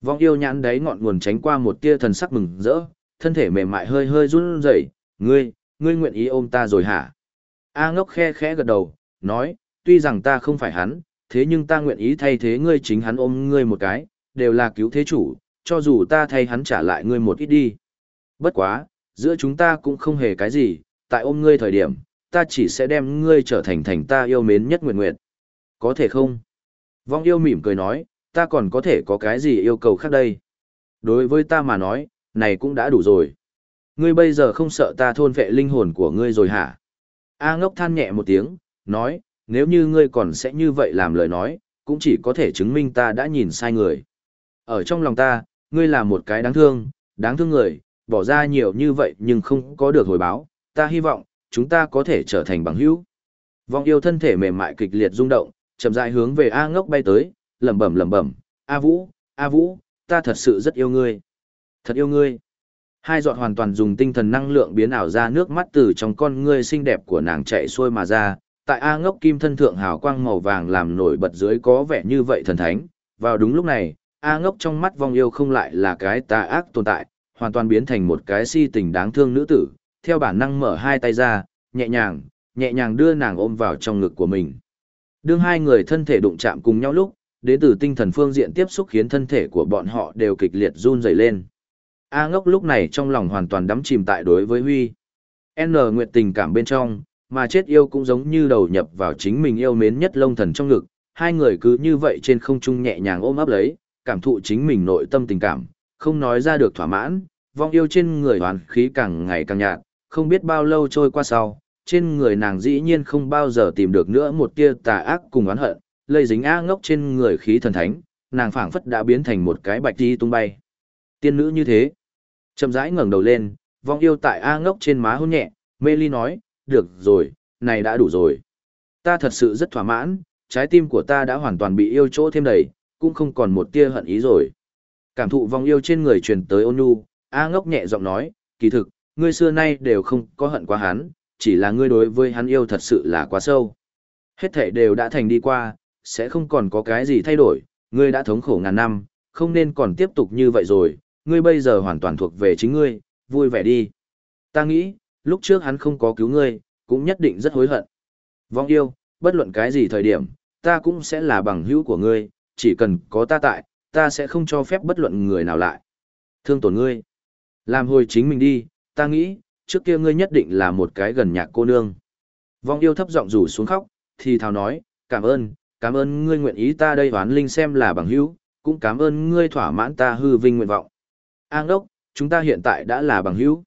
Vong yêu nhãn đấy ngọn nguồn tránh qua một tia thần sắc mừng rỡ, thân thể mềm mại hơi hơi run rẩy, "Ngươi, ngươi nguyện ý ôm ta rồi hả?" A Ngốc khe khẽ gật đầu, nói, "Tuy rằng ta không phải hắn, thế nhưng ta nguyện ý thay thế ngươi chính hắn ôm ngươi một cái, đều là cứu thế chủ, cho dù ta thay hắn trả lại ngươi một ít đi. Bất quá, giữa chúng ta cũng không hề cái gì, tại ôm ngươi thời điểm, ta chỉ sẽ đem ngươi trở thành thành ta yêu mến nhất nguyện nguyện. Có thể không? Vong yêu mỉm cười nói, ta còn có thể có cái gì yêu cầu khác đây? Đối với ta mà nói, này cũng đã đủ rồi. Ngươi bây giờ không sợ ta thôn vệ linh hồn của ngươi rồi hả? A ngốc than nhẹ một tiếng, nói, nếu như ngươi còn sẽ như vậy làm lời nói, cũng chỉ có thể chứng minh ta đã nhìn sai người. Ở trong lòng ta, ngươi là một cái đáng thương, đáng thương người, bỏ ra nhiều như vậy nhưng không có được hồi báo, ta hy vọng, chúng ta có thể trở thành bằng hữu. Vong yêu thân thể mềm mại kịch liệt rung động, chậm rãi hướng về A ngốc bay tới, lẩm bẩm lẩm bẩm, A Vũ, A Vũ, ta thật sự rất yêu ngươi. Thật yêu ngươi. Hai giọt hoàn toàn dùng tinh thần năng lượng biến ảo ra nước mắt từ trong con ngươi xinh đẹp của nàng chạy xuôi mà ra, tại A ngốc kim thân thượng hào quang màu vàng làm nổi bật dưới có vẻ như vậy thần thánh. Vào đúng lúc này, A ngốc trong mắt vong yêu không lại là cái tà ác tồn tại, hoàn toàn biến thành một cái si tình đáng thương nữ tử, theo bản năng mở hai tay ra, nhẹ nhàng, nhẹ nhàng đưa nàng ôm vào trong ngực của mình. Đương hai người thân thể đụng chạm cùng nhau lúc, đến từ tinh thần phương diện tiếp xúc khiến thân thể của bọn họ đều kịch liệt run rẩy lên. A ngốc lúc này trong lòng hoàn toàn đắm chìm tại đối với Huy. N nguyệt tình cảm bên trong, mà chết yêu cũng giống như đầu nhập vào chính mình yêu mến nhất lông thần trong ngực, hai người cứ như vậy trên không trung nhẹ nhàng ôm ấp lấy, cảm thụ chính mình nội tâm tình cảm, không nói ra được thỏa mãn, vong yêu trên người hoàn khí càng ngày càng nhạt, không biết bao lâu trôi qua sau, trên người nàng dĩ nhiên không bao giờ tìm được nữa một tia tà ác cùng oán hận, lây dính a ngốc trên người khí thần thánh, nàng phảng phất đã biến thành một cái bạch đi tung bay. Tiên nữ như thế, chậm rãi ngẩng đầu lên, vong yêu tại A ngốc trên má hôn nhẹ, mê ly nói, được rồi, này đã đủ rồi. Ta thật sự rất thỏa mãn, trái tim của ta đã hoàn toàn bị yêu chỗ thêm đầy, cũng không còn một tia hận ý rồi. Cảm thụ vong yêu trên người truyền tới ôn nhu, A ngốc nhẹ giọng nói, kỳ thực, ngươi xưa nay đều không có hận quá hắn, chỉ là ngươi đối với hắn yêu thật sự là quá sâu. Hết thể đều đã thành đi qua, sẽ không còn có cái gì thay đổi, ngươi đã thống khổ ngàn năm, không nên còn tiếp tục như vậy rồi, ngươi bây giờ hoàn toàn thuộc về chính ngươi, vui vẻ đi. Ta nghĩ, lúc trước hắn không có cứu ngươi, cũng nhất định rất hối hận. Vong yêu, bất luận cái gì thời điểm, ta cũng sẽ là bằng hữu của ngươi, chỉ cần có ta tại, ta sẽ không cho phép bất luận người nào lại. Thương tổn ngươi. Làm hồi chính mình đi, ta nghĩ, trước kia ngươi nhất định là một cái gần nhạc cô nương. Vong yêu thấp giọng rủ xuống khóc, thì thào nói, cảm ơn, cảm ơn ngươi nguyện ý ta đây hoán linh xem là bằng hữu, cũng cảm ơn ngươi thỏa mãn ta hư vinh nguyện vọng. An đốc, chúng ta hiện tại đã là bằng hữu.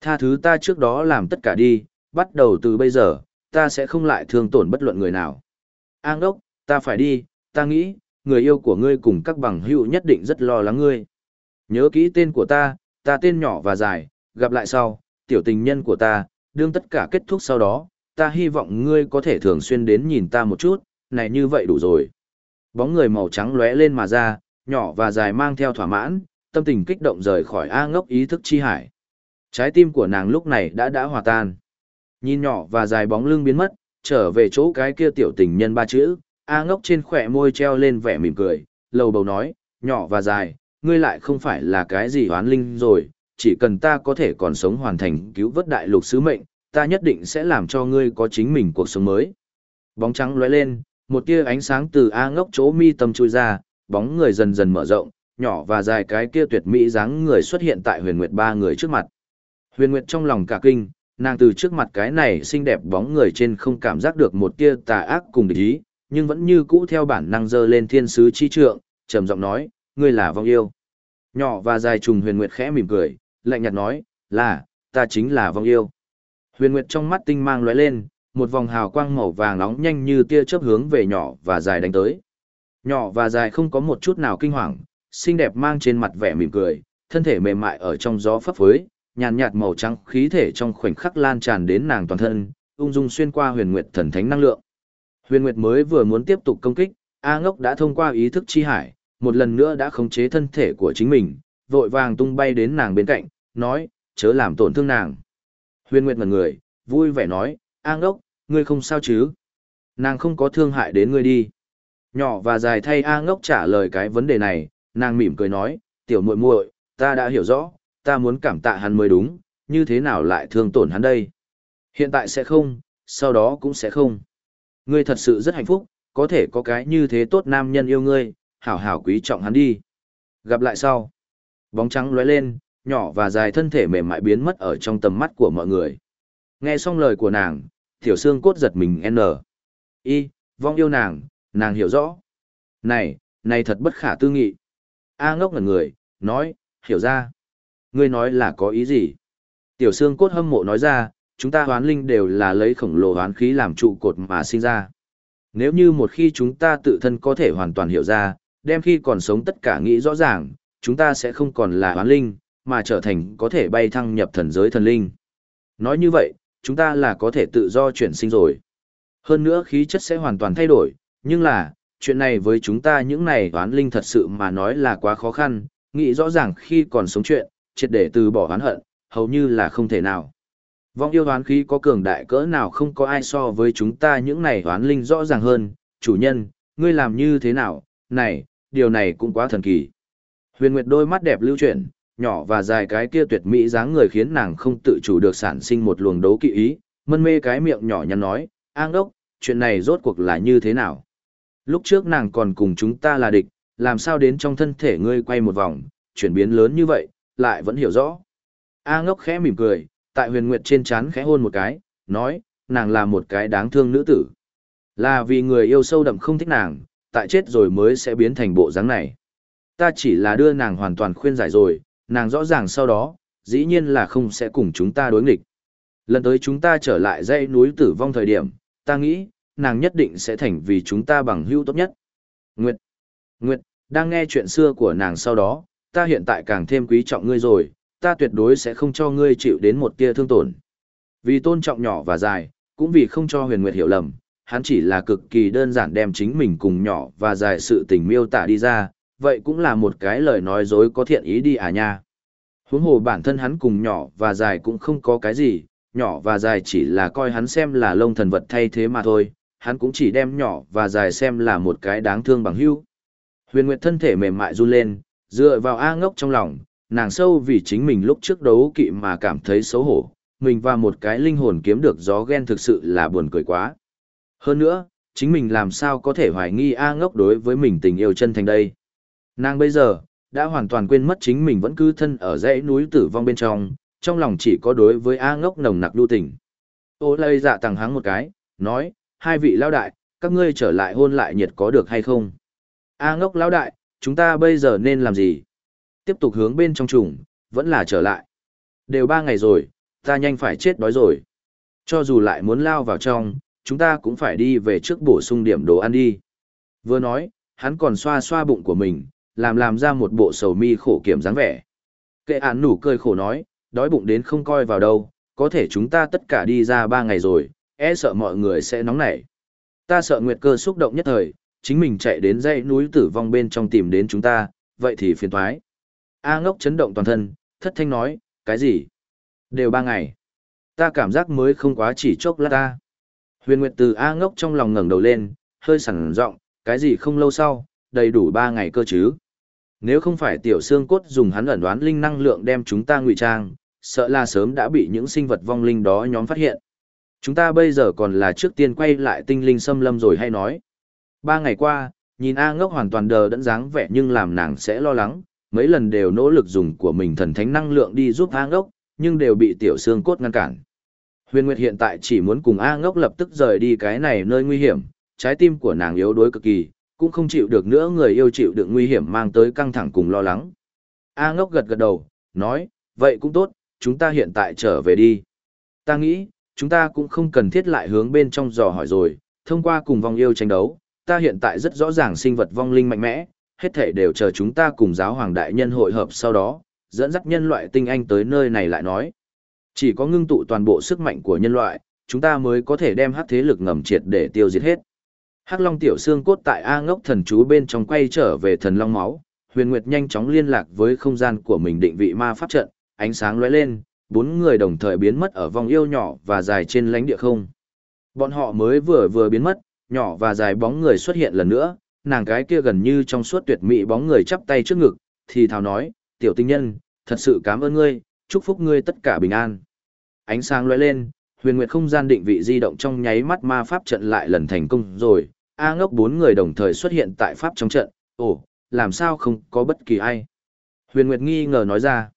Tha thứ ta trước đó làm tất cả đi, bắt đầu từ bây giờ, ta sẽ không lại thương tổn bất luận người nào. An đốc, ta phải đi, ta nghĩ, người yêu của ngươi cùng các bằng hữu nhất định rất lo lắng ngươi. Nhớ kỹ tên của ta, ta tên nhỏ và dài, gặp lại sau, tiểu tình nhân của ta, đương tất cả kết thúc sau đó, ta hy vọng ngươi có thể thường xuyên đến nhìn ta một chút, này như vậy đủ rồi. Bóng người màu trắng lóe lên mà ra, nhỏ và dài mang theo thỏa mãn, tâm tình kích động rời khỏi A ngốc ý thức chi hải. Trái tim của nàng lúc này đã đã hòa tan. Nhìn nhỏ và dài bóng lưng biến mất, trở về chỗ cái kia tiểu tình nhân ba chữ, A ngốc trên khỏe môi treo lên vẻ mỉm cười, lầu bầu nói, nhỏ và dài, ngươi lại không phải là cái gì hoán linh rồi, chỉ cần ta có thể còn sống hoàn thành cứu vớt đại lục sứ mệnh, ta nhất định sẽ làm cho ngươi có chính mình cuộc sống mới. Bóng trắng lóe lên, một tia ánh sáng từ A ngốc chỗ mi tâm chui ra, bóng người dần dần mở rộng, nhỏ và dài cái kia tuyệt mỹ dáng người xuất hiện tại huyền nguyệt ba người trước mặt. Huyền nguyệt trong lòng cả kinh, nàng từ trước mặt cái này xinh đẹp bóng người trên không cảm giác được một tia tà ác cùng địch ý, nhưng vẫn như cũ theo bản năng dơ lên thiên sứ chi trượng, trầm giọng nói, ngươi là vong yêu. Nhỏ và dài trùng huyền nguyệt khẽ mỉm cười, lạnh nhạt nói, là, ta chính là vong yêu. Huyền nguyệt trong mắt tinh mang lóe lên, một vòng hào quang màu vàng nóng nhanh như tia chớp hướng về nhỏ và dài đánh tới. Nhỏ và dài không có một chút nào kinh hoàng, xinh đẹp mang trên mặt vẻ mỉm cười, thân thể mềm mại ở trong gió phấp phới, nhàn nhạt màu trắng khí thể trong khoảnh khắc lan tràn đến nàng toàn thân, ung dung xuyên qua huyền nguyệt thần thánh năng lượng. Huyền nguyệt mới vừa muốn tiếp tục công kích, A ngốc đã thông qua ý thức chi hải, một lần nữa đã khống chế thân thể của chính mình, vội vàng tung bay đến nàng bên cạnh, nói, chớ làm tổn thương nàng. Huyền nguyệt ngần người, vui vẻ nói, A ngốc, ngươi không sao chứ? Nàng không có thương hại đến ngươi đi. Nhỏ và dài thay A ngốc trả lời cái vấn đề này, nàng mỉm cười nói, tiểu muội muội, ta đã hiểu rõ, ta muốn cảm tạ hắn mới đúng, như thế nào lại thương tổn hắn đây? Hiện tại sẽ không, sau đó cũng sẽ không. Ngươi thật sự rất hạnh phúc, có thể có cái như thế tốt nam nhân yêu ngươi, hảo hảo quý trọng hắn đi. Gặp lại sau. Bóng trắng lóe lên, nhỏ và dài thân thể mềm mại biến mất ở trong tầm mắt của mọi người. Nghe xong lời của nàng, tiểu xương cốt giật mình n. Y, vong yêu nàng, nàng hiểu rõ. Này, này thật bất khả tư nghị. A ngốc ngần người, nói, hiểu ra. Ngươi nói là có ý gì? Tiểu xương cốt hâm mộ nói ra, chúng ta hoán linh đều là lấy khổng lồ hoán khí làm trụ cột mà sinh ra. Nếu như một khi chúng ta tự thân có thể hoàn toàn hiểu ra, đem khi còn sống tất cả nghĩ rõ ràng, chúng ta sẽ không còn là hoán linh, mà trở thành có thể bay thăng nhập thần giới thần linh. Nói như vậy, chúng ta là có thể tự do chuyển sinh rồi. Hơn nữa khí chất sẽ hoàn toàn thay đổi, nhưng là, chuyện này với chúng ta những này hoán linh thật sự mà nói là quá khó khăn, nghĩ rõ ràng khi còn sống chuyện, triệt để từ bỏ hoán hận, hầu như là không thể nào. Vong yêu hoán khí có cường đại cỡ nào không có ai so với chúng ta những này hoán linh rõ ràng hơn, chủ nhân, ngươi làm như thế nào, này, điều này cũng quá thần kỳ. Huyền Nguyệt đôi mắt đẹp lưu chuyển, nhỏ và dài cái kia tuyệt mỹ dáng người khiến nàng không tự chủ được sản sinh một luồng đấu kỵ ý, mân mê cái miệng nhỏ nhắn nói, an đốc, chuyện này rốt cuộc là như thế nào? Lúc trước nàng còn cùng chúng ta là địch, làm sao đến trong thân thể ngươi quay một vòng, chuyển biến lớn như vậy, lại vẫn hiểu rõ. A ngốc khẽ mỉm cười, tại huyền nguyệt trên chán khẽ hôn một cái, nói, nàng là một cái đáng thương nữ tử. Là vì người yêu sâu đậm không thích nàng, tại chết rồi mới sẽ biến thành bộ dáng này. Ta chỉ là đưa nàng hoàn toàn khuyên giải rồi, nàng rõ ràng sau đó, dĩ nhiên là không sẽ cùng chúng ta đối nghịch. Lần tới chúng ta trở lại dãy núi tử vong thời điểm, ta nghĩ, nàng nhất định sẽ thành vì chúng ta bằng hữu tốt nhất. Nguyệt, Nguyệt, đang nghe chuyện xưa của nàng sau đó, ta hiện tại càng thêm quý trọng ngươi rồi, ta tuyệt đối sẽ không cho ngươi chịu đến một tia thương tổn. Vì tôn trọng nhỏ và dài, cũng vì không cho huyền nguyệt hiểu lầm, hắn chỉ là cực kỳ đơn giản đem chính mình cùng nhỏ và dài sự tình miêu tả đi ra, vậy cũng là một cái lời nói dối có thiện ý đi à nha. Huống hồ bản thân hắn cùng nhỏ và dài cũng không có cái gì, nhỏ và dài chỉ là coi hắn xem là lông thần vật thay thế mà thôi, hắn cũng chỉ đem nhỏ và dài xem là một cái đáng thương bằng hữu. Huyền Nguyệt thân thể mềm mại run lên, dựa vào A ngốc trong lòng, nàng sâu vì chính mình lúc trước đấu kỵ mà cảm thấy xấu hổ, mình và một cái linh hồn kiếm được gió ghen thực sự là buồn cười quá. Hơn nữa, chính mình làm sao có thể hoài nghi A ngốc đối với mình tình yêu chân thành đây. Nàng bây giờ, đã hoàn toàn quên mất chính mình vẫn cứ thân ở dãy núi tử vong bên trong, trong lòng chỉ có đối với A ngốc nồng nặc đu tình. Ô lây dạ tàng hắng một cái, nói, hai vị lao đại, các ngươi trở lại hôn lại nhiệt có được hay không? A ngốc lao đại, chúng ta bây giờ nên làm gì? Tiếp tục hướng bên trong trùng, vẫn là trở lại. Đều ba ngày rồi, ta nhanh phải chết đói rồi. Cho dù lại muốn lao vào trong, chúng ta cũng phải đi về trước bổ sung điểm đồ ăn đi. Vừa nói, hắn còn xoa xoa bụng của mình, làm làm ra một bộ sầu mi khổ kiểm dáng vẻ. Kệ án nủ cười khổ nói, đói bụng đến không coi vào đâu, có thể chúng ta tất cả đi ra ba ngày rồi, e sợ mọi người sẽ nóng nảy. Ta sợ Nguyệt cơ xúc động nhất thời, chính mình chạy đến dãy núi tử vong bên trong tìm đến chúng ta, vậy thì phiền thoái. A ngốc chấn động toàn thân, thất thanh nói, cái gì? Đều ba ngày. Ta cảm giác mới không quá chỉ chốc lát ta. Huyền Nguyệt từ A ngốc trong lòng ngẩng đầu lên, hơi sẵn giọng cái gì không lâu sau, đầy đủ ba ngày cơ chứ. Nếu không phải tiểu xương cốt dùng hắn ẩn đoán linh năng lượng đem chúng ta ngụy trang, sợ là sớm đã bị những sinh vật vong linh đó nhóm phát hiện. Chúng ta bây giờ còn là trước tiên quay lại tinh linh xâm lâm rồi hay nói. Ba ngày qua, nhìn A ngốc hoàn toàn đờ đẫn dáng vẻ nhưng làm nàng sẽ lo lắng, mấy lần đều nỗ lực dùng của mình thần thánh năng lượng đi giúp A ngốc, nhưng đều bị tiểu xương cốt ngăn cản. Huyền Nguyệt hiện tại chỉ muốn cùng A ngốc lập tức rời đi cái này nơi nguy hiểm, trái tim của nàng yếu đuối cực kỳ, cũng không chịu được nữa người yêu chịu được nguy hiểm mang tới căng thẳng cùng lo lắng. A ngốc gật gật đầu, nói, vậy cũng tốt, chúng ta hiện tại trở về đi. Ta nghĩ, chúng ta cũng không cần thiết lại hướng bên trong dò hỏi rồi, thông qua cùng vong yêu tranh đấu, ta hiện tại rất rõ ràng sinh vật vong linh mạnh mẽ, hết thể đều chờ chúng ta cùng giáo hoàng đại nhân hội hợp sau đó, dẫn dắt nhân loại tinh anh tới nơi này lại nói. Chỉ có ngưng tụ toàn bộ sức mạnh của nhân loại, chúng ta mới có thể đem hắc thế lực ngầm triệt để tiêu diệt hết. Hắc Long tiểu xương cốt tại A Ngốc thần chú bên trong quay trở về thần long máu, Huyền Nguyệt nhanh chóng liên lạc với không gian của mình định vị ma pháp trận, ánh sáng lóe lên, bốn người đồng thời biến mất ở vòng yêu nhỏ và dài trên lãnh địa không. Bọn họ mới vừa vừa biến mất, nhỏ và dài bóng người xuất hiện lần nữa, nàng cái kia gần như trong suốt tuyệt mỹ bóng người chắp tay trước ngực, thì thào nói, tiểu tinh nhân, thật sự cảm ơn ngươi, chúc phúc ngươi tất cả bình an. Ánh sáng lóe lên, huyền nguyệt không gian định vị di động trong nháy mắt ma pháp trận lại lần thành công rồi, A ngốc bốn người đồng thời xuất hiện tại pháp trong trận, ồ, làm sao không có bất kỳ ai. Huyền Nguyệt nghi ngờ nói ra,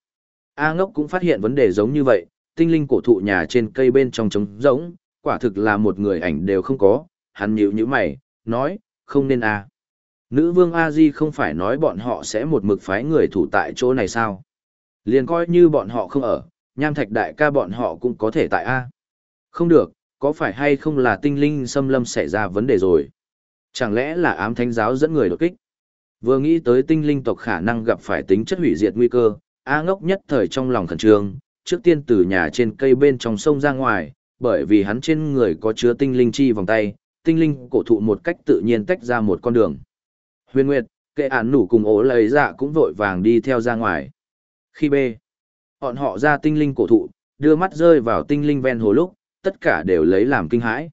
A ngốc cũng phát hiện vấn đề giống như vậy, tinh linh cổ thụ nhà trên cây bên trong trống rỗng, quả thực là một người ảnh đều không có, hắn nhíu nhíu mày, nói, không nên A. Nữ vương A Di không phải nói bọn họ sẽ một mực phái người thủ tại chỗ này sao? Liền coi như bọn họ không ở, nham thạch đại ca bọn họ cũng có thể tại A. Không được, có phải hay không là tinh linh xâm lâm xảy ra vấn đề rồi? Chẳng lẽ là ám thánh giáo dẫn người đột kích? Vừa nghĩ tới tinh linh tộc khả năng gặp phải tính chất hủy diệt nguy cơ, A ngốc nhất thời trong lòng khẩn trương, trước tiên từ nhà trên cây bên trong sông ra ngoài, bởi vì hắn trên người có chứa tinh linh chi vòng tay, tinh linh cổ thụ một cách tự nhiên tách ra một con đường. Huyền Nguyệt, kệ án nủ cùng ố lấy dạ cũng vội vàng đi theo ra ngoài. Khi bê, bọn họ ra tinh linh cổ thụ, đưa mắt rơi vào tinh linh ven hồ lúc, tất cả đều lấy làm kinh hãi.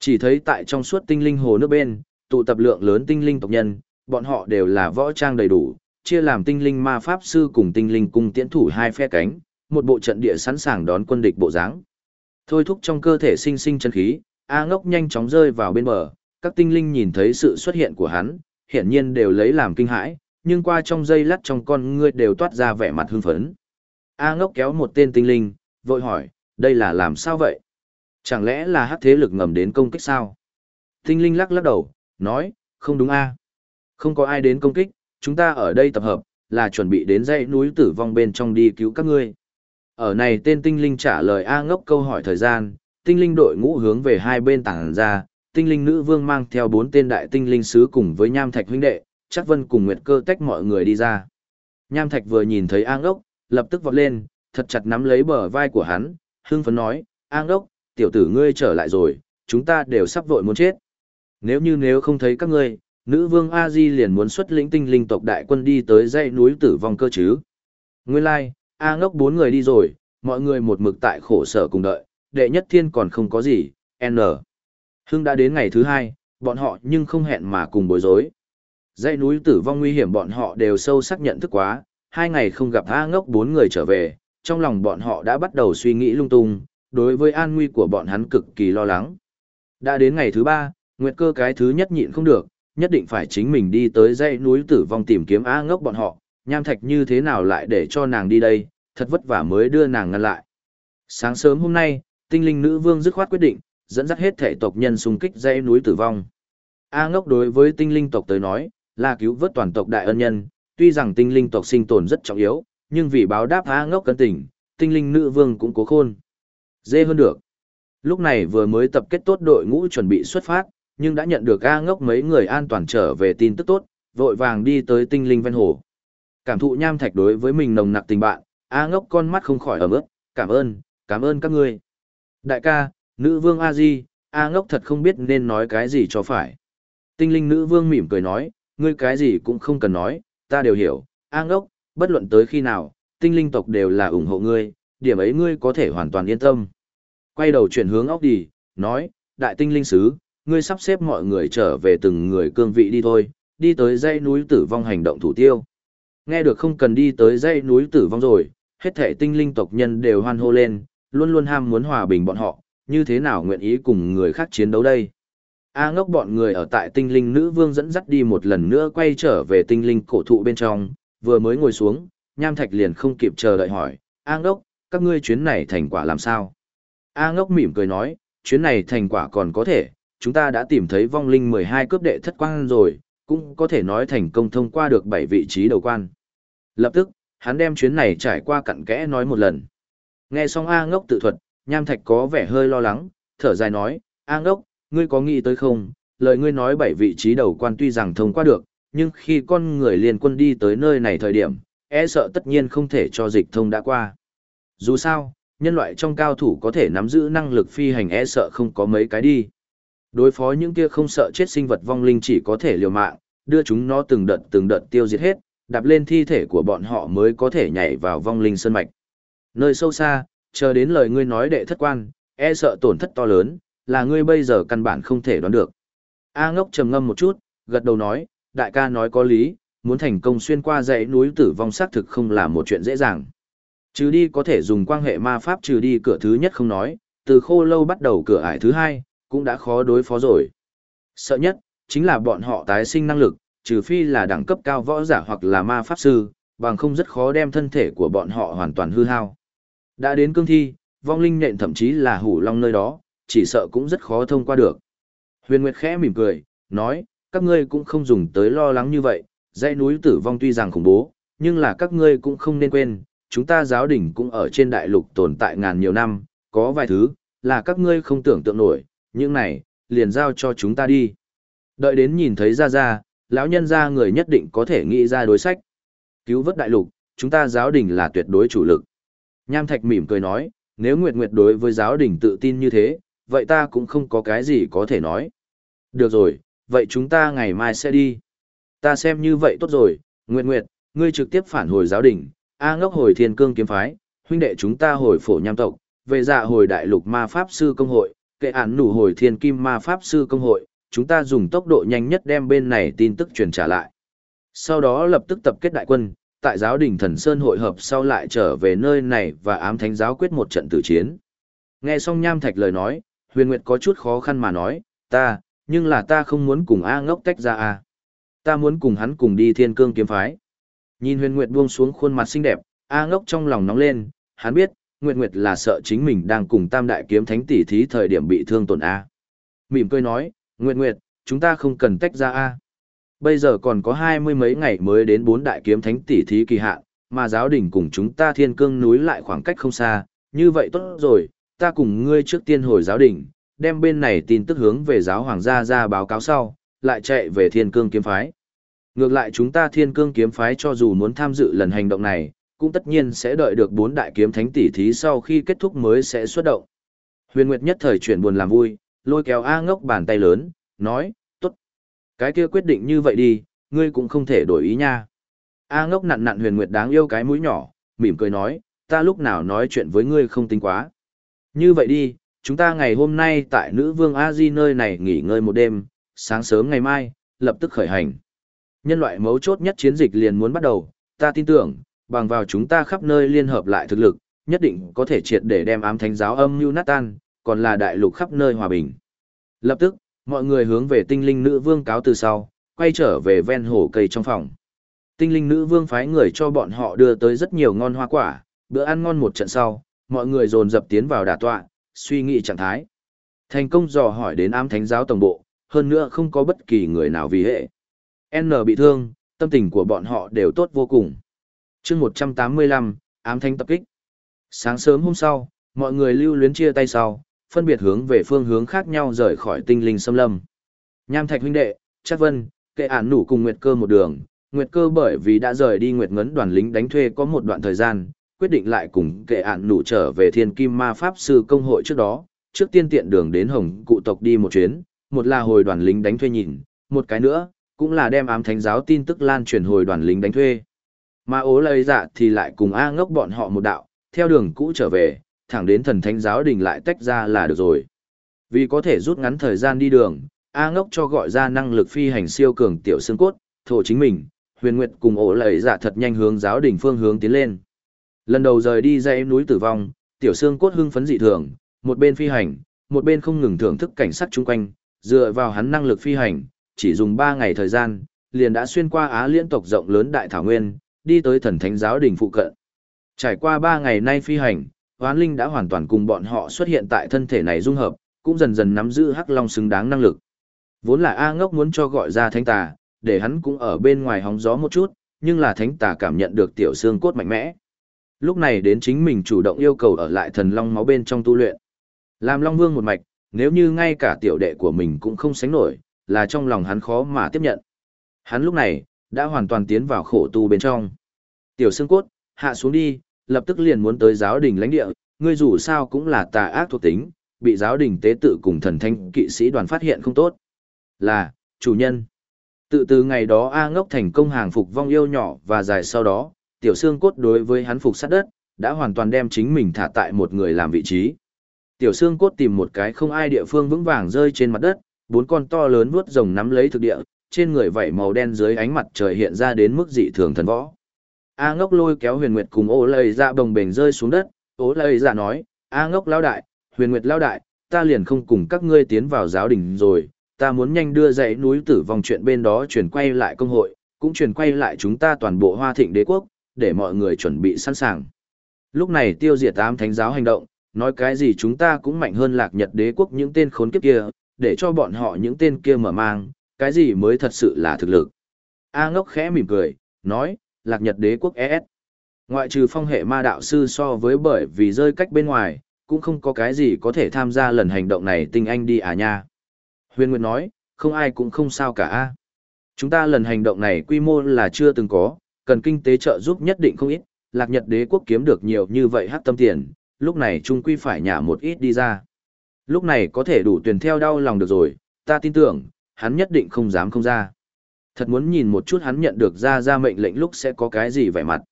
Chỉ thấy tại trong suốt tinh linh hồ nước bên, tụ tập lượng lớn tinh linh tộc nhân, bọn họ đều là võ trang đầy đủ, chia làm tinh linh ma pháp sư cùng tinh linh cung tiễn thủ hai phe cánh, một bộ trận địa sẵn sàng đón quân địch bộ dáng. Thôi thúc trong cơ thể sinh sinh chân khí, A Ngốc nhanh chóng rơi vào bên bờ, các tinh linh nhìn thấy sự xuất hiện của hắn, hiển nhiên đều lấy làm kinh hãi, nhưng qua trong giây lát trong con ngươi đều toát ra vẻ mặt hưng phấn. A Ngốc kéo một tên tinh linh, vội hỏi, đây là làm sao vậy? Chẳng lẽ là hắc thế lực ngầm đến công kích sao? Tinh linh lắc lắc đầu, nói, không đúng a Không có ai đến công kích, chúng ta ở đây tập hợp, là chuẩn bị đến dãy núi tử vong bên trong đi cứu các ngươi. Ở này tên tinh linh trả lời A ngốc câu hỏi thời gian, tinh linh đội ngũ hướng về hai bên tảng ra, tinh linh nữ vương mang theo bốn tên đại tinh linh sứ cùng với nham thạch huynh đệ, chắc vân cùng nguyệt cơ tách mọi người đi ra. Nham thạch vừa nhìn thấy A ngốc, lập tức vọt lên, thật chặt nắm lấy bờ vai của hắn, hưng phấn nói, A ngốc, tiểu tử ngươi trở lại rồi, chúng ta đều sắp vội muốn chết. Nếu như nếu không thấy các ngươi, nữ vương A Di liền muốn xuất lĩnh tinh linh tộc đại quân đi tới dãy núi tử vong cơ chứ. Nguyên lai, like, A ngốc bốn người đi rồi, mọi người một mực tại khổ sở cùng đợi, đệ nhất thiên còn không có gì, N. Hưng đã đến ngày thứ hai, bọn họ nhưng không hẹn mà cùng bối rối. Dãy núi tử vong nguy hiểm bọn họ đều sâu sắc nhận thức quá, hai ngày không gặp A ngốc bốn người trở về, trong lòng bọn họ đã bắt đầu suy nghĩ lung tung, đối với an nguy của bọn hắn cực kỳ lo lắng. Đã đến ngày thứ ba, Nguyệt cơ cái thứ nhất nhịn không được, nhất định phải chính mình đi tới dãy núi tử vong tìm kiếm A ngốc bọn họ, nham thạch như thế nào lại để cho nàng đi đây, thật vất vả mới đưa nàng ngăn lại. Sáng sớm hôm nay, tinh linh nữ vương dứt khoát quyết định, dẫn dắt hết thể tộc nhân xung kích dãy núi tử vong. A ngốc đối với tinh linh tộc tới nói, là cứu vớt toàn tộc đại ân nhân, tuy rằng tinh linh tộc sinh tồn rất trọng yếu, nhưng vì báo đáp A ngốc cân tình, tinh linh nữ vương cũng cố khôn. Dê hơn được. Lúc này vừa mới tập kết tốt đội ngũ chuẩn bị xuất phát, nhưng đã nhận được A ngốc mấy người an toàn trở về tin tức tốt, vội vàng đi tới tinh linh ven hồ. Cảm thụ nham thạch đối với mình nồng nặc tình bạn, A ngốc con mắt không khỏi ấm ướt, cảm ơn, cảm ơn các ngươi. Đại ca, nữ vương A Di, A ngốc thật không biết nên nói cái gì cho phải. Tinh linh nữ vương mỉm cười nói, ngươi cái gì cũng không cần nói, ta đều hiểu, A ngốc, bất luận tới khi nào, tinh linh tộc đều là ủng hộ ngươi, điểm ấy ngươi có thể hoàn toàn yên tâm. Quay đầu chuyển hướng óc đi, nói, đại tinh linh sứ, ngươi sắp xếp mọi người trở về từng người cương vị đi thôi, đi tới dãy núi tử vong hành động thủ tiêu. Nghe được không cần đi tới dãy núi tử vong rồi, hết thể tinh linh tộc nhân đều hoan hô lên, luôn luôn ham muốn hòa bình bọn họ, như thế nào nguyện ý cùng người khác chiến đấu đây. A ngốc bọn người ở tại tinh linh nữ vương dẫn dắt đi một lần nữa quay trở về tinh linh cổ thụ bên trong, vừa mới ngồi xuống, nham thạch liền không kịp chờ đợi hỏi, A ngốc, các ngươi chuyến này thành quả làm sao? A ngốc mỉm cười nói, chuyến này thành quả còn có thể, chúng ta đã tìm thấy vong linh 12 cướp đệ thất quan rồi, cũng có thể nói thành công thông qua được 7 vị trí đầu quan. Lập tức, hắn đem chuyến này trải qua cặn kẽ nói một lần. Nghe xong A ngốc tự thuật, Nham Thạch có vẻ hơi lo lắng, thở dài nói, A ngốc, ngươi có nghĩ tới không, lời ngươi nói 7 vị trí đầu quan tuy rằng thông qua được, nhưng khi con người liền quân đi tới nơi này thời điểm, e sợ tất nhiên không thể cho dịch thông đã qua. Dù sao, nhân loại trong cao thủ có thể nắm giữ năng lực phi hành e sợ không có mấy cái đi. Đối phó những kia không sợ chết sinh vật vong linh chỉ có thể liều mạng, đưa chúng nó từng đợt từng đợt tiêu diệt hết, đạp lên thi thể của bọn họ mới có thể nhảy vào vong linh sơn mạch. Nơi sâu xa, chờ đến lời ngươi nói đệ thất quan, e sợ tổn thất to lớn, là ngươi bây giờ căn bản không thể đoán được. A ngốc trầm ngâm một chút, gật đầu nói, đại ca nói có lý, muốn thành công xuyên qua dãy núi tử vong xác thực không là một chuyện dễ dàng. Trừ đi có thể dùng quan hệ ma pháp trừ đi cửa thứ nhất không nói, từ khô lâu bắt đầu cửa ải thứ hai, cũng đã khó đối phó rồi. Sợ nhất, chính là bọn họ tái sinh năng lực, trừ phi là đẳng cấp cao võ giả hoặc là ma pháp sư, bằng không rất khó đem thân thể của bọn họ hoàn toàn hư hao. Đã đến cương thi, vong linh nện thậm chí là hủ long nơi đó, chỉ sợ cũng rất khó thông qua được. Huyền Nguyệt khẽ mỉm cười, nói, các ngươi cũng không dùng tới lo lắng như vậy, dãy núi tử vong tuy rằng khủng bố, nhưng là các ngươi cũng không nên quên, chúng ta giáo đình cũng ở trên đại lục tồn tại ngàn nhiều năm, có vài thứ, là các ngươi không tưởng tượng nổi, những này, liền giao cho chúng ta đi. Đợi đến nhìn thấy ra ra, lão nhân ra người nhất định có thể nghĩ ra đối sách. Cứu vớt đại lục, chúng ta giáo đình là tuyệt đối chủ lực. Nham Thạch mỉm cười nói, nếu Nguyệt Nguyệt đối với giáo đình tự tin như thế, vậy ta cũng không có cái gì có thể nói. Được rồi, vậy chúng ta ngày mai sẽ đi. Ta xem như vậy tốt rồi, Nguyệt Nguyệt, ngươi trực tiếp phản hồi giáo đình, A ngốc hồi thiên cương kiếm phái, huynh đệ chúng ta hồi phổ nham tộc, về dạ hồi đại lục ma pháp sư công hội, kệ án nủ hồi thiên kim ma pháp sư công hội, chúng ta dùng tốc độ nhanh nhất đem bên này tin tức truyền trả lại. Sau đó lập tức tập kết đại quân, tại giáo đình thần Sơn hội hợp sau lại trở về nơi này và ám thánh giáo quyết một trận tử chiến. Nghe xong nham thạch lời nói, huyền nguyệt có chút khó khăn mà nói, ta, nhưng là ta không muốn cùng A ngốc tách ra A. Ta muốn cùng hắn cùng đi thiên cương kiếm phái. Nhìn huyền nguyệt buông xuống khuôn mặt xinh đẹp, A ngốc trong lòng nóng lên, hắn biết, Nguyệt Nguyệt là sợ chính mình đang cùng tam đại kiếm thánh tỷ thí thời điểm bị thương tổn A. Mỉm cười nói, Nguyệt Nguyệt, chúng ta không cần tách ra A. Bây giờ còn có hai mươi mấy ngày mới đến bốn đại kiếm thánh tỷ thí kỳ hạn, mà giáo đình cùng chúng ta thiên cương núi lại khoảng cách không xa, như vậy tốt rồi, ta cùng ngươi trước tiên hồi giáo đình, đem bên này tin tức hướng về giáo hoàng gia ra báo cáo sau, lại chạy về thiên cương kiếm phái. Ngược lại chúng ta thiên cương kiếm phái cho dù muốn tham dự lần hành động này, cũng tất nhiên sẽ đợi được bốn đại kiếm thánh tỷ thí sau khi kết thúc mới sẽ xuất động. Huyền Nguyệt nhất thời chuyển buồn làm vui, lôi kéo A ngốc bàn tay lớn, nói, tốt. Cái kia quyết định như vậy đi, ngươi cũng không thể đổi ý nha. A ngốc nặn nặn Huyền Nguyệt đáng yêu cái mũi nhỏ, mỉm cười nói, ta lúc nào nói chuyện với ngươi không tính quá. Như vậy đi, chúng ta ngày hôm nay tại nữ vương A Di nơi này nghỉ ngơi một đêm, sáng sớm ngày mai, lập tức khởi hành. Nhân loại mấu chốt nhất chiến dịch liền muốn bắt đầu, ta tin tưởng, bằng vào chúng ta khắp nơi liên hợp lại thực lực, nhất định có thể triệt để đem ám thánh giáo âm mưu nát tan, còn là đại lục khắp nơi hòa bình. Lập tức, mọi người hướng về tinh linh nữ vương cáo từ sau, quay trở về ven hồ cây trong phòng. Tinh linh nữ vương phái người cho bọn họ đưa tới rất nhiều ngon hoa quả, bữa ăn ngon một trận sau, mọi người dồn dập tiến vào đả tọa, suy nghĩ trạng thái. Thành công dò hỏi đến ám thánh giáo tổng bộ, hơn nữa không có bất kỳ người nào vì hệ. N bị thương, tâm tình của bọn họ đều tốt vô cùng. Chương một trăm tám mươi lăm ám thanh tập kích. Sáng sớm hôm sau mọi người lưu luyến chia tay sau phân biệt hướng về phương hướng khác nhau rời khỏi tinh linh xâm lâm. Nham thạch huynh đệ chắc vân kệ ản nủ cùng nguyệt cơ một đường. Nguyệt cơ bởi vì đã rời đi nguyệt ngấn đoàn lính đánh thuê có một đoạn thời gian quyết định lại cùng kệ ản nủ trở về thiên kim ma pháp sư công hội trước đó. Trước tiên tiện đường đến hồng cụ tộc đi một chuyến một là hồi đoàn lính đánh thuê nhìn một cái nữa cũng là đem ám thánh giáo tin tức lan truyền hồi đoàn lính đánh thuê mà ố lời dạ thì lại cùng A ngốc bọn họ một đạo, theo đường cũ trở về, thẳng đến thần thánh giáo đình lại tách ra là được rồi. Vì có thể rút ngắn thời gian đi đường, A ngốc cho gọi ra năng lực phi hành siêu cường tiểu xương cốt, thổ chính mình, huyền nguyệt cùng ố lời dạ thật nhanh hướng giáo đình phương hướng tiến lên. Lần đầu rời đi dãy núi tử vong, tiểu xương cốt hưng phấn dị thường, một bên phi hành, một bên không ngừng thưởng thức cảnh sát chung quanh, dựa vào hắn năng lực phi hành, chỉ dùng 3 ngày thời gian, liền đã xuyên qua Á liên tộc rộng lớn đại thảo nguyên, đi tới thần thánh giáo đình phụ cận. Trải qua 3 ngày nay phi hành, Hoán Linh đã hoàn toàn cùng bọn họ xuất hiện tại thân thể này dung hợp, cũng dần dần nắm giữ Hắc Long xứng đáng năng lực. Vốn là A Ngốc muốn cho gọi ra Thánh Tà, để hắn cũng ở bên ngoài hóng gió một chút, nhưng là Thánh Tà cảm nhận được tiểu xương cốt mạnh mẽ. Lúc này đến chính mình chủ động yêu cầu ở lại thần long máu bên trong tu luyện. Làm Long Vương một mạch, nếu như ngay cả tiểu đệ của mình cũng không sánh nổi, là trong lòng hắn khó mà tiếp nhận. Hắn lúc này, đã hoàn toàn tiến vào khổ tu bên trong. Tiểu xương cốt, hạ xuống đi, lập tức liền muốn tới giáo đình lãnh địa, ngươi dù sao cũng là tà ác thuộc tính, bị giáo đình tế tự cùng thần thanh kỵ sĩ đoàn phát hiện không tốt. Là, chủ nhân. Tự từ ngày đó A ngốc thành công hàng phục vong yêu nhỏ và dài sau đó, tiểu xương cốt đối với hắn phục sát đất, đã hoàn toàn đem chính mình thả tại một người làm vị trí. Tiểu xương cốt tìm một cái không ai địa phương vững vàng rơi trên mặt đất, bốn con to lớn vuốt rồng nắm lấy thực địa, trên người vảy màu đen dưới ánh mặt trời hiện ra đến mức dị thường thần võ. A ngốc lôi kéo huyền nguyệt cùng ô lầy dạ bồng bềnh rơi xuống đất, ô lầy dạ nói, A ngốc lao đại, huyền nguyệt lao đại, ta liền không cùng các ngươi tiến vào giáo đình rồi, ta muốn nhanh đưa dãy núi tử vong chuyện bên đó chuyển quay lại công hội, cũng chuyển quay lại chúng ta toàn bộ hoa thịnh đế quốc, để mọi người chuẩn bị sẵn sàng. Lúc này tiêu diệt tám thánh giáo hành động, nói cái gì chúng ta cũng mạnh hơn lạc nhật đế quốc những tên khốn kiếp kia, để cho bọn họ những tên kia mở mang, cái gì mới thật sự là thực lực. A ngốc khẽ mỉm cười, nói, lạc nhật đế quốc ES. Ngoại trừ phong hệ ma đạo sư so với bởi vì rơi cách bên ngoài, cũng không có cái gì có thể tham gia lần hành động này tinh anh đi à nha. Huyền Nguyệt nói, không ai cũng không sao cả a. Chúng ta lần hành động này quy mô là chưa từng có, cần kinh tế trợ giúp nhất định không ít, lạc nhật đế quốc kiếm được nhiều như vậy hát tâm tiền, lúc này trung quy phải nhả một ít đi ra. Lúc này có thể đủ tuyển theo đau lòng được rồi, ta tin tưởng, hắn nhất định không dám không ra. Thật muốn nhìn một chút hắn nhận được ra ra mệnh lệnh lúc sẽ có cái gì vẻ mặt.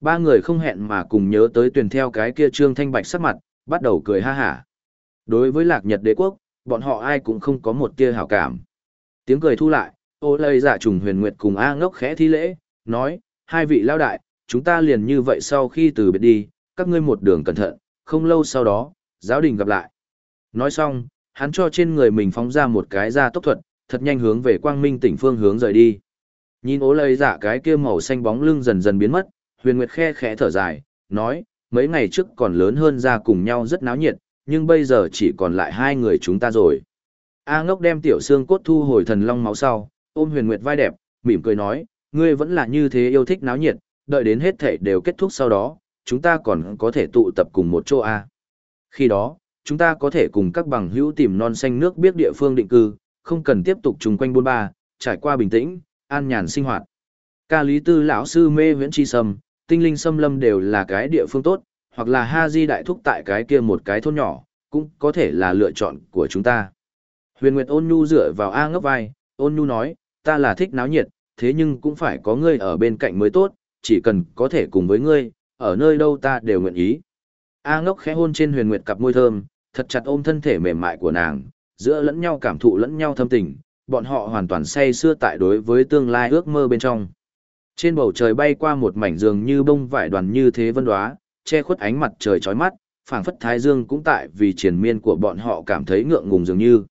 Ba người không hẹn mà cùng nhớ tới tuyển theo cái kia trương thanh bạch sắc mặt, bắt đầu cười ha hả. Đối với lạc nhật đế quốc, bọn họ ai cũng không có một tia hảo cảm. Tiếng cười thu lại, ô lây giả trùng huyền nguyệt cùng A ngốc khẽ thi lễ, nói, hai vị lao đại, chúng ta liền như vậy sau khi từ biệt đi, các ngươi một đường cẩn thận, không lâu sau đó, giáo đình gặp lại. Nói xong, hắn cho trên người mình phóng ra một cái ra tốc thuật, thật nhanh hướng về quang minh tỉnh phương hướng rời đi. Nhìn ố lây giả dạ cái kia màu xanh bóng lưng dần dần biến mất, huyền nguyệt khe khẽ thở dài, nói, mấy ngày trước còn lớn hơn ra cùng nhau rất náo nhiệt, nhưng bây giờ chỉ còn lại hai người chúng ta rồi. A ngốc đem tiểu xương cốt thu hồi thần long máu sau, ôm huyền nguyệt vai đẹp, mỉm cười nói, ngươi vẫn là như thế yêu thích náo nhiệt, đợi đến hết thể đều kết thúc sau đó, chúng ta còn có thể tụ tập cùng một chỗ A. Khi đó, chúng ta có thể cùng các bằng hữu tìm non xanh nước biết địa phương định cư, không cần tiếp tục chung quanh buôn ba, trải qua bình tĩnh, an nhàn sinh hoạt. Ca lý tư lão sư mê viễn chi sâm, tinh linh xâm lâm đều là cái địa phương tốt, hoặc là ha di đại thúc tại cái kia một cái thôn nhỏ, cũng có thể là lựa chọn của chúng ta. Huyền Nguyệt ôn nhu dựa vào A ngấp vai, ôn nhu nói, ta là thích náo nhiệt, thế nhưng cũng phải có ngươi ở bên cạnh mới tốt, chỉ cần có thể cùng với ngươi, ở nơi đâu ta đều nguyện ý. A ngốc khẽ hôn trên huyền nguyệt cặp môi thơm, thật chặt ôm thân thể mềm mại của nàng, giữa lẫn nhau cảm thụ lẫn nhau thâm tình, bọn họ hoàn toàn say sưa tại đối với tương lai ước mơ bên trong. Trên bầu trời bay qua một mảnh giường như bông vải đoàn như thế vân đoá, che khuất ánh mặt trời chói mắt, phảng phất thái dương cũng tại vì triền miên của bọn họ cảm thấy ngượng ngùng dường như.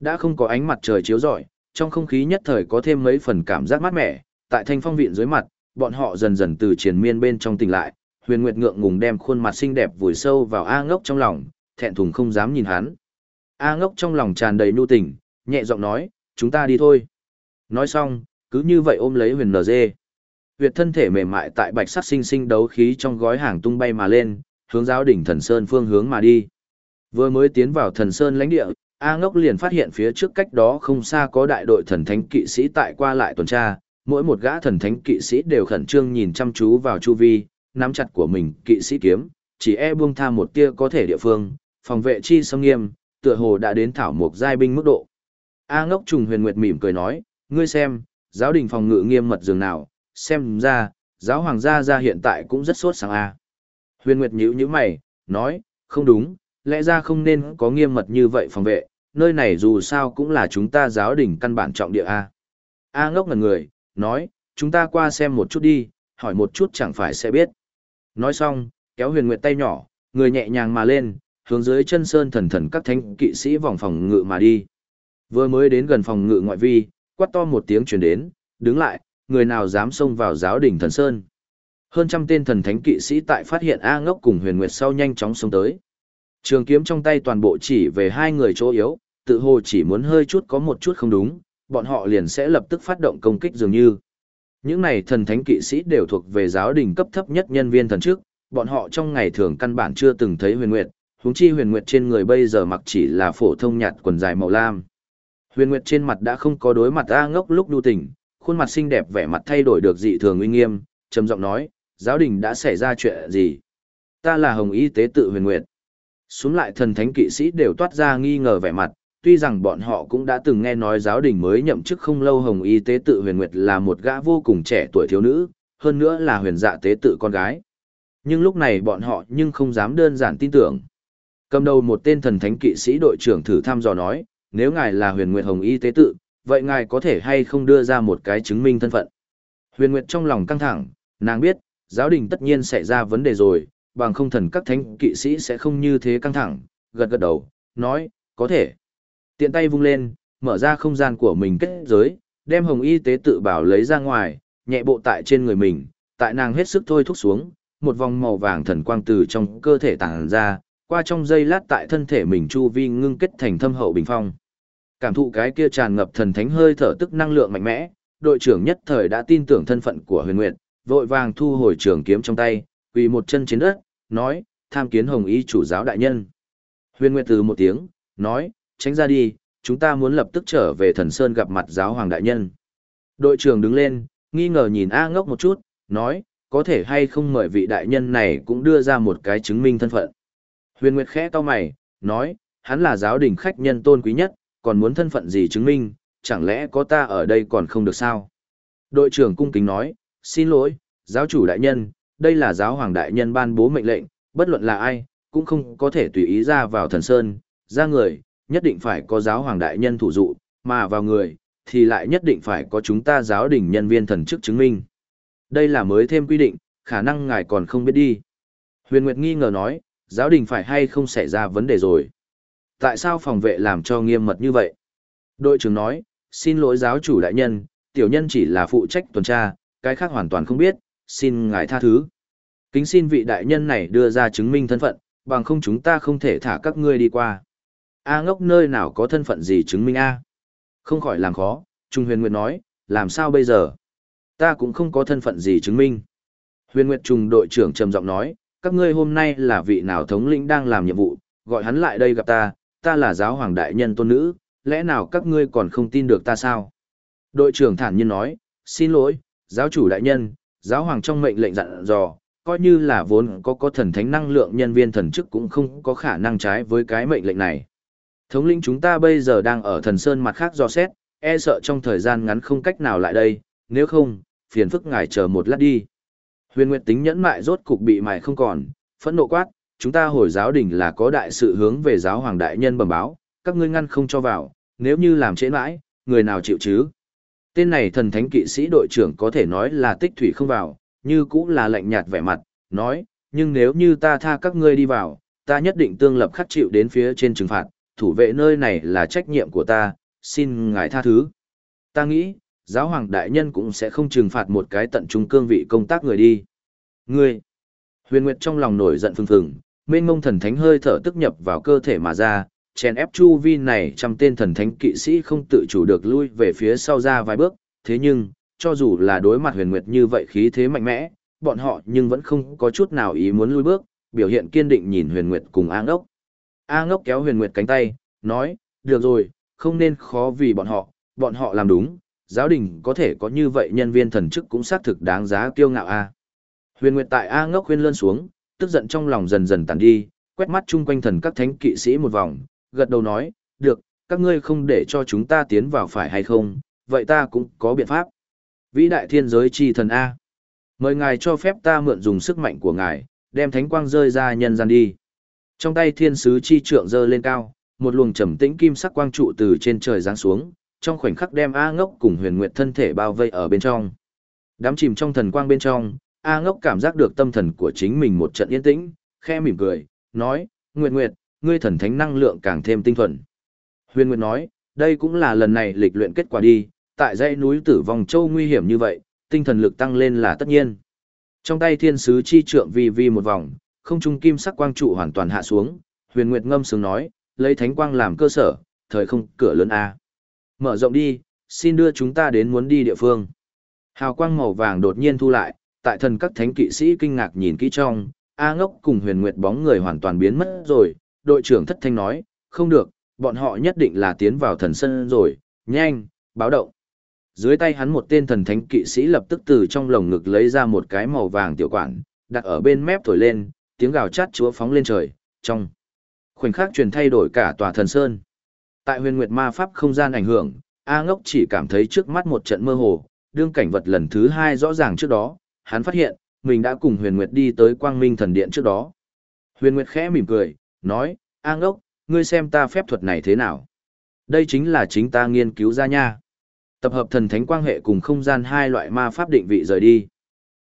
Đã không có ánh mặt trời chiếu rọi, trong không khí nhất thời có thêm mấy phần cảm giác mát mẻ, tại thanh phong viện dưới mặt, bọn họ dần dần từ triền miên bên trong tỉnh lại, huyền nguyệt ngượng ngùng đem khuôn mặt xinh đẹp vùi sâu vào A ngốc trong lòng, thẹn thùng không dám nhìn hắn. A ngốc trong lòng tràn đầy nhu tình, nhẹ giọng nói, chúng ta đi thôi. Nói xong, cứ như vậy ôm lấy huyền NG. Huyệt thân thể mềm mại tại bạch sắc sinh sinh đấu khí trong gói hàng tung bay mà lên, hướng giáo đỉnh thần sơn phương hướng mà đi. Vừa mới tiến vào thần sơn lãnh địa, A ngốc liền phát hiện phía trước cách đó không xa có đại đội thần thánh kỵ sĩ tại qua lại tuần tra, mỗi một gã thần thánh kỵ sĩ đều khẩn trương nhìn chăm chú vào chu vi, nắm chặt của mình kỵ sĩ kiếm, chỉ e buông tha một tia có thể địa phương, phòng vệ chi sông nghiêm, tựa hồ đã đến thảo mục giai binh mức độ. A ngốc trùng huyền nguyệt mỉm cười nói, ngươi xem, giáo đình phòng ngự nghiêm mật dường nào, xem ra, giáo hoàng gia gia hiện tại cũng rất sốt sáng A. Huyền nguyệt nhíu nhíu mày, nói, không đúng, lẽ ra không nên có nghiêm mật như vậy phòng vệ, nơi này dù sao cũng là chúng ta giáo đình căn bản trọng địa A. A ngốc ngần người, nói, chúng ta qua xem một chút đi, hỏi một chút chẳng phải sẽ biết. Nói xong, kéo huyền nguyệt tay nhỏ, người nhẹ nhàng mà lên, hướng dưới chân sơn thần thần các thánh kỵ sĩ vòng phòng ngự mà đi. Vừa mới đến gần phòng ngự ngoại vi, quát to một tiếng truyền đến, đứng lại, người nào dám xông vào giáo đỉnh thần sơn. Hơn trăm tên thần thánh kỵ sĩ tại phát hiện A ngốc cùng huyền nguyệt sau nhanh chóng xông tới. Trường kiếm trong tay toàn bộ chỉ về hai người chỗ yếu, tự hồ chỉ muốn hơi chút có một chút không đúng, bọn họ liền sẽ lập tức phát động công kích dường như. Những này thần thánh kỵ sĩ đều thuộc về giáo đình cấp thấp nhất nhân viên thần trước, bọn họ trong ngày thường căn bản chưa từng thấy huyền nguyệt, huống chi huyền nguyệt trên người bây giờ mặc chỉ là phổ thông nhạt quần dài màu lam. Huyền nguyệt trên mặt đã không có đối mặt A ngốc lúc đu tỉnh, khuôn mặt xinh đẹp vẻ mặt thay đổi được dị thường uy nghiêm, trầm giọng nói, giáo đình đã xảy ra chuyện gì? Ta là hồng y tế tự huyền nguyệt. Xuống lại thần thánh kỵ sĩ đều toát ra nghi ngờ vẻ mặt, tuy rằng bọn họ cũng đã từng nghe nói giáo đình mới nhậm chức không lâu hồng y tế tự huyền nguyệt là một gã vô cùng trẻ tuổi thiếu nữ, hơn nữa là huyền dạ tế tự con gái. Nhưng lúc này bọn họ nhưng không dám đơn giản tin tưởng. Cầm đầu một tên thần thánh kỵ sĩ đội trưởng thử thăm dò nói, nếu ngài là huyền nguyệt hồng y tế tự, vậy ngài có thể hay không đưa ra một cái chứng minh thân phận? Huyền Nguyệt trong lòng căng thẳng, nàng biết, giáo đình tất nhiên sẽ ra vấn đề rồi, bằng không thần các thánh kỵ sĩ sẽ không như thế căng thẳng, gật gật đầu, nói, có thể. Tiện tay vung lên, mở ra không gian của mình kết giới, đem hồng y tế tự bảo lấy ra ngoài, nhẹ bộ tại trên người mình, tại nàng hết sức thôi thúc xuống, một vòng màu vàng thần quang từ trong cơ thể tàng ra, qua trong giây lát tại thân thể mình chu vi ngưng kết thành thâm hậu bình phong. Cảm thụ cái kia tràn ngập thần thánh hơi thở tức năng lượng mạnh mẽ, đội trưởng nhất thời đã tin tưởng thân phận của Huyền Nguyệt, vội vàng thu hồi trường kiếm trong tay, quỳ một chân trên đất, nói, tham kiến hồng y chủ giáo đại nhân. Huyền Nguyệt từ một tiếng, nói, tránh ra đi, chúng ta muốn lập tức trở về thần sơn gặp mặt giáo hoàng đại nhân. Đội trưởng đứng lên, nghi ngờ nhìn A ngốc một chút, nói, có thể hay không mời vị đại nhân này cũng đưa ra một cái chứng minh thân phận. Huyền Nguyệt khẽ to mày, nói, hắn là giáo đình khách nhân tôn quý nhất, còn muốn thân phận gì chứng minh, chẳng lẽ có ta ở đây còn không được sao? Đội trưởng cung kính nói, xin lỗi, giáo chủ đại nhân, đây là giáo hoàng đại nhân ban bố mệnh lệnh, bất luận là ai, cũng không có thể tùy ý ra vào thần sơn, ra người, nhất định phải có giáo hoàng đại nhân thủ dụ, mà vào người, thì lại nhất định phải có chúng ta giáo đình nhân viên thần chức chứng minh. Đây là mới thêm quy định, khả năng ngài còn không biết đi. Huyền Nguyệt nghi ngờ nói, giáo đình phải hay không xảy ra vấn đề rồi. Tại sao phòng vệ làm cho nghiêm mật như vậy? Đội trưởng nói, xin lỗi giáo chủ đại nhân, tiểu nhân chỉ là phụ trách tuần tra, cái khác hoàn toàn không biết, xin ngài tha thứ. Kính xin vị đại nhân này đưa ra chứng minh thân phận, bằng không chúng ta không thể thả các ngươi đi qua. A ngốc nơi nào có thân phận gì chứng minh A? Không khỏi làm khó, Trung Huyền Nguyệt nói, làm sao bây giờ? Ta cũng không có thân phận gì chứng minh. Huyền Nguyệt Trung đội trưởng trầm giọng nói, các ngươi hôm nay là vị nào thống lĩnh đang làm nhiệm vụ, gọi hắn lại đây gặp ta, ta là giáo hoàng đại nhân tôn nữ, lẽ nào các ngươi còn không tin được ta sao? Đội trưởng thản nhiên nói, xin lỗi, giáo chủ đại nhân, giáo hoàng trong mệnh lệnh dặn dò, coi như là vốn có có thần thánh năng lượng nhân viên thần chức cũng không có khả năng trái với cái mệnh lệnh này. Thống lĩnh chúng ta bây giờ đang ở thần sơn mặt khác do xét, e sợ trong thời gian ngắn không cách nào lại đây, nếu không, phiền phức ngài chờ một lát đi. Huyền Nguyệt tính nhẫn mại rốt cục bị mài không còn, phẫn nộ quát, chúng ta hồi giáo đình là có đại sự hướng về giáo hoàng đại nhân bẩm báo, các ngươi ngăn không cho vào, nếu như làm trễ mãi, người nào chịu chứ? Tên này thần thánh kỵ sĩ đội trưởng có thể nói là tích thủy không vào, như cũng là lạnh nhạt vẻ mặt, nói, nhưng nếu như ta tha các ngươi đi vào, ta nhất định tương lập khắc chịu đến phía trên trừng phạt, thủ vệ nơi này là trách nhiệm của ta, xin ngài tha thứ. Ta nghĩ, giáo hoàng đại nhân cũng sẽ không trừng phạt một cái tận trung cương vị công tác người đi. Ngươi, huyền nguyệt trong lòng nổi giận phừng phừng, mênh mông thần thánh hơi thở tức nhập vào cơ thể mà ra, chèn ép chu vi này trăm tên thần thánh kỵ sĩ không tự chủ được lui về phía sau ra vài bước, thế nhưng, cho dù là đối mặt huyền nguyệt như vậy khí thế mạnh mẽ, bọn họ nhưng vẫn không có chút nào ý muốn lui bước, biểu hiện kiên định nhìn huyền nguyệt cùng A ngốc. A ngốc kéo huyền nguyệt cánh tay, nói, được rồi, không nên khó vì bọn họ, bọn họ làm đúng, giáo đình có thể có như vậy nhân viên thần chức cũng xác thực đáng giá kiêu ngạo A. Huyền nguyệt tại A ngốc khuyên lơn xuống, tức giận trong lòng dần dần tàn đi, quét mắt chung quanh thần các thánh kỵ sĩ một vòng, gật đầu nói, được, các ngươi không để cho chúng ta tiến vào phải hay không, vậy ta cũng có biện pháp. Vĩ đại thiên giới chi thần A. Mời ngài cho phép ta mượn dùng sức mạnh của ngài, đem thánh quang rơi ra nhân gian đi. Trong tay thiên sứ chi trượng dơ lên cao, một luồng trầm tĩnh kim sắc quang trụ từ trên trời giáng xuống, trong khoảnh khắc đem A Ngốc cùng Huyền Nguyệt thân thể bao vây ở bên trong. Đám chìm trong thần quang bên trong, A Ngốc cảm giác được tâm thần của chính mình một trận yên tĩnh, khe mỉm cười, nói, Nguyệt Nguyệt, ngươi thần thánh năng lượng càng thêm tinh thuần. Huyền Nguyệt nói, đây cũng là lần này lịch luyện kết quả đi, tại dãy núi tử vong châu nguy hiểm như vậy, tinh thần lực tăng lên là tất nhiên. Trong tay thiên sứ chi trượng vi vi một vòng, không trung kim sắc quang trụ hoàn toàn hạ xuống, huyền nguyệt ngâm sướng nói, lấy thánh quang làm cơ sở, thời không cửa lớn A. Mở rộng đi, xin đưa chúng ta đến muốn đi địa phương. Hào quang màu vàng đột nhiên thu lại, tại thần các thánh kỵ sĩ kinh ngạc nhìn kỹ trong, A ngốc cùng huyền nguyệt bóng người hoàn toàn biến mất rồi, đội trưởng thất thanh nói, không được, bọn họ nhất định là tiến vào thần sân rồi, nhanh, báo động. Dưới tay hắn một tên thần thánh kỵ sĩ lập tức từ trong lồng ngực lấy ra một cái màu vàng tiểu quản, đặt ở bên mép thổi lên, tiếng gào chát chúa phóng lên trời, trong khoảnh khắc truyền thay đổi cả tòa thần sơn. Tại huyền nguyệt ma pháp không gian ảnh hưởng, A ngốc chỉ cảm thấy trước mắt một trận mơ hồ, đương cảnh vật lần thứ hai rõ ràng trước đó, hắn phát hiện, mình đã cùng huyền nguyệt đi tới quang minh thần điện trước đó. Huyền nguyệt khẽ mỉm cười, nói, A ngốc, ngươi xem ta phép thuật này thế nào? Đây chính là chính ta nghiên cứu ra nha. Tập hợp thần thánh quang hệ cùng không gian hai loại ma pháp định vị rời đi.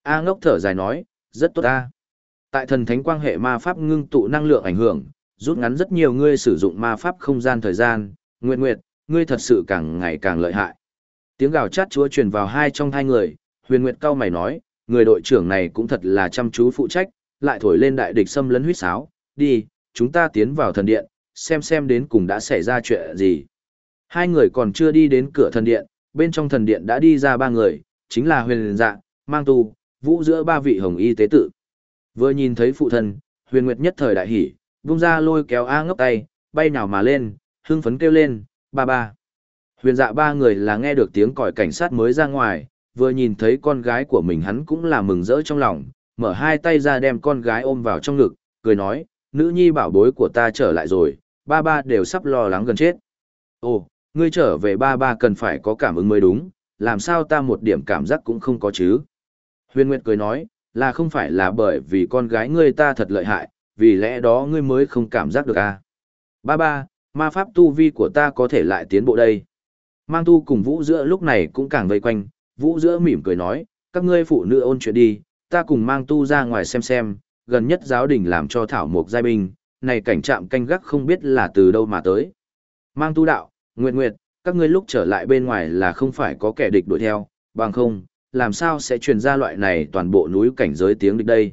A ngốc thở dài nói, rất tốt ta. Tại thần thánh quang hệ ma pháp ngưng tụ năng lượng ảnh hưởng, rút ngắn rất nhiều ngươi sử dụng ma pháp không gian thời gian, nguyệt nguyệt, ngươi thật sự càng ngày càng lợi hại. Tiếng gào chát chúa truyền vào hai trong hai người, huyền nguyệt cao mày nói, người đội trưởng này cũng thật là chăm chú phụ trách, lại thổi lên đại địch xâm lấn huyết sáo, đi, chúng ta tiến vào thần điện, xem xem đến cùng đã xảy ra chuyện gì. Hai người còn chưa đi đến cửa thần điện, bên trong thần điện đã đi ra ba người, chính là huyền dạ, mang tu, vũ giữa ba vị hồng y tế tự. Vừa nhìn thấy phụ thân, huyền nguyệt nhất thời đại hỉ, vung ra lôi kéo A ngốc tay, bay nào mà lên, hưng phấn kêu lên, ba ba. Huyền dạ ba người là nghe được tiếng còi cảnh sát mới ra ngoài, vừa nhìn thấy con gái của mình hắn cũng là mừng rỡ trong lòng, mở hai tay ra đem con gái ôm vào trong ngực, cười nói, nữ nhi bảo bối của ta trở lại rồi, ba ba đều sắp lo lắng gần chết. Ồ, ngươi trở về ba ba cần phải có cảm ứng mới đúng, làm sao ta một điểm cảm giác cũng không có chứ. Huyền Nguyệt cười nói, là không phải là bởi vì con gái ngươi ta thật lợi hại, vì lẽ đó ngươi mới không cảm giác được à. Ba ba, ma pháp tu vi của ta có thể lại tiến bộ đây. Mang tu cùng vũ giữa lúc này cũng càng vây quanh, vũ giữa mỉm cười nói, các ngươi phụ nữ ôn chuyện đi, ta cùng mang tu ra ngoài xem xem, gần nhất giáo đình làm cho thảo mục giai binh, này cảnh trạm canh gác không biết là từ đâu mà tới. Mang tu đạo, nguyệt nguyệt, các ngươi lúc trở lại bên ngoài là không phải có kẻ địch đuổi theo, bằng không, làm sao sẽ truyền ra loại này toàn bộ núi cảnh giới tiếng địch đây.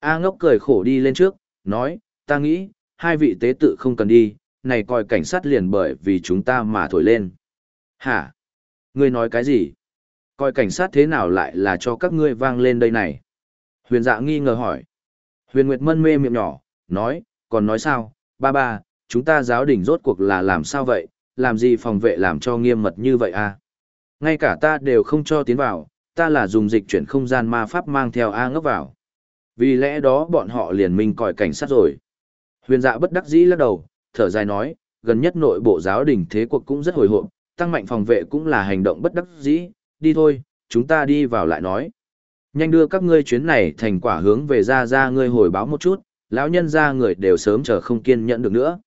A ngốc cười khổ đi lên trước, nói, ta nghĩ, hai vị tế tự không cần đi, này coi cảnh sát liền bởi vì chúng ta mà thổi lên. Hả? Ngươi nói cái gì? Coi cảnh sát thế nào lại là cho các ngươi vang lên đây này? Huyền dạ nghi ngờ hỏi. Huyền Nguyệt mân mê miệng nhỏ, nói, còn nói sao, ba ba, chúng ta giáo đình rốt cuộc là làm sao vậy, làm gì phòng vệ làm cho nghiêm mật như vậy à? Ngay cả ta đều không cho tiến vào, ta là dùng dịch chuyển không gian ma pháp mang theo A ngốc vào. Vì lẽ đó bọn họ liền minh còi cảnh sát rồi. Huyền dạ bất đắc dĩ lắc đầu, thở dài nói, gần nhất nội bộ giáo đình thế cuộc cũng rất hồi hộp, tăng mạnh phòng vệ cũng là hành động bất đắc dĩ, đi thôi, chúng ta đi vào lại nói. Nhanh đưa các ngươi chuyến này thành quả hướng về ra ra ngươi hồi báo một chút, lão nhân ra người đều sớm chờ không kiên nhẫn được nữa.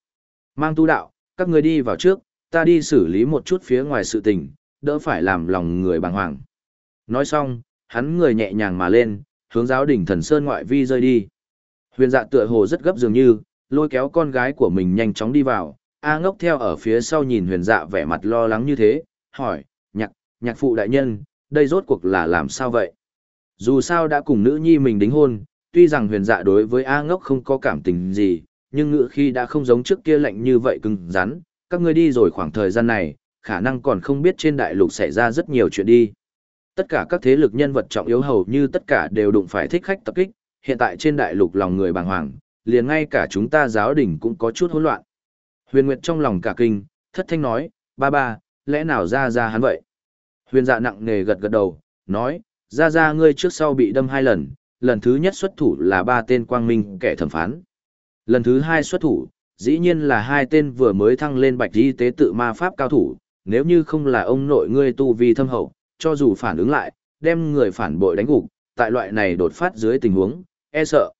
Mang tu đạo, các ngươi đi vào trước, ta đi xử lý một chút phía ngoài sự tình, đỡ phải làm lòng người bàng hoàng. Nói xong, hắn người nhẹ nhàng mà lên, hướng giáo đỉnh thần sơn ngoại vi rơi đi. Huyền dạ tựa hồ rất gấp dường như, lôi kéo con gái của mình nhanh chóng đi vào, A ngốc theo ở phía sau nhìn huyền dạ vẻ mặt lo lắng như thế, hỏi, nhạc, nhạc phụ đại nhân, đây rốt cuộc là làm sao vậy? Dù sao đã cùng nữ nhi mình đính hôn, tuy rằng huyền dạ đối với A ngốc không có cảm tình gì, nhưng ngựa khi đã không giống trước kia lạnh như vậy cứng rắn, các ngươi đi rồi khoảng thời gian này, khả năng còn không biết trên đại lục xảy ra rất nhiều chuyện đi. Tất cả các thế lực nhân vật trọng yếu hầu như tất cả đều đụng phải thích khách tập kích, hiện tại trên đại lục lòng người bàng hoàng, liền ngay cả chúng ta giáo đình cũng có chút hỗn loạn. Huyền Nguyệt trong lòng cả kinh, thất thanh nói, ba ba, lẽ nào ra ra hắn vậy? Huyền dạ nặng nề gật gật đầu, nói, ra ra ngươi trước sau bị đâm hai lần, lần thứ nhất xuất thủ là ba tên quang minh kẻ thẩm phán. Lần thứ hai xuất thủ, dĩ nhiên là hai tên vừa mới thăng lên bạch y tế tự ma pháp cao thủ, nếu như không là ông nội ngươi tu vi thâm hậu, cho dù phản ứng lại, đem người phản bội đánh gục, tại loại này đột phát dưới tình huống, e sợ.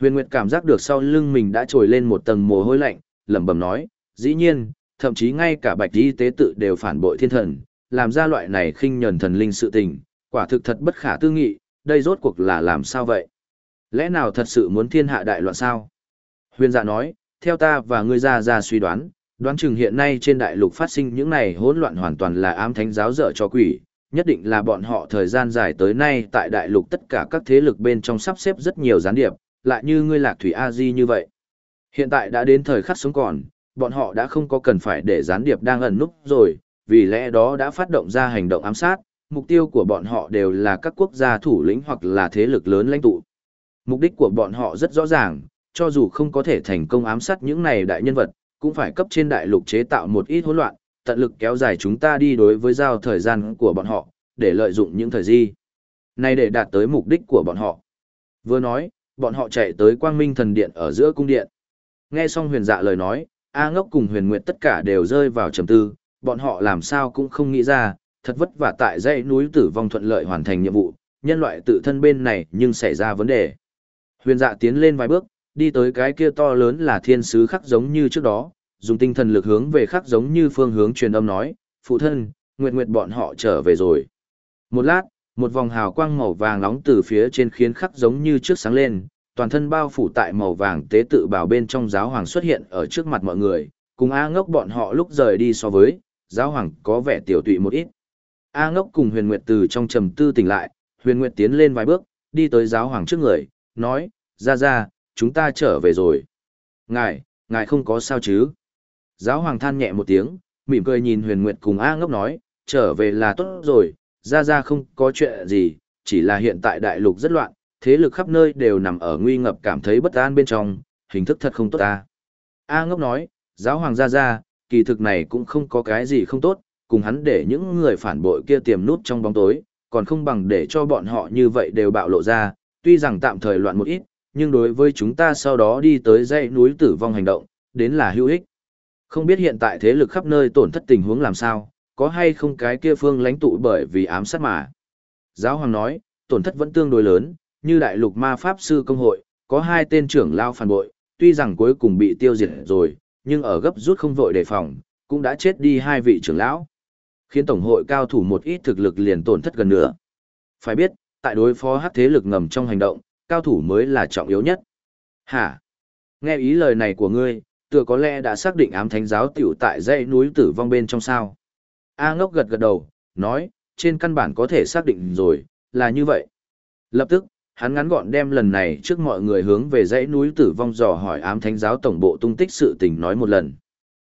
Huyền Nguyệt cảm giác được sau lưng mình đã trồi lên một tầng mồ hôi lạnh, lẩm bẩm nói, dĩ nhiên, thậm chí ngay cả bạch y tế tự đều phản bội thiên thần, làm ra loại này khinh nhẫn thần linh sự tình, quả thực thật bất khả tư nghị, đây rốt cuộc là làm sao vậy? Lẽ nào thật sự muốn thiên hạ đại loạn sao? Huyền dạ nói, theo ta và ngươi ra ra suy đoán, đoán chừng hiện nay trên đại lục phát sinh những này hỗn loạn hoàn toàn là ám thánh giáo dở cho quỷ, nhất định là bọn họ thời gian dài tới nay tại đại lục tất cả các thế lực bên trong sắp xếp rất nhiều gián điệp, lại như ngươi lạc thủy a di như vậy. Hiện tại đã đến thời khắc sống còn, bọn họ đã không có cần phải để gián điệp đang ẩn núp rồi, vì lẽ đó đã phát động ra hành động ám sát, mục tiêu của bọn họ đều là các quốc gia thủ lĩnh hoặc là thế lực lớn lãnh tụ. Mục đích của bọn họ rất rõ ràng, cho dù không có thể thành công ám sát những này đại nhân vật, cũng phải cấp trên đại lục chế tạo một ít hỗn loạn, tận lực kéo dài chúng ta đi đối với giao thời gian của bọn họ, để lợi dụng những thời di. Này để đạt tới mục đích của bọn họ. Vừa nói, bọn họ chạy tới quang minh thần điện ở giữa cung điện. Nghe xong huyền dạ lời nói, A ngốc cùng huyền nguyệt tất cả đều rơi vào trầm tư, bọn họ làm sao cũng không nghĩ ra, thật vất vả tại dãy núi tử vong thuận lợi hoàn thành nhiệm vụ, nhân loại tự thân bên này nhưng xảy ra vấn đề. Huyền dạ tiến lên vài bước, đi tới cái kia to lớn là thiên sứ khắc giống như trước đó, dùng tinh thần lực hướng về khắc giống như phương hướng truyền âm nói, phụ thân, Nguyệt Nguyệt bọn họ trở về rồi. Một lát, một vòng hào quang màu vàng nóng từ phía trên khiến khắc giống như trước sáng lên, toàn thân bao phủ tại màu vàng tế tự bảo bên trong giáo hoàng xuất hiện ở trước mặt mọi người, cùng A ngốc bọn họ lúc rời đi so với, giáo hoàng có vẻ tiểu tụy một ít. A ngốc cùng huyền nguyệt từ trong trầm tư tỉnh lại, huyền nguyệt tiến lên vài bước, đi tới giáo hoàng trước người, nói, ra ra, chúng ta trở về rồi. Ngài, ngài không có sao chứ? Giáo hoàng than nhẹ một tiếng, mỉm cười nhìn huyền nguyệt cùng A ngốc nói, trở về là tốt rồi, ra ra không có chuyện gì, chỉ là hiện tại đại lục rất loạn, thế lực khắp nơi đều nằm ở nguy ngập cảm thấy bất an bên trong, hình thức thật không tốt ta. A ngốc nói, giáo hoàng ra ra, kỳ thực này cũng không có cái gì không tốt, cùng hắn để những người phản bội kia tiềm nút trong bóng tối, còn không bằng để cho bọn họ như vậy đều bạo lộ ra, tuy rằng tạm thời loạn một ít, nhưng đối với chúng ta sau đó đi tới dãy núi tử vong hành động, đến là hữu ích. Không biết hiện tại thế lực khắp nơi tổn thất tình huống làm sao, có hay không cái kia phương lãnh tụ bởi vì ám sát mà. Giáo hoàng nói, tổn thất vẫn tương đối lớn, như đại lục ma pháp sư công hội, có hai tên trưởng lao phản bội, tuy rằng cuối cùng bị tiêu diệt rồi, nhưng ở gấp rút không vội đề phòng, cũng đã chết đi hai vị trưởng lão. Khiến tổng hội cao thủ một ít thực lực liền tổn thất gần nữa. Phải biết, tại đối phó hắc thế lực ngầm trong hành động, cao thủ mới là trọng yếu nhất. Hả? Nghe ý lời này của ngươi, tựa có lẽ đã xác định ám thánh giáo tiểu tại dãy núi tử vong bên trong sao. A ngốc gật gật đầu, nói, trên căn bản có thể xác định rồi, là như vậy. Lập tức, hắn ngắn gọn đem lần này trước mọi người hướng về dãy núi tử vong dò hỏi ám thánh giáo tổng bộ tung tích sự tình nói một lần.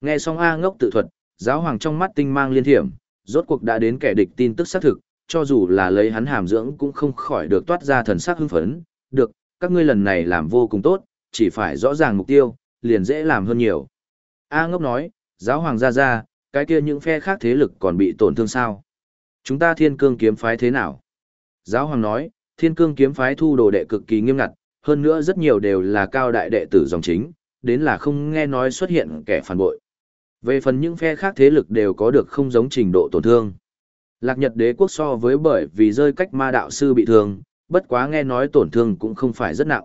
Nghe xong A ngốc tự thuật, giáo hoàng trong mắt tinh mang liên thiểm, rốt cuộc đã đến kẻ địch tin tức xác thực, cho dù là lấy hắn hàm dưỡng cũng không khỏi được toát ra thần sắc hưng phấn, được, các ngươi lần này làm vô cùng tốt, chỉ phải rõ ràng mục tiêu, liền dễ làm hơn nhiều. A ngốc nói, giáo hoàng ra ra, cái kia những phe khác thế lực còn bị tổn thương sao? Chúng ta thiên cương kiếm phái thế nào? Giáo hoàng nói, thiên cương kiếm phái thu đồ đệ cực kỳ nghiêm ngặt, hơn nữa rất nhiều đều là cao đại đệ tử dòng chính, đến là không nghe nói xuất hiện kẻ phản bội. Về phần những phe khác thế lực đều có được không giống trình độ tổn thương. Lạc Nhật đế quốc so với bởi vì rơi cách ma đạo sư bị thương, bất quá nghe nói tổn thương cũng không phải rất nặng.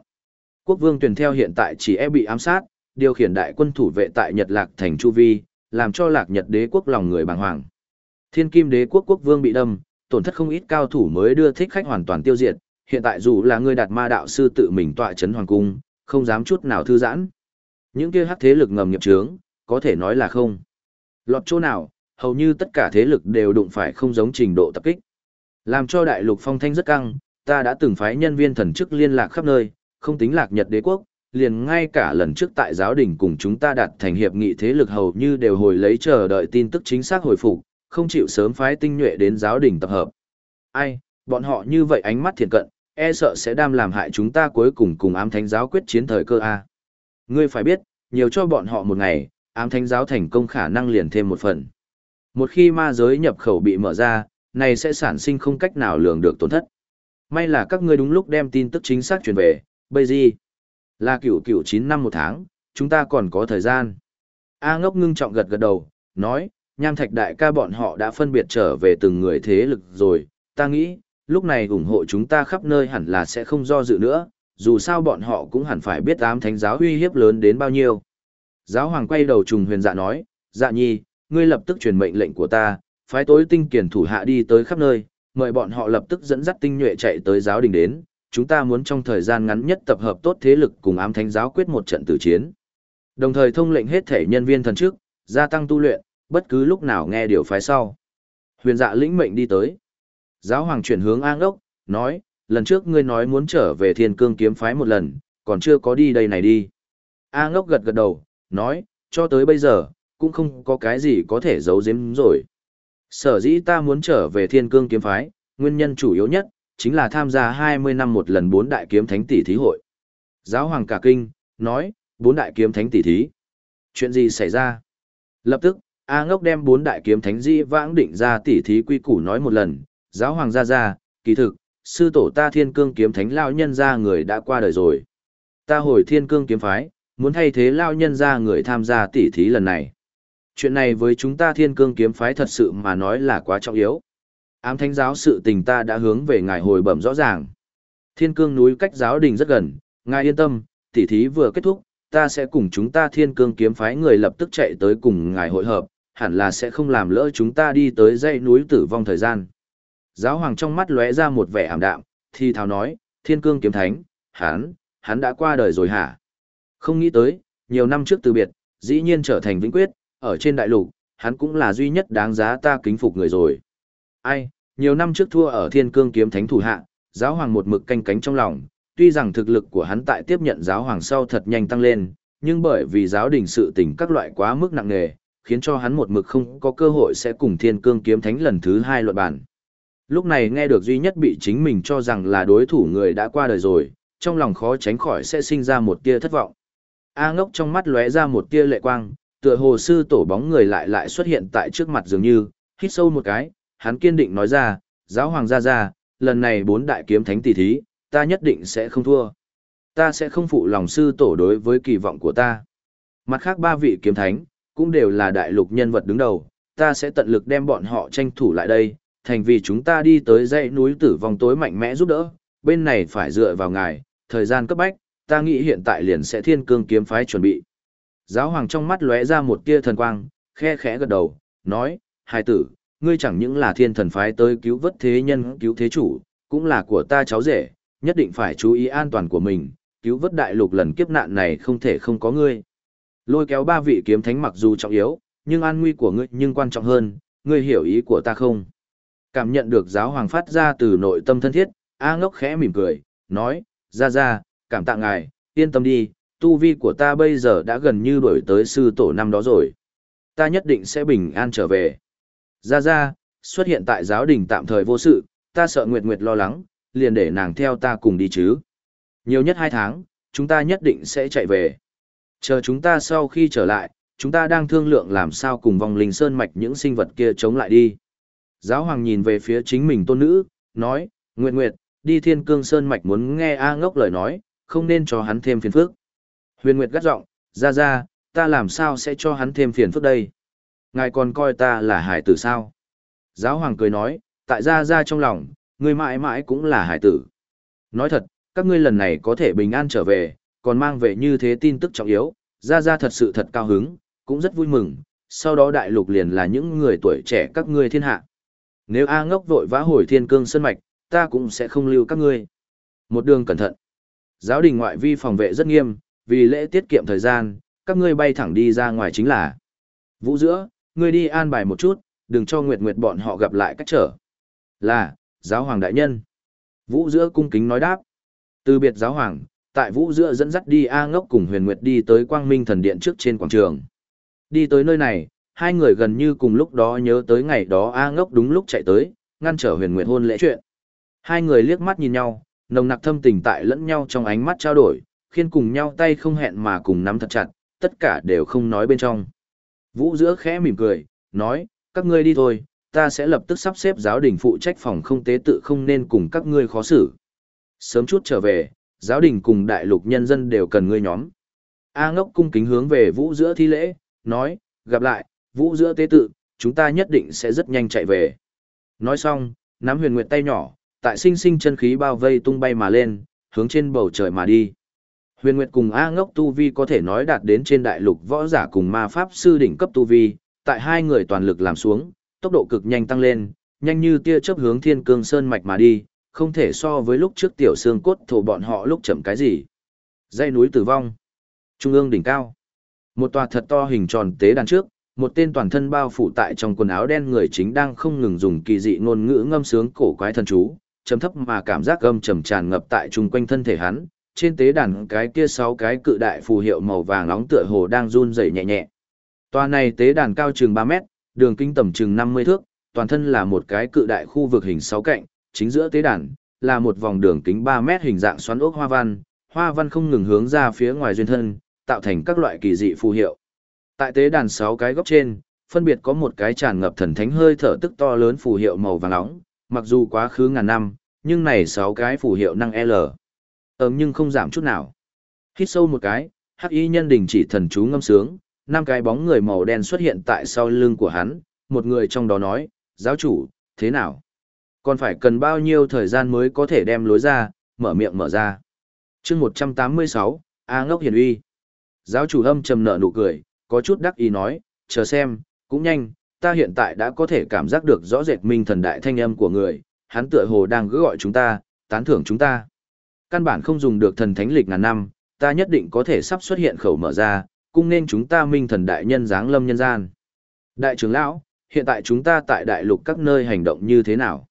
Quốc vương tuyển theo hiện tại chỉ e bị ám sát, điều khiển đại quân thủ vệ tại Nhật Lạc thành Chu Vi, làm cho Lạc Nhật đế quốc lòng người bàng hoàng. Thiên Kim đế quốc quốc vương bị đâm, tổn thất không ít cao thủ mới đưa thích khách hoàn toàn tiêu diệt, hiện tại dù là người đạt ma đạo sư tự mình tọa chấn hoàng cung, không dám chút nào thư giãn. Những kia hắc thế lực ngầm nghiệp chướng, có thể nói là không. Lọt chỗ nào, hầu như tất cả thế lực đều đụng phải không giống trình độ tập kích. Làm cho đại lục phong thanh rất căng, ta đã từng phái nhân viên thần chức liên lạc khắp nơi, không tính lạc Nhật đế quốc, liền ngay cả lần trước tại giáo đình cùng chúng ta đạt thành hiệp nghị thế lực hầu như đều hồi lấy chờ đợi tin tức chính xác hồi phục, không chịu sớm phái tinh nhuệ đến giáo đình tập hợp. Ai, bọn họ như vậy ánh mắt thiện cận, e sợ sẽ đam làm hại chúng ta cuối cùng cùng ám thánh giáo quyết chiến thời cơ a. Ngươi phải biết, nhiều cho bọn họ một ngày, ám thánh giáo thành công khả năng liền thêm một phần. Một khi ma giới nhập khẩu bị mở ra, này sẽ sản sinh không cách nào lường được tổn thất. May là các ngươi đúng lúc đem tin tức chính xác truyền về, bây gì? Là cửu cửu 9 năm một tháng, chúng ta còn có thời gian. A ngốc ngưng trọng gật gật đầu, nói, nham thạch đại ca bọn họ đã phân biệt trở về từng người thế lực rồi, ta nghĩ, lúc này ủng hộ chúng ta khắp nơi hẳn là sẽ không do dự nữa, dù sao bọn họ cũng hẳn phải biết ám thánh giáo uy hiếp lớn đến bao nhiêu. Giáo hoàng quay đầu trùng huyền dạ nói, dạ nhi, ngươi lập tức truyền mệnh lệnh của ta, phái tối tinh kiền thủ hạ đi tới khắp nơi, mời bọn họ lập tức dẫn dắt tinh nhuệ chạy tới giáo đình đến, chúng ta muốn trong thời gian ngắn nhất tập hợp tốt thế lực cùng ám thánh giáo quyết một trận tử chiến. Đồng thời thông lệnh hết thể nhân viên thần trước, gia tăng tu luyện, bất cứ lúc nào nghe điều phái sau. Huyền dạ lĩnh mệnh đi tới. Giáo hoàng chuyển hướng an ốc, nói, lần trước ngươi nói muốn trở về thiên cương kiếm phái một lần, còn chưa có đi đây này đi. A ngốc gật gật đầu, nói, cho tới bây giờ, cũng không có cái gì có thể giấu giếm rồi. Sở dĩ ta muốn trở về thiên cương kiếm phái, nguyên nhân chủ yếu nhất, chính là tham gia 20 năm một lần bốn đại kiếm thánh tỷ thí hội. Giáo hoàng cả kinh, nói, bốn đại kiếm thánh tỷ thí. Chuyện gì xảy ra? Lập tức, A ngốc đem bốn đại kiếm thánh di vãng định ra tỷ thí quy củ nói một lần, giáo hoàng ra ra, kỳ thực, sư tổ ta thiên cương kiếm thánh lao nhân ra người đã qua đời rồi. Ta hồi thiên cương kiếm phái, muốn thay thế lao nhân ra người tham gia tỷ thí lần này. Chuyện này với chúng ta thiên cương kiếm phái thật sự mà nói là quá trọng yếu. Ám thánh giáo sự tình ta đã hướng về ngài hồi bẩm rõ ràng. Thiên cương núi cách giáo đình rất gần, ngài yên tâm, tỷ thí vừa kết thúc, ta sẽ cùng chúng ta thiên cương kiếm phái người lập tức chạy tới cùng ngài hội hợp, hẳn là sẽ không làm lỡ chúng ta đi tới dãy núi tử vong thời gian. Giáo hoàng trong mắt lóe ra một vẻ ảm đạm, thì thào nói, thiên cương kiếm thánh, hắn, hắn đã qua đời rồi hả? Không nghĩ tới, nhiều năm trước từ biệt, dĩ nhiên trở thành vĩnh quyết, ở trên đại lục, hắn cũng là duy nhất đáng giá ta kính phục người rồi. Ai, nhiều năm trước thua ở thiên cương kiếm thánh thủ hạ, giáo hoàng một mực canh cánh trong lòng, tuy rằng thực lực của hắn tại tiếp nhận giáo hoàng sau thật nhanh tăng lên, nhưng bởi vì giáo đình sự tình các loại quá mức nặng nề, khiến cho hắn một mực không có cơ hội sẽ cùng thiên cương kiếm thánh lần thứ hai luận bản. Lúc này nghe được duy nhất bị chính mình cho rằng là đối thủ người đã qua đời rồi, trong lòng khó tránh khỏi sẽ sinh ra một tia thất vọng. A ngốc trong mắt lóe ra một tia lệ quang, tựa hồ sư tổ bóng người lại lại xuất hiện tại trước mặt dường như, hít sâu một cái, hắn kiên định nói ra, giáo hoàng gia gia, lần này bốn đại kiếm thánh tỷ thí, ta nhất định sẽ không thua. Ta sẽ không phụ lòng sư tổ đối với kỳ vọng của ta. Mặt khác ba vị kiếm thánh, cũng đều là đại lục nhân vật đứng đầu, ta sẽ tận lực đem bọn họ tranh thủ lại đây, thành vì chúng ta đi tới dãy núi tử vong tối mạnh mẽ giúp đỡ, bên này phải dựa vào ngài, thời gian cấp bách, ta nghĩ hiện tại liền sẽ thiên cương kiếm phái chuẩn bị. Giáo hoàng trong mắt lóe ra một tia thần quang, khe khẽ gật đầu, nói, hài tử, ngươi chẳng những là thiên thần phái tới cứu vớt thế nhân cứu thế chủ, cũng là của ta cháu rể, nhất định phải chú ý an toàn của mình, cứu vớt đại lục lần kiếp nạn này không thể không có ngươi. Lôi kéo ba vị kiếm thánh mặc dù trọng yếu, nhưng an nguy của ngươi nhưng quan trọng hơn, ngươi hiểu ý của ta không? Cảm nhận được giáo hoàng phát ra từ nội tâm thân thiết, A ngốc khẽ mỉm cười, nói, ra ra, cảm tạ ngài, yên tâm đi, tu vi của ta bây giờ đã gần như đổi tới sư tổ năm đó rồi. Ta nhất định sẽ bình an trở về. Ra ra, xuất hiện tại giáo đình tạm thời vô sự, ta sợ Nguyệt Nguyệt lo lắng, liền để nàng theo ta cùng đi chứ. Nhiều nhất hai tháng, chúng ta nhất định sẽ chạy về. Chờ chúng ta sau khi trở lại, chúng ta đang thương lượng làm sao cùng vòng linh sơn mạch những sinh vật kia chống lại đi. Giáo hoàng nhìn về phía chính mình tôn nữ, nói, Nguyệt Nguyệt, đi thiên cương sơn mạch muốn nghe A ngốc lời nói, không nên cho hắn thêm phiền phức. Huyền Nguyệt gắt giọng, ra ra, ta làm sao sẽ cho hắn thêm phiền phức đây? Ngài còn coi ta là hải tử sao? Giáo hoàng cười nói, tại ra ra trong lòng, ngươi mãi mãi cũng là hải tử. Nói thật, các ngươi lần này có thể bình an trở về, còn mang về như thế tin tức trọng yếu, ra ra thật sự thật cao hứng, cũng rất vui mừng, sau đó đại lục liền là những người tuổi trẻ các ngươi thiên hạ. Nếu A ngốc vội vã hồi thiên cương sân mạch, ta cũng sẽ không lưu các ngươi. Một đường cẩn thận. Giáo đình ngoại vi phòng vệ rất nghiêm, vì lễ tiết kiệm thời gian, các ngươi bay thẳng đi ra ngoài chính là. Vũ giữa, ngươi đi an bài một chút, đừng cho Nguyệt Nguyệt bọn họ gặp lại cách trở. Là, giáo hoàng đại nhân. Vũ giữa cung kính nói đáp. Từ biệt giáo hoàng, tại Vũ giữa dẫn dắt đi A ngốc cùng huyền Nguyệt đi tới Quang Minh thần điện trước trên quảng trường. Đi tới nơi này, hai người gần như cùng lúc đó nhớ tới ngày đó A ngốc đúng lúc chạy tới, ngăn trở huyền Nguyệt hôn lễ chuyện. Hai người liếc mắt nhìn nhau, nồng nặc thâm tình tại lẫn nhau trong ánh mắt trao đổi, khiến cùng nhau tay không hẹn mà cùng nắm thật chặt, tất cả đều không nói bên trong. Vũ giữa khẽ mỉm cười, nói, các ngươi đi thôi, ta sẽ lập tức sắp xếp giáo đình phụ trách phòng không tế tự không nên cùng các ngươi khó xử. Sớm chút trở về, giáo đình cùng đại lục nhân dân đều cần ngươi nhóm. A ngốc cung kính hướng về vũ giữa thi lễ, nói, gặp lại, vũ giữa tế tự, chúng ta nhất định sẽ rất nhanh chạy về. Nói xong, nắm huyền nguyệt tay nhỏ, tại sinh sinh chân khí bao vây tung bay mà lên, hướng trên bầu trời mà đi. Huyền Nguyệt cùng A Ngốc Tu Vi có thể nói đạt đến trên đại lục võ giả cùng ma pháp sư đỉnh cấp Tu Vi, tại hai người toàn lực làm xuống, tốc độ cực nhanh tăng lên, nhanh như tia chớp hướng thiên cương sơn mạch mà đi, không thể so với lúc trước tiểu xương cốt thổ bọn họ lúc chậm cái gì. Dây núi tử vong. Trung ương đỉnh cao. Một tòa thật to hình tròn tế đàn trước, một tên toàn thân bao phủ tại trong quần áo đen người chính đang không ngừng dùng kỳ dị ngôn ngữ ngâm sướng cổ quái thần chú, trầm thấp mà cảm giác gâm trầm tràn ngập tại chung quanh thân thể hắn, trên tế đàn cái kia sáu cái cự đại phù hiệu màu vàng nóng tựa hồ đang run rẩy nhẹ nhẹ. Tòa này tế đàn cao chừng 3 mét, đường kính tầm chừng 50 thước, toàn thân là một cái cự đại khu vực hình sáu cạnh, chính giữa tế đàn là một vòng đường kính 3 mét hình dạng xoắn ốc hoa văn, hoa văn không ngừng hướng ra phía ngoài duyên thân, tạo thành các loại kỳ dị phù hiệu. Tại tế đàn sáu cái góc trên, phân biệt có một cái tràn ngập thần thánh hơi thở tức to lớn phù hiệu màu vàng nóng, mặc dù quá khứ ngàn năm, nhưng này sáu cái phù hiệu năng L. Ấm nhưng không giảm chút nào. Hít sâu một cái, hắc y nhân đình chỉ thần chú ngâm sướng, năm cái bóng người màu đen xuất hiện tại sau lưng của hắn, một người trong đó nói, giáo chủ, thế nào? Còn phải cần bao nhiêu thời gian mới có thể đem lối ra, mở miệng mở ra. chương 186, A ngốc hiền uy. Giáo chủ âm trầm nở nụ cười, có chút đắc ý nói, chờ xem, Cũng nhanh, ta hiện tại đã có thể cảm giác được rõ rệt minh thần đại thanh âm của người, hắn tựa hồ đang gửi gọi chúng ta, tán thưởng chúng ta. Căn bản không dùng được thần thánh lịch ngàn năm, ta nhất định có thể sắp xuất hiện khẩu mở ra, cung nên chúng ta minh thần đại nhân giáng lâm nhân gian. Đại trưởng lão, hiện tại chúng ta tại đại lục các nơi hành động như thế nào?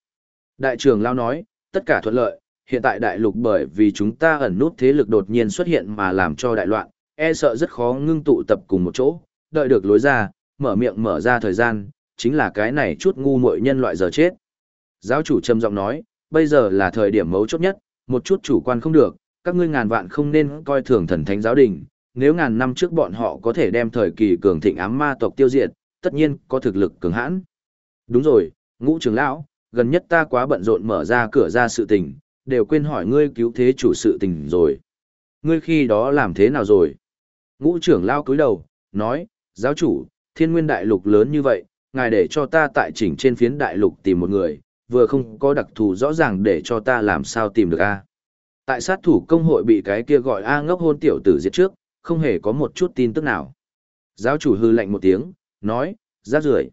Đại trưởng lão nói, tất cả thuận lợi, hiện tại đại lục bởi vì chúng ta ẩn nút thế lực đột nhiên xuất hiện mà làm cho đại loạn, e sợ rất khó ngưng tụ tập cùng một chỗ, đợi được lối ra, mở miệng mở ra thời gian, chính là cái này chút ngu muội nhân loại giờ chết. Giáo chủ trầm giọng nói, bây giờ là thời điểm mấu chốt nhất, một chút chủ quan không được, các ngươi ngàn vạn không nên coi thường thần thánh giáo đình, nếu ngàn năm trước bọn họ có thể đem thời kỳ cường thịnh ám ma tộc tiêu diệt, tất nhiên có thực lực cường hãn. Đúng rồi, ngũ trưởng lão, gần nhất ta quá bận rộn mở ra cửa ra sự tình, đều quên hỏi ngươi cứu thế chủ sự tình rồi. Ngươi khi đó làm thế nào rồi? Ngũ trưởng lão cúi đầu, nói, giáo chủ, thiên nguyên đại lục lớn như vậy, ngài để cho ta tại chỉnh trên phiến đại lục tìm một người, vừa không có đặc thù rõ ràng để cho ta làm sao tìm được A. Tại sát thủ công hội bị cái kia gọi A ngốc hôn tiểu tử giết trước, không hề có một chút tin tức nào. Giáo chủ hư lạnh một tiếng, nói, rác rưởi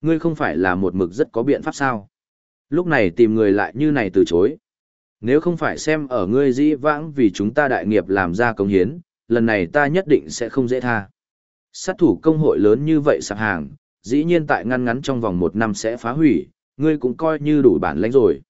Ngươi không phải là một mực rất có biện pháp sao? Lúc này tìm người lại như này từ chối. Nếu không phải xem ở ngươi dĩ vãng vì chúng ta đại nghiệp làm ra công hiến, lần này ta nhất định sẽ không dễ tha. Sát thủ công hội lớn như vậy sạp hàng, dĩ nhiên tại ngăn ngắn trong vòng một năm sẽ phá hủy, ngươi cũng coi như đủ bản lãnh rồi.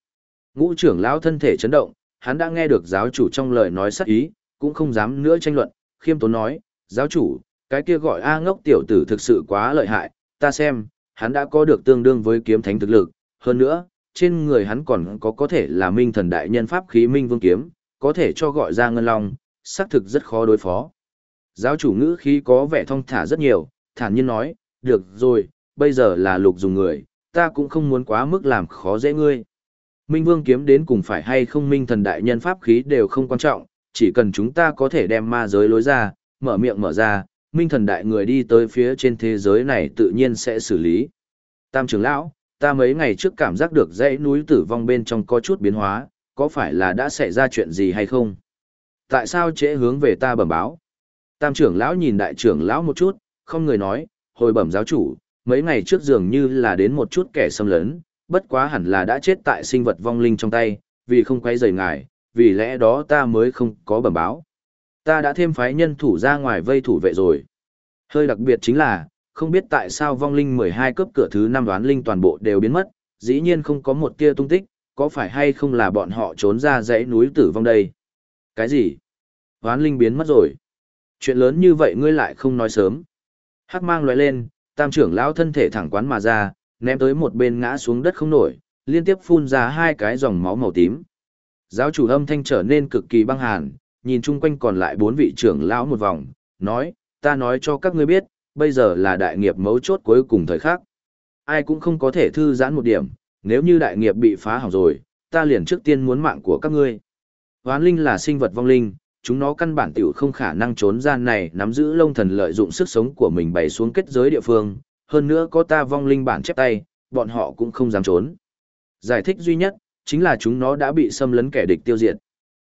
Ngũ trưởng lão thân thể chấn động, hắn đã nghe được giáo chủ trong lời nói sắc ý, cũng không dám nữa tranh luận, khiêm tốn nói, giáo chủ, cái kia gọi A ngốc tiểu tử thực sự quá lợi hại, ta xem, hắn đã có được tương đương với kiếm thánh thực lực, hơn nữa, trên người hắn còn có có thể là minh thần đại nhân pháp khí minh vương kiếm, có thể cho gọi ra ngân long, xác thực rất khó đối phó. Giáo chủ ngữ khí có vẻ thong thả rất nhiều, thản nhiên nói, được rồi, bây giờ là lục dùng người, ta cũng không muốn quá mức làm khó dễ ngươi. Minh Vương kiếm đến cùng phải hay không minh thần đại nhân pháp khí đều không quan trọng, chỉ cần chúng ta có thể đem ma giới lối ra, mở miệng mở ra, minh thần đại người đi tới phía trên thế giới này tự nhiên sẽ xử lý. Tam trưởng lão, ta mấy ngày trước cảm giác được dãy núi tử vong bên trong có chút biến hóa, có phải là đã xảy ra chuyện gì hay không? Tại sao trễ hướng về ta bẩm báo? Tam trưởng lão nhìn đại trưởng lão một chút, không người nói, hồi bẩm giáo chủ, mấy ngày trước dường như là đến một chút kẻ xâm lấn, bất quá hẳn là đã chết tại sinh vật vong linh trong tay, vì không quay rời ngài, vì lẽ đó ta mới không có bẩm báo. Ta đã thêm phái nhân thủ ra ngoài vây thủ vệ rồi. Hơi đặc biệt chính là, không biết tại sao vong linh 12 cấp cửa thứ 5 đoán linh toàn bộ đều biến mất, dĩ nhiên không có một tia tung tích, có phải hay không là bọn họ trốn ra dãy núi tử vong đây? Cái gì? Đoán linh biến mất rồi. Chuyện lớn như vậy ngươi lại không nói sớm. Hắc mang loại lên, tam trưởng lão thân thể thẳng quán mà ra, ném tới một bên ngã xuống đất không nổi, liên tiếp phun ra hai cái dòng máu màu tím. Giáo chủ âm thanh trở nên cực kỳ băng hàn, nhìn chung quanh còn lại bốn vị trưởng lão một vòng, nói, ta nói cho các ngươi biết, bây giờ là đại nghiệp mấu chốt cuối cùng thời khắc. Ai cũng không có thể thư giãn một điểm, nếu như đại nghiệp bị phá hỏng rồi, ta liền trước tiên muốn mạng của các ngươi. Hoán linh là sinh vật vong linh, chúng nó căn bản tiểu không khả năng trốn ra này nắm giữ lông thần lợi dụng sức sống của mình bày xuống kết giới địa phương, hơn nữa có ta vong linh bản chép tay, bọn họ cũng không dám trốn. Giải thích duy nhất, chính là chúng nó đã bị xâm lấn kẻ địch tiêu diệt.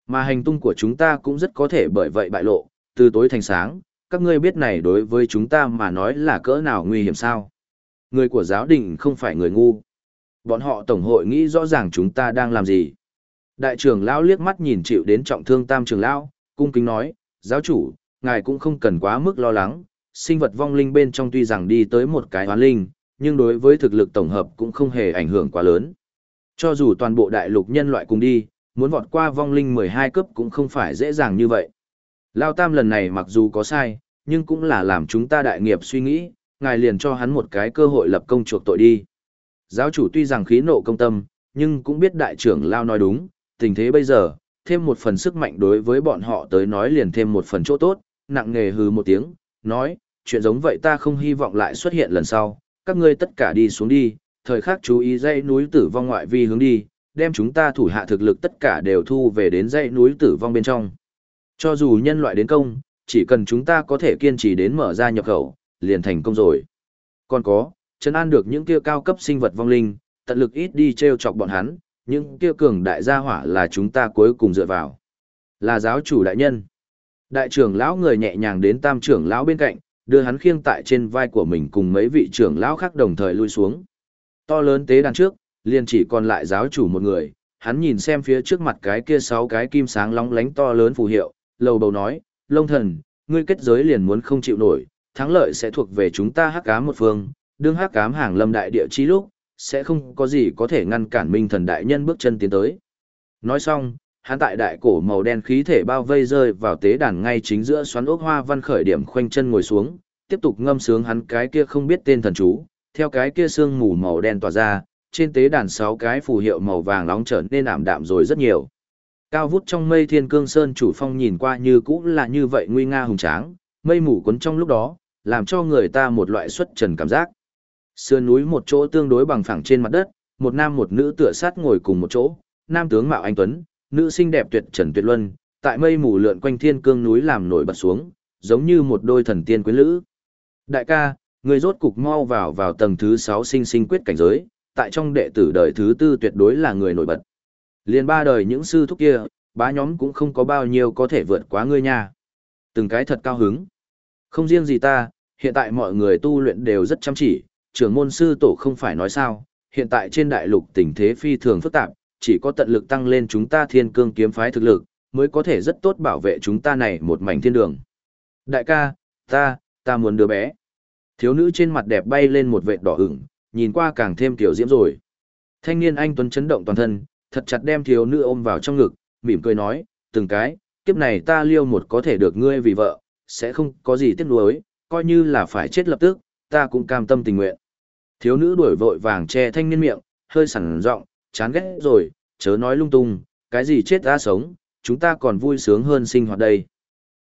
Mà hành tung của chúng ta cũng rất có thể bởi vậy bại lộ, từ tối thành sáng, các ngươi biết này đối với chúng ta mà nói là cỡ nào nguy hiểm sao. Người của giáo đình không phải người ngu. Bọn họ tổng hội nghĩ rõ ràng chúng ta đang làm gì. Đại trưởng lão liếc mắt nhìn chịu đến trọng thương tam trưởng lão, cung kính nói, giáo chủ, ngài cũng không cần quá mức lo lắng, sinh vật vong linh bên trong tuy rằng đi tới một cái hoán linh, nhưng đối với thực lực tổng hợp cũng không hề ảnh hưởng quá lớn. Cho dù toàn bộ đại lục nhân loại cùng đi, muốn vọt qua vong linh 12 cấp cũng không phải dễ dàng như vậy. Lao Tam lần này mặc dù có sai, nhưng cũng là làm chúng ta đại nghiệp suy nghĩ, ngài liền cho hắn một cái cơ hội lập công chuộc tội đi. Giáo chủ tuy rằng khí nộ công tâm, nhưng cũng biết đại trưởng Lao nói đúng, tình thế bây giờ, thêm một phần sức mạnh đối với bọn họ tới nói liền thêm một phần chỗ tốt, nặng nghề hừ một tiếng, nói, chuyện giống vậy ta không hy vọng lại xuất hiện lần sau, các ngươi tất cả đi xuống đi, thời khắc chú ý dãy núi tử vong ngoại vi hướng đi, đem chúng ta thủ hạ thực lực tất cả đều thu về đến dãy núi tử vong bên trong. Cho dù nhân loại đến công, chỉ cần chúng ta có thể kiên trì đến mở ra nhập khẩu, liền thành công rồi. Còn có, chân an được những kia cao cấp sinh vật vong linh, tận lực ít đi treo chọc bọn hắn, những kia cường đại gia hỏa là chúng ta cuối cùng dựa vào. Là giáo chủ đại nhân. Đại trưởng lão người nhẹ nhàng đến tam trưởng lão bên cạnh, đưa hắn khiêng tại trên vai của mình cùng mấy vị trưởng lão khác đồng thời lui xuống. To lớn tế đàn trước, liền chỉ còn lại giáo chủ một người, hắn nhìn xem phía trước mặt cái kia sáu cái kim sáng lóng lánh to lớn phù hiệu, lầu bầu nói, lông thần, ngươi kết giới liền muốn không chịu nổi, thắng lợi sẽ thuộc về chúng ta hắc ám một phương, đương hắc ám hàng lâm đại địa chi lúc, sẽ không có gì có thể ngăn cản minh thần đại nhân bước chân tiến tới. Nói xong, hắn tại đại cổ màu đen khí thể bao vây rơi vào tế đàn ngay chính giữa xoắn ốc hoa văn khởi điểm khoanh chân ngồi xuống, tiếp tục ngâm sướng hắn cái kia không biết tên thần chú, theo cái kia sương mù màu đen tỏa ra, trên tế đàn sáu cái phù hiệu màu vàng nóng trở nên ảm đạm rồi rất nhiều. Cao vút trong mây thiên cương sơn chủ phong nhìn qua như cũ là như vậy nguy nga hùng tráng, mây mù cuốn trong lúc đó, làm cho người ta một loại xuất trần cảm giác. Sườn núi một chỗ tương đối bằng phẳng trên mặt đất, một nam một nữ tựa sát ngồi cùng một chỗ, nam tướng mạo anh tuấn, nữ xinh đẹp tuyệt trần tuyệt luân, tại mây mù lượn quanh thiên cương núi làm nổi bật xuống, giống như một đôi thần tiên quyến lữ. Đại ca, người rốt cục mau vào vào tầng thứ 6 sinh sinh quyết cảnh giới, tại trong đệ tử đời thứ tư tuyệt đối là người nổi bật. Liên ba đời những sư thúc kia, bá nhóm cũng không có bao nhiêu có thể vượt quá ngươi nha. Từng cái thật cao hứng. Không riêng gì ta, hiện tại mọi người tu luyện đều rất chăm chỉ, trưởng môn sư tổ không phải nói sao, hiện tại trên đại lục tình thế phi thường phức tạp, chỉ có tận lực tăng lên chúng ta thiên cương kiếm phái thực lực, mới có thể rất tốt bảo vệ chúng ta này một mảnh thiên đường. Đại ca, ta, ta muốn đứa bé. Thiếu nữ trên mặt đẹp bay lên một vệt đỏ ửng, nhìn qua càng thêm tiểu diễm rồi. Thanh niên anh tuấn chấn động toàn thân, thật chặt đem thiếu nữ ôm vào trong ngực, mỉm cười nói, từng cái, kiếp này ta liêu một có thể được ngươi vì vợ, sẽ không có gì tiếc nuối, coi như là phải chết lập tức, ta cũng cam tâm tình nguyện. Thiếu nữ đuổi vội vàng che thanh niên miệng, hơi sẵn giọng chán ghét rồi, chớ nói lung tung, cái gì chết ra sống, chúng ta còn vui sướng hơn sinh hoạt đây.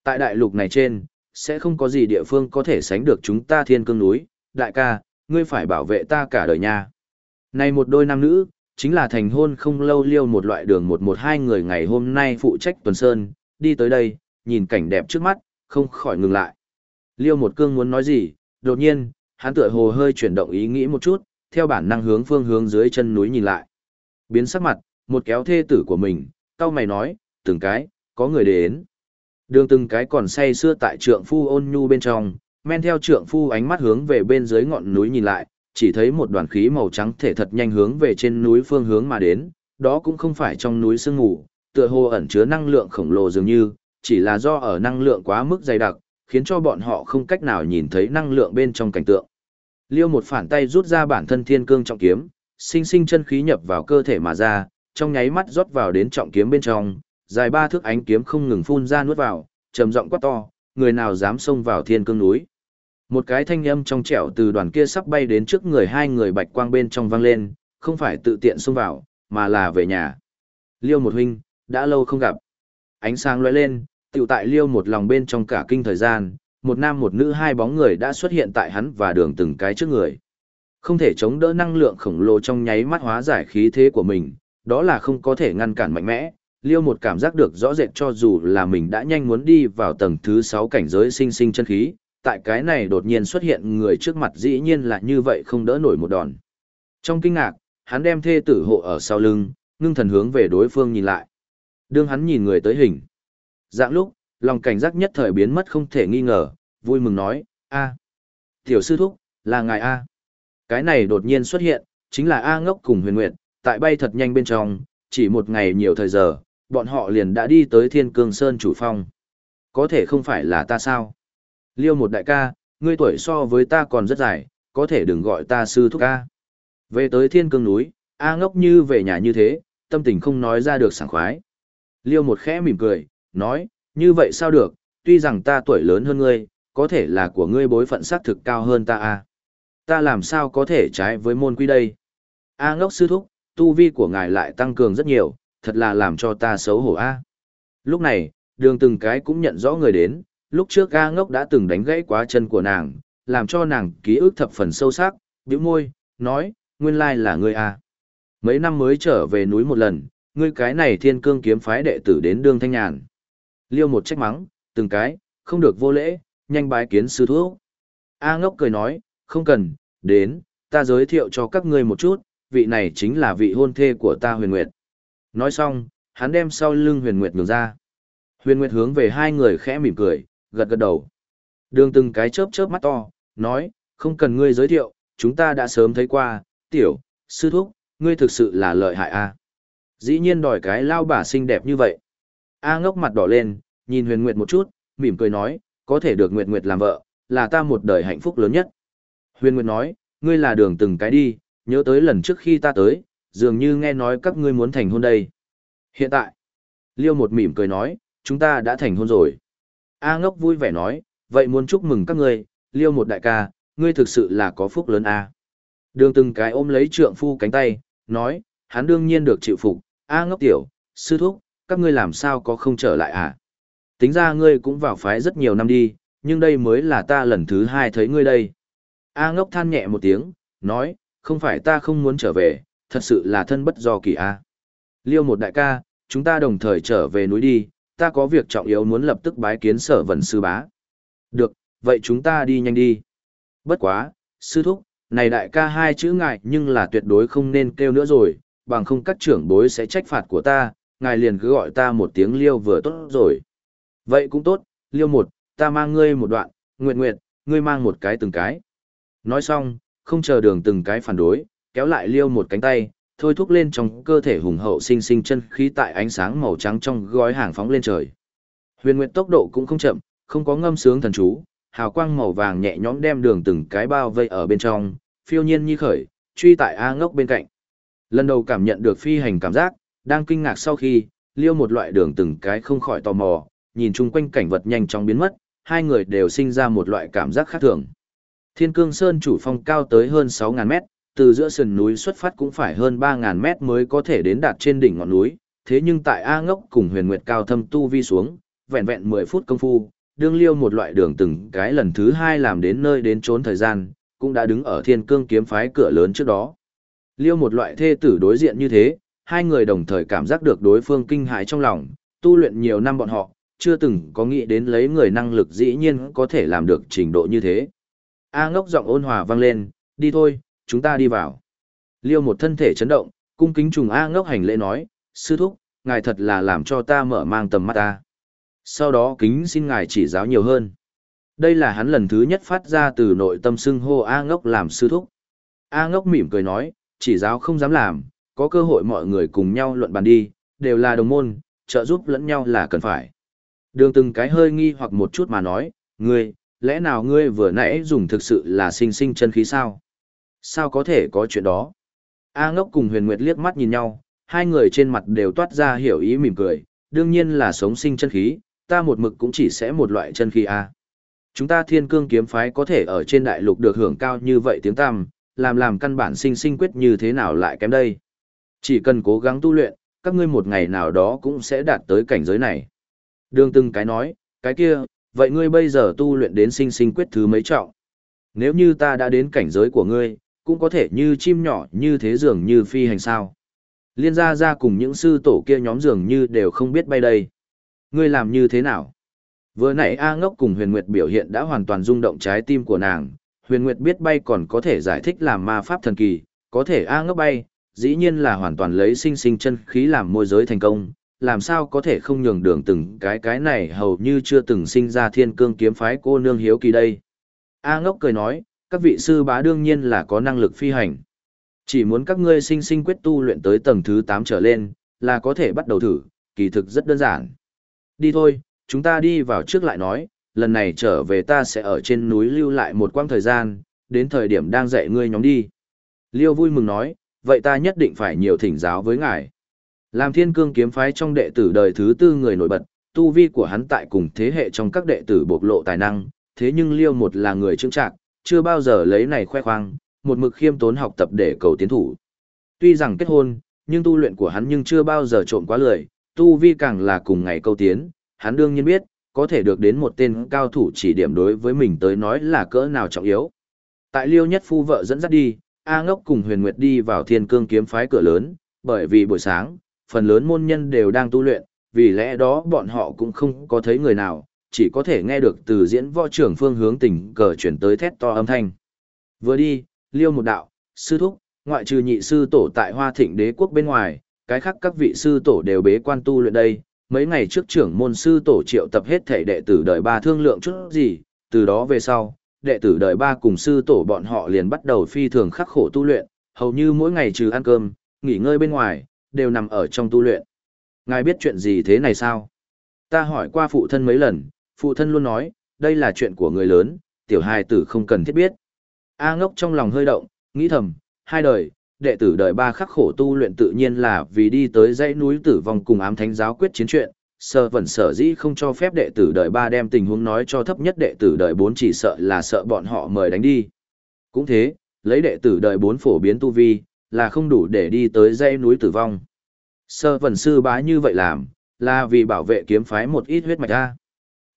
Tại đại lục này trên, sẽ không có gì địa phương có thể sánh được chúng ta thiên cương núi, đại ca, ngươi phải bảo vệ ta cả đời nha. Này một đôi nam nữ, chính là thành hôn không lâu liêu một loại đường một một hai người ngày hôm nay phụ trách tuần sơn, đi tới đây, nhìn cảnh đẹp trước mắt, không khỏi ngừng lại. Liêu một cương muốn nói gì, đột nhiên, hắn tựa hồ hơi chuyển động ý nghĩ một chút, theo bản năng hướng phương hướng dưới chân núi nhìn lại. Biến sắc mặt, một kéo thê tử của mình, cao mày nói, từng cái, có người đến. Đường từng cái còn say xưa tại trượng phu ôn nhu bên trong, men theo trượng phu ánh mắt hướng về bên dưới ngọn núi nhìn lại, chỉ thấy một đoàn khí màu trắng thể thật nhanh hướng về trên núi phương hướng mà đến, đó cũng không phải trong núi sương ngủ, tựa hồ ẩn chứa năng lượng khổng lồ dường như, chỉ là do ở năng lượng quá mức dày đặc, khiến cho bọn họ không cách nào nhìn thấy năng lượng bên trong cảnh tượng. Liêu một phản tay rút ra bản thân thiên cương trọng kiếm, sinh sinh chân khí nhập vào cơ thể mà ra, trong nháy mắt rót vào đến trọng kiếm bên trong, dài ba thước ánh kiếm không ngừng phun ra nuốt vào, trầm giọng quát to, người nào dám xông vào thiên cương núi. Một cái thanh âm trong trẻo từ đoàn kia sắp bay đến trước người hai người bạch quang bên trong vang lên, không phải tự tiện xông vào, mà là về nhà. Liêu một huynh, đã lâu không gặp. Ánh sáng lóe lên, tiểu tại liêu một lòng bên trong cả kinh thời gian, một nam một nữ hai bóng người đã xuất hiện tại hắn và đường từng cái trước người. Không thể chống đỡ năng lượng khổng lồ trong nháy mắt hóa giải khí thế của mình, đó là không có thể ngăn cản mạnh mẽ. Liêu một cảm giác được rõ rệt cho dù là mình đã nhanh muốn đi vào tầng thứ 6 cảnh giới sinh sinh chân khí, tại cái này đột nhiên xuất hiện người trước mặt dĩ nhiên là như vậy không đỡ nổi một đòn. Trong kinh ngạc, hắn đem thê tử hộ ở sau lưng, ngưng thần hướng về đối phương nhìn lại. Đương hắn nhìn người tới hình. Dạng lúc, lòng cảnh giác nhất thời biến mất không thể nghi ngờ, vui mừng nói, a tiểu sư thúc, là ngài A. Cái này đột nhiên xuất hiện, chính là A ngốc cùng huyền nguyệt, tại bay thật nhanh bên trong, chỉ một ngày nhiều thời giờ, bọn họ liền đã đi tới thiên cương sơn chủ phong. Có thể không phải là ta sao? Liêu một đại ca, ngươi tuổi so với ta còn rất dài, có thể đừng gọi ta sư thúc ca. Về tới thiên cương núi, A ngốc như về nhà như thế, tâm tình không nói ra được sảng khoái. Liêu một khẽ mỉm cười, nói, như vậy sao được, tuy rằng ta tuổi lớn hơn ngươi, có thể là của ngươi bối phận xác thực cao hơn ta à? Ta làm sao có thể trái với môn quy đây? A ngốc sư thúc, tu vi của ngài lại tăng cường rất nhiều, thật là làm cho ta xấu hổ a. Lúc này, đường từng cái cũng nhận rõ người đến, lúc trước A ngốc đã từng đánh gãy quá chân của nàng, làm cho nàng ký ức thập phần sâu sắc, bĩu môi, nói, nguyên lai là ngươi a. Mấy năm mới trở về núi một lần, ngươi cái này thiên cương kiếm phái đệ tử đến đương thanh nhàn. Liêu một trách mắng, từng cái, không được vô lễ, nhanh bái kiến sư thuốc. A ngốc cười nói, không cần, đến, ta giới thiệu cho các ngươi một chút, vị này chính là vị hôn thê của ta huyền nguyệt. Nói xong, hắn đem sau lưng huyền nguyệt ngược ra. Huyền nguyệt hướng về hai người khẽ mỉm cười, gật gật đầu. Đường từng cái chớp chớp mắt to, nói, không cần ngươi giới thiệu, chúng ta đã sớm thấy qua, tiểu, sư thúc, ngươi thực sự là lợi hại a. Dĩ nhiên đòi cái lao bà xinh đẹp như vậy. A ngốc mặt đỏ lên, nhìn huyền nguyệt một chút, mỉm cười nói, có thể được nguyệt nguyệt làm vợ, là ta một đời hạnh phúc lớn nhất. Huyền nguyệt nói, ngươi là đường từng cái đi, nhớ tới lần trước khi ta tới, dường như nghe nói các ngươi muốn thành hôn đây. Hiện tại, Liêu một mỉm cười nói, chúng ta đã thành hôn rồi. A ngốc vui vẻ nói, vậy muốn chúc mừng các ngươi, Liêu một đại ca, ngươi thực sự là có phúc lớn a. Đường từng cái ôm lấy trượng phu cánh tay, nói, hắn đương nhiên được chịu phục, A ngốc tiểu, sư thúc, các ngươi làm sao có không trở lại à? Tính ra ngươi cũng vào phái rất nhiều năm đi, nhưng đây mới là ta lần thứ hai thấy ngươi đây. A ngốc than nhẹ một tiếng, nói, không phải ta không muốn trở về, thật sự là thân bất do kỳ A. Liêu một đại ca, chúng ta đồng thời trở về núi đi, ta có việc trọng yếu muốn lập tức bái kiến sở vận sư bá. Được, vậy chúng ta đi nhanh đi. Bất quá, sư thúc, này đại ca hai chữ ngại nhưng là tuyệt đối không nên kêu nữa rồi, bằng không các trưởng bối sẽ trách phạt của ta, ngài liền cứ gọi ta một tiếng liêu vừa tốt rồi. Vậy cũng tốt, liêu một, ta mang ngươi một đoạn, nguyệt nguyệt, ngươi mang một cái từng cái. Nói xong, không chờ đường từng cái phản đối, kéo lại liêu một cánh tay, thôi thúc lên trong cơ thể hùng hậu sinh sinh chân khí tại ánh sáng màu trắng trong gói hàng phóng lên trời. Huyền Nguyệt tốc độ cũng không chậm, không có ngâm sướng thần chú, hào quang màu vàng nhẹ nhõm đem đường từng cái bao vây ở bên trong, phiêu nhiên như khởi, truy tại A ngốc bên cạnh. Lần đầu cảm nhận được phi hành cảm giác, đang kinh ngạc sau khi, liêu một loại đường từng cái không khỏi tò mò, nhìn chung quanh cảnh vật nhanh chóng biến mất, hai người đều sinh ra một loại cảm giác khác thường. Thiên cương sơn chủ phong cao tới hơn 6.000 mét, từ giữa sườn núi xuất phát cũng phải hơn 3.000 mét mới có thể đến đạt trên đỉnh ngọn núi, thế nhưng tại A ngốc cùng huyền nguyệt cao thâm tu vi xuống, vẹn vẹn 10 phút công phu, đương liêu một loại đường từng cái lần thứ hai làm đến nơi đến trốn thời gian, cũng đã đứng ở thiên cương kiếm phái cửa lớn trước đó. Liêu một loại thê tử đối diện như thế, hai người đồng thời cảm giác được đối phương kinh hãi trong lòng, tu luyện nhiều năm bọn họ, chưa từng có nghĩ đến lấy người năng lực dĩ nhiên có thể làm được trình độ như thế. A ngốc giọng ôn hòa vang lên, đi thôi, chúng ta đi vào. Liêu một thân thể chấn động, cung kính trùng A ngốc hành lễ nói, sư thúc, ngài thật là làm cho ta mở mang tầm mắt ta. Sau đó kính xin ngài chỉ giáo nhiều hơn. Đây là hắn lần thứ nhất phát ra từ nội tâm xưng hô A ngốc làm sư thúc. A ngốc mỉm cười nói, chỉ giáo không dám làm, có cơ hội mọi người cùng nhau luận bàn đi, đều là đồng môn, trợ giúp lẫn nhau là cần phải. Đường từng cái hơi nghi hoặc một chút mà nói, ngươi, lẽ nào ngươi vừa nãy dùng thực sự là sinh sinh chân khí sao? Sao có thể có chuyện đó? A ngốc cùng huyền nguyệt liếc mắt nhìn nhau, hai người trên mặt đều toát ra hiểu ý mỉm cười, đương nhiên là sống sinh chân khí, ta một mực cũng chỉ sẽ một loại chân khí A. Chúng ta thiên cương kiếm phái có thể ở trên đại lục được hưởng cao như vậy tiếng tăm, làm làm căn bản sinh sinh quyết như thế nào lại kém đây. Chỉ cần cố gắng tu luyện, các ngươi một ngày nào đó cũng sẽ đạt tới cảnh giới này. Đường từng cái nói, cái kia, vậy ngươi bây giờ tu luyện đến sinh sinh quyết thứ mấy trọng. Nếu như ta đã đến cảnh giới của ngươi, cũng có thể như chim nhỏ như thế dường như phi hành sao. Liên gia ra cùng những sư tổ kia nhóm dường như đều không biết bay đây. Ngươi làm như thế nào? Vừa nãy A ngốc cùng huyền nguyệt biểu hiện đã hoàn toàn rung động trái tim của nàng. Huyền nguyệt biết bay còn có thể giải thích làm ma pháp thần kỳ, có thể A ngốc bay, dĩ nhiên là hoàn toàn lấy sinh sinh chân khí làm môi giới thành công, làm sao có thể không nhường đường từng cái cái này hầu như chưa từng sinh ra thiên cương kiếm phái cô nương hiếu kỳ đây. A ngốc cười nói, các vị sư bá đương nhiên là có năng lực phi hành. Chỉ muốn các ngươi sinh sinh quyết tu luyện tới tầng thứ 8 trở lên, là có thể bắt đầu thử, kỳ thực rất đơn giản. Đi thôi, chúng ta đi vào trước lại nói, lần này trở về ta sẽ ở trên núi lưu lại một quãng thời gian, đến thời điểm đang dạy ngươi nhóm đi. Liêu vui mừng nói, vậy ta nhất định phải nhiều thỉnh giáo với ngài. Làm thiên cương kiếm phái trong đệ tử đời thứ tư người nổi bật, tu vi của hắn tại cùng thế hệ trong các đệ tử bộc lộ tài năng, thế nhưng Liêu một là người trưng trạc, chưa bao giờ lấy này khoe khoang, một mực khiêm tốn học tập để cầu tiến thủ. Tuy rằng kết hôn, nhưng tu luyện của hắn nhưng chưa bao giờ trộm quá lười, tu vi càng là cùng ngày câu tiến, hắn đương nhiên biết, có thể được đến một tên cao thủ chỉ điểm đối với mình tới nói là cỡ nào trọng yếu. Tại Liêu Nhất Phu vợ dẫn dắt đi, A Ngốc cùng Huyền Nguyệt đi vào Thiên Cương kiếm phái cửa lớn, bởi vì buổi sáng, phần lớn môn nhân đều đang tu luyện, vì lẽ đó bọn họ cũng không có thấy người nào, chỉ có thể nghe được từ diễn võ trưởng phương hướng tỉnh cờ chuyển tới thét to âm thanh. Vừa đi, liêu một đạo, sư thúc, ngoại trừ nhị sư tổ tại Hoa Thịnh đế quốc bên ngoài, cái khác các vị sư tổ đều bế quan tu luyện đây. Mấy ngày trước trưởng môn sư tổ triệu tập hết thể đệ tử đợi ba thương lượng chút gì, từ đó về sau, đệ tử đời ba cùng sư tổ bọn họ liền bắt đầu phi thường khắc khổ tu luyện, hầu như mỗi ngày trừ ăn cơm, nghỉ ngơi bên ngoài, đều nằm ở trong tu luyện. Ngài biết chuyện gì thế này sao? Ta hỏi qua phụ thân mấy lần, phụ thân luôn nói, đây là chuyện của người lớn, tiểu hài tử không cần thiết biết. A ngốc trong lòng hơi động, nghĩ thầm, hai đời, đệ tử đời ba khắc khổ tu luyện tự nhiên là vì đi tới dãy núi tử vong cùng ám thánh giáo quyết chiến chuyện, sở vẩn sở dĩ không cho phép đệ tử đời ba đem tình huống nói cho thấp nhất đệ tử đời bốn chỉ sợ là sợ bọn họ mời đánh đi. Cũng thế, lấy đệ tử đời bốn phổ biến tu vi, là không đủ để đi tới dãy núi tử vong. Sơ vẩn sư bá như vậy làm, là vì bảo vệ kiếm phái một ít huyết mạch ra.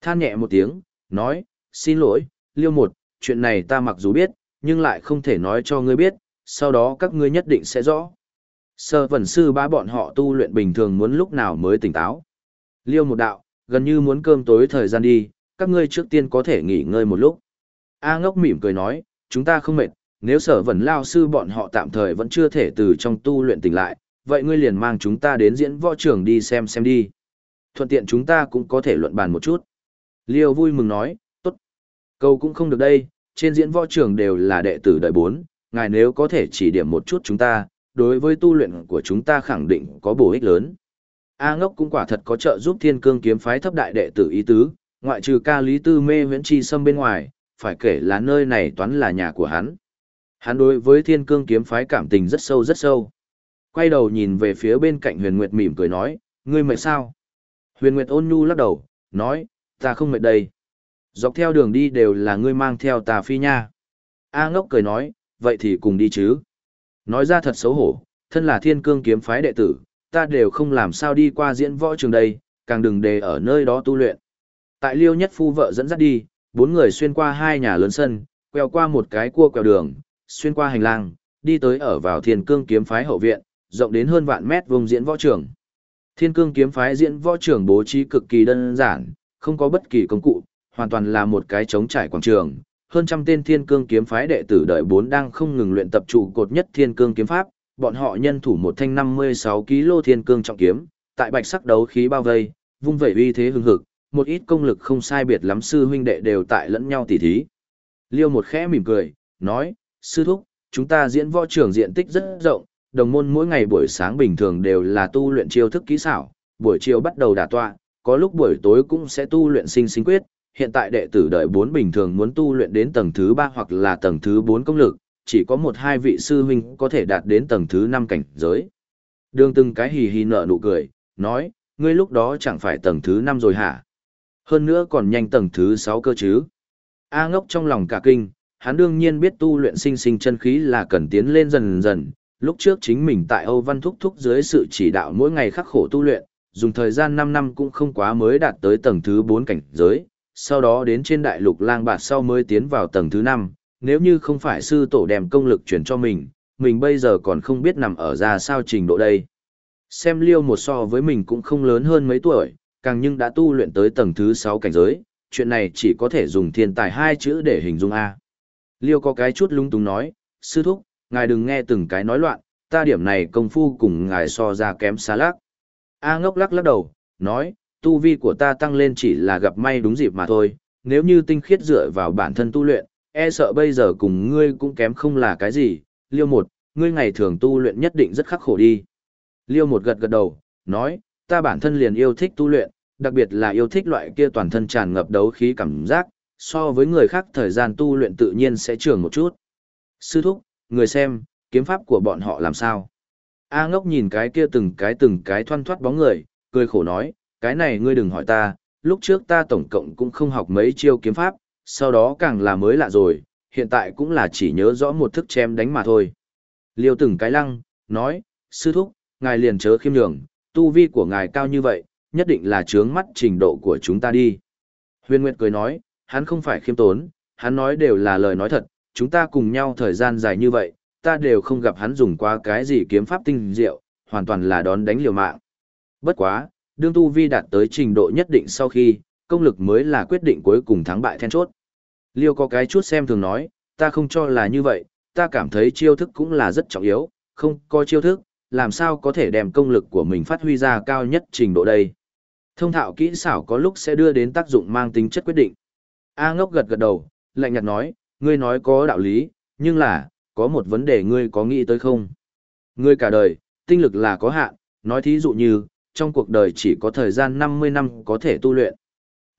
Than nhẹ một tiếng, nói, xin lỗi, liêu một, chuyện này ta mặc dù biết, nhưng lại không thể nói cho ngươi biết, sau đó các ngươi nhất định sẽ rõ. Sơ vẩn sư bá bọn họ tu luyện bình thường muốn lúc nào mới tỉnh táo. Liêu một đạo, gần như muốn cơm tối thời gian đi, các ngươi trước tiên có thể nghỉ ngơi một lúc. A ngốc mỉm cười nói, chúng ta không mệt, nếu sở vẩn lao sư bọn họ tạm thời vẫn chưa thể từ trong tu luyện tỉnh lại, vậy ngươi liền mang chúng ta đến diễn võ trường đi xem xem đi. Thuận tiện chúng ta cũng có thể luận bàn một chút. Liêu vui mừng nói, tốt. Câu cũng không được đây, trên diễn võ trường đều là đệ tử đời bốn, ngài nếu có thể chỉ điểm một chút chúng ta, đối với tu luyện của chúng ta khẳng định có bổ ích lớn. A ngốc cũng quả thật có trợ giúp thiên cương kiếm phái thấp đại đệ tử ý tứ, ngoại trừ ca lý tư mê huyễn chi xâm bên ngoài, phải kể là nơi này toán là nhà của hắn. Hắn đối với thiên cương kiếm phái cảm tình rất sâu rất sâu. Quay đầu nhìn về phía bên cạnh huyền nguyệt mỉm cười nói, ngươi mệt sao? Huyền nguyệt ôn nhu lắc đầu, nói, ta không mệt đây. Dọc theo đường đi đều là ngươi mang theo tà phi nha. A ngốc cười nói, vậy thì cùng đi chứ. Nói ra thật xấu hổ, thân là thiên cương kiếm phái đệ tử, ta đều không làm sao đi qua diễn võ trường đây, càng đừng để ở nơi đó tu luyện. Tại liêu nhất phu vợ dẫn dắt đi, bốn người xuyên qua hai nhà lớn sân, quẹo qua một cái cua quẹo đường, xuyên qua hành lang, đi tới ở vào thiên cương kiếm phái hậu viện, rộng đến hơn vạn mét vùng diễn võ trường. Thiên cương kiếm phái diễn võ trường bố trí cực kỳ đơn giản, không có bất kỳ công cụ, hoàn toàn là một cái trống trải quảng trường. Hơn trăm tên thiên cương kiếm phái đệ tử đợi bốn đang không ngừng luyện tập trụ cột nhất thiên cương kiếm pháp, bọn họ nhân thủ một thanh 56 kg thiên cương trọng kiếm, tại bạch sắc đấu khí bao vây, vung vẩy uy thế hưng hực, một ít công lực không sai biệt lắm sư huynh đệ đều tại lẫn nhau tỉ thí. Liêu một khẽ mỉm cười, nói, sư thúc, chúng ta diễn võ trường diện tích rất rộng, đồng môn mỗi ngày buổi sáng bình thường đều là tu luyện chiêu thức kỹ xảo, buổi chiều bắt đầu đả tọa, có lúc buổi tối cũng sẽ tu luyện sinh sinh quyết. Hiện tại đệ tử đợi 4 bình thường muốn tu luyện đến tầng thứ 3 hoặc là tầng thứ 4 công lực, chỉ có một hai vị sư huynh có thể đạt đến tầng thứ năm cảnh giới. Đường từng cái hì hì nở nụ cười, nói, ngươi lúc đó chẳng phải tầng thứ năm rồi hả? Hơn nữa còn nhanh tầng thứ sáu cơ chứ. A ngốc trong lòng cả kinh, hắn đương nhiên biết tu luyện sinh sinh chân khí là cần tiến lên dần dần, lúc trước chính mình tại Âu Văn Thúc Thúc dưới sự chỉ đạo mỗi ngày khắc khổ tu luyện, dùng thời gian 5 năm cũng không quá mới đạt tới tầng thứ 4 cảnh giới, sau đó đến trên đại lục lang bạt sau mới tiến vào tầng thứ 5, nếu như không phải sư tổ đem công lực chuyển cho mình, mình bây giờ còn không biết nằm ở ra sao trình độ đây. Xem liêu một so với mình cũng không lớn hơn mấy tuổi, càng nhưng đã tu luyện tới tầng thứ 6 cảnh giới, chuyện này chỉ có thể dùng thiên tài hai chữ để hình dung A. Liêu có cái chút lung túng nói, sư thúc, ngài đừng nghe từng cái nói loạn, ta điểm này công phu cùng ngài so ra kém xa lắc. A ngốc lắc lắc đầu, nói, tu vi của ta tăng lên chỉ là gặp may đúng dịp mà thôi, nếu như tinh khiết dựa vào bản thân tu luyện, e sợ bây giờ cùng ngươi cũng kém không là cái gì. Liêu một, ngươi ngày thường tu luyện nhất định rất khắc khổ đi. Liêu một gật gật đầu, nói, ta bản thân liền yêu thích tu luyện, đặc biệt là yêu thích loại kia toàn thân tràn ngập đấu khí cảm giác, so với người khác thời gian tu luyện tự nhiên sẽ trường một chút. Sư thúc, người xem, kiếm pháp của bọn họ làm sao? A ngốc nhìn cái kia từng cái từng cái thoăn thoát bóng người, cười khổ nói, cái này ngươi đừng hỏi ta, lúc trước ta tổng cộng cũng không học mấy chiêu kiếm pháp, sau đó càng là mới lạ rồi, hiện tại cũng là chỉ nhớ rõ một thức chém đánh mà thôi. Liêu từng cái lăng, nói, sư thúc, ngài liền chớ khiêm nhường, tu vi của ngài cao như vậy, nhất định là trướng mắt trình độ của chúng ta đi. Huyền Nguyệt cười nói, hắn không phải khiêm tốn, hắn nói đều là lời nói thật, chúng ta cùng nhau thời gian dài như vậy, ta đều không gặp hắn dùng qua cái gì kiếm pháp tinh diệu, hoàn toàn là đón đánh liều mạng. Bất quá, đương tu vi đạt tới trình độ nhất định sau khi, công lực mới là quyết định cuối cùng thắng bại then chốt. Liêu có cái chút xem thường nói, ta không cho là như vậy, ta cảm thấy chiêu thức cũng là rất trọng yếu, không có chiêu thức, làm sao có thể đem công lực của mình phát huy ra cao nhất trình độ đây. Thông thạo kỹ xảo có lúc sẽ đưa đến tác dụng mang tính chất quyết định. A ngốc gật gật đầu, lạnh nhạt nói, ngươi nói có đạo lý, nhưng là, có một vấn đề ngươi có nghĩ tới không? Ngươi cả đời, tinh lực là có hạn, nói thí dụ như, trong cuộc đời chỉ có thời gian 50 năm có thể tu luyện.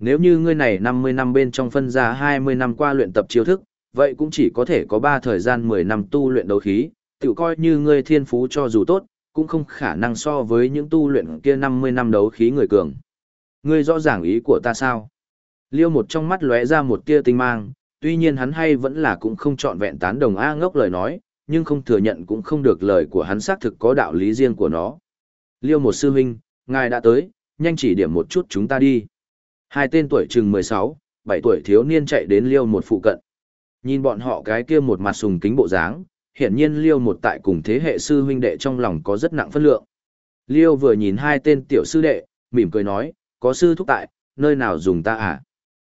Nếu như ngươi này 50 năm bên trong phân ra 20 năm qua luyện tập chiêu thức, vậy cũng chỉ có thể có 3 thời gian 10 năm tu luyện đấu khí, tự coi như ngươi thiên phú cho dù tốt, cũng không khả năng so với những tu luyện kia 50 năm đấu khí người cường. Ngươi rõ ràng ý của ta sao? Liêu một trong mắt lóe ra một tia tinh mang, tuy nhiên hắn hay vẫn là cũng không chọn vẹn tán đồng A ngốc lời nói, nhưng không thừa nhận cũng không được lời của hắn xác thực có đạo lý riêng của nó. Liêu một sư huynh, ngài đã tới, nhanh chỉ điểm một chút chúng ta đi. Hai tên tuổi chừng 16, 7 tuổi thiếu niên chạy đến liêu một phụ cận. Nhìn bọn họ cái kia một mặt sùng kính bộ dáng, hiển nhiên liêu một tại cùng thế hệ sư huynh đệ trong lòng có rất nặng phân lượng. Liêu vừa nhìn hai tên tiểu sư đệ, mỉm cười nói, có sư thúc tại, nơi nào dùng ta à?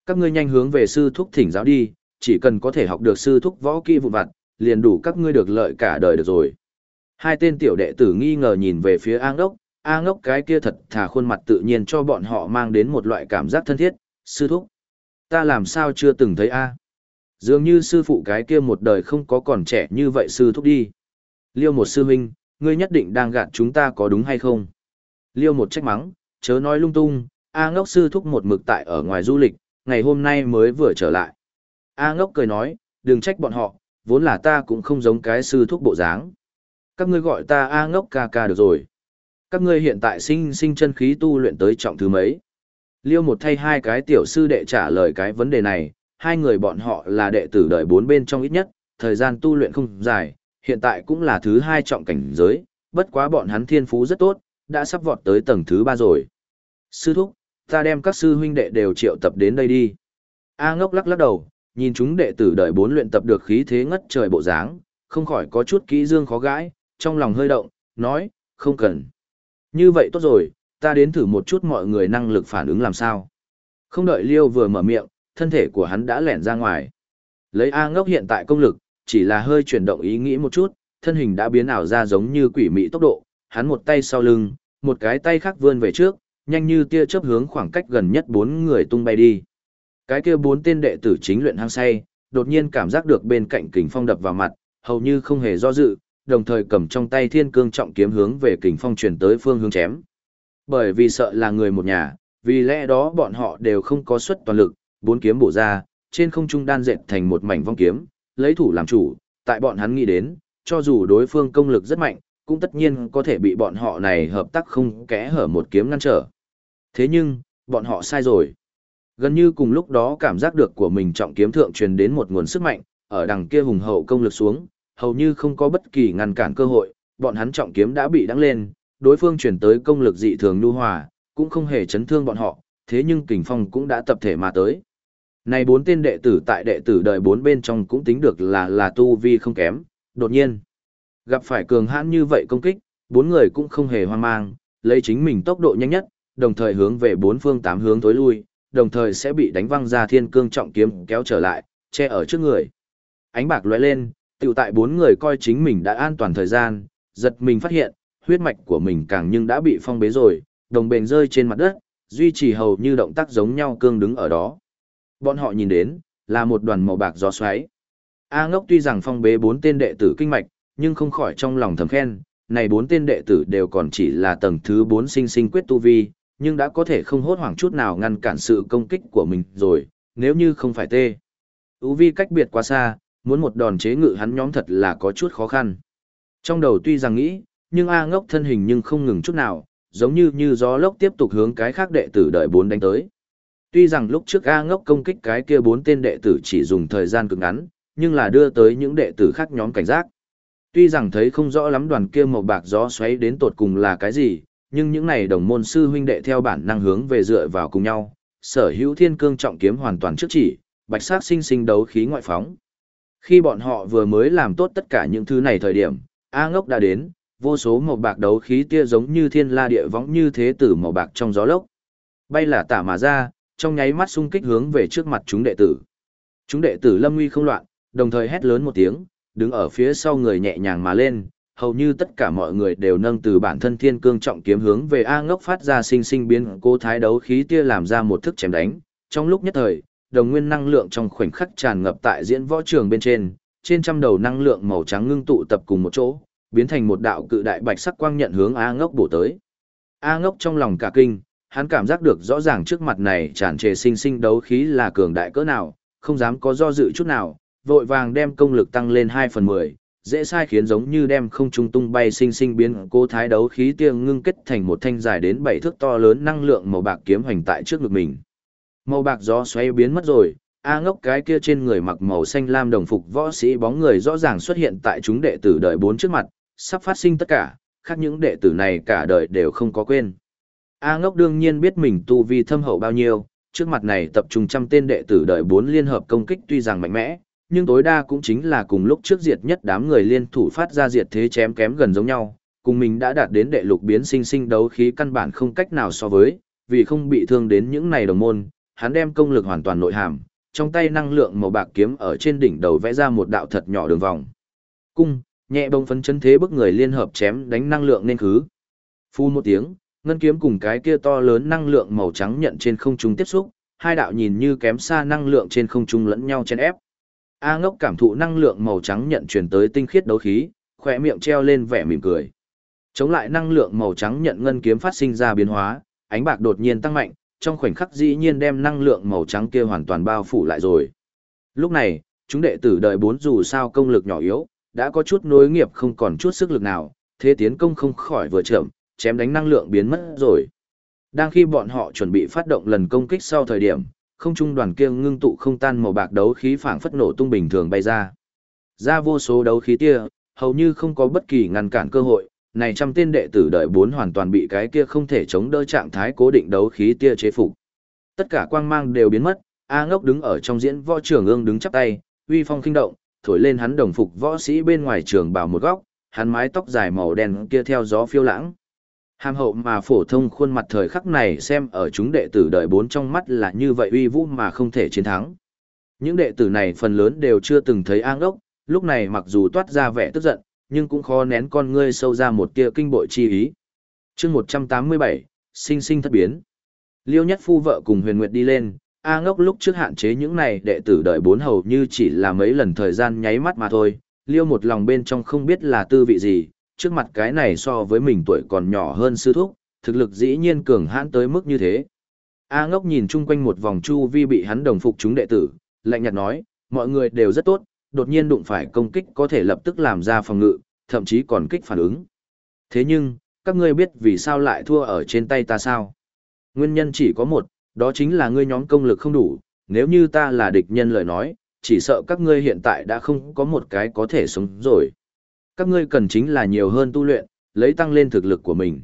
Các ngươi nhanh hướng về sư thúc thỉnh giáo đi, chỉ cần có thể học được sư thúc võ kỹ vụ vặt, liền đủ các ngươi được lợi cả đời được rồi. Hai tên tiểu đệ tử nghi ngờ nhìn về phía an đốc. A ngốc cái kia thật thà khuôn mặt tự nhiên cho bọn họ mang đến một loại cảm giác thân thiết, sư thúc. Ta làm sao chưa từng thấy A. Dường như sư phụ cái kia một đời không có còn trẻ như vậy sư thúc đi. Liêu một sư huynh, ngươi nhất định đang gạt chúng ta có đúng hay không? Liêu một trách mắng, chớ nói lung tung, A ngốc sư thúc một mực tại ở ngoài du lịch, ngày hôm nay mới vừa trở lại. A ngốc cười nói, đừng trách bọn họ, vốn là ta cũng không giống cái sư thúc bộ dáng. Các ngươi gọi ta A ngốc ca ca được rồi. Các ngươi hiện tại sinh sinh chân khí tu luyện tới trọng thứ mấy. Liêu một thay hai cái tiểu sư đệ trả lời cái vấn đề này, hai người bọn họ là đệ tử đời bốn bên trong ít nhất, thời gian tu luyện không dài, hiện tại cũng là thứ hai trọng cảnh giới, bất quá bọn hắn thiên phú rất tốt, đã sắp vọt tới tầng thứ ba rồi. Sư thúc, ta đem các sư huynh đệ đều triệu tập đến đây đi. A ngốc lắc lắc đầu, nhìn chúng đệ tử đợi bốn luyện tập được khí thế ngất trời bộ dáng, không khỏi có chút kỹ dương khó gãi, trong lòng hơi động, nói, không cần. Như vậy tốt rồi, ta đến thử một chút mọi người năng lực phản ứng làm sao. Không đợi Liêu vừa mở miệng, thân thể của hắn đã lẻn ra ngoài. Lấy A ngốc hiện tại công lực, chỉ là hơi chuyển động ý nghĩ một chút, thân hình đã biến ảo ra giống như quỷ mị tốc độ, hắn một tay sau lưng, một cái tay khác vươn về trước, nhanh như tia chớp hướng khoảng cách gần nhất bốn người tung bay đi. Cái kia bốn tên đệ tử chính luyện hăng say, đột nhiên cảm giác được bên cạnh kình phong đập vào mặt, hầu như không hề do dự, đồng thời cầm trong tay thiên cương trọng kiếm hướng về kình phong chuyển tới phương hướng chém. Bởi vì sợ là người một nhà, vì lẽ đó bọn họ đều không có suất toàn lực, bốn kiếm bổ ra, trên không trung đan dệt thành một mảnh vong kiếm, lấy thủ làm chủ, tại bọn hắn nghĩ đến, cho dù đối phương công lực rất mạnh, cũng tất nhiên có thể bị bọn họ này hợp tác không kẽ hở một kiếm ngăn trở. Thế nhưng, bọn họ sai rồi. Gần như cùng lúc đó cảm giác được của mình trọng kiếm thượng truyền đến một nguồn sức mạnh, ở đằng kia hùng hậu công lực xuống, hầu như không có bất kỳ ngăn cản cơ hội, bọn hắn trọng kiếm đã bị đắng lên, đối phương chuyển tới công lực dị thường nhu hòa, cũng không hề chấn thương bọn họ, thế nhưng kình phong cũng đã tập thể mà tới. Này bốn tên đệ tử tại đệ tử đời bốn bên trong cũng tính được là là tu vi không kém, đột nhiên. Gặp phải cường hãn như vậy công kích, bốn người cũng không hề hoang mang, lấy chính mình tốc độ nhanh nhất, đồng thời hướng về bốn phương tám hướng tối lui, đồng thời sẽ bị đánh văng ra thiên cương trọng kiếm kéo trở lại, che ở trước người. Ánh bạc lóe lên, tiểu tại bốn người coi chính mình đã an toàn thời gian, giật mình phát hiện, huyết mạch của mình càng nhưng đã bị phong bế rồi, đồng bền rơi trên mặt đất, duy trì hầu như động tác giống nhau cương đứng ở đó. Bọn họ nhìn đến, là một đoàn màu bạc gió xoáy. A ngốc tuy rằng phong bế bốn tên đệ tử kinh mạch, nhưng không khỏi trong lòng thầm khen, này bốn tên đệ tử đều còn chỉ là tầng thứ bốn sinh sinh quyết tu vi, nhưng đã có thể không hốt hoảng chút nào ngăn cản sự công kích của mình rồi, nếu như không phải tê. Tu vi cách biệt quá xa, muốn một đòn chế ngự hắn nhóm thật là có chút khó khăn. Trong đầu tuy rằng nghĩ, nhưng A ngốc thân hình nhưng không ngừng chút nào, giống như như gió lốc tiếp tục hướng cái khác đệ tử đợi bốn đánh tới. Tuy rằng lúc trước A ngốc công kích cái kia bốn tên đệ tử chỉ dùng thời gian cực ngắn, nhưng là đưa tới những đệ tử khác nhóm cảnh giác. Tuy rằng thấy không rõ lắm đoàn kia màu bạc gió xoáy đến tột cùng là cái gì, nhưng những này đồng môn sư huynh đệ theo bản năng hướng về dựa vào cùng nhau, sở hữu thiên cương trọng kiếm hoàn toàn trước chỉ, bạch sát sinh sinh đấu khí ngoại phóng. Khi bọn họ vừa mới làm tốt tất cả những thứ này thời điểm, A ngốc đã đến, vô số màu bạc đấu khí tia giống như thiên la địa võng như thế tử màu bạc trong gió lốc. Bay là tả mà ra, trong nháy mắt xung kích hướng về trước mặt chúng đệ tử. Chúng đệ tử lâm nguy không loạn, đồng thời hét lớn một tiếng, đứng ở phía sau người nhẹ nhàng mà lên, hầu như tất cả mọi người đều nâng từ bản thân thiên cương trọng kiếm hướng về A ngốc phát ra sinh sinh biến cố thái đấu khí tia làm ra một thức chém đánh, trong lúc nhất thời, đồng nguyên năng lượng trong khoảnh khắc tràn ngập tại diễn võ trường bên trên, trên trăm đầu năng lượng màu trắng ngưng tụ tập cùng một chỗ, biến thành một đạo cự đại bạch sắc quang nhận hướng A Ngốc bổ tới. A Ngốc trong lòng cả kinh, hắn cảm giác được rõ ràng trước mặt này tràn trề sinh sinh đấu khí là cường đại cỡ nào, không dám có do dự chút nào, vội vàng đem công lực tăng lên 2 phần 10, dễ sai khiến giống như đem không trung tung bay sinh sinh biến cố thái đấu khí tiêng ngưng kết thành một thanh dài đến 7 thước to lớn năng lượng màu bạc kiếm hoành tại trước ngực mình. Màu bạc gió xoay biến mất rồi, A ngốc cái kia trên người mặc màu xanh lam đồng phục võ sĩ bóng người rõ ràng xuất hiện tại chúng đệ tử đời bốn trước mặt, sắp phát sinh tất cả, khác những đệ tử này cả đời đều không có quên. A ngốc đương nhiên biết mình tu vi thâm hậu bao nhiêu, trước mặt này tập trung trăm tên đệ tử đời bốn liên hợp công kích tuy rằng mạnh mẽ, nhưng tối đa cũng chính là cùng lúc trước diệt nhất đám người liên thủ phát ra diệt thế chém kém gần giống nhau, cùng mình đã đạt đến đệ lục biến sinh sinh đấu khí căn bản không cách nào so với, vì không bị thương đến những này đồng môn, hắn đem công lực hoàn toàn nội hàm, trong tay năng lượng màu bạc kiếm ở trên đỉnh đầu vẽ ra một đạo thật nhỏ đường vòng. Cung, nhẹ bông phấn chân thế bức người liên hợp chém đánh năng lượng nên khứ. Phu một tiếng, ngân kiếm cùng cái kia to lớn năng lượng màu trắng nhận trên không trung tiếp xúc, hai đạo nhìn như kém xa năng lượng trên không trung lẫn nhau chen ép. A ngốc cảm thụ năng lượng màu trắng nhận truyền tới tinh khiết đấu khí, khỏe miệng treo lên vẻ mỉm cười. Chống lại năng lượng màu trắng nhận ngân kiếm phát sinh ra biến hóa, ánh bạc đột nhiên tăng mạnh, trong khoảnh khắc dĩ nhiên đem năng lượng màu trắng kia hoàn toàn bao phủ lại rồi. Lúc này, chúng đệ tử đợi bốn dù sao công lực nhỏ yếu, đã có chút nối nghiệp không còn chút sức lực nào, thế tiến công không khỏi vừa chậm, chém đánh năng lượng biến mất rồi. Đang khi bọn họ chuẩn bị phát động lần công kích sau thời điểm, không trung đoàn kia ngưng tụ không tan màu bạc đấu khí phảng phất nổ tung bình thường bay ra. Ra vô số đấu khí tia, hầu như không có bất kỳ ngăn cản cơ hội, này trăm tên đệ tử đợi bốn hoàn toàn bị cái kia không thể chống đỡ trạng thái cố định đấu khí tia chế phục. Tất cả quang mang đều biến mất, A Ngốc đứng ở trong diễn võ trường ương đứng chắp tay, uy phong kinh động, thổi lên hắn đồng phục võ sĩ bên ngoài trường bảo một góc, hắn mái tóc dài màu đen kia theo gió phiêu lãng. Hàm hậu mà phổ thông khuôn mặt thời khắc này xem ở chúng đệ tử đợi bốn trong mắt là như vậy uy vũ mà không thể chiến thắng. Những đệ tử này phần lớn đều chưa từng thấy A Ngốc, lúc này mặc dù toát ra vẻ tức giận, nhưng cũng khó nén con ngươi sâu ra một tia kinh bội chi ý. chương 187, sinh sinh thất biến. Liêu nhất phu vợ cùng huyền nguyệt đi lên, A ngốc lúc trước hạn chế những này đệ tử đợi bốn hầu như chỉ là mấy lần thời gian nháy mắt mà thôi, liêu một lòng bên trong không biết là tư vị gì, trước mặt cái này so với mình tuổi còn nhỏ hơn sư thúc, thực lực dĩ nhiên cường hãn tới mức như thế. A ngốc nhìn chung quanh một vòng chu vi bị hắn đồng phục chúng đệ tử, lạnh nhạt nói, mọi người đều rất tốt, đột nhiên đụng phải công kích có thể lập tức làm ra phòng ngự, thậm chí còn kích phản ứng. Thế nhưng, các ngươi biết vì sao lại thua ở trên tay ta sao? Nguyên nhân chỉ có một, đó chính là ngươi nhóm công lực không đủ, nếu như ta là địch nhân lời nói, chỉ sợ các ngươi hiện tại đã không có một cái có thể sống rồi. Các ngươi cần chính là nhiều hơn tu luyện, lấy tăng lên thực lực của mình.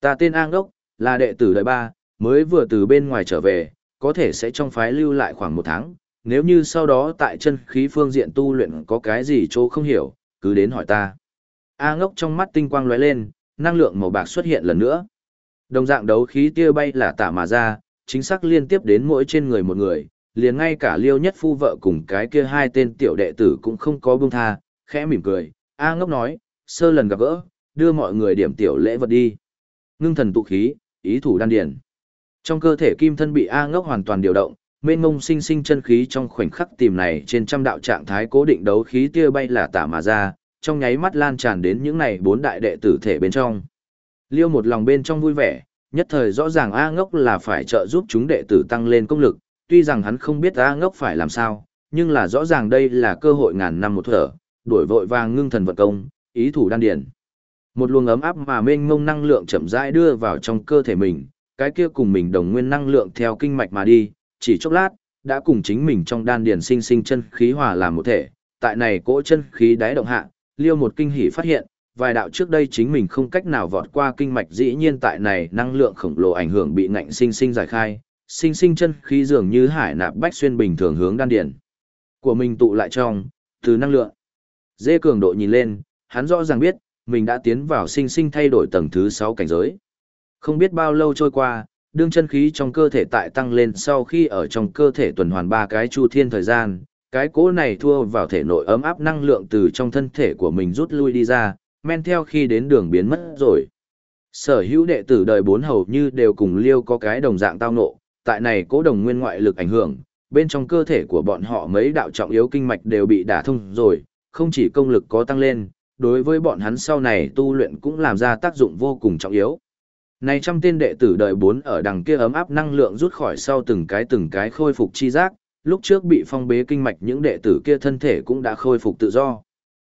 Ta tên An Đốc, là đệ tử đời ba, mới vừa từ bên ngoài trở về, có thể sẽ trong phái lưu lại khoảng một tháng. Nếu như sau đó tại chân khí phương diện tu luyện có cái gì chỗ không hiểu, cứ đến hỏi ta. A ngốc trong mắt tinh quang lóe lên, năng lượng màu bạc xuất hiện lần nữa. Đồng dạng đấu khí tia bay là tả mà ra, chính xác liên tiếp đến mỗi trên người một người, liền ngay cả liêu nhất phu vợ cùng cái kia hai tên tiểu đệ tử cũng không có buông tha, khẽ mỉm cười, A ngốc nói, sơ lần gặp gỡ, đưa mọi người điểm tiểu lễ vật đi. Ngưng thần tụ khí, ý thủ đan điển. Trong cơ thể kim thân bị A ngốc hoàn toàn điều động, mênh mông sinh sinh chân khí trong khoảnh khắc tìm này trên trăm đạo trạng thái cố định đấu khí tia bay là tả mà ra, trong nháy mắt lan tràn đến những này bốn đại đệ tử thể bên trong. Liêu một lòng bên trong vui vẻ, nhất thời rõ ràng A ngốc là phải trợ giúp chúng đệ tử tăng lên công lực, tuy rằng hắn không biết A ngốc phải làm sao, nhưng là rõ ràng đây là cơ hội ngàn năm một thở, đuổi vội vàng ngưng thần vận công, ý thủ đan điển. Một luồng ấm áp mà mênh mông năng lượng chậm rãi đưa vào trong cơ thể mình, cái kia cùng mình đồng nguyên năng lượng theo kinh mạch mà đi, chỉ chốc lát, đã cùng chính mình trong đan điền sinh sinh chân khí hòa làm một thể. Tại này cỗ chân khí đáy động hạ, Liêu một kinh hỉ phát hiện, vài đạo trước đây chính mình không cách nào vọt qua kinh mạch dĩ nhiên tại này năng lượng khổng lồ ảnh hưởng bị ngạnh sinh sinh giải khai, sinh sinh chân khí dường như hải nạp bách xuyên bình thường hướng đan điền của mình tụ lại trong, từ năng lượng Dê cường độ nhìn lên, hắn rõ ràng biết, mình đã tiến vào sinh sinh thay đổi tầng thứ 6 cảnh giới. Không biết bao lâu trôi qua, đương chân khí trong cơ thể tại tăng lên sau khi ở trong cơ thể tuần hoàn ba cái chu thiên thời gian, cái cỗ này thua vào thể nội ấm áp năng lượng từ trong thân thể của mình rút lui đi ra, men theo khi đến đường biến mất rồi. Sở hữu đệ tử đời bốn hầu như đều cùng liêu có cái đồng dạng tao nộ, tại này cố đồng nguyên ngoại lực ảnh hưởng, bên trong cơ thể của bọn họ mấy đạo trọng yếu kinh mạch đều bị đả thông rồi, không chỉ công lực có tăng lên, đối với bọn hắn sau này tu luyện cũng làm ra tác dụng vô cùng trọng yếu. Này trăm tên đệ tử đời bốn ở đằng kia ấm áp năng lượng rút khỏi sau từng cái từng cái khôi phục chi giác, lúc trước bị phong bế kinh mạch những đệ tử kia thân thể cũng đã khôi phục tự do.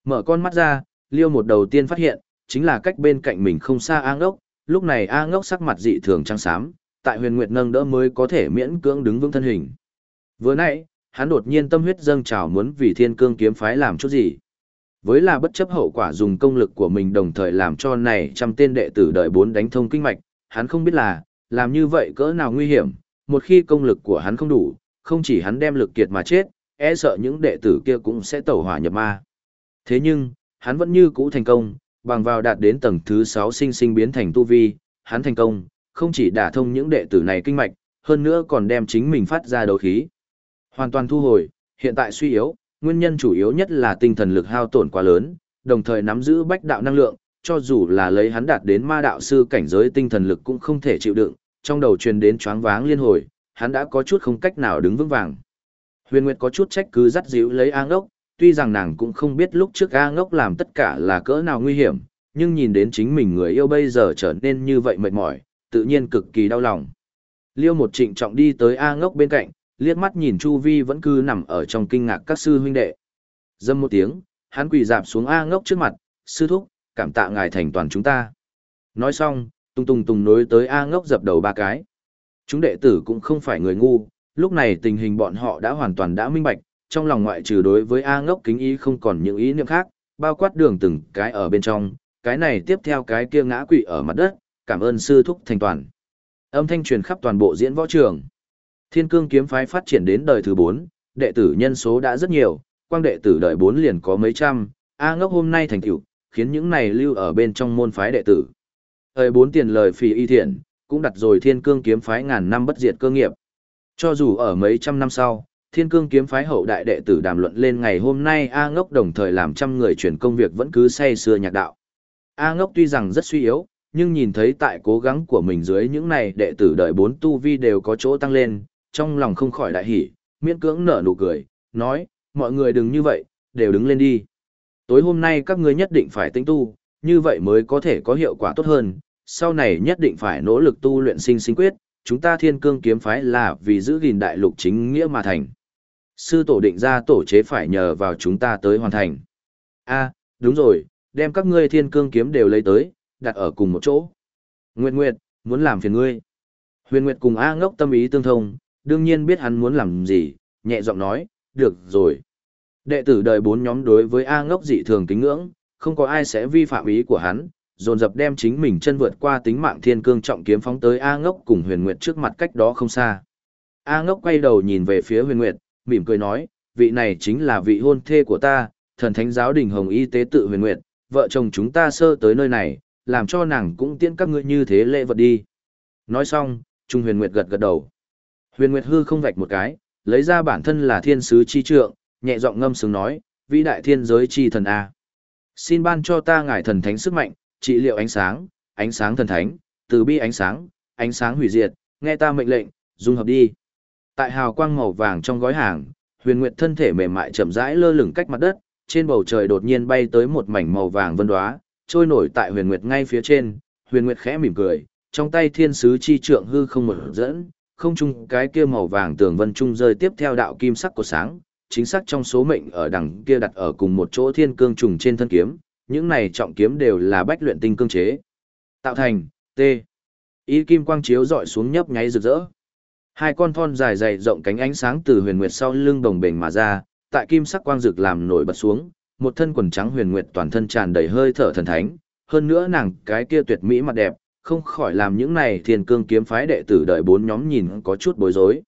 Mở con mắt ra, Liêu một đầu tiên phát hiện, chính là cách bên cạnh mình không xa A ngốc, lúc này A ngốc sắc mặt dị thường trắng xám, tại huyền nguyệt nâng đỡ mới có thể miễn cưỡng đứng vững thân hình. Vừa nãy, hắn đột nhiên tâm huyết dâng trào muốn vì thiên cương kiếm phái làm chút gì. Với là bất chấp hậu quả dùng công lực của mình đồng thời làm cho này trăm tên đệ tử đợi bốn đánh thông kinh mạch, hắn không biết là, làm như vậy cỡ nào nguy hiểm, một khi công lực của hắn không đủ, không chỉ hắn đem lực kiệt mà chết, e sợ những đệ tử kia cũng sẽ tẩu hỏa nhập ma. Thế nhưng, hắn vẫn như cũ thành công, bằng vào đạt đến tầng thứ 6 sinh sinh biến thành tu vi, hắn thành công, không chỉ đả thông những đệ tử này kinh mạch, hơn nữa còn đem chính mình phát ra đấu khí. Hoàn toàn thu hồi, hiện tại suy yếu, nguyên nhân chủ yếu nhất là tinh thần lực hao tổn quá lớn, đồng thời nắm giữ bách đạo năng lượng, cho dù là lấy hắn đạt đến ma đạo sư cảnh giới tinh thần lực cũng không thể chịu đựng, trong đầu truyền đến choáng váng liên hồi, hắn đã có chút không cách nào đứng vững vàng. Huyền Nguyệt có chút trách cứ dắt dịu lấy A Ngốc, tuy rằng nàng cũng không biết lúc trước A Ngốc làm tất cả là cỡ nào nguy hiểm, nhưng nhìn đến chính mình người yêu bây giờ trở nên như vậy mệt mỏi, tự nhiên cực kỳ đau lòng. Liêu một trịnh trọng đi tới A Ngốc bên cạnh, liếc mắt nhìn Chu Vi vẫn cứ nằm ở trong kinh ngạc các sư huynh đệ. Dâm một tiếng, hắn quỳ dạp xuống A Ngốc trước mặt, sư thúc, cảm tạ ngài thành toàn chúng ta. Nói xong, tung tung tung nối tới A Ngốc dập đầu ba cái. Chúng đệ tử cũng không phải người ngu, lúc này tình hình bọn họ đã hoàn toàn đã minh bạch, trong lòng ngoại trừ đối với A ngốc kính ý không còn những ý niệm khác, bao quát đường từng cái ở bên trong, cái này tiếp theo cái kia ngã quỵ ở mặt đất, cảm ơn sư thúc thành toàn. Âm thanh truyền khắp toàn bộ diễn võ trường. Thiên cương kiếm phái phát triển đến đời thứ 4, đệ tử nhân số đã rất nhiều, quang đệ tử đời 4 liền có mấy trăm, A ngốc hôm nay thành tựu khiến những này lưu ở bên trong môn phái đệ tử. Thời bốn tiền lời phì y thiện, cũng đặt rồi thiên cương kiếm phái ngàn năm bất diệt cơ nghiệp. Cho dù ở mấy trăm năm sau, thiên cương kiếm phái hậu đại đệ tử đàm luận lên ngày hôm nay A ngốc đồng thời làm trăm người chuyển công việc vẫn cứ say xưa nhạc đạo. A ngốc tuy rằng rất suy yếu, nhưng nhìn thấy tại cố gắng của mình dưới những này đệ tử đợi bốn tu vi đều có chỗ tăng lên, trong lòng không khỏi đại hỉ, miễn cưỡng nở nụ cười, nói, mọi người đừng như vậy, đều đứng lên đi. Tối hôm nay các ngươi nhất định phải tinh tu, như vậy mới có thể có hiệu quả tốt hơn, sau này nhất định phải nỗ lực tu luyện sinh sinh quyết, chúng ta thiên cương kiếm phái là vì giữ gìn đại lục chính nghĩa mà thành. Sư tổ định ra tổ chế phải nhờ vào chúng ta tới hoàn thành. a đúng rồi, đem các ngươi thiên cương kiếm đều lấy tới, đặt ở cùng một chỗ. Nguyệt Nguyệt, muốn làm phiền ngươi. Huyền Nguyệt cùng A ngốc tâm ý tương thông, đương nhiên biết hắn muốn làm gì, nhẹ giọng nói, được rồi. Đệ tử đời bốn nhóm đối với A ngốc dị thường kính ngưỡng, không có ai sẽ vi phạm ý của hắn, dồn dập đem chính mình chân vượt qua tính mạng thiên cương trọng kiếm phóng tới A ngốc cùng huyền nguyệt trước mặt cách đó không xa. A ngốc quay đầu nhìn về phía huyền nguyệt, mỉm cười nói, vị này chính là vị hôn thê của ta, thần thánh giáo đình hồng y tế tự huyền nguyệt, vợ chồng chúng ta sơ tới nơi này, làm cho nàng cũng tiễn các ngươi như thế lễ vật đi. Nói xong, Trung huyền nguyệt gật gật đầu. Huyền nguyệt hư không vạch một cái, lấy ra bản thân là thiên sứ chi trượng, nhẹ giọng ngâm sướng nói, vĩ đại thiên giới chi thần A. Xin ban cho ta ngài thần thánh sức mạnh, trị liệu ánh sáng, ánh sáng thần thánh, từ bi ánh sáng, ánh sáng hủy diệt, nghe ta mệnh lệnh, dung hợp đi. Tại hào quang màu vàng trong gói hàng, huyền nguyệt thân thể mềm mại chậm rãi lơ lửng cách mặt đất, trên bầu trời đột nhiên bay tới một mảnh màu vàng vân đóa, trôi nổi tại huyền nguyệt ngay phía trên, huyền nguyệt khẽ mỉm cười, trong tay thiên sứ chi trượng hư không mở dẫn, không trung cái kia màu vàng tường vân trung rơi tiếp theo đạo kim sắc của sáng, chính xác trong số mệnh ở đằng kia đặt ở cùng một chỗ thiên cương trùng trên thân kiếm, những này trọng kiếm đều là bách luyện tinh cương chế. Tạo thành, T. Ý kim quang chiếu dọi xuống nhấp nháy rực rỡ. Hai con thon dài dày rộng cánh ánh sáng từ huyền nguyệt sau lưng đồng bền mà ra, tại kim sắc quang rực làm nổi bật xuống, một thân quần trắng huyền nguyệt toàn thân tràn đầy hơi thở thần thánh, hơn nữa nàng cái kia tuyệt mỹ mặt đẹp, không khỏi làm những này thiên cương kiếm phái đệ tử đợi bốn nhóm nhìn có chút bối rối.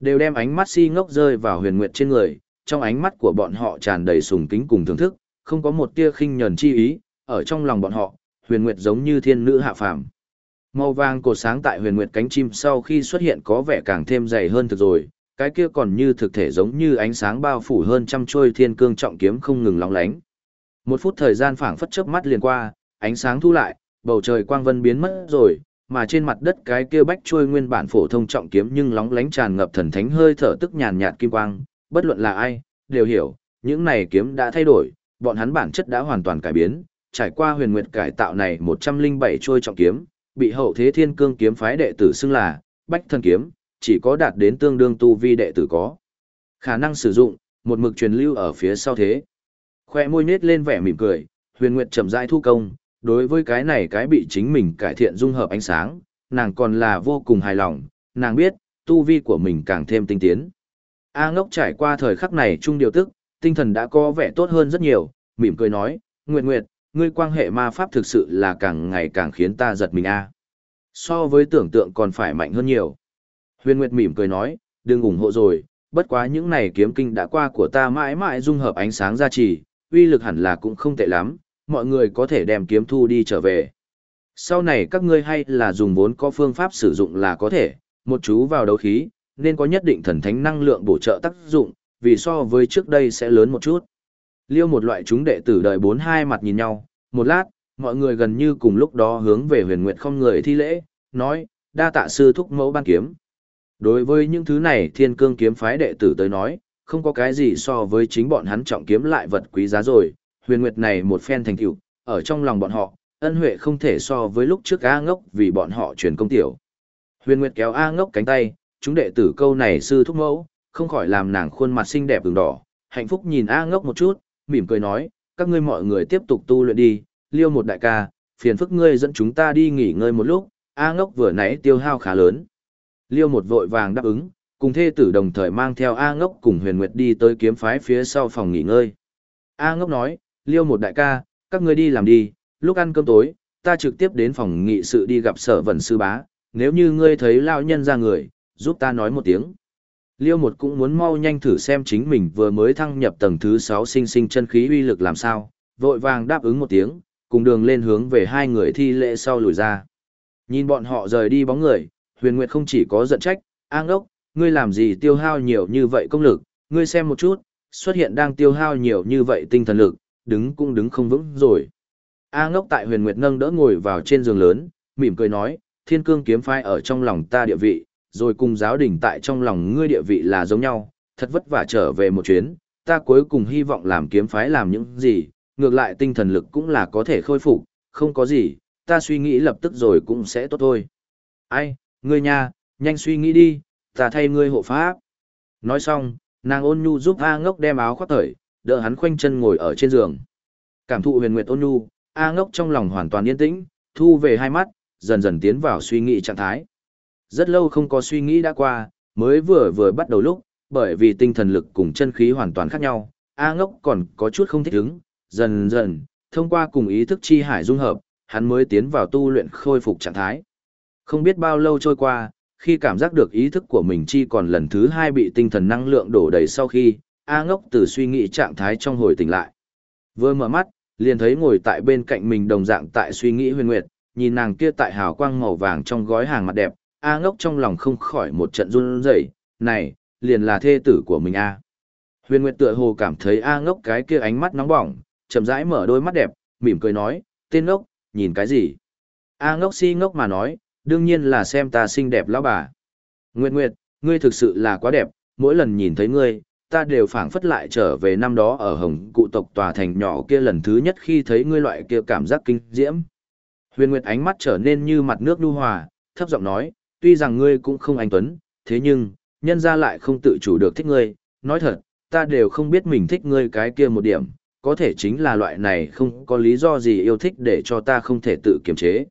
Đều đem ánh mắt si ngốc rơi vào huyền nguyệt trên người, trong ánh mắt của bọn họ tràn đầy sùng kính cùng thưởng thức, không có một tia khinh nhẫn chi ý, ở trong lòng bọn họ, huyền nguyệt giống như thiên nữ hạ phàm. Màu vàng cột sáng tại huyền nguyệt cánh chim sau khi xuất hiện có vẻ càng thêm dày hơn thực rồi, cái kia còn như thực thể giống như ánh sáng bao phủ hơn trăm trôi thiên cương trọng kiếm không ngừng lóng lánh. Một phút thời gian phảng phất chớp mắt liền qua, ánh sáng thu lại, bầu trời quang vân biến mất rồi, mà trên mặt đất cái kia bách trôi nguyên bản phổ thông trọng kiếm nhưng lóng lánh tràn ngập thần thánh hơi thở tức nhàn nhạt kim quang, bất luận là ai, đều hiểu, những này kiếm đã thay đổi, bọn hắn bản chất đã hoàn toàn cải biến, trải qua huyền nguyệt cải tạo này 107 trôi trọng kiếm, bị hậu thế thiên cương kiếm phái đệ tử xưng là bách thần kiếm, chỉ có đạt đến tương đương tu vi đệ tử có. Khả năng sử dụng, một mực truyền lưu ở phía sau thế. Khoe môi nết lên vẻ mỉm cười, huyền nguyệt chậm rãi thu công, đối với cái này cái bị chính mình cải thiện dung hợp ánh sáng, nàng còn là vô cùng hài lòng, nàng biết, tu vi của mình càng thêm tinh tiến. A ngốc trải qua thời khắc này trung điều tức, tinh thần đã có vẻ tốt hơn rất nhiều, mỉm cười nói, Nguyệt Nguyệt, ngươi quan hệ ma pháp thực sự là càng ngày càng khiến ta giật mình a. So với tưởng tượng còn phải mạnh hơn nhiều. Huyền Nguyệt mỉm cười nói, đừng ủng hộ rồi, bất quá những này kiếm kinh đã qua của ta mãi mãi dung hợp ánh sáng gia trì, uy lực hẳn là cũng không tệ lắm, mọi người có thể đem kiếm thu đi trở về. Sau này các ngươi hay là dùng vốn có phương pháp sử dụng là có thể, một chú vào đấu khí, nên có nhất định thần thánh năng lượng bổ trợ tác dụng, vì so với trước đây sẽ lớn một chút. Liêu một loại chúng đệ tử đợi bốn hai mặt nhìn nhau, một lát, mọi người gần như cùng lúc đó hướng về huyền nguyệt không người thi lễ, nói, đa tạ sư thúc mẫu ban kiếm. Đối với những thứ này thiên cương kiếm phái đệ tử tới nói, không có cái gì so với chính bọn hắn trọng kiếm lại vật quý giá rồi, huyền nguyệt này một phen thành tựu ở trong lòng bọn họ, ân huệ không thể so với lúc trước A ngốc vì bọn họ truyền công tiểu. Huyền nguyệt kéo A ngốc cánh tay, chúng đệ tử câu này sư thúc mẫu, không khỏi làm nàng khuôn mặt xinh đẹp ửng đỏ, hạnh phúc nhìn A ngốc một chút, mỉm cười nói, các ngươi mọi người tiếp tục tu luyện đi, liêu một đại ca, phiền phức ngươi dẫn chúng ta đi nghỉ ngơi một lúc, A ngốc vừa nãy tiêu hao khá lớn. Liêu một vội vàng đáp ứng, cùng thê tử đồng thời mang theo A ngốc cùng huyền nguyệt đi tới kiếm phái phía sau phòng nghỉ ngơi. A ngốc nói, liêu một đại ca, các ngươi đi làm đi, lúc ăn cơm tối, ta trực tiếp đến phòng nghị sự đi gặp sở vẩn sư bá, nếu như ngươi thấy lao nhân ra người, giúp ta nói một tiếng. Liêu một cũng muốn mau nhanh thử xem chính mình vừa mới thăng nhập tầng thứ 6 sinh sinh chân khí uy lực làm sao, vội vàng đáp ứng một tiếng, cùng đường lên hướng về hai người thi lễ sau lùi ra. Nhìn bọn họ rời đi bóng người, huyền nguyệt không chỉ có giận trách, an ốc, ngươi làm gì tiêu hao nhiều như vậy công lực, ngươi xem một chút, xuất hiện đang tiêu hao nhiều như vậy tinh thần lực, đứng cũng đứng không vững rồi. A ngốc tại huyền nguyệt nâng đỡ ngồi vào trên giường lớn, mỉm cười nói, thiên cương kiếm phái ở trong lòng ta địa vị, rồi cùng giáo đình tại trong lòng ngươi địa vị là giống nhau, thật vất vả trở về một chuyến, ta cuối cùng hy vọng làm kiếm phái làm những gì, ngược lại tinh thần lực cũng là có thể khôi phục, không có gì, ta suy nghĩ lập tức rồi cũng sẽ tốt thôi. Ai, ngươi nha, nhanh suy nghĩ đi, ta thay ngươi hộ pháp. Nói xong, nàng ôn nhu giúp A ngốc đem áo khoác thởi, đỡ hắn khoanh chân ngồi ở trên giường. Cảm thụ huyền nguyệt ôn nhu, A ngốc trong lòng hoàn toàn yên tĩnh, thu về hai mắt, dần dần tiến vào suy nghĩ trạng thái. Rất lâu không có suy nghĩ đã qua, mới vừa vừa bắt đầu lúc, bởi vì tinh thần lực cùng chân khí hoàn toàn khác nhau, A ngốc còn có chút không thích ứng, dần dần, thông qua cùng ý thức chi hải dung hợp, hắn mới tiến vào tu luyện khôi phục trạng thái. Không biết bao lâu trôi qua, khi cảm giác được ý thức của mình chi còn lần thứ hai bị tinh thần năng lượng đổ đầy sau khi, A ngốc từ suy nghĩ trạng thái trong hồi tỉnh lại. Vừa mở mắt, liền thấy ngồi tại bên cạnh mình đồng dạng tại suy nghĩ huyền nguyệt, nhìn nàng kia tại hào quang màu vàng trong gói hàng mặt đẹp, A ngốc trong lòng không khỏi một trận run rẩy, này, liền là thê tử của mình A. Huyền Nguyệt tựa hồ cảm thấy A ngốc cái kia ánh mắt nóng bỏng, chậm rãi mở đôi mắt đẹp, mỉm cười nói, tên ngốc, nhìn cái gì? A ngốc si ngốc mà nói, đương nhiên là xem ta xinh đẹp lão bà. Nguyệt Nguyệt, ngươi thực sự là quá đẹp, mỗi lần nhìn thấy ngươi, ta đều phảng phất lại trở về năm đó ở hồng cụ tộc tòa thành nhỏ kia lần thứ nhất khi thấy ngươi loại kia cảm giác kinh diễm. Huyền Nguyệt ánh mắt trở nên như mặt nước lưu hòa, thấp giọng nói, tuy rằng ngươi cũng không anh tuấn, thế nhưng, nhân ra lại không tự chủ được thích ngươi, nói thật, ta đều không biết mình thích ngươi cái kia một điểm, có thể chính là loại này không có lý do gì yêu thích để cho ta không thể tự kiềm chế.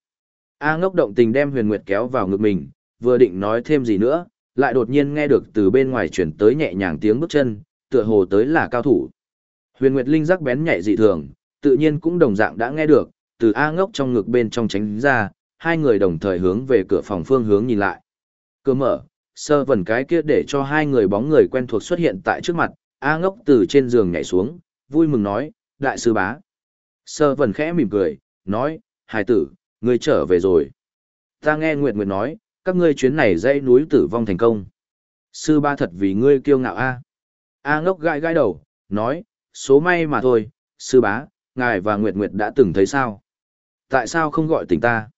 A ngốc động tình đem huyền nguyệt kéo vào ngực mình, vừa định nói thêm gì nữa, lại đột nhiên nghe được từ bên ngoài chuyển tới nhẹ nhàng tiếng bước chân, tựa hồ tới là cao thủ. Huyền Nguyệt Linh giác bén nhạy dị thường, tự nhiên cũng đồng dạng đã nghe được, từ A ngốc trong ngực bên trong tránh ra, hai người đồng thời hướng về cửa phòng phương hướng nhìn lại. Cửa mở, sơ vần cái kia để cho hai người bóng người quen thuộc xuất hiện tại trước mặt, A ngốc từ trên giường nhảy xuống, vui mừng nói, đại sư bá. Sơ vần khẽ mỉm cười, nói, hài tử, ngươi trở về rồi. Ta nghe Nguyệt Nguyệt nói, các ngươi chuyến này dãy núi tử vong thành công. Sư ba thật vì ngươi kiêu ngạo a. A ngốc gãi gãi đầu, nói, số may mà thôi, sư bá, ngài và Nguyệt Nguyệt đã từng thấy sao? Tại sao không gọi tỉnh ta?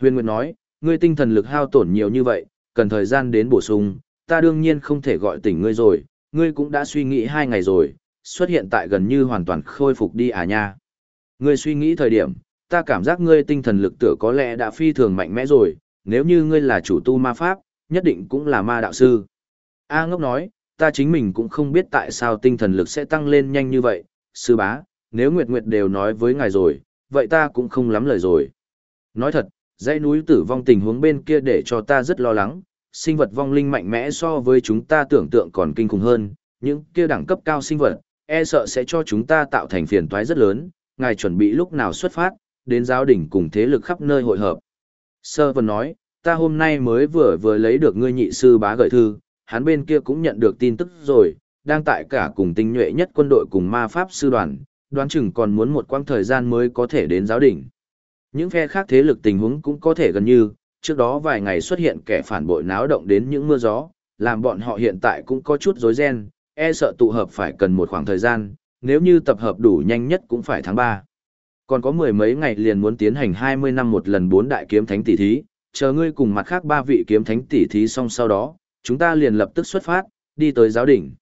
Huyền Nguyệt nói, ngươi tinh thần lực hao tổn nhiều như vậy, cần thời gian đến bổ sung, ta đương nhiên không thể gọi tỉnh ngươi rồi, ngươi cũng đã suy nghĩ hai ngày rồi, xuất hiện tại gần như hoàn toàn khôi phục đi à nha. Ngươi suy nghĩ thời điểm, ta cảm giác ngươi tinh thần lực tựa có lẽ đã phi thường mạnh mẽ rồi, nếu như ngươi là chủ tu ma pháp, nhất định cũng là ma đạo sư. A ngốc nói, ta chính mình cũng không biết tại sao tinh thần lực sẽ tăng lên nhanh như vậy, sư bá, nếu Nguyệt Nguyệt đều nói với ngài rồi, vậy ta cũng không lắm lời rồi. Nói thật, dãy núi tử vong tình huống bên kia để cho ta rất lo lắng, sinh vật vong linh mạnh mẽ so với chúng ta tưởng tượng còn kinh khủng hơn, những kia đẳng cấp cao sinh vật, e sợ sẽ cho chúng ta tạo thành phiền toái rất lớn, ngài chuẩn bị lúc nào xuất phát, đến giáo đỉnh cùng thế lực khắp nơi hội hợp. Sơ vần nói, ta hôm nay mới vừa vừa lấy được ngươi nhị sư bá gửi thư, hắn bên kia cũng nhận được tin tức rồi, đang tại cả cùng tinh nhuệ nhất quân đội cùng ma pháp sư đoàn, đoán chừng còn muốn một quãng thời gian mới có thể đến giáo đỉnh. Những phe khác thế lực tình huống cũng có thể gần như, trước đó vài ngày xuất hiện kẻ phản bội náo động đến những mưa gió, làm bọn họ hiện tại cũng có chút rối ren, e sợ tụ hợp phải cần một khoảng thời gian, nếu như tập hợp đủ nhanh nhất cũng phải tháng 3. Còn có mười mấy ngày liền muốn tiến hành 20 năm một lần bốn đại kiếm thánh tỷ thí, chờ ngươi cùng mặt khác ba vị kiếm thánh tỷ thí xong sau đó, chúng ta liền lập tức xuất phát, đi tới giáo đỉnh.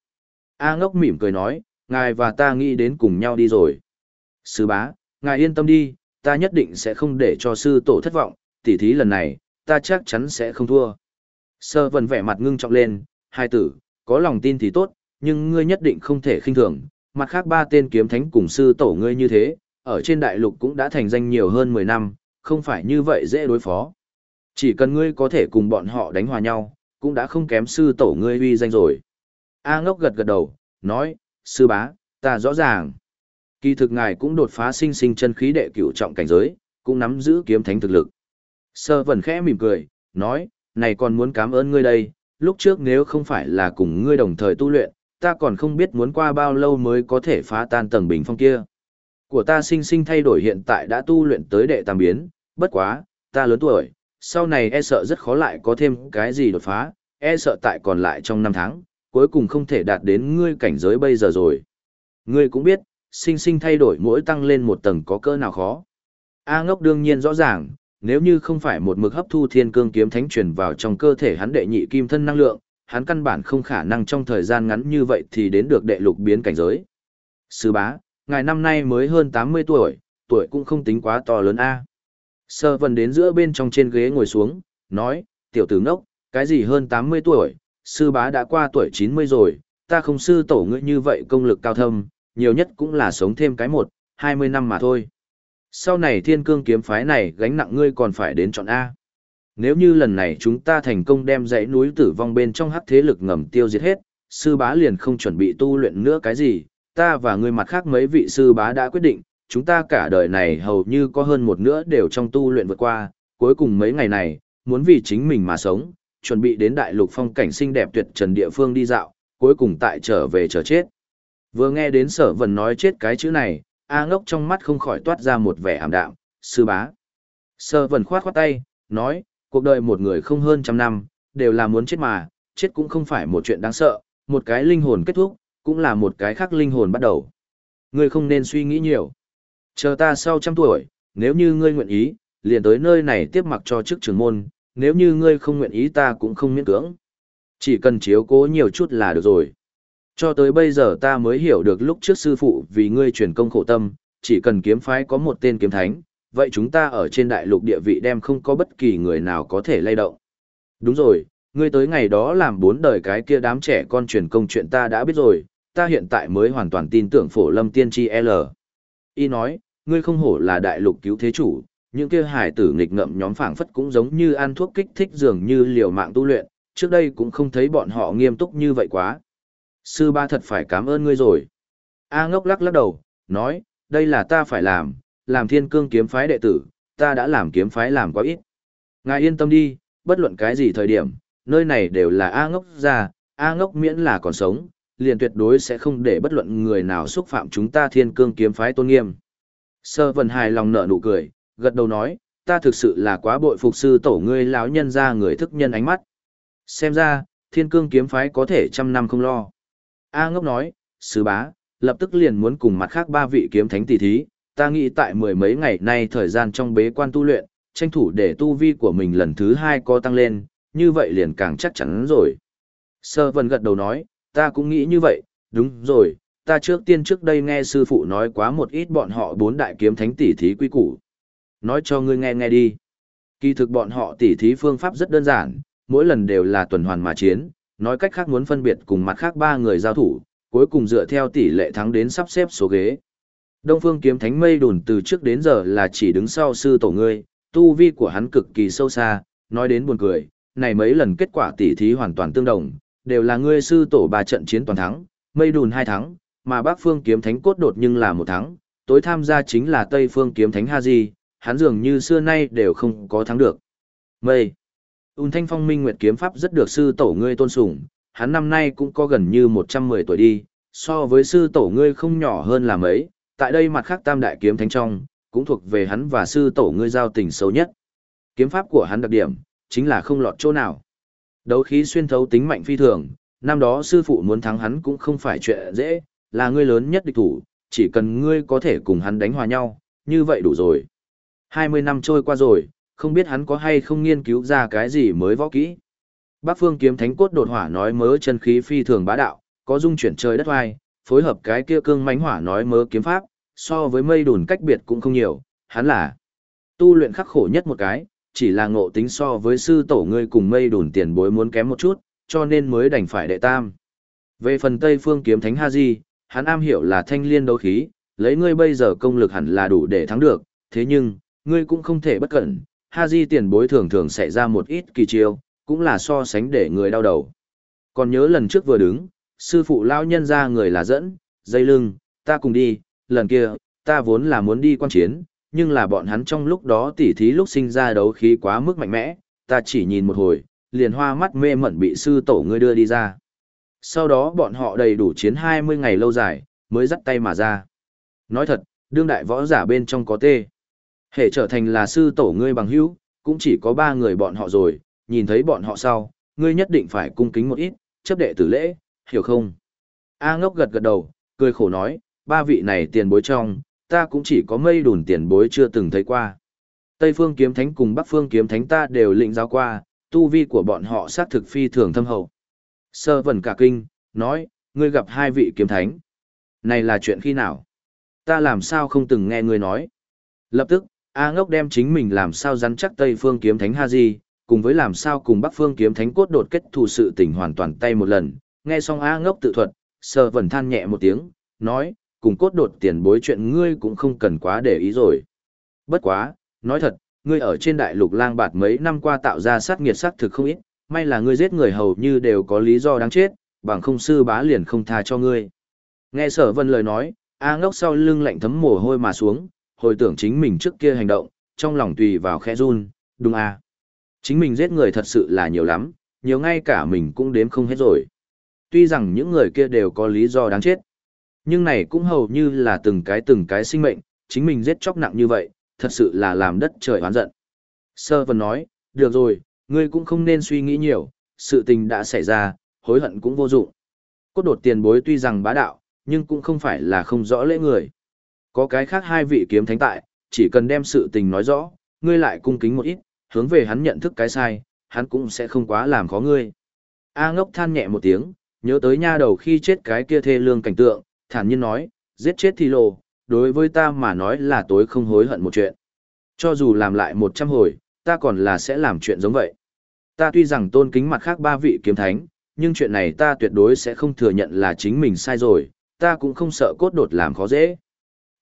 A ngốc mỉm cười nói, ngài và ta nghĩ đến cùng nhau đi rồi. Sư bá, ngài yên tâm đi, ta nhất định sẽ không để cho sư tổ thất vọng, tỷ thí lần này, ta chắc chắn sẽ không thua. Sơ vần vẻ mặt ngưng trọng lên, hai tử, có lòng tin thì tốt, nhưng ngươi nhất định không thể khinh thường, mặt khác ba tên kiếm thánh cùng sư tổ ngươi như thế, ở trên đại lục cũng đã thành danh nhiều hơn 10 năm, không phải như vậy dễ đối phó. Chỉ cần ngươi có thể cùng bọn họ đánh hòa nhau, cũng đã không kém sư tổ ngươi uy danh rồi. A ngốc gật gật đầu, nói, sư bá, ta rõ ràng. Kỳ thực ngài cũng đột phá sinh sinh chân khí đệ cửu trọng cảnh giới, cũng nắm giữ kiếm thánh thực lực. Sơ vần khẽ mỉm cười, nói, này còn muốn cảm ơn ngươi đây, lúc trước nếu không phải là cùng ngươi đồng thời tu luyện, ta còn không biết muốn qua bao lâu mới có thể phá tan tầng bình phong kia. Của ta sinh sinh thay đổi hiện tại đã tu luyện tới đệ tam biến, bất quá, ta lớn tuổi, sau này e sợ rất khó lại có thêm cái gì đột phá, e sợ tại còn lại trong năm tháng, cuối cùng không thể đạt đến ngươi cảnh giới bây giờ rồi. Ngươi cũng biết, sinh sinh thay đổi mỗi tăng lên một tầng có cỡ nào khó. A ngốc đương nhiên rõ ràng, nếu như không phải một mực hấp thu thiên cương kiếm thánh truyền vào trong cơ thể hắn đệ nhị kim thân năng lượng, hắn căn bản không khả năng trong thời gian ngắn như vậy thì đến được đệ lục biến cảnh giới. Sư bá, ngài năm nay mới hơn 80 tuổi, tuổi cũng không tính quá to lớn a. Sơ vần đến giữa bên trong trên ghế ngồi xuống, nói, tiểu tử ngốc, cái gì hơn 80 tuổi, sư bá đã qua tuổi 90 rồi, ta không sư tổ ngươi như vậy công lực cao thâm, nhiều nhất cũng là sống thêm cái một, 20 năm mà thôi. Sau này thiên cương kiếm phái này gánh nặng ngươi còn phải đến chọn A. Nếu như lần này chúng ta thành công đem dãy núi tử vong bên trong hắc thế lực ngầm tiêu diệt hết, sư bá liền không chuẩn bị tu luyện nữa cái gì, ta và ngươi mặt khác mấy vị sư bá đã quyết định, chúng ta cả đời này hầu như có hơn một nửa đều trong tu luyện vượt qua, cuối cùng mấy ngày này, muốn vì chính mình mà sống, chuẩn bị đến đại lục phong cảnh xinh đẹp tuyệt trần địa phương đi dạo, cuối cùng tại trở về chờ chết. Vừa nghe đến sở vần nói chết cái chữ này, A ngốc trong mắt không khỏi toát ra một vẻ ảm đạm, sư bá. Sở vần khoát khoát tay, nói, cuộc đời một người không hơn trăm năm, đều là muốn chết mà, chết cũng không phải một chuyện đáng sợ, một cái linh hồn kết thúc, cũng là một cái khác linh hồn bắt đầu. Ngươi không nên suy nghĩ nhiều. Chờ ta sau trăm tuổi, nếu như ngươi nguyện ý, liền tới nơi này tiếp mặc cho chức trưởng môn, nếu như ngươi không nguyện ý ta cũng không miễn cưỡng. Chỉ cần chiếu cố nhiều chút là được rồi. Cho tới bây giờ ta mới hiểu được lúc trước sư phụ vì ngươi truyền công khổ tâm, chỉ cần kiếm phái có một tên kiếm thánh, vậy chúng ta ở trên đại lục địa vị đem không có bất kỳ người nào có thể lay động. Đúng rồi, ngươi tới ngày đó làm bốn đời cái kia đám trẻ con truyền công chuyện ta đã biết rồi, ta hiện tại mới hoàn toàn tin tưởng phổ lâm tiên tri L. Y nói, ngươi không hổ là đại lục cứu thế chủ, những kia hải tử nghịch ngợm nhóm phảng phất cũng giống như ăn thuốc kích thích dường như liều mạng tu luyện, trước đây cũng không thấy bọn họ nghiêm túc như vậy quá. Sư ba thật phải cảm ơn ngươi rồi. A ngốc lắc lắc đầu, nói, đây là ta phải làm, làm thiên cương kiếm phái đệ tử, ta đã làm kiếm phái làm quá ít. Ngài yên tâm đi, bất luận cái gì thời điểm, nơi này đều là A ngốc ra, A ngốc miễn là còn sống, liền tuyệt đối sẽ không để bất luận người nào xúc phạm chúng ta thiên cương kiếm phái tôn nghiêm. Sơ vần hài lòng nở nụ cười, gật đầu nói, ta thực sự là quá bội phục sư tổ ngươi lão nhân ra người thức nhân ánh mắt. Xem ra, thiên cương kiếm phái có thể trăm năm không lo. A ngốc nói, sứ bá, lập tức liền muốn cùng mặt khác ba vị kiếm thánh tỷ thí, ta nghĩ tại mười mấy ngày nay thời gian trong bế quan tu luyện, tranh thủ để tu vi của mình lần thứ hai có tăng lên, như vậy liền càng chắc chắn rồi. Sơ vân gật đầu nói, ta cũng nghĩ như vậy, đúng rồi, ta trước tiên trước đây nghe sư phụ nói quá một ít bọn họ bốn đại kiếm thánh tỷ thí quy củ. Nói cho ngươi nghe nghe đi. Kỳ thực bọn họ tỷ thí phương pháp rất đơn giản, mỗi lần đều là tuần hoàn mà chiến, nói cách khác muốn phân biệt cùng mặt khác ba người giao thủ, cuối cùng dựa theo tỷ lệ thắng đến sắp xếp số ghế. Đông Phương kiếm thánh mây đùn từ trước đến giờ là chỉ đứng sau sư tổ ngươi, tu vi của hắn cực kỳ sâu xa, nói đến buồn cười, này mấy lần kết quả tỷ thí hoàn toàn tương đồng, đều là ngươi sư tổ ba trận chiến toàn thắng, mây đùn hai thắng, mà Bắc Phương kiếm thánh cốt đột nhưng là một thắng, tối tham gia chính là Tây Phương kiếm thánh Haji, hắn dường như xưa nay đều không có thắng được. Mây. Un Thanh Phong Minh Nguyệt kiếm pháp rất được sư tổ ngươi tôn sùng, hắn năm nay cũng có gần như 110 tuổi đi, so với sư tổ ngươi không nhỏ hơn là mấy, tại đây mặt khác tam đại kiếm thánh trong, cũng thuộc về hắn và sư tổ ngươi giao tình xấu nhất. Kiếm pháp của hắn đặc điểm, chính là không lọt chỗ nào. Đấu khí xuyên thấu tính mạnh phi thường, năm đó sư phụ muốn thắng hắn cũng không phải chuyện dễ, là ngươi lớn nhất địch thủ, chỉ cần ngươi có thể cùng hắn đánh hòa nhau, như vậy đủ rồi. 20 năm trôi qua rồi, không biết hắn có hay không nghiên cứu ra cái gì mới võ kỹ. Bác phương kiếm thánh cốt đột hỏa nói mớ chân khí phi thường bá đạo, có dung chuyển trời đất oai, phối hợp cái kia cương mãnh hỏa nói mớ kiếm pháp, so với mây đùn cách biệt cũng không nhiều, hắn là tu luyện khắc khổ nhất một cái, chỉ là ngộ tính so với sư tổ ngươi cùng mây đùn tiền bối muốn kém một chút, cho nên mới đành phải đệ tam. Về phần Tây Phương kiếm thánh Ha-di, hắn am hiểu là thanh liên đấu khí, lấy ngươi bây giờ công lực hẳn là đủ để thắng được, thế nhưng, ngươi cũng không thể bất cẩn, Ha-di tiền bối thường thường xảy ra một ít kỳ chiêu, cũng là so sánh để người đau đầu. Còn nhớ lần trước vừa đứng, sư phụ lão nhân ra người là dẫn, dây lưng, ta cùng đi, lần kia, ta vốn là muốn đi quan chiến, nhưng là bọn hắn trong lúc đó tỉ thí lúc sinh ra đấu khí quá mức mạnh mẽ, ta chỉ nhìn một hồi, liền hoa mắt mê mẩn bị sư tổ ngươi đưa đi ra. Sau đó bọn họ đầy đủ chiến 20 ngày lâu dài, mới dắt tay mà ra. Nói thật, đương đại võ giả bên trong có tê. Hệ trở thành là sư tổ ngươi bằng hữu, cũng chỉ có ba người bọn họ rồi, nhìn thấy bọn họ sau, ngươi nhất định phải cung kính một ít, chấp đệ tử lễ, hiểu không? A ngốc gật gật đầu, cười khổ nói, ba vị này tiền bối trong, ta cũng chỉ có mây đùn tiền bối chưa từng thấy qua. Tây phương kiếm thánh cùng Bắc phương kiếm thánh ta đều lĩnh giáo qua, tu vi của bọn họ sát thực phi thường thâm hậu. Sơ vần cả kinh, nói, ngươi gặp hai vị kiếm thánh. Này là chuyện khi nào? Ta làm sao không từng nghe ngươi nói? Lập tức, A ngốc đem chính mình làm sao rắn chắc Tây phương kiếm thánh ha di, cùng với làm sao cùng Bắc phương kiếm thánh cốt đột kết thù sự tình hoàn toàn tay một lần. Nghe xong A ngốc tự thuật, sơ vần than nhẹ một tiếng, nói, cùng cốt đột tiền bối chuyện ngươi cũng không cần quá để ý rồi. Bất quá, nói thật, ngươi ở trên đại lục lang bạt mấy năm qua tạo ra sát nghiệt sát thực không ít, may là ngươi giết người hầu như đều có lý do đáng chết, bằng không sư bá liền không tha cho ngươi. Nghe sở vân lời nói, A ngốc sau lưng lạnh thấm mồ hôi mà xuống, hồi tưởng chính mình trước kia hành động, trong lòng tùy vào khẽ run, đúng à. Chính mình giết người thật sự là nhiều lắm, nhiều ngay cả mình cũng đếm không hết rồi. Tuy rằng những người kia đều có lý do đáng chết, nhưng này cũng hầu như là từng cái từng cái sinh mệnh, chính mình giết chóc nặng như vậy, thật sự là làm đất trời oán giận. Sơ vân nói, được rồi, ngươi cũng không nên suy nghĩ nhiều, sự tình đã xảy ra, hối hận cũng vô dụng. Cốt đột tiền bối tuy rằng bá đạo, nhưng cũng không phải là không rõ lễ người. Có cái khác hai vị kiếm thánh tại, chỉ cần đem sự tình nói rõ, ngươi lại cung kính một ít, hướng về hắn nhận thức cái sai, hắn cũng sẽ không quá làm khó ngươi. A ngốc than nhẹ một tiếng, nhớ tới nha đầu khi chết cái kia thê lương cảnh tượng, thản nhiên nói, giết chết thì lộ, đối với ta mà nói là tối không hối hận một chuyện. Cho dù làm lại một trăm hồi, ta còn là sẽ làm chuyện giống vậy. Ta tuy rằng tôn kính mặt khác ba vị kiếm thánh, nhưng chuyện này ta tuyệt đối sẽ không thừa nhận là chính mình sai rồi, ta cũng không sợ cốt đột làm khó dễ.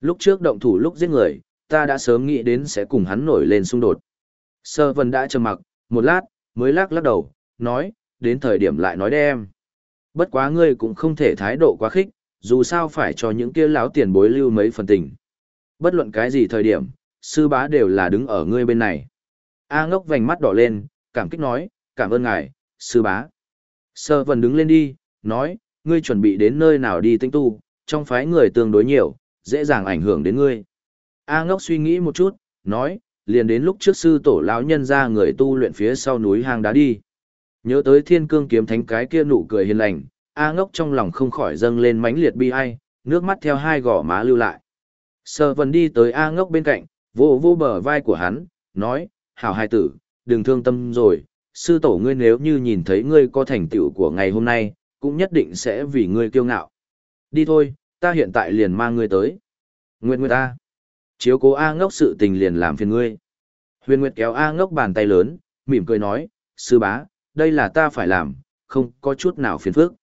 Lúc trước động thủ lúc giết người, ta đã sớm nghĩ đến sẽ cùng hắn nổi lên xung đột. Sơ vân đã trầm mặc, một lát, mới lắc lắc đầu, nói, đến thời điểm lại nói đem. Bất quá ngươi cũng không thể thái độ quá khích, dù sao phải cho những kia lão tiền bối lưu mấy phần tình. Bất luận cái gì thời điểm, sư bá đều là đứng ở ngươi bên này. A ngốc vành mắt đỏ lên, cảm kích nói, cảm ơn ngài, sư bá. Sơ vần đứng lên đi, nói, ngươi chuẩn bị đến nơi nào đi tinh tu, trong phái người tương đối nhiều, dễ dàng ảnh hưởng đến ngươi. A ngốc suy nghĩ một chút, nói, liền đến lúc trước sư tổ lão nhân ra người tu luyện phía sau núi hang đá đi. Nhớ tới thiên cương kiếm thánh cái kia nụ cười hiền lành, A ngốc trong lòng không khỏi dâng lên mãnh liệt bi ai, nước mắt theo hai gò má lưu lại. Sơ vần đi tới A ngốc bên cạnh, vô vô bờ vai của hắn, nói, hảo hai tử, đừng thương tâm rồi, sư tổ ngươi nếu như nhìn thấy ngươi có thành tựu của ngày hôm nay, cũng nhất định sẽ vì ngươi kiêu ngạo. Đi thôi, ta hiện tại liền mang ngươi tới. Nguyệt Nguyệt A. Chiếu cố A ngốc sự tình liền làm phiền ngươi. Huyền Nguyệt kéo A ngốc bàn tay lớn, mỉm cười nói, sư bá, đây là ta phải làm, không có chút nào phiền phức.